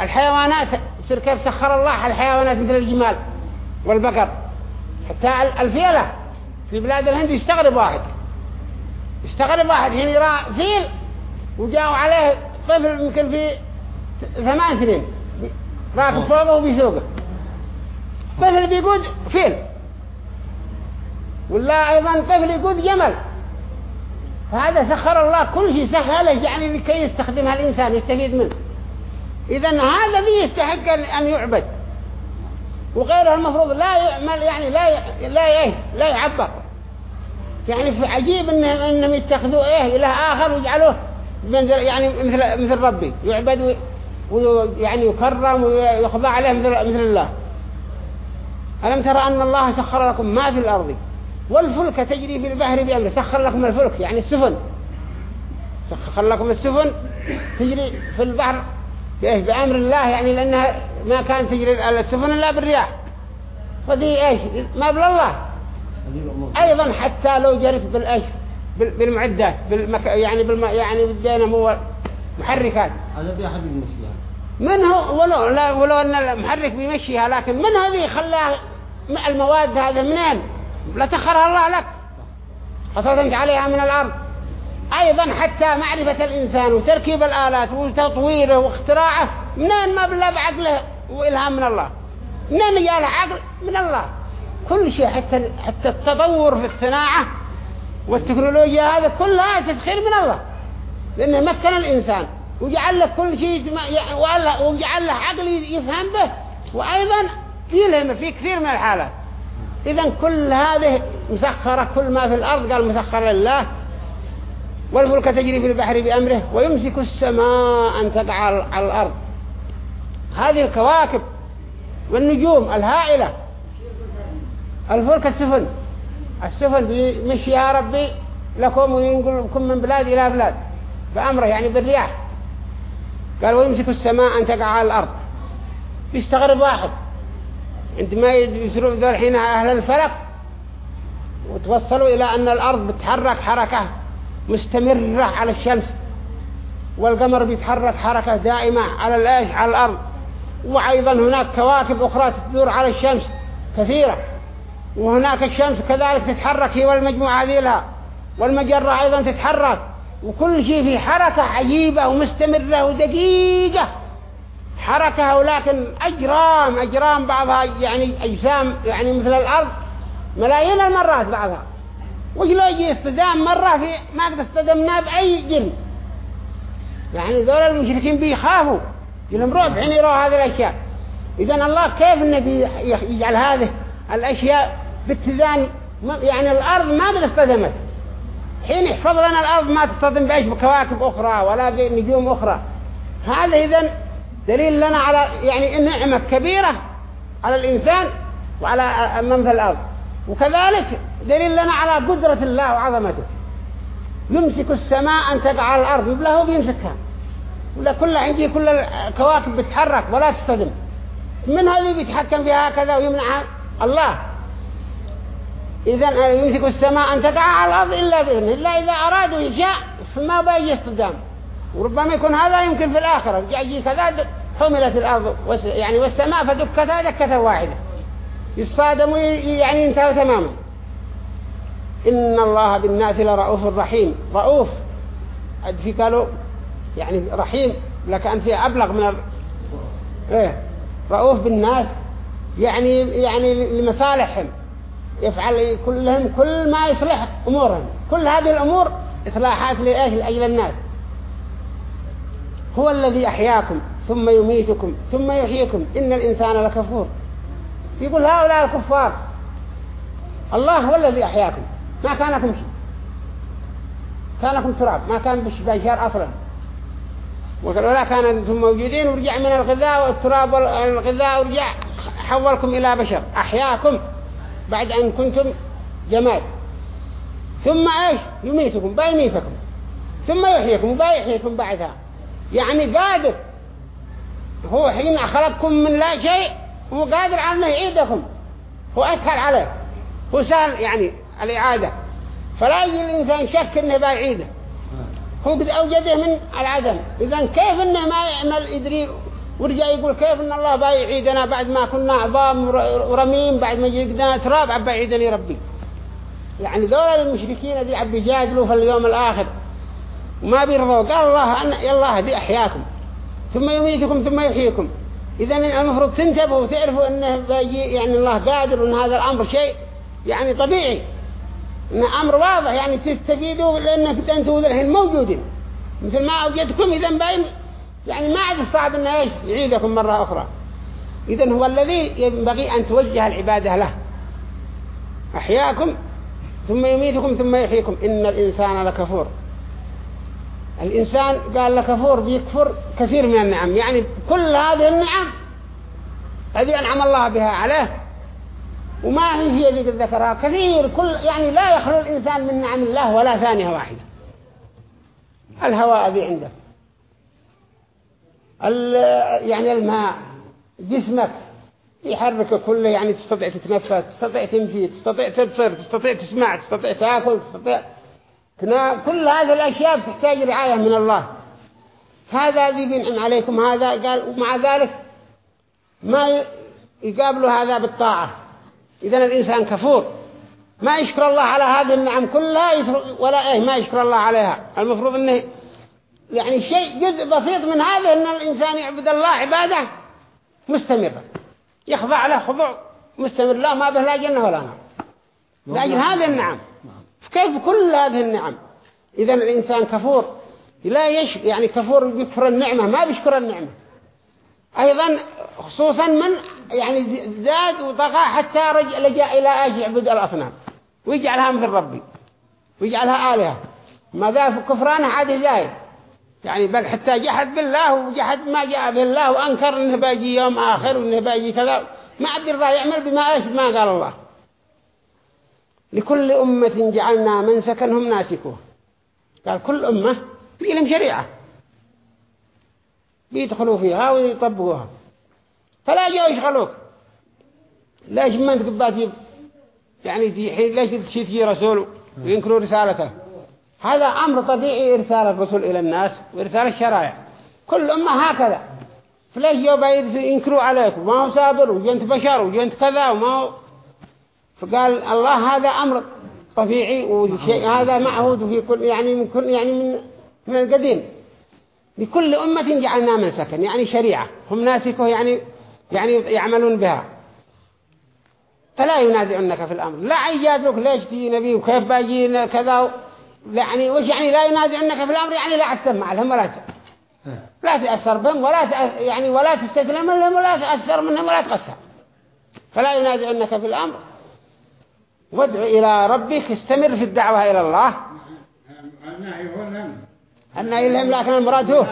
الحيوانات يصير كيف سخر الله الحيوانات مثل الجمال والبقر. حتى الفيلة في بلاد الهند يستغرب واحد. يستغرب واحد حين يرى فيل وجاءوا عليه طفل يمكن في ثمان سنين. راكب فوقه وبيسوقه طفل بيقود فيل. ولا أيضا طفل يقود جمل. فهذا سخر الله كل شيء سهله يعني لكي يستخدمها الإنسان يستفيد منه. إذا هذا الذي يستحق أن يعبد. وغيره المفروض لا يعمل يعني لا لا لا يعبر. يعني عجيب إنهم إنهم يتخذوا إيه إله آخر ويجعلوه يعني مثل مثل ربي يعبد ويعني يكرم ويخضع عليه مثل مثل الله. ألم ترى أن الله سخر لكم ما في الأرض؟ والفلك تجري في البحر بأمره سخر لكم الفلك يعني السفن. سخر لكم السفن تجري في البحر بأمر الله يعني لأنها ما كان تجري السفن إلا بالرياح. فدي إيش؟ ما بل الله. أيضا حتى لو جرت بالإيش بالمعدات بالمك... يعني بالم... يعني بالدينامو محركات. هذا في أحد المسيح منه ولو لا ولو أن المحرك بيمشيها لكن من هذه خلاها المواد هذا منين؟ لا تخرها الله لك. خاصة عليها من الأرض. أيضا حتى معرفة الإنسان وتركيب الآلات وتطويره واختراعه منين ما بلا بعقله وإلهام من الله. منين جاء عقل من الله. كل شيء حتى حتى التطور في الصناعة والتكنولوجيا هذا كلها تسخير من الله. لأنه مكن الإنسان. وجعل له كل شيء وجعل له عقل يفهم به. وأيضا يلهم في كثير من الحالات. إذا كل هذه مسخرة كل ما في الأرض قال مسخر لله. والفلك تجري في البحر بأمره ويمسك السماء أن تقع على الأرض. هذه الكواكب والنجوم الهائلة. الفلك السفن. السفن بيمشي يا ربي لكم وينقلكم من بلاد إلى بلاد بأمره يعني بالرياح. قال ويمسك السماء أن تقع على الأرض. يستغرب واحد. عندما يسروا ذو الحين أهل الفلك وتوصلوا إلى أن الأرض بتحرك حركة مستمرة على الشمس والقمر بيتحرك حركة دائمة على الإيش؟ على الأرض. وأيضا هناك كواكب أخرى تدور على الشمس كثيرة. وهناك الشمس كذلك تتحرك هي والمجموعة هذه لها. والمجرة أيضا تتحرك. وكل شيء في حركة عجيبة ومستمرة ودقيقة. حركة ولكن أجرام أجرام بعضها يعني أجسام يعني مثل الأرض ملايين المرات بعضها. وش لو يجي استدام مرة في ما قد استدمنا بأي جن. يعني ذول المشركين بيخافوا. يلهم رعب حين يروا هذه الأشياء. إذا الله كيف النبي يجعل هذه؟ الأشياء باتزان يعني الأرض ما استدمت حين يحفظ لنا الأرض ما تصطدم بأيش؟ بكواكب أخرى ولا بنجوم أخرى. هذا إذن دليل لنا على يعني نعمة كبيرة على الإنسان وعلى من في الأرض. وكذلك دليل لنا على قدرة الله وعظمته. يمسك السماء أن تقع على الأرض له بيمسكها. ولا كل عندي كل الكواكب بتتحرك ولا تصطدم من هذه بيتحكم فيها هكذا ويمنعها؟ الله. إذا يمسك السماء أن تقع على الأرض إلا بإذنه. إلا إذا أرادوا يشاء فما بيجي اصطدام وربما يكون هذا يمكن في الآخرة. يجي كذا حملت الأرض يعني والسماء فدكتها دكة واحدة. يصطادموا يعني ينتهوا تماما. إن الله بالناس لرؤوف رحيم. رؤوف. في قالوا يعني رحيم. لكن في أبلغ من ال... إيه. رؤوف بالناس. يعني يعني لمصالحهم. يفعل كلهم كل ما يصلح أمورهم. كل هذه الأمور إصلاحات لإيش لأجل الناس. هو الذي أحياكم ثم يميتكم ثم يحييكم. إن الإنسان لكفور. يقول هؤلاء الكفار الله هو الذي أحياكم. ما كانكم شيء. كانكم تراب. ما كان بشار أصلا. ولا كان أنتم موجودين ورجع من الغذاء والتراب والغذاء ورجع. حولكم إلى بشر أحياكم بعد أن كنتم جماد. ثم إيش؟ يميتكم بيميتكم ثم يحييكم وبيحييكم بعدها. يعني قادر هو حين خلقكم من لا شيء هو قادر على أنه يعيدكم. هو أسهل عليه هو سهل يعني الإعادة. فلا يجي الإنسان شك أنه بيعيده هو قد أوجده من العدم. إذا كيف أنه ما يعمل يدري ورجع يقول كيف أن الله بيعيدنا بعد ما كنا عظام ورميم بعد ما يجدنا تراب عبا يعيدني ربي. يعني ذولا المشركين دي عبا يجادلوا في اليوم الآخر. وما بيرضوا. قال الله أن يالله دي أحياكم. ثم يميتكم ثم يحييكم. إذا المفروض تنتبهوا وتعرفوا أنه يعني الله قادر وأن هذا الأمر شيء. يعني طبيعي. إن أمر واضح. يعني تستفيدوا لأنك أنتوا الحين موجودين. مثل ما أوجدكم إذا باين يعني ما عاد صعب أنه إيش يعيدكم مرة أخرى. إذا هو الذي ينبغي أن توجه العبادة له. أحياكم ثم يميتكم ثم يحييكم. إن الإنسان لكفور. الإنسان قال لكفور بيكفر كثير من النعم. يعني كل هذه النعم هذه أنعم الله بها عليه. وما هي هي ذيك ذكرها. كثير كل يعني لا يخلو الإنسان من نعم الله ولا ثانية واحدة. الهواء ذي عندك يعني الماء جسمك يحرك كله يعني تستطيع تتنفس تستطيع تمشي تستطيع تبصر تستطيع تسمع تستطيع تاكل تستطيع تنام كل هذه الأشياء تحتاج رعاية من الله. هذا ذي بينعم عليكم هذا قال ومع ذلك ما يقابلوا هذا بالطاعة. إذا الإنسان كفور. ما يشكر الله على هذه النعم كلها ولا إيه ما يشكر الله عليها. المفروض أنه يعني شيء جزء بسيط من هذا أن الإنسان يعبد الله عبادة مستمرة. يخضع له خضوع مستمر. لا ما به لا جنة ولا نار. لأجل هذه النعم. كيف كل هذه النعم؟ إذا الإنسان كفور. لا يش يعني كفور بيكفر النعمة ما بيشكر النعمة. أيضا خصوصا من يعني زاد وطغى حتى رجع لجأ إلى أجل يعبد الأصنام. ويجعلها مثل ربي. ويجعلها آلهة. ما ذا في كفرانة عادي زايد يعني بل حتى جحد بالله وجحد ما جاء بالله وأنكر إنه باجي يوم آخر وإنه باجي كذا. ما عبد الله يعمل بما إيش؟ ما قال الله. لكل أمة جعلنا من سكنهم ناسكوه. قال كل أمة لهم شريعة. بيدخلوا فيها ويطبقوها. فلا جاءوا يشغلوك. ليش ما انت قبات يعني ليش تشي رسول وينكروا رسالته؟ هذا أمر طبيعي إرسال الرسل إلى الناس وإرسال الشرائع. كل أمة هكذا. فليش يوبا ينكروا عليك وما هو سابر وجنت بشر وجنت كذا وما هو. فقال الله هذا أمر طبيعي وشيء هذا معهود في كل يعني من كل يعني من من القديم. لكل أمة جعلنا من سكن يعني شريعة. هم ناسكه يعني يعني يعملون بها. فلا ينازعنك في الأمر. لا يجادلك ليش تجي نبي وكيف باجي كذا. يعني وش يعني لا ينازعنك في الأمر؟ يعني لا تسمع لهم ولا لا تأثر بهم ولا يعني ولا تستسلم لهم ولا تأثر منهم ولا تقصر فلا ينازعنك في الأمر. وادع إلى ربك استمر في الدعوة إلى الله. النهي هو الهم لكن المراد هو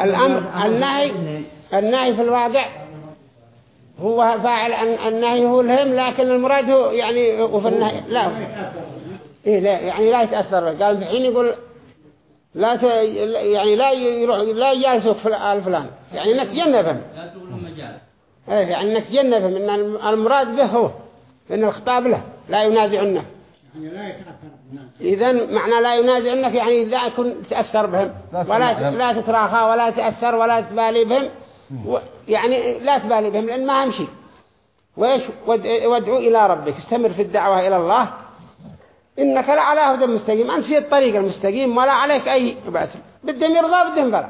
الأمر النهي النهي في الواقع هو فاعل الن- النهي هو الهم لكن المراد هو يعني وفي النهي لا. إيه لا يعني لا يتأثر. به. قال في حين يقول لا ت... يعني لا يروح لا يجالسوك في الفلان يعني إنك تجنبهم. لا تقولوا مجال. إيه يعني إنك تجنبهم إن المراد به هو إن الخطاب له لا ينازعنك يعني لا يتأثر بالناس إذا معنى لا ينازعنك يعني لا يكون تأثر بهم. لا ولا. لا تتراخى ولا تأثر ولا تبالي بهم. و يعني لا تبالي بهم لأن ما هم شيء وإيش؟ ود- وادعو إلى ربك. استمر في الدعوة إلى الله. إنك لا على هدى مستقيم. أنت في الطريق المستقيم ولا عليك أي بأس بدهم يرضى بدهم فلا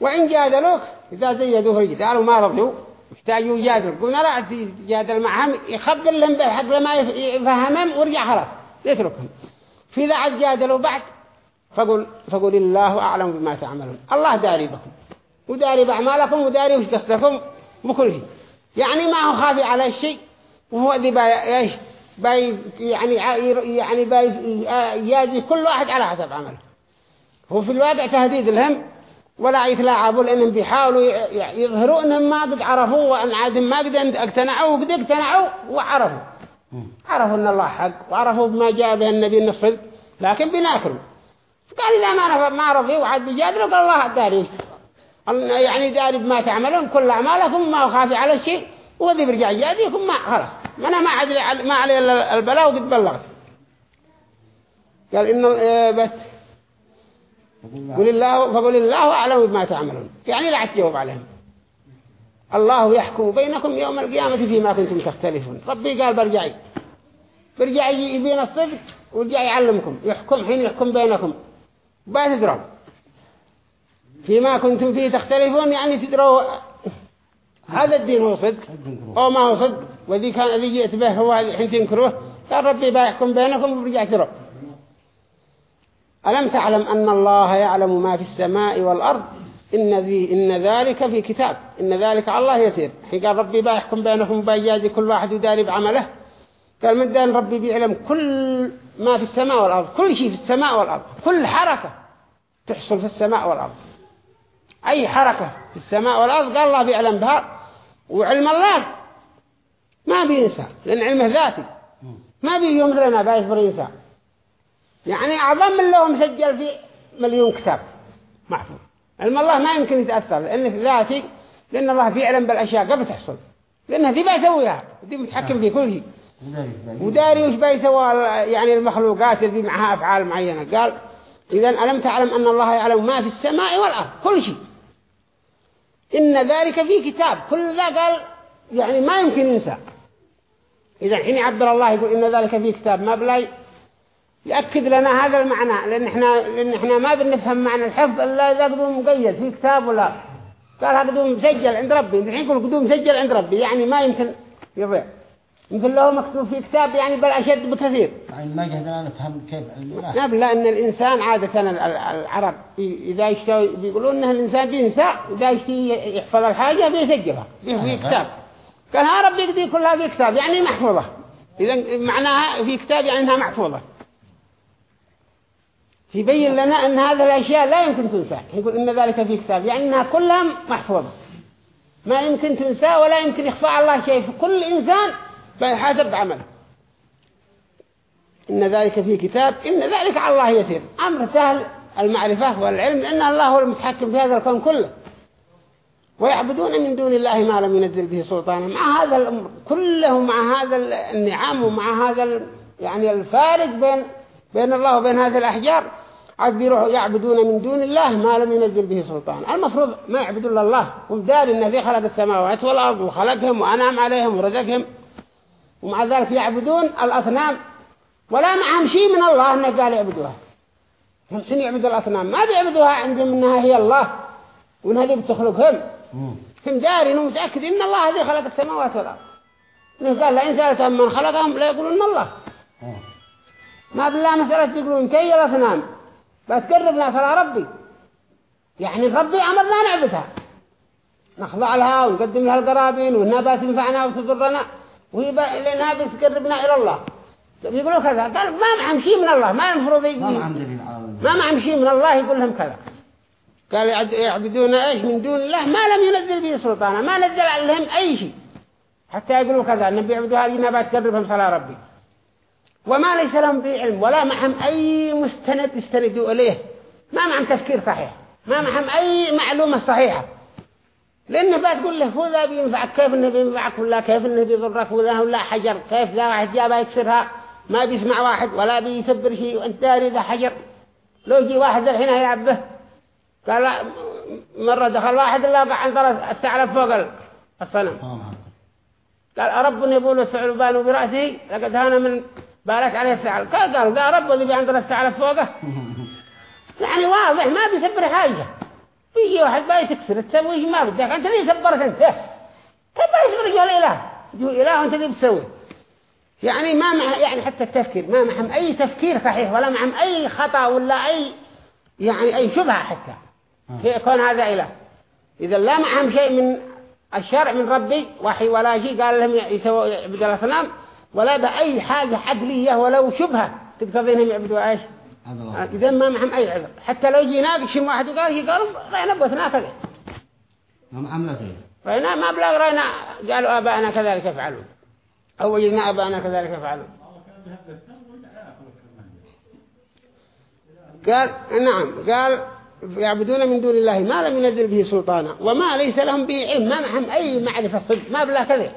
وإن جادلوك إذا زيدوا في الجدال وما رضوا يحتاجوا يجادلوا قلنا لا تجادل معهم يخبر لهم بالحق لما يف- يفهمهم ويرجع خلاص يتركهم. في ذا عاد جادلوا بعد فقل فقل الله أعلم بما تعملون. الله داري بكم وداري بأعمالكم وداري وش قصدكم بكل شيء. يعني ما هو خافي على الشيء وهو ذي باي يعني ع- يعني باي يجازي كل واحد على حسب عمله. هو في الواقع تهديد لهم ولا يتلاعبوا لأنهم بيحاولوا يظهروا أنهم ما قد عرفوا وأن عاد ما قد اقتنعوا وقد اقتنعوا وعرفوا. عرفوا أن الله حق وعرفوا بما جاء به النبي الصدق لكن بيناكروا قال إذا ما ما رضي وعاد بيجادلوا قال الله داري. يعني داري بما تعملون كل أعمالكم ما خافي على الشيء وذي برجع يجاديكم ما خلاص. أنا ما عدل ما علي إلا البلاء وقد بلغت. قال إن آه، بس. قل الله فقل الله أعلم بما تعملون. يعني لا تجاوب عليهم. الله يحكم بينكم يوم القيامة فيما كنتم تختلفون. ربي قال برجعي. برجع يبين الصدق ورجع يعلمكم. يحكم حين يحكم بينكم. ما تدروا فيما كنتم فيه تختلفون يعني تدروا هذا الدين هو صدق أو ما هو صدق. وذي كان الذي جئت به هو هذا حين تنكروه قال ربي بيحكم بينكم وبرجع تدروا ألم تعلم أن الله يعلم ما في السماء والأرض؟ إن, ذي إن ذلك في كتاب. إن ذلك على الله يسير. حين قال ربي بيحكم بينكم وبيجازي كل واحد يداري بعمله قال من دان ربي بيعلم كل ما في السماء والأرض؟ كل شيء في السماء والأرض. كل حركة تحصل في السماء والأرض. أي حركة في السماء والأرض؟ قال الله بيعلم بها. وعلم الله. ما بينسى لأن علمه ذاتي. ما بيجي مثلنا بايثبر ينسى يعني أعظم من لو مسجل في مليون كتاب محفوظ. علم الله ما يمكن يتأثر لأنه ذاتي لأن الله بيعلم بالأشياء قبل تحصل. لأنه دي بيسويها دي متحكم في كل شيء. وداري وش بيسوى؟ يعني المخلوقات اللي معها أفعال معينة. قال إذا ألم تعلم أن الله يعلم ما في السماء والأرض؟ كل شيء. إن ذلك في كتاب. كل ذا قال يعني ما يمكن ينسى. إذا حين يعبر الله يقول إن ذلك في كتاب ما بلا يأكد لنا هذا المعنى لأن إحنا, لأن إحنا ما بنفهم معنى الحفظ إلا إذا قد هو مقيد في كتاب ولا قال هذا قدوم مسجل عند ربي الحين يقول قدوم مسجل عند ربي يعني ما يمكن يضيع. يمكن له مكتوب في كتاب يعني بل أشد بكثير. يعني ما جهدنا نفهم كيف نعم لأن الإنسان عادة ال- ال- العرب إذا يشتوي بيقولون إن الإنسان بينسى إذا يشتي يحفظ الحاجة بيسجلها في في كتاب. قال ها ربي دي كلها في كتاب يعني محفوظة. إذا معناها في كتاب يعني إنها محفوظة. يبين لنا أن هذه الأشياء لا يمكن تنسى يقول إن ذلك في كتاب يعني إنها كلها محفوظة. ما يمكن تنسى ولا يمكن يخفى الله شيء. فكل إنسان فيحاسب بعمله. إن ذلك في كتاب إن ذلك على الله يسير. أمر سهل المعرفة والعلم لأن الله هو المتحكم في هذا الكون كله. ويعبدون من دون الله ما لم ينزل به سلطانا. مع هذا الأمر كله مع هذا النعم ومع هذا يعني الفارق بين بين الله وبين هذه الأحجار عاد بيروحوا يعبدون من دون الله ما لم ينزل به سلطان. المفروض ما يعبدون إلا الله. هم دار الذي خلق السماوات والأرض وخلقهم وأنعم عليهم ورزقهم. ومع ذلك يعبدون الأصنام. ولا معهم شيء من الله أنه قال يعبدوها. هم شنو يعبدوا الأصنام؟ ما بيعبدوها عندهم أنها هي الله. وأن هذه بتخلقهم. هم دارين ومتأكدين أن الله الذي خلق السماوات والأرض. إنه قال لئن سألتهم من خلقهم لا يقولون الله ما بالله مسألة بيقولون كي الأصنام بتقربنا ترى ربي. يعني ربي أمرنا نعبدها. نخضع لها ونقدم لها القرابين وإنها بتنفعنا وتضرنا. وهي. لأنها بتقربنا إلى الله. بيقولوا كذا. قال ما معهم شيء من الله. ما المفروض الله ما معهم شيء من الله يقول لهم كذا. قال يعبدون إيش من دون الله؟ ما لم ينزل به سلطانا ما نزل عليهم أي شيء. حتى يقولوا كذا ان بيعبدوا هذه النبات تقربهم صلاة ربي. وما ليس لهم به علم ولا معهم أي مستند يستندوا إليه. ما معهم تفكير صحيح ما معهم أي معلومة صحيحة. لأنه بقى تقول له هو ذا بينفعك كيف إنه بينفعك؟ ولا كيف إنه بيضرك؟ ولا ولا حجر كيف ذا واحد جابه يكسرها ما بيسمع واحد ولا بيسبر شيء وأنت داري ذا حجر. لو جي واحد الحين يلعب به قال مرة دخل واحد الله عن طرف الثعلب فوق ال- الصنم. قال أرب يبول الثعلبان برأسه لقد هان من بالت عليه الثعالب. قال قال ذا رب اللي عند الثعلب فوقه. يعني واضح ما بيسبر حاجة. بيجي واحد باي تكسر تسوي ما بدك. أنت ليه سبرت أنت؟ كيف يسبر جو الاله جو إله وانت اللي بتسوي؟ يعني ما مع يعني حتى التفكير ما معهم أي تفكير صحيح ولا معهم أي خطأ ولا اي يعني أي شبهة حتى. في كون هذا إله. إذا لا معهم شيء من الشرع من ربي وحي ولا شيء قال لهم يسووا يعبدوا الاصنام ولا بأي حاجة عقلية ولو شبهة تقتضي انهم يعبدوا إيش؟ إذا ما معهم أي عذر. حتى لو جي ناقش واحد وقال هي قالوا رأينا بوثنا كذا رأينا ما بلاغ رأينا قالوا آباءنا كذلك يفعلون. أو وجدنا آباءنا كذلك يفعلون. قال نعم قال يعبدون من دون الله ما لم ينزل به سلطانا وما ليس لهم به علم ما معهم أي معرفة صدق ما بلا كذا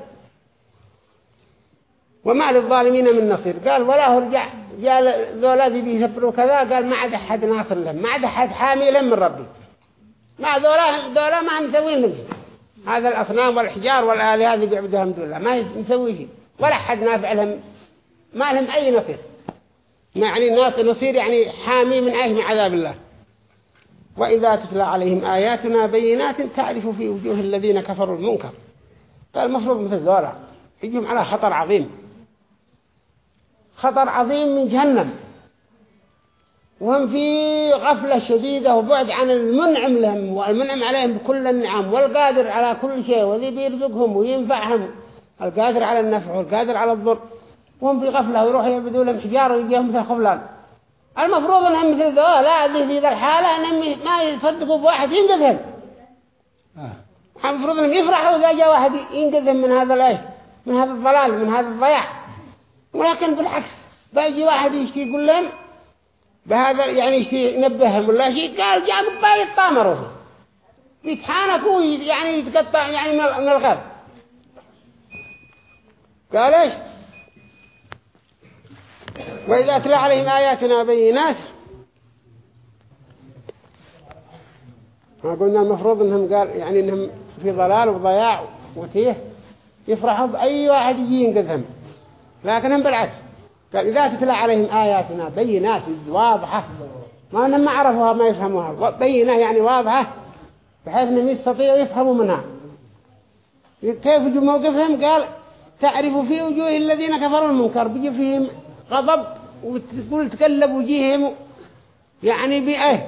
وما للظالمين من نصير. قال ولا هو رجع قال ذولا ذي بيسبروا كذا قال ما عاد أحد ناصر لهم ما عاد أحد حامي لهم من ربي. ما ذولا ذولا ما هم مسوين شيء. هذا الأصنام والحجار والآلهة اللي بيعبدوها من دون الله ما يسوي شيء. ولا أحد نافع لهم ما لهم أي نصير. يعني ناصر نصير يعني حامي من أيه من عذاب الله. وإذا تتلى عليهم آياتنا بينات تعرف في وجوه الذين كفروا المنكر. قال المفروض مثل ذولا. يجيهم على خطر عظيم. خطر عظيم من جهنم. وهم في غفلة شديدة وبعد عن المنعم لهم والمنعم عليهم بكل النعم والقادر على كل شيء وذي بيرزقهم وينفعهم القادر على النفع والقادر على الضر. وهم في غفلة ويروحوا يعبدوا لهم حجار ويجيهم مثل خفلان المفروض انهم مثل ذولا في ذا الحالة انهم ما يصدقوا بواحد ينقذهم. آه. المفروض أنهم يفرحوا إذا جاء واحد ينقذهم من هذا الايه من هذا الضلال من هذا الضياع. ولكن بالعكس بيجي واحد يشتي يقول لهم بهذا يعني يشتي ينبههم ولا شيء قال جابوا باي يطامروا فيه. يتحانكوا يعني يتقطع يعني من من الغرب. قال إيش؟ وإذا تلا عليهم آياتنا بينات ما قلنا المفروض إنهم قال يعني إنهم في ضلال وضياع وتيه يفرحوا بأي واحد يجي ينقذهم. لكنهم بالعكس قال إذا تتلى عليهم آياتنا بينات واضحة. ما أنهم ما عرفوها ما يفهموها. بينة يعني واضحة بحيث أنهم يستطيعوا يفهموا منها. كيف موقفهم؟ قال تعرف في وجوه الذين كفروا المنكر بيجي فيهم غضب وتقول تقلب وجيههم يعني بأيه؟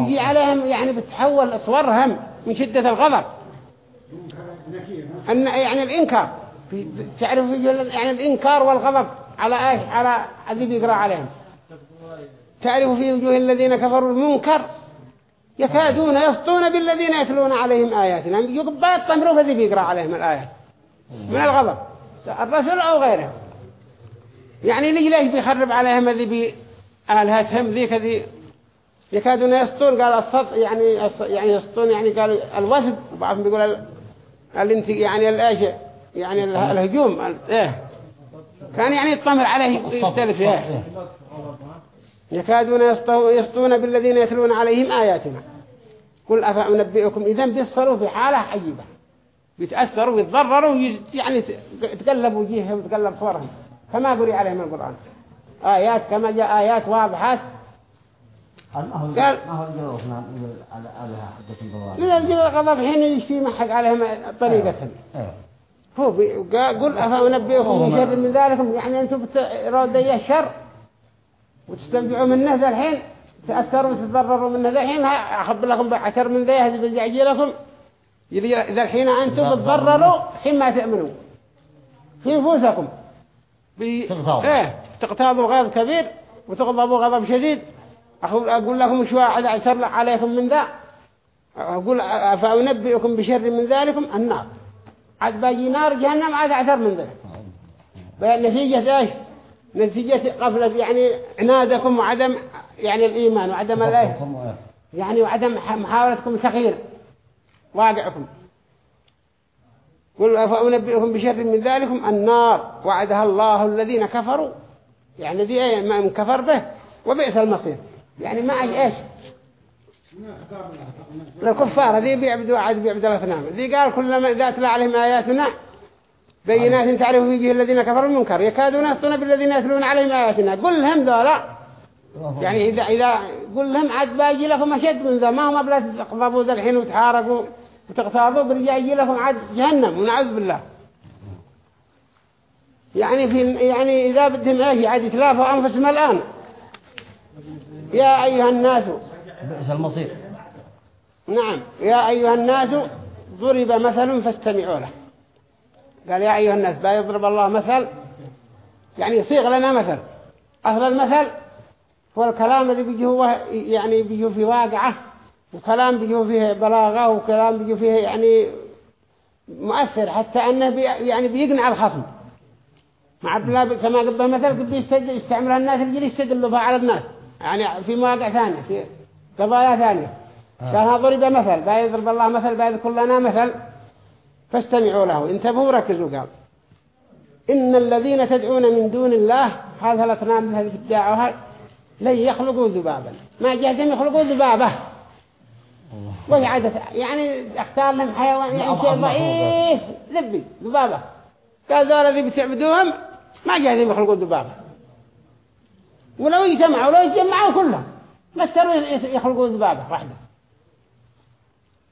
يجي عليهم يعني بتحول صورهم من شدة الغضب. أن يعني الإنكار. في تعرف يعني الإنكار والغضب على إيش على الذي بيقرأ عليهم. تعرف في وجوه الذين كفروا المنكر؟ يكادون يسطون بالذين يتلون عليهم آياتنا. يقبل يطمروا فذي بيقرأ عليهم الآيات. من الغضب. الرسول أو غيره. يعني ليش ليش بيخرب عليهم ذي بآلهتهم ذي يكادون يسطون قال الصد يعني يعني يسطون يعني قال الوثب. وبعضهم بيقول ال- الانت يعني الإيش؟ يعني ال- الهجوم. ال- إيه. كان يعني يطمر عليه يختلف إيه. يكادون يسطو- يسطون بالذين يتلون عليهم آياتنا. قل أفأنبئكم إذن بيصروا في حالة عجيبة. بيتأثروا ويتضرروا وي- يعني ت- تقلب وجيههم وتقلب صورهم. كما قري عليهم القرآن. آيات كما جاء آيات واضحات. ما هو قال- هو الضوء لذلك الغضب حين يشتي محق عليهم طريقتهم إيه هو بي- قا- قل أفأنبئكم بشر من ذلكم؟ يعني أنتم بتروا دي الشر وتستمتعوا منه ذا الحين تأثروا وتتضرروا منه ذا الحين أخذ لكم بعشر من ذي هذه بيجي لكم يلي- ذا الحين أنتم بتضرروا حين ما تؤمنوا. في نفوسكم. تغتاظوا. إيه تغتاظوا كبير وتغضبوا غضب شديد. أقول, لكم شو أحد أشر عليكم من ذا؟ أقول فأنبئكم بشر من ذلكم؟ النار. عاد باقي نار جهنم عاد أعثر من ذلك نتيجة إيش؟ نتيجة قفلة يعني عنادكم وعدم يعني الإيمان وعدم الإيه يعني وعدم محاولتكم تغيير واقعكم. قل فأنبئكم بشر من ذلكم؟ النار. وعدها الله الذين كفروا. يعني ذي إيه ما كفر به. وبئس المصير. يعني ما إيش؟ الكفار ذي بيعبدوا عاد بيعبدوا الاصنام ذي قال كلما اذا تلا عليهم آياتنا بينات تعرف وجه الذين كفروا المنكر. يكادون يسطون بالذين يتلون عليهم آياتنا. قل لهم ذولا. يعني اذا إذا قل لهم عاد باجي لكم أشد من ذا. ما هم بلا تقضبوا ذا الحين وتحاربوا. وتغتابوا برجع يجي لكم عاد جهنم ونعوذ بالله. يعني في يعني إذا بدهم إيش عاد يتلافوا أنفسهم الآن. يا أيها الناس بئس المصير. نعم يا أيها الناس ضرب مثل فاستمعوا له. قال يا أيها الناس يضرب الله مثل؟ يعني يصيغ لنا مثل. أصل المثل هو الكلام الذي بيجي هو يعني بيجي فيه واقعة. وكلام بيجي فيه بلاغة وكلام بيجي فيه يعني مؤثر حتى أنه بي يعني بيقنع الخصم. مع عبد الله كما قبل مثل يستعملها الناس اللي يستدلوا بها على الناس. يعني في مواقع ثانية في قضايا ثانية. آه. كان ضرب مثل بيضرب الله مثل بيذكر لنا مثل. فاستمعوا له انتبهوا وركزوا قال. إن الذين تدعون من دون الله هذا الأصنام الذي تدعوها لن يخلقوا ذبابا. ما جاهزين يخلقوا ذبابة. وهي عادة. يعني أختار لهم حيوان يعني شيء ضعيف. ذبي ذبابة. قال ذولا ذي بتعبدوهم ما جاهزين يخلقوا ذبابة. ولو يجتمعوا ولو يجمعوا كلهم ما استروا يخلقوا ذبابة واحدة.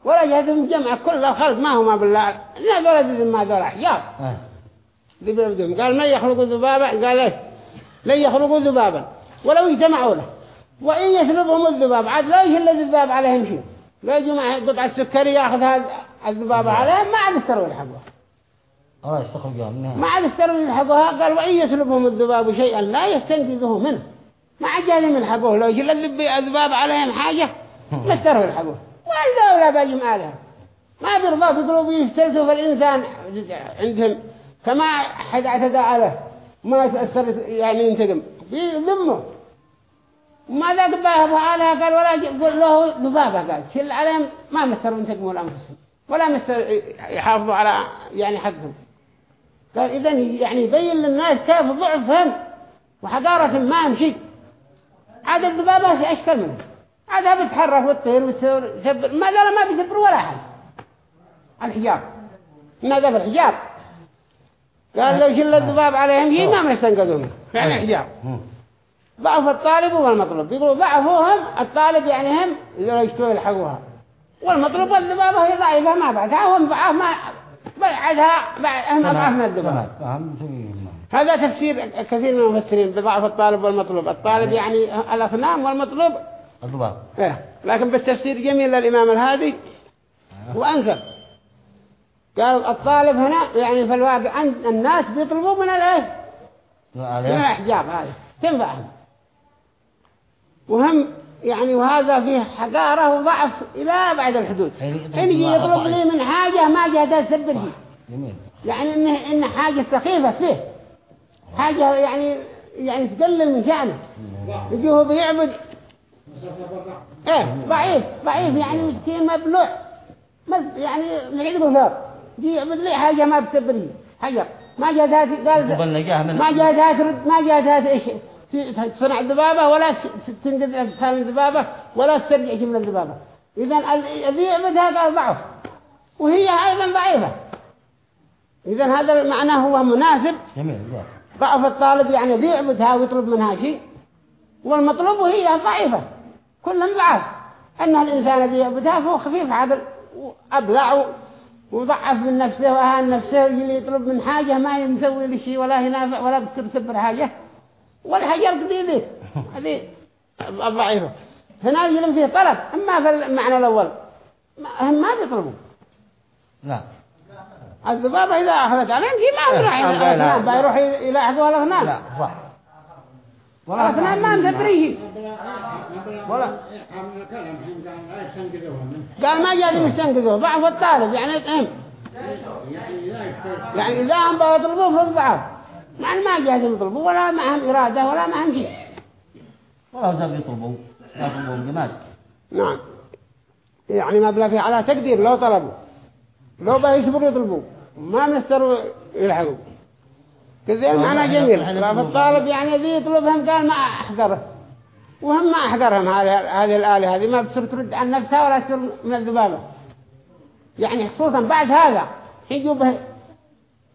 ولا جاهزين جمع كل الخلق ما هما بالله. لا ذولا ذي ما ذولا حجاب. ذي بيعبدوهم. قال ما يخلقوا ذبابة؟ قال إيش؟ لن يخلقوا ذبابا ولو يجتمعوا له. وإن يسلبهم الذباب عاد لا يشل الذباب عليهم شيء. لا يجوا مع قطعة سكري ياخذ هذا الذباب عليهم ما عاد يستروا يلحقوها. آه يستخرجوها منها ما عاد يستروا يلحقوها قال وإن يسلبهم الذباب شيئا لا يستنقذوه منه. ما عاد جاهزين يلحقوه لو يشل الذباب عليهم حاجة ما استروا يلحقوه. والدولة باجم عليها ما بيرضى بيقولوا بيستلسوا في الإنسان عندهم. كما حد اعتدى عليه ما يتأثر يعني ينتقم. بيذمه. ما ذاك باه عليها قال ولا قل له ذبابة قال شل عليهم ما مستروا ينتقموا لأنفسهم ولا مستر يحافظوا على يعني حقهم. قال إذا يعني يبين للناس كيف ضعفهم وحقارة ما يمشي عاد الذبابة أشكال منه. عادها بتحرك وتطير وتسبر ما ذا ما بيسبر ولا حد الحجاب. ما ذا الحجاب قال لو شل الذباب عليهم هي ما يستنقذون يعني الحجاب ضعف الطالب والمطلوب بيقولوا ضعفوهم الطالب يعني هم إذا يشتوا يلحقوها. والمطلوب الذبابة هي ضعيفة ما بعدها هم ضعف ما بعدها هم أضعف من الذباب هذا تفسير كثير من المفسرين. بضعف الطالب والمطلوب. الطالب يعني الأصنام والمطلوب. الذباب إيه. لكن بالتفسير جميل للإمام الهادي. وأنكر قال الطالب هنا يعني في الواقع الناس بيطلبوا من الإيه؟ من الاحجاب هذه. تنفعهم وهم يعني وهذا فيه حقارة وضعف إلى بعد الحدود. إن يطلب لي من حاجة ما جهدها تسبر يعني إنه إن حاجة سخيفة فيه. حاجة يعني يعني تقلل من شأنه. يجيه بيعبد. إيه ضعيف ضعيف يعني مسكين مبلوع يعني نعيد بثار دي يعبد لي حاجة ما بتبري حجر ما جهدها قال ما جهدها ترد ما جهدها إيش. تصنع الذبابة ولا تنقذ أجسام الذبابة ولا تسترجع من الذبابة. إذا الذي يعبدها قال ضعف وهي أيضا ضعيفة. إذا هذا المعنى هو مناسب. ضعف الطالب يعني ذي يعبدها ويطلب منها شيء والمطلوب هي ضعيفة كلهم ضعف أن الإنسان الذي يعبدها فهو خفيف عدل وأبلع وضعف من نفسه وهان نفسه اللي يطلب من حاجة ما ينسوي لشيء ولا ينافع ولا بسبسبر حاجة. والحجر قديده هذه الضعيفة. هنا يجلم فيه طلب. أما في المعنى الأول. هم ما بيطلبوا. لا. الذبابة إذا أخذت عليهم شيء ما بيروح بيروح يلاحظوا الأغنام لا صح. الأصنام ما مدبريه ولا. قال ما جاء يستنقذوه. ضعف الطالب. يعني يعني يعني إذا هم بيطلبوه في الضعف يعني ما جاء يطلبوه ولا معهم إرادة ولا معهم شيء. ولا زال يطلبوا لا يطلبوا جمال نعم. يعني ما بلا في على تقدير لو طلبوا. لو بيصبروا يطلبوا. ما منستروا يلحقوا. كذا المعنى جميل. ففي الطالب يعني ذي يطلبهم قال ما أحقره وهم ما أحقرهم هذه هذه الآلة هذه. ما بتصير ترد عن نفسها ولا تصير من الذبابة. يعني خصوصا بعد هذا يجوا به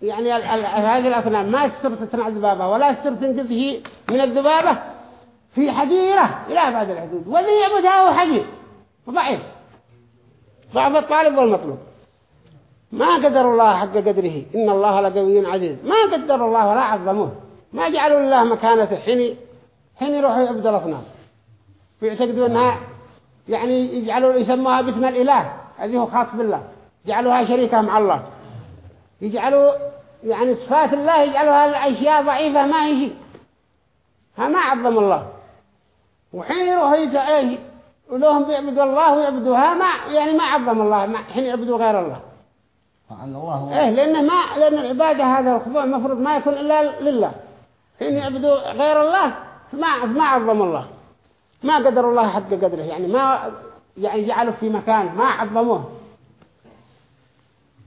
يعني هذه الأصنام ما تصير تصنع الذبابة ولا تصير تنقذه من الذبابة في حديرة إلى بعد الحدود. وذي يعبدها هو حدير؟ ضعيف. ضعف الطالب والمطلوب. ما قدر الله حق قدره. إن الله لقوي عزيز. ما قدر الله ولا عظموه ما جعلوا لله مكانته حين حين يروحوا يعبدوا الأصنام ويعتقدوا أنها يعني يجعلوا يسموها باسم الإله. هذه هو خاص بالله. جعلوها شريكة مع الله. يجعلوا يعني صفات الله يجعلوها الأشياء ضعيفة ما هي شيء. ما عظم الله. وحين يروحوا يتعيه ولهم بيعبدوا الله ويعبدوها ما يعني ما عظم الله ما حين يعبدوا غير الله. فعل الله هو. إيه لأن ما لأن العبادة هذا الخضوع المفروض ما يكون إلا لله. حين يعبدوا غير الله فما ما عظم الله. ما قدر الله حق قدره يعني ما يعني جعله في مكان ما عظموه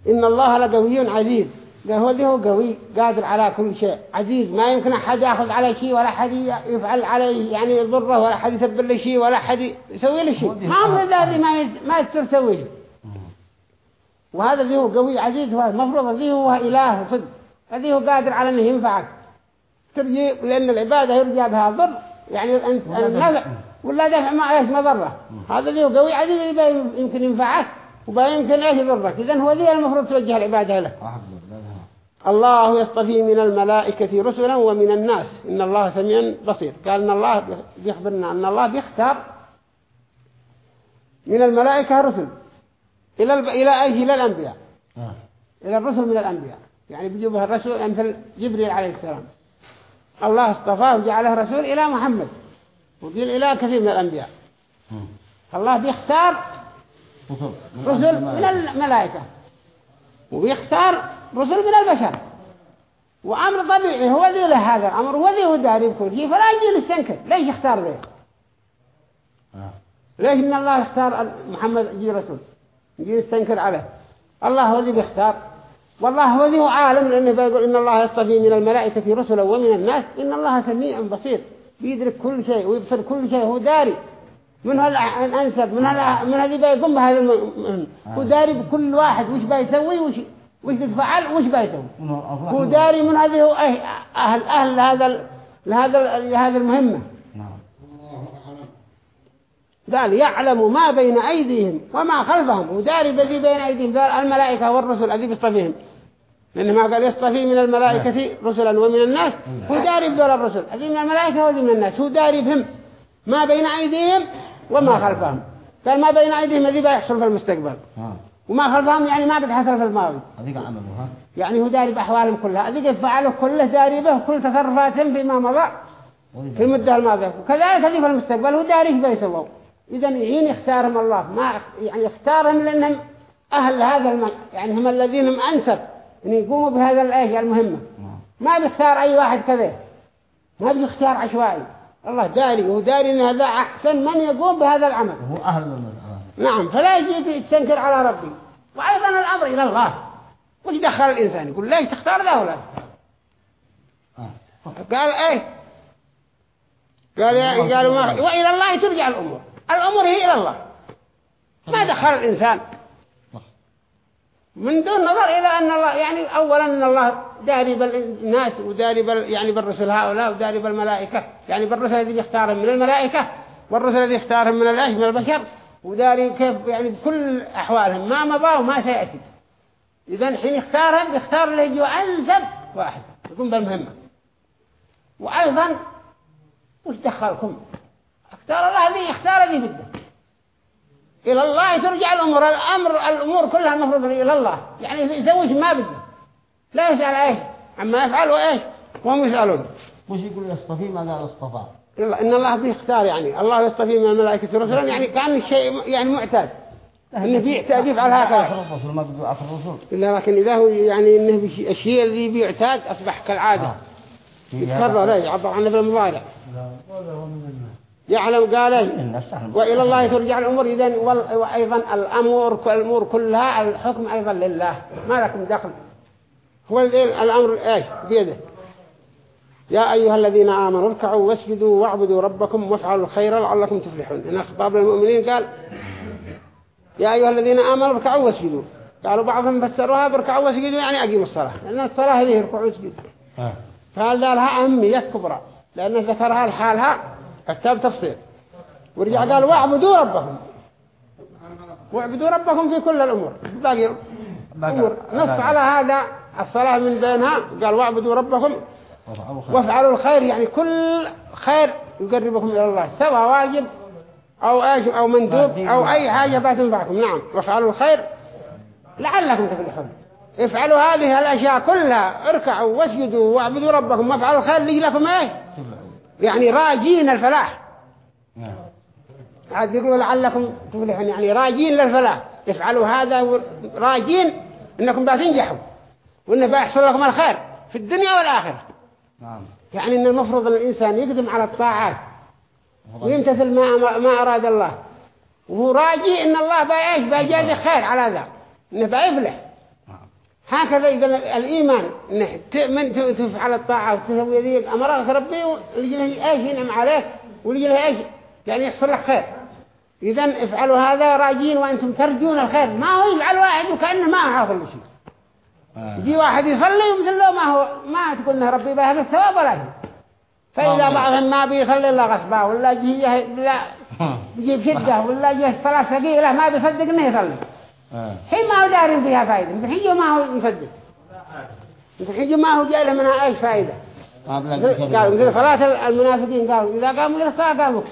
إن الله لقوي عزيز. قال هو ذي هو قوي قادر على كل شيء. عزيز ما يمكن أحد يأخذ عليه شيء ولا أحد يفعل عليه يعني يضره ولا أحد يسبب له شيء ولا أحد يسوي له شيء. ما هو ذي ما ما يستر يسوي شيء وهذا ذي هو قوي عزيز هو المفروض ذي هو إله صدق هذي هو قادر على أنه ينفعك. ترجي لأن العبادة يرجى بها ضر. يعني الأنت النفع ولا دفع ما إيش مضرة هذا ذي هو قوي عزيز اللي يمكن ينفعك ويمكن إيش يضرك. إذن هو ذي المفروض توجه العبادة له. الله يصطفي من الملائكة رسلا ومن الناس. إن الله سميع بصير. قال إن الله بيخبرنا أن الله بيختار من الملائكة رسل. إلى الب... إلى أيه إلى الأنبياء. آه. إلى الرسل من الأنبياء. يعني بيجيبها الرسول مثل جبريل عليه السلام. الله اصطفاه وجعله رسول إلى محمد. وقيل إلى كثير من الأنبياء. مم. الله بيختار رسل من الملائكة. وبيختار رسل من البشر. وأمر طبيعي هو ذي له هذا الأمر هو ذي هو داري بكل شيء فلا يجي نستنكر ليش يختار ذي آه. ليش إن الله يختار محمد يجي رسول؟ يجي يستنكر عليه. الله هو ذي بيختار. والله هو ذي هو عالم لأنه بيقول إن الله يصطفي من الملائكة رسلا ومن الناس. إن الله سميع بصير بيدرك كل شيء ويبصر كل شيء هو داري. من هذا الأنسب؟ من هذا من هذا بيقوم بهذا الم... هو داري بكل واحد وش بيسوي؟ وش وش يتفعل وش أفرح هو داري من هذه هو أه- أهل أهل لهذا ال- لهذه المهمة. نعم. قال يعلم ما بين أيديهم وما خلفهم. وداري بذي بين أيديهم. ذول الملائكة والرسل الذي بيصطفيهم. لأنه ما قال يصطفي من الملائكة رسلا ومن الناس. هو داري بذول الرسل. هذه من الملائكة وهذه من الناس. هو داري بهم. ما بين أيديهم وما خلفهم. قال ما بين أيديهم الذي بيحصل في المستقبل. وما خلفهم يعني ما بتحصل في الماضي. هذيك عمله ها؟ يعني هو داري بأحوالهم كلها. ذيك فعله كله داري به كل تصرفاتهم فيما مضى في المدة الماضية. وكذلك هذه في المستقبل هو داري بيسووا إذا يعين يختارهم الله ما يعني يختارهم لأنهم أهل هذا الم... يعني هم الذين هم أنسب. أن يقوموا بهذا الأشياء المهمة. نعم. ما بيختار أي واحد كذا. ما بيختار عشوائي. الله داري وداري أن هذا أحسن من يقوم بهذا العمل. وهو أهل نعم. فلا يستنكر على ربي. وأيضا الأمر إلى الله. وش دخل الإنسان. يقول ليش تختار ذا ولا آه. قال إيه؟ قال يا قالوا ما وإلى الله ترجع الأمور. الأمور هي إلى الله. ما دخل الإنسان. من دون نظر إلى أن الله يعني اولا أن الله داري بالناس وداري بال يعني بالرسل هؤلاء وداري بالملائكة. يعني بالرسل الذي يختارهم من الملائكة والرسل الذي يختارهم من الايش من البشر. وداري كيف يعني بكل أحوالهم ما مضى وما سيأتي. إذا حين يختارهم يختار اللي يجوا انسب واحد يكون بالمهمة. وأيضا وش دخلكم؟ اختار الله ذي اختار ذي بده. إلى الله ترجع الأمور الأمر الأمور كلها المفروض إلى الله. يعني يسويش ما بده. لا يسأل إيش عما يفعل وإيش وهم يسألون. وش يقول يصطفي ما قال اصطفى إن الله بيختار يعني. الله يصطفي من الملائكة رسلا يعني كان الشيء يعني معتاد. إنه بيعتاد يفعل هكذا. ما إلا لكن إذا هو يعني إنه الشيء الذي بيعتاد أصبح كالعادة. آه. يتكرر يعبر عنه بالمضارع يعلم قال. وإلى الله ترجع الأمور. إذن وأيضا الأمور الأمور كلها الحكم أيضا لله. ما لكم دخل. هو ال- الأمر إيش؟ بيده. يا أيها الذين آمنوا اركعوا واسجدوا واعبدوا ربكم وافعلوا الخير لعلكم تفلحون. إن خطاب المؤمنين قال يا أيها الذين آمنوا اركعوا واسجدوا. قالوا بعضهم فسروها بركعوا واسجدوا يعني أقيموا الصلاة. لأن الصلاة هذه ركوع وسجود آه. فهذا لها أهمية كبرى؟ لأنه ذكرها لحالها كتاب تفصيل. ورجع قال واعبدوا ربكم. واعبدوا ربكم في كل الأمور. باقي الأمور نص على هذا الصلاة من بينها. قال واعبدوا ربكم. وافعلوا الخير يعني كل خير يقربكم إلى الله سواء واجب أو إيش أو مندوب أو أي حاجة بتنفعكم نعم وافعلوا الخير لعلكم تفلحون. افعلوا هذه الأشياء كلها اركعوا واسجدوا واعبدوا ربكم وافعلوا الخير لي لكم إيه؟ يعني راجين الفلاح نعم. عاد يقولوا لعلكم تفلحون يعني راجين للفلاح. افعلوا هذا راجين إنكم بتنجحوا وإنه بيحصل لكم الخير في الدنيا والآخرة. نعم. يعني إن المفروض أن الإنسان يقدم على الطاعات. ويمتثل ما ما- أراد الله. وهو راجي إن الله بايش؟ بيجازي خير على ذا إنه بيفلح هكذا إذا الإيمان إنه تؤمن تفعل الطاعة وتسوي ذي امرك ربي ولجله إيش ينعم عليك ولجله إيش يعني يحصل لك خير. اذا افعلوا هذا راجين وأنتم ترجون الخير. ما هو يفعل واحد وكأنه ما حاصل شيء. يجي واحد يصلي ومثل له ما هو ما تقول انه ربي بها بالثواب ولا شيء. فإذا آه. بعضهم ما بيصلي إلا غصبا ولا يجي لا. بيجيب شدة ولا يجي صلاة ثقيلة ما بيصدق إنه يصلي. آه. حين ما هو داري فيها فايدة. مثل حين ما هو مصدق مثل حين ما هو جاي له منها أي فايدة. قالوا مثل صلاة المنافقين قالوا إذا قاموا إلى الصلاة قاموا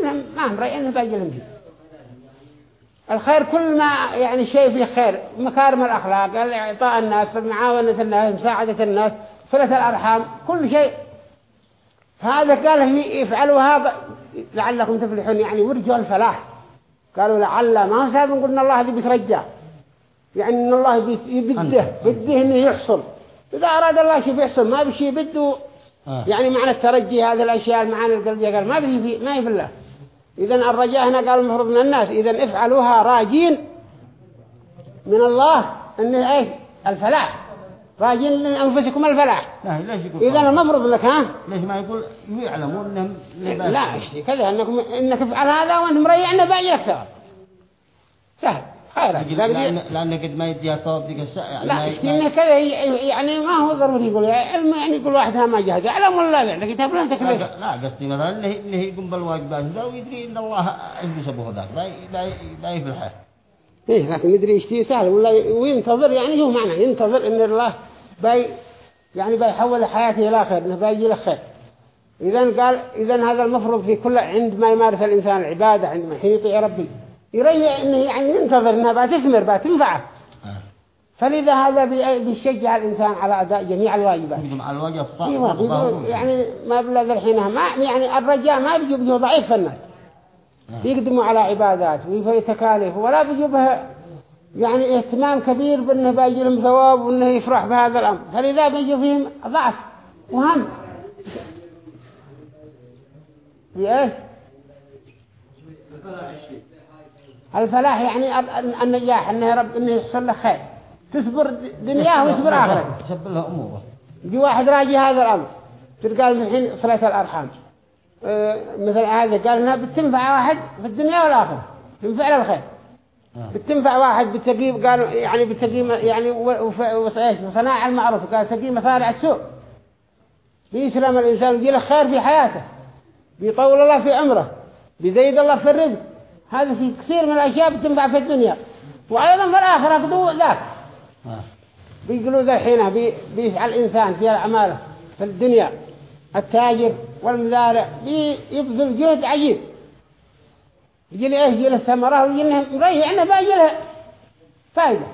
إنهم ما هم رأيين باجي لهم شيء. الخير كل ما يعني شيء فيه خير مكارم الأخلاق إعطاء الناس معاونة الناس مساعدة الناس صلة الأرحام كل شيء. فهذا قال يفعلوها ب... لعلكم تفلحون يعني ورجوا الفلاح. قالوا لعل ما سابق قلنا الله هذه بترجع يعني إن الله يبده بده إنه يحصل. إذا أراد الله شيء بيحصل ما بشي بده آه. يعني معنى الترجي هذه الأشياء المعاني القلبية قال ما في ما في اذا الرجاء هنا قال المفروض من الناس اذا افعلوها راجين من الله ان إيش؟ الفلاح. راجين لأنفسكم الفلاح. لا ليش يقول اذا خير؟ المفروض لك ها ليش ما يقول؟ يعلمون إنهم لا اشتي كذا انكم إنك تفعل هذا وانت مريعنا باجي لك ثواب سهل. خير. لأن لأن قد ما يديها ثواب ديك الساعة يعني لا انه كذا يعني ما هو ضروري يقول علم يعني يقول واحد ما جهد يعلم ولا لا؟ لكن كتاب لا تكلف لا لا قصدي مثلا انه انه يقوم بالواجبات ذا ويدري إن الله عز ابوه ذاك لا لا لا يفلح إيه لكن يدري يشتي سهل ولا وينتظر يعني هو معنى ينتظر إن الله باي يعني بيحول حياته إلى خير إنه بيجي له خير. اذا قال اذا هذا المفروض في كل عندما يمارس الإنسان العبادة عندما حين يطيع ربي. يريح انه يعني ينتظر انها بتثمر بتنفعه فلذا هذا بي- بيشجع الإنسان على أداء جميع الواجبات. إيوه بيقولوا يعني ما بلاد الحين ما يعني الرجاء ما بيجوا بيجوا ضعيف في الناس. يقدموا على عبادات وفي تكاليف ولا بيجوا بها يعني اهتمام كبير بأنه باجي لهم ثواب وأنه يفرح بهذا الأمر. فلذا بيجوا فيهم ضعف وهم. في إيش الفلاح يعني ال- النجاح أنه رب أنه يحصل له خير. تصبر دنياه ويصبر اخرته سب لها أموره. يجي واحد راجي هذا الأمر تلقى الحين صلاة الأرحام. آه، مثل هذا قال إنها بتنفع واحد في الدنيا والآخرة. تنفع له الخير. بتنفع واحد بتقيم قالوا يعني بتقيم يعني و- وف- وف- إيش وصناع المعروف. قال تقيم مصارع السوء بيسلم الإنسان ويجي له خير في حياته. بيطول الله في عمره. بيزيد الله في الرزق. هذا في كثير من الأشياء بتنفع في الدنيا. وأيضا في الآخرة قدو ذاك. بيقولوا ذا الحين بي بيسعى الإنسان في الأعمال في الدنيا. التاجر والمزارع بيبذل جهد عجيب. يجي له يجي له ثمرة ويجي له مريح انه باجي له فايدة.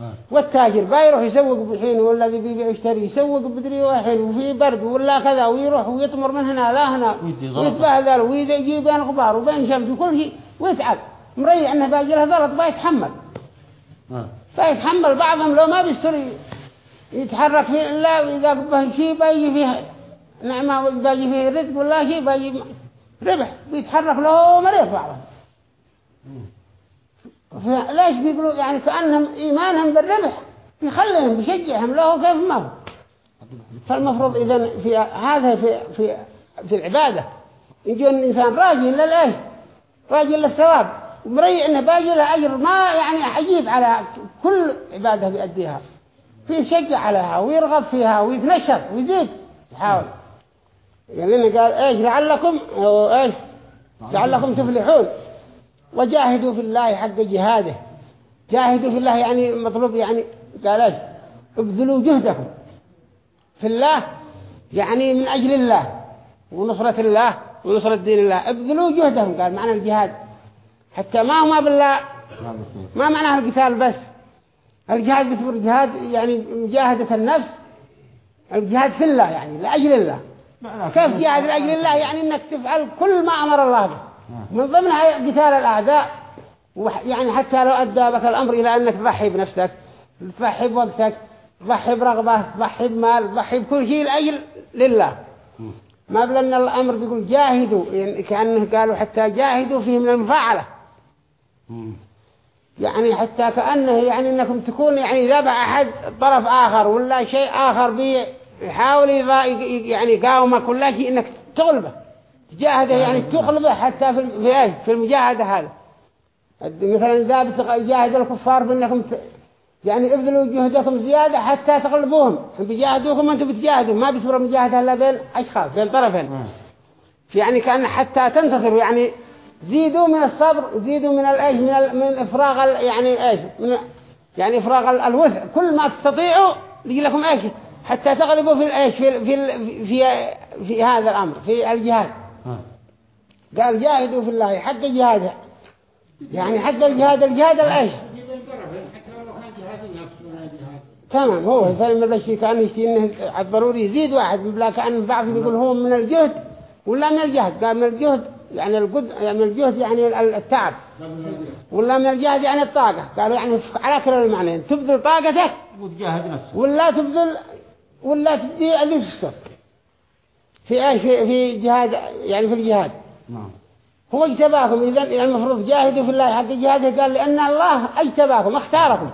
آه. والتاجر بيروح يسوق بالحين ولا بيبيع يشتري يسوق بدري واحد وفي برد ولا كذا ويروح ويطمر من هنا لا هنا. ويتبهدل ويجي بين الغبار وبين شمس وكل شيء. ويتعب. مريح أنه باجي له ضغط بيتحمل آه. فيتحمل بعضهم لو ما بيستري يتحرك إلا إذا به شيء بيجي فيه نعمة بيجي فيه رزق ولا شيء بيجي ربح. بيتحرك له مريض بعضهم. ليش بيقولوا يعني كأنهم إيمانهم بالربح؟ بيخليهم بيشجعهم له كيف ما هو؟ فالمفروض إذا في هذا في في في العبادة. يجي الإنسان راجل للإيش راجل للثواب ومريء إنه باجي له أجر ما يعني عجيب على كل عبادة بيأديها. فيشجع عليها ويرغب فيها ويتنشط ويزيد. يحاول. يعني قال إيش لعلكم؟ إيش؟ لعلكم تفلحون. وجاهدوا في الله حق جهاده. جاهدوا في الله يعني مطلوب يعني قال إيش؟ ابذلوا جهدكم. في الله يعني من أجل الله ونصرة الله. ونصرة دين الله ابذلوا جهدهم قال معنى الجهاد حتى ما هو ما بالله. ما معناه القتال بس الجهاد بيصبر جهاد يعني مجاهدة النفس الجهاد في الله يعني لأجل الله كيف جهاد لأجل الله يعني إنك تفعل كل ما أمر الله به. من ضمنها قتال الأعداء وح- يعني حتى لو أدى بك الأمر إلى أنك تضحي بنفسك تضحي بوقتك تضحي برغبة تضحي بمال تضحي بكل شيء لأجل لله. ما بل أن الأمر بيقول جاهدوا يعني كأنه قالوا حتى جاهدوا فيه من المفاعلة. يعني حتى كأنه يعني أنكم تكون يعني ذبح أحد طرف آخر ولا شيء آخر بيحاول يعني يقاومك ولا شيء أنك تغلبه. تجاهده يعني تغلبه حتى في في المجاهدة هذا مثلا إذا بتجاهد الكفار بأنكم ت... يعني ابذلوا جهدكم زيادة حتى تغلبوهم. بيجاهدوكم وأنتم بتجاهدوا. ما بيصبر المجاهدة إلا بين أشخاص بين طرفين. يعني كأن حتى تنتصروا. يعني زيدوا من الصبر زيدوا من الإيش من من إفراغ ال- يعني إيش من يعني إفراغ ال- الوسع. كل ما تستطيعوا يجي لكم إيش حتى تغلبوا في الإيش في ال- في ال- في في هذا الأمر في الجهاد. قال جاهدوا في الله حق الجهاد. يعني حق الجهاد الجهاد الإيش يجي بين طرفين حتى لو كان جهاد النفس ولا جهاد تمام هو فلما بشي كأن يشتي انه الضروري يزيد واحد لا كأن بعض بيقول هو من الجهد ولا من الجهد؟ قال من الجهد يعني الجهد يعني من الجهد يعني ال- التعب. ولا من الجهد يعني الطاقة. قالوا يعني على كلا المعنيين تبذل طاقتك وتجاهد نفسك. ولا تبذل ولا تدي اللي في إيش في, جهاد يعني في الجهاد. نعم. هو اجتباكم اذا يعني المفروض جاهدوا في الله حق جهاده قال لأن الله أجتباكم اختاركم.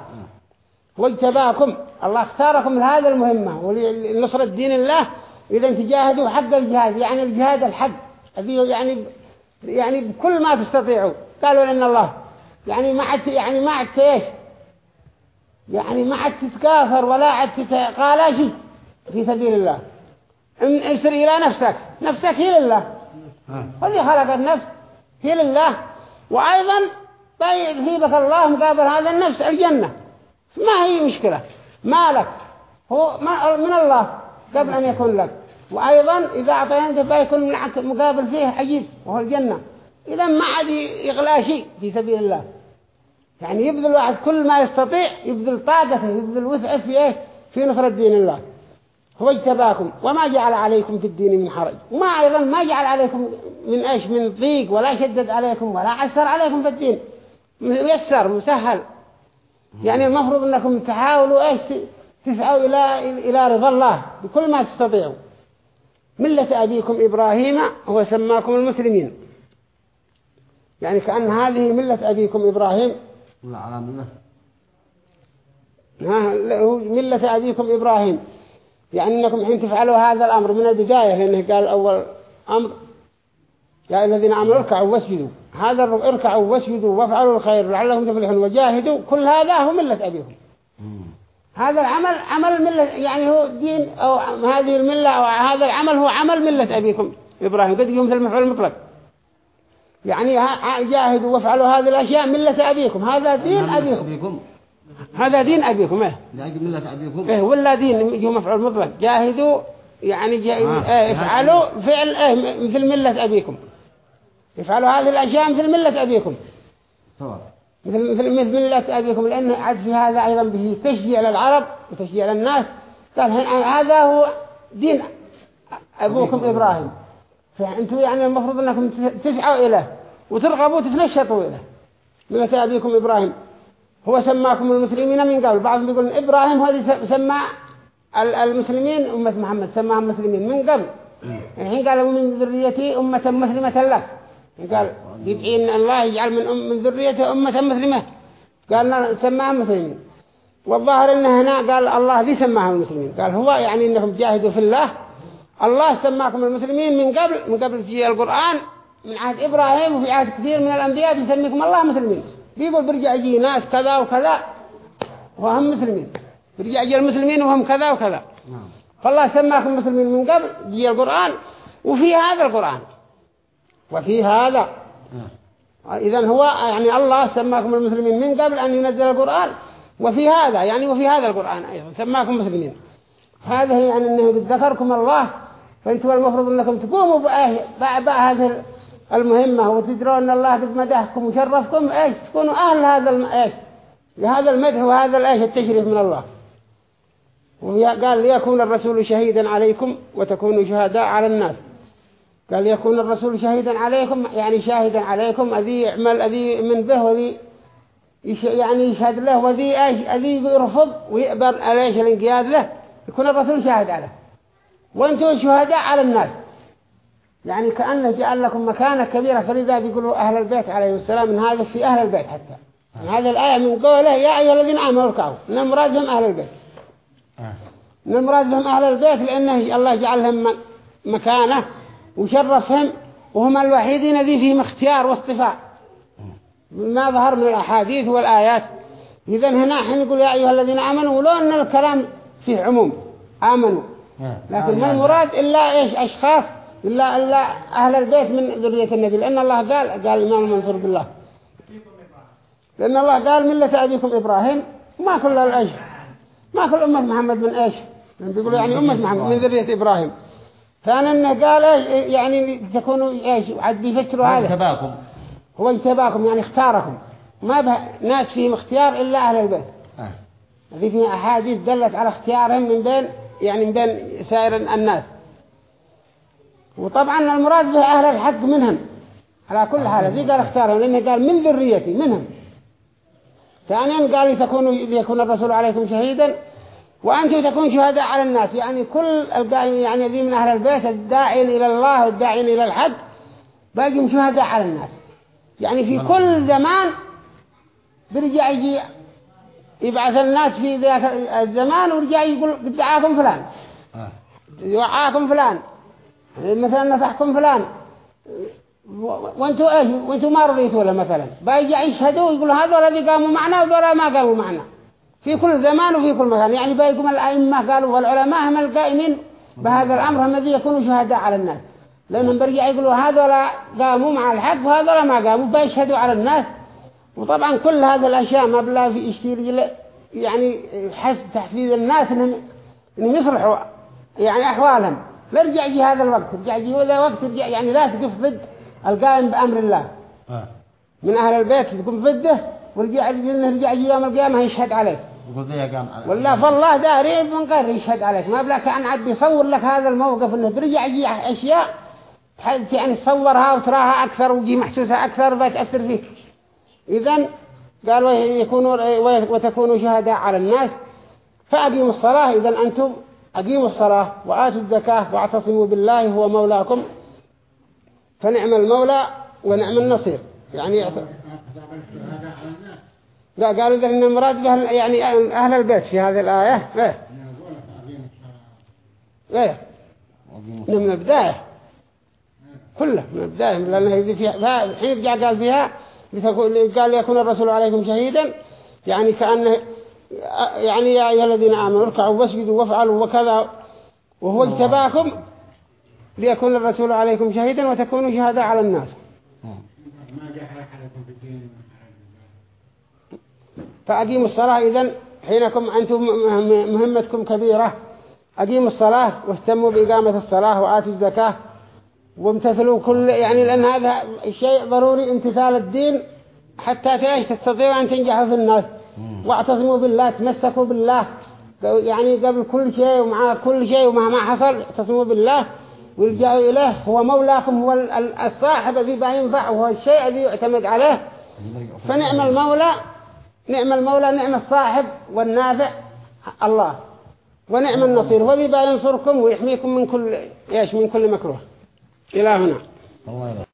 هو اجتباكم الله اختاركم لهذا المهمة ولنصرة دين الله. اذا تجاهدوا حق الجهاد يعني الجهاد الحق. يعني يعني بكل ما تستطيعوا. قالوا لأن الله يعني ما عد يعني ما عد إيش؟ يعني ما عد تتكاثر ولا عد تتقالى شيء في سبيل الله. إن- ارسل إلى نفسك. نفسك هي لله. هذه خلق النفس هي لله. وأيضا طيب يثيبك الله مقابل هذا النفس الجنة. ما هي مشكلة؟ مالك. هو ما- من الله قبل أن يكون لك. وأيضا إذا أعطيته بيكون معك مقابل فيه عجيب وهو الجنة. إذا ما عاد يغلى شيء في سبيل الله. يعني يبذل واحد كل ما يستطيع يبذل طاقته يبذل وسعه في إيه في نصرة دين الله. هو اجتباكم وما جعل عليكم في الدين من حرج. وما أيضا ما جعل عليكم من إيش؟ من ضيق ولا شدد عليكم ولا عسر عليكم في الدين. ميسر مسهل. يعني المفروض أنكم تحاولوا إيش؟ تسعوا إلى إلى رضا الله بكل ما تستطيعوا. ملة أبيكم إبراهيم هو سماكم المسلمين. يعني كأن هذه ملة أبيكم إبراهيم. ولا على ها لا، ملة أبيكم إبراهيم. يعني أنكم حين تفعلوا هذا الأمر من البداية لأنه قال أول أمر يا الذين آمنوا اركعوا واسجدوا. هذا اركعوا واسجدوا وافعلوا الخير لعلكم تفلحون وجاهدوا كل هذا هو ملة أبيكم هذا العمل عمل ملة يعني هو دين أو هذه الملة أو هذا العمل هو عمل ملة أبيكم. إبراهيم قد يقوم مثل المفعول المطلق يعني ها- جاهدوا وافعلوا هذه الأشياء ملة أبيكم. هذا دين أبيكم. هذا دين أبيكم إيه. ملة أبيكم. إيه ولا دين يجوا مفعول مطلق جاهدوا يعني جا... آه. إيه افعلوا فعل إيه مثل ملة أبيكم. افعلوا هذه الأشياء مثل ملة أبيكم. طبعا مثل مثل مثل ملة أبيكم لأن عاد في هذا أيضا به تشجيع للعرب وتشجيع للناس قال هذا هو دين أبوكم إبراهيم. فأنتم يعني المفروض أنكم تسعوا إليه وترغبوا وتتنشطوا إليه. ملة أبيكم إبراهيم. هو سماكم المسلمين من قبل. بعضهم يقول إبراهيم اللي سمى المسلمين أمة محمد سماهم مسلمين من قبل. الحين قالوا من ذريتي أمة مسلمة لك قال يدعي أن الله يجعل من, أم من ذريته أمة مسلمة. قال سماهم مسلمين. والظاهر أنه هنا قال الله ذي سماهم المسلمين. قال هو يعني أنهم جاهدوا في الله. الله سماكم المسلمين من قبل من قبل تجي القرآن من عهد إبراهيم وفي عهد كثير من الأنبياء بيسميكم الله مسلمين. بيقول برجع يجي ناس كذا وكذا وهم مسلمين. برجع يجي المسلمين وهم كذا وكذا. فالله سماكم مسلمين من قبل جي القرآن وفي هذا القرآن. وفي هذا. إذا هو يعني الله سماكم المسلمين من قبل أن ينزل القرآن. وفي هذا يعني وفي هذا القرآن أيضا سماكم مسلمين هذا يعني أنه ذكركم الله فأنتم المفروض أنكم تقوموا بقى هذه المهمة وتدرون أن الله قد مدحكم وشرفكم إيش؟ تكونوا أهل هذا الم... إيش؟ لهذا المدح وهذا الإيش؟ التشريف من الله. وقال ليكون الرسول شهيدا عليكم وتكونوا شهداء على الناس. قال ليكون الرسول شهيدا عليكم يعني شاهدا عليكم أذي يعمل أذي من به وذي يعني يشهد له وذي إيش أذي يرفض ويقبل عليه الانقياد له يكون الرسول شاهد عليه. وأنتم شهداء على الناس. يعني كأنه جعل لكم مكانة كبيرة فلذا بيقولوا أهل البيت عليه السلام من هذا في أهل البيت حتى. من هذه الآية من قوله يا أيها الذين آمنوا اركعوا. إن المراد بهم أهل البيت. إن المراد بهم أهل البيت لأنه الله جعلهم مكانة. وشرفهم وهم الوحيدين ذي فيهم اختيار واصطفاء ما ظهر من الأحاديث والآيات. إذا هنا حين يقول يا أيها الذين آمنوا ولو أن الكلام فيه عموم. آمنوا. لكن ما المراد إلا إيش؟ أشخاص. إلا, إلا أهل البيت من ذرية النبي. لأن الله قال قال الإمام المنصور بالله. لأن الله قال ملة أبيكم إبراهيم ما كل الأيش ما كل أمة محمد من إيش؟ بيقولوا يعني أمة محمد من ذرية إبراهيم. فأنا إنه قال يعني تكونوا إيش عاد بيفسروا هذا اجتباكم. هو اجتباكم يعني اختاركم. ما به ناس فيهم اختيار إلا أهل البيت. آه. هذه فيها أحاديث دلت على اختيارهم من بين يعني من بين سائر الناس. وطبعا المراد به أهل الحق منهم. على كل حال ذي قال اختارهم لأنه قال من ذريتي منهم. ثانيا قال لتكونوا ليكون الرسول عليكم شهيدا. وأنتم تكونوا شهداء على الناس. يعني كل القائم يعني ذي من أهل البيت الداعين إلى الله والداعين إلى الحق باقيهم شهداء على الناس. يعني في كل زمان برجع يجي يبعث الناس في ذاك الزمان ورجع يقول قد دعاكم فلان. يوعاكم فلان مثلا نصحكم فلان. وانتوا إيش؟ وانتوا ما رضيتوا له مثلا. بيجي يشهدوا يقولوا هذول الذي قاموا معنا وذول ما قاموا معنا. في كل زمان وفي كل مكان. يعني بيقوم الأئمة قالوا والعلماء هم القائمين بهذا الأمر هم الذي يكونوا شهداء على الناس. لأنهم برجع يقولوا هذول قاموا مع الحق وهذول ما قاموا بيشهدوا على الناس. وطبعا كل هذه الأشياء ما بلا في اشتير يعني حسب تحفيز الناس انهم إنهم يصلحوا يعني أحوالهم. فرجع يجي هذا الوقت رجع يجي هذا وقت رجع يعني لا تقف ضد القائم بأمر الله. آه. من أهل البيت تقف ضده ورجع رجع يجي يوم القيامة يشهد عليك والله فالله داري من غير يشهد عليك. ما بلا كان عاد يصور لك هذا الموقف إنه برجع يجي أشياء تحد يعني تصورها وتراها أكثر ويجي محسوسها أكثر بتأثر فيك. إذن قال ويكونوا وتكونوا شهداء على الناس. فأقيموا الصلاة. إذا أنتم أقيموا الصلاة وآتوا الزكاة واعتصموا بالله هو مولاكم. فنعم المولى ونعم النصير. يعني قالوا ذلك إن المراد به يعني أهل البيت في هذه الآية. إيه. إيه. من البداية. كله من البداية. لأنه فيها حين جاء قال فيها قال يكون الرسول عليكم شهيدا. يعني كأنه يعني يا أيها الذين آمنوا اركعوا واسجدوا وافعلوا وكذا. وهو اجتباكم ليكون الرسول عليكم شهيدا وتكونوا شهداء على الناس ما جاء عليكم في الدين فأقيموا الصلاة إذن حينكم أنتم مهمتكم كبيرة. أقيموا الصلاة واهتموا بإقامة الصلاة وآتوا الزكاة وامتثلوا كل يعني لأن هذا شيء ضروري امتثال الدين حتى تعيش تستطيعوا أن تنجحوا في الناس. واعتصموا بالله تمسكوا بالله. يعني قبل كل شيء ومع كل شيء ومهما حصل اعتصموا بالله. والجأوا إليه هو مولاكم هو الصاحب الذي بينفع وهو الشيء الذي يعتمد عليه. فنعم المولى نعم المولى نعم الصاحب والنافع الله. ونعم النصير. وذي بينصركم ويحميكم من كل إيش من كل مكروه. إلى هنا.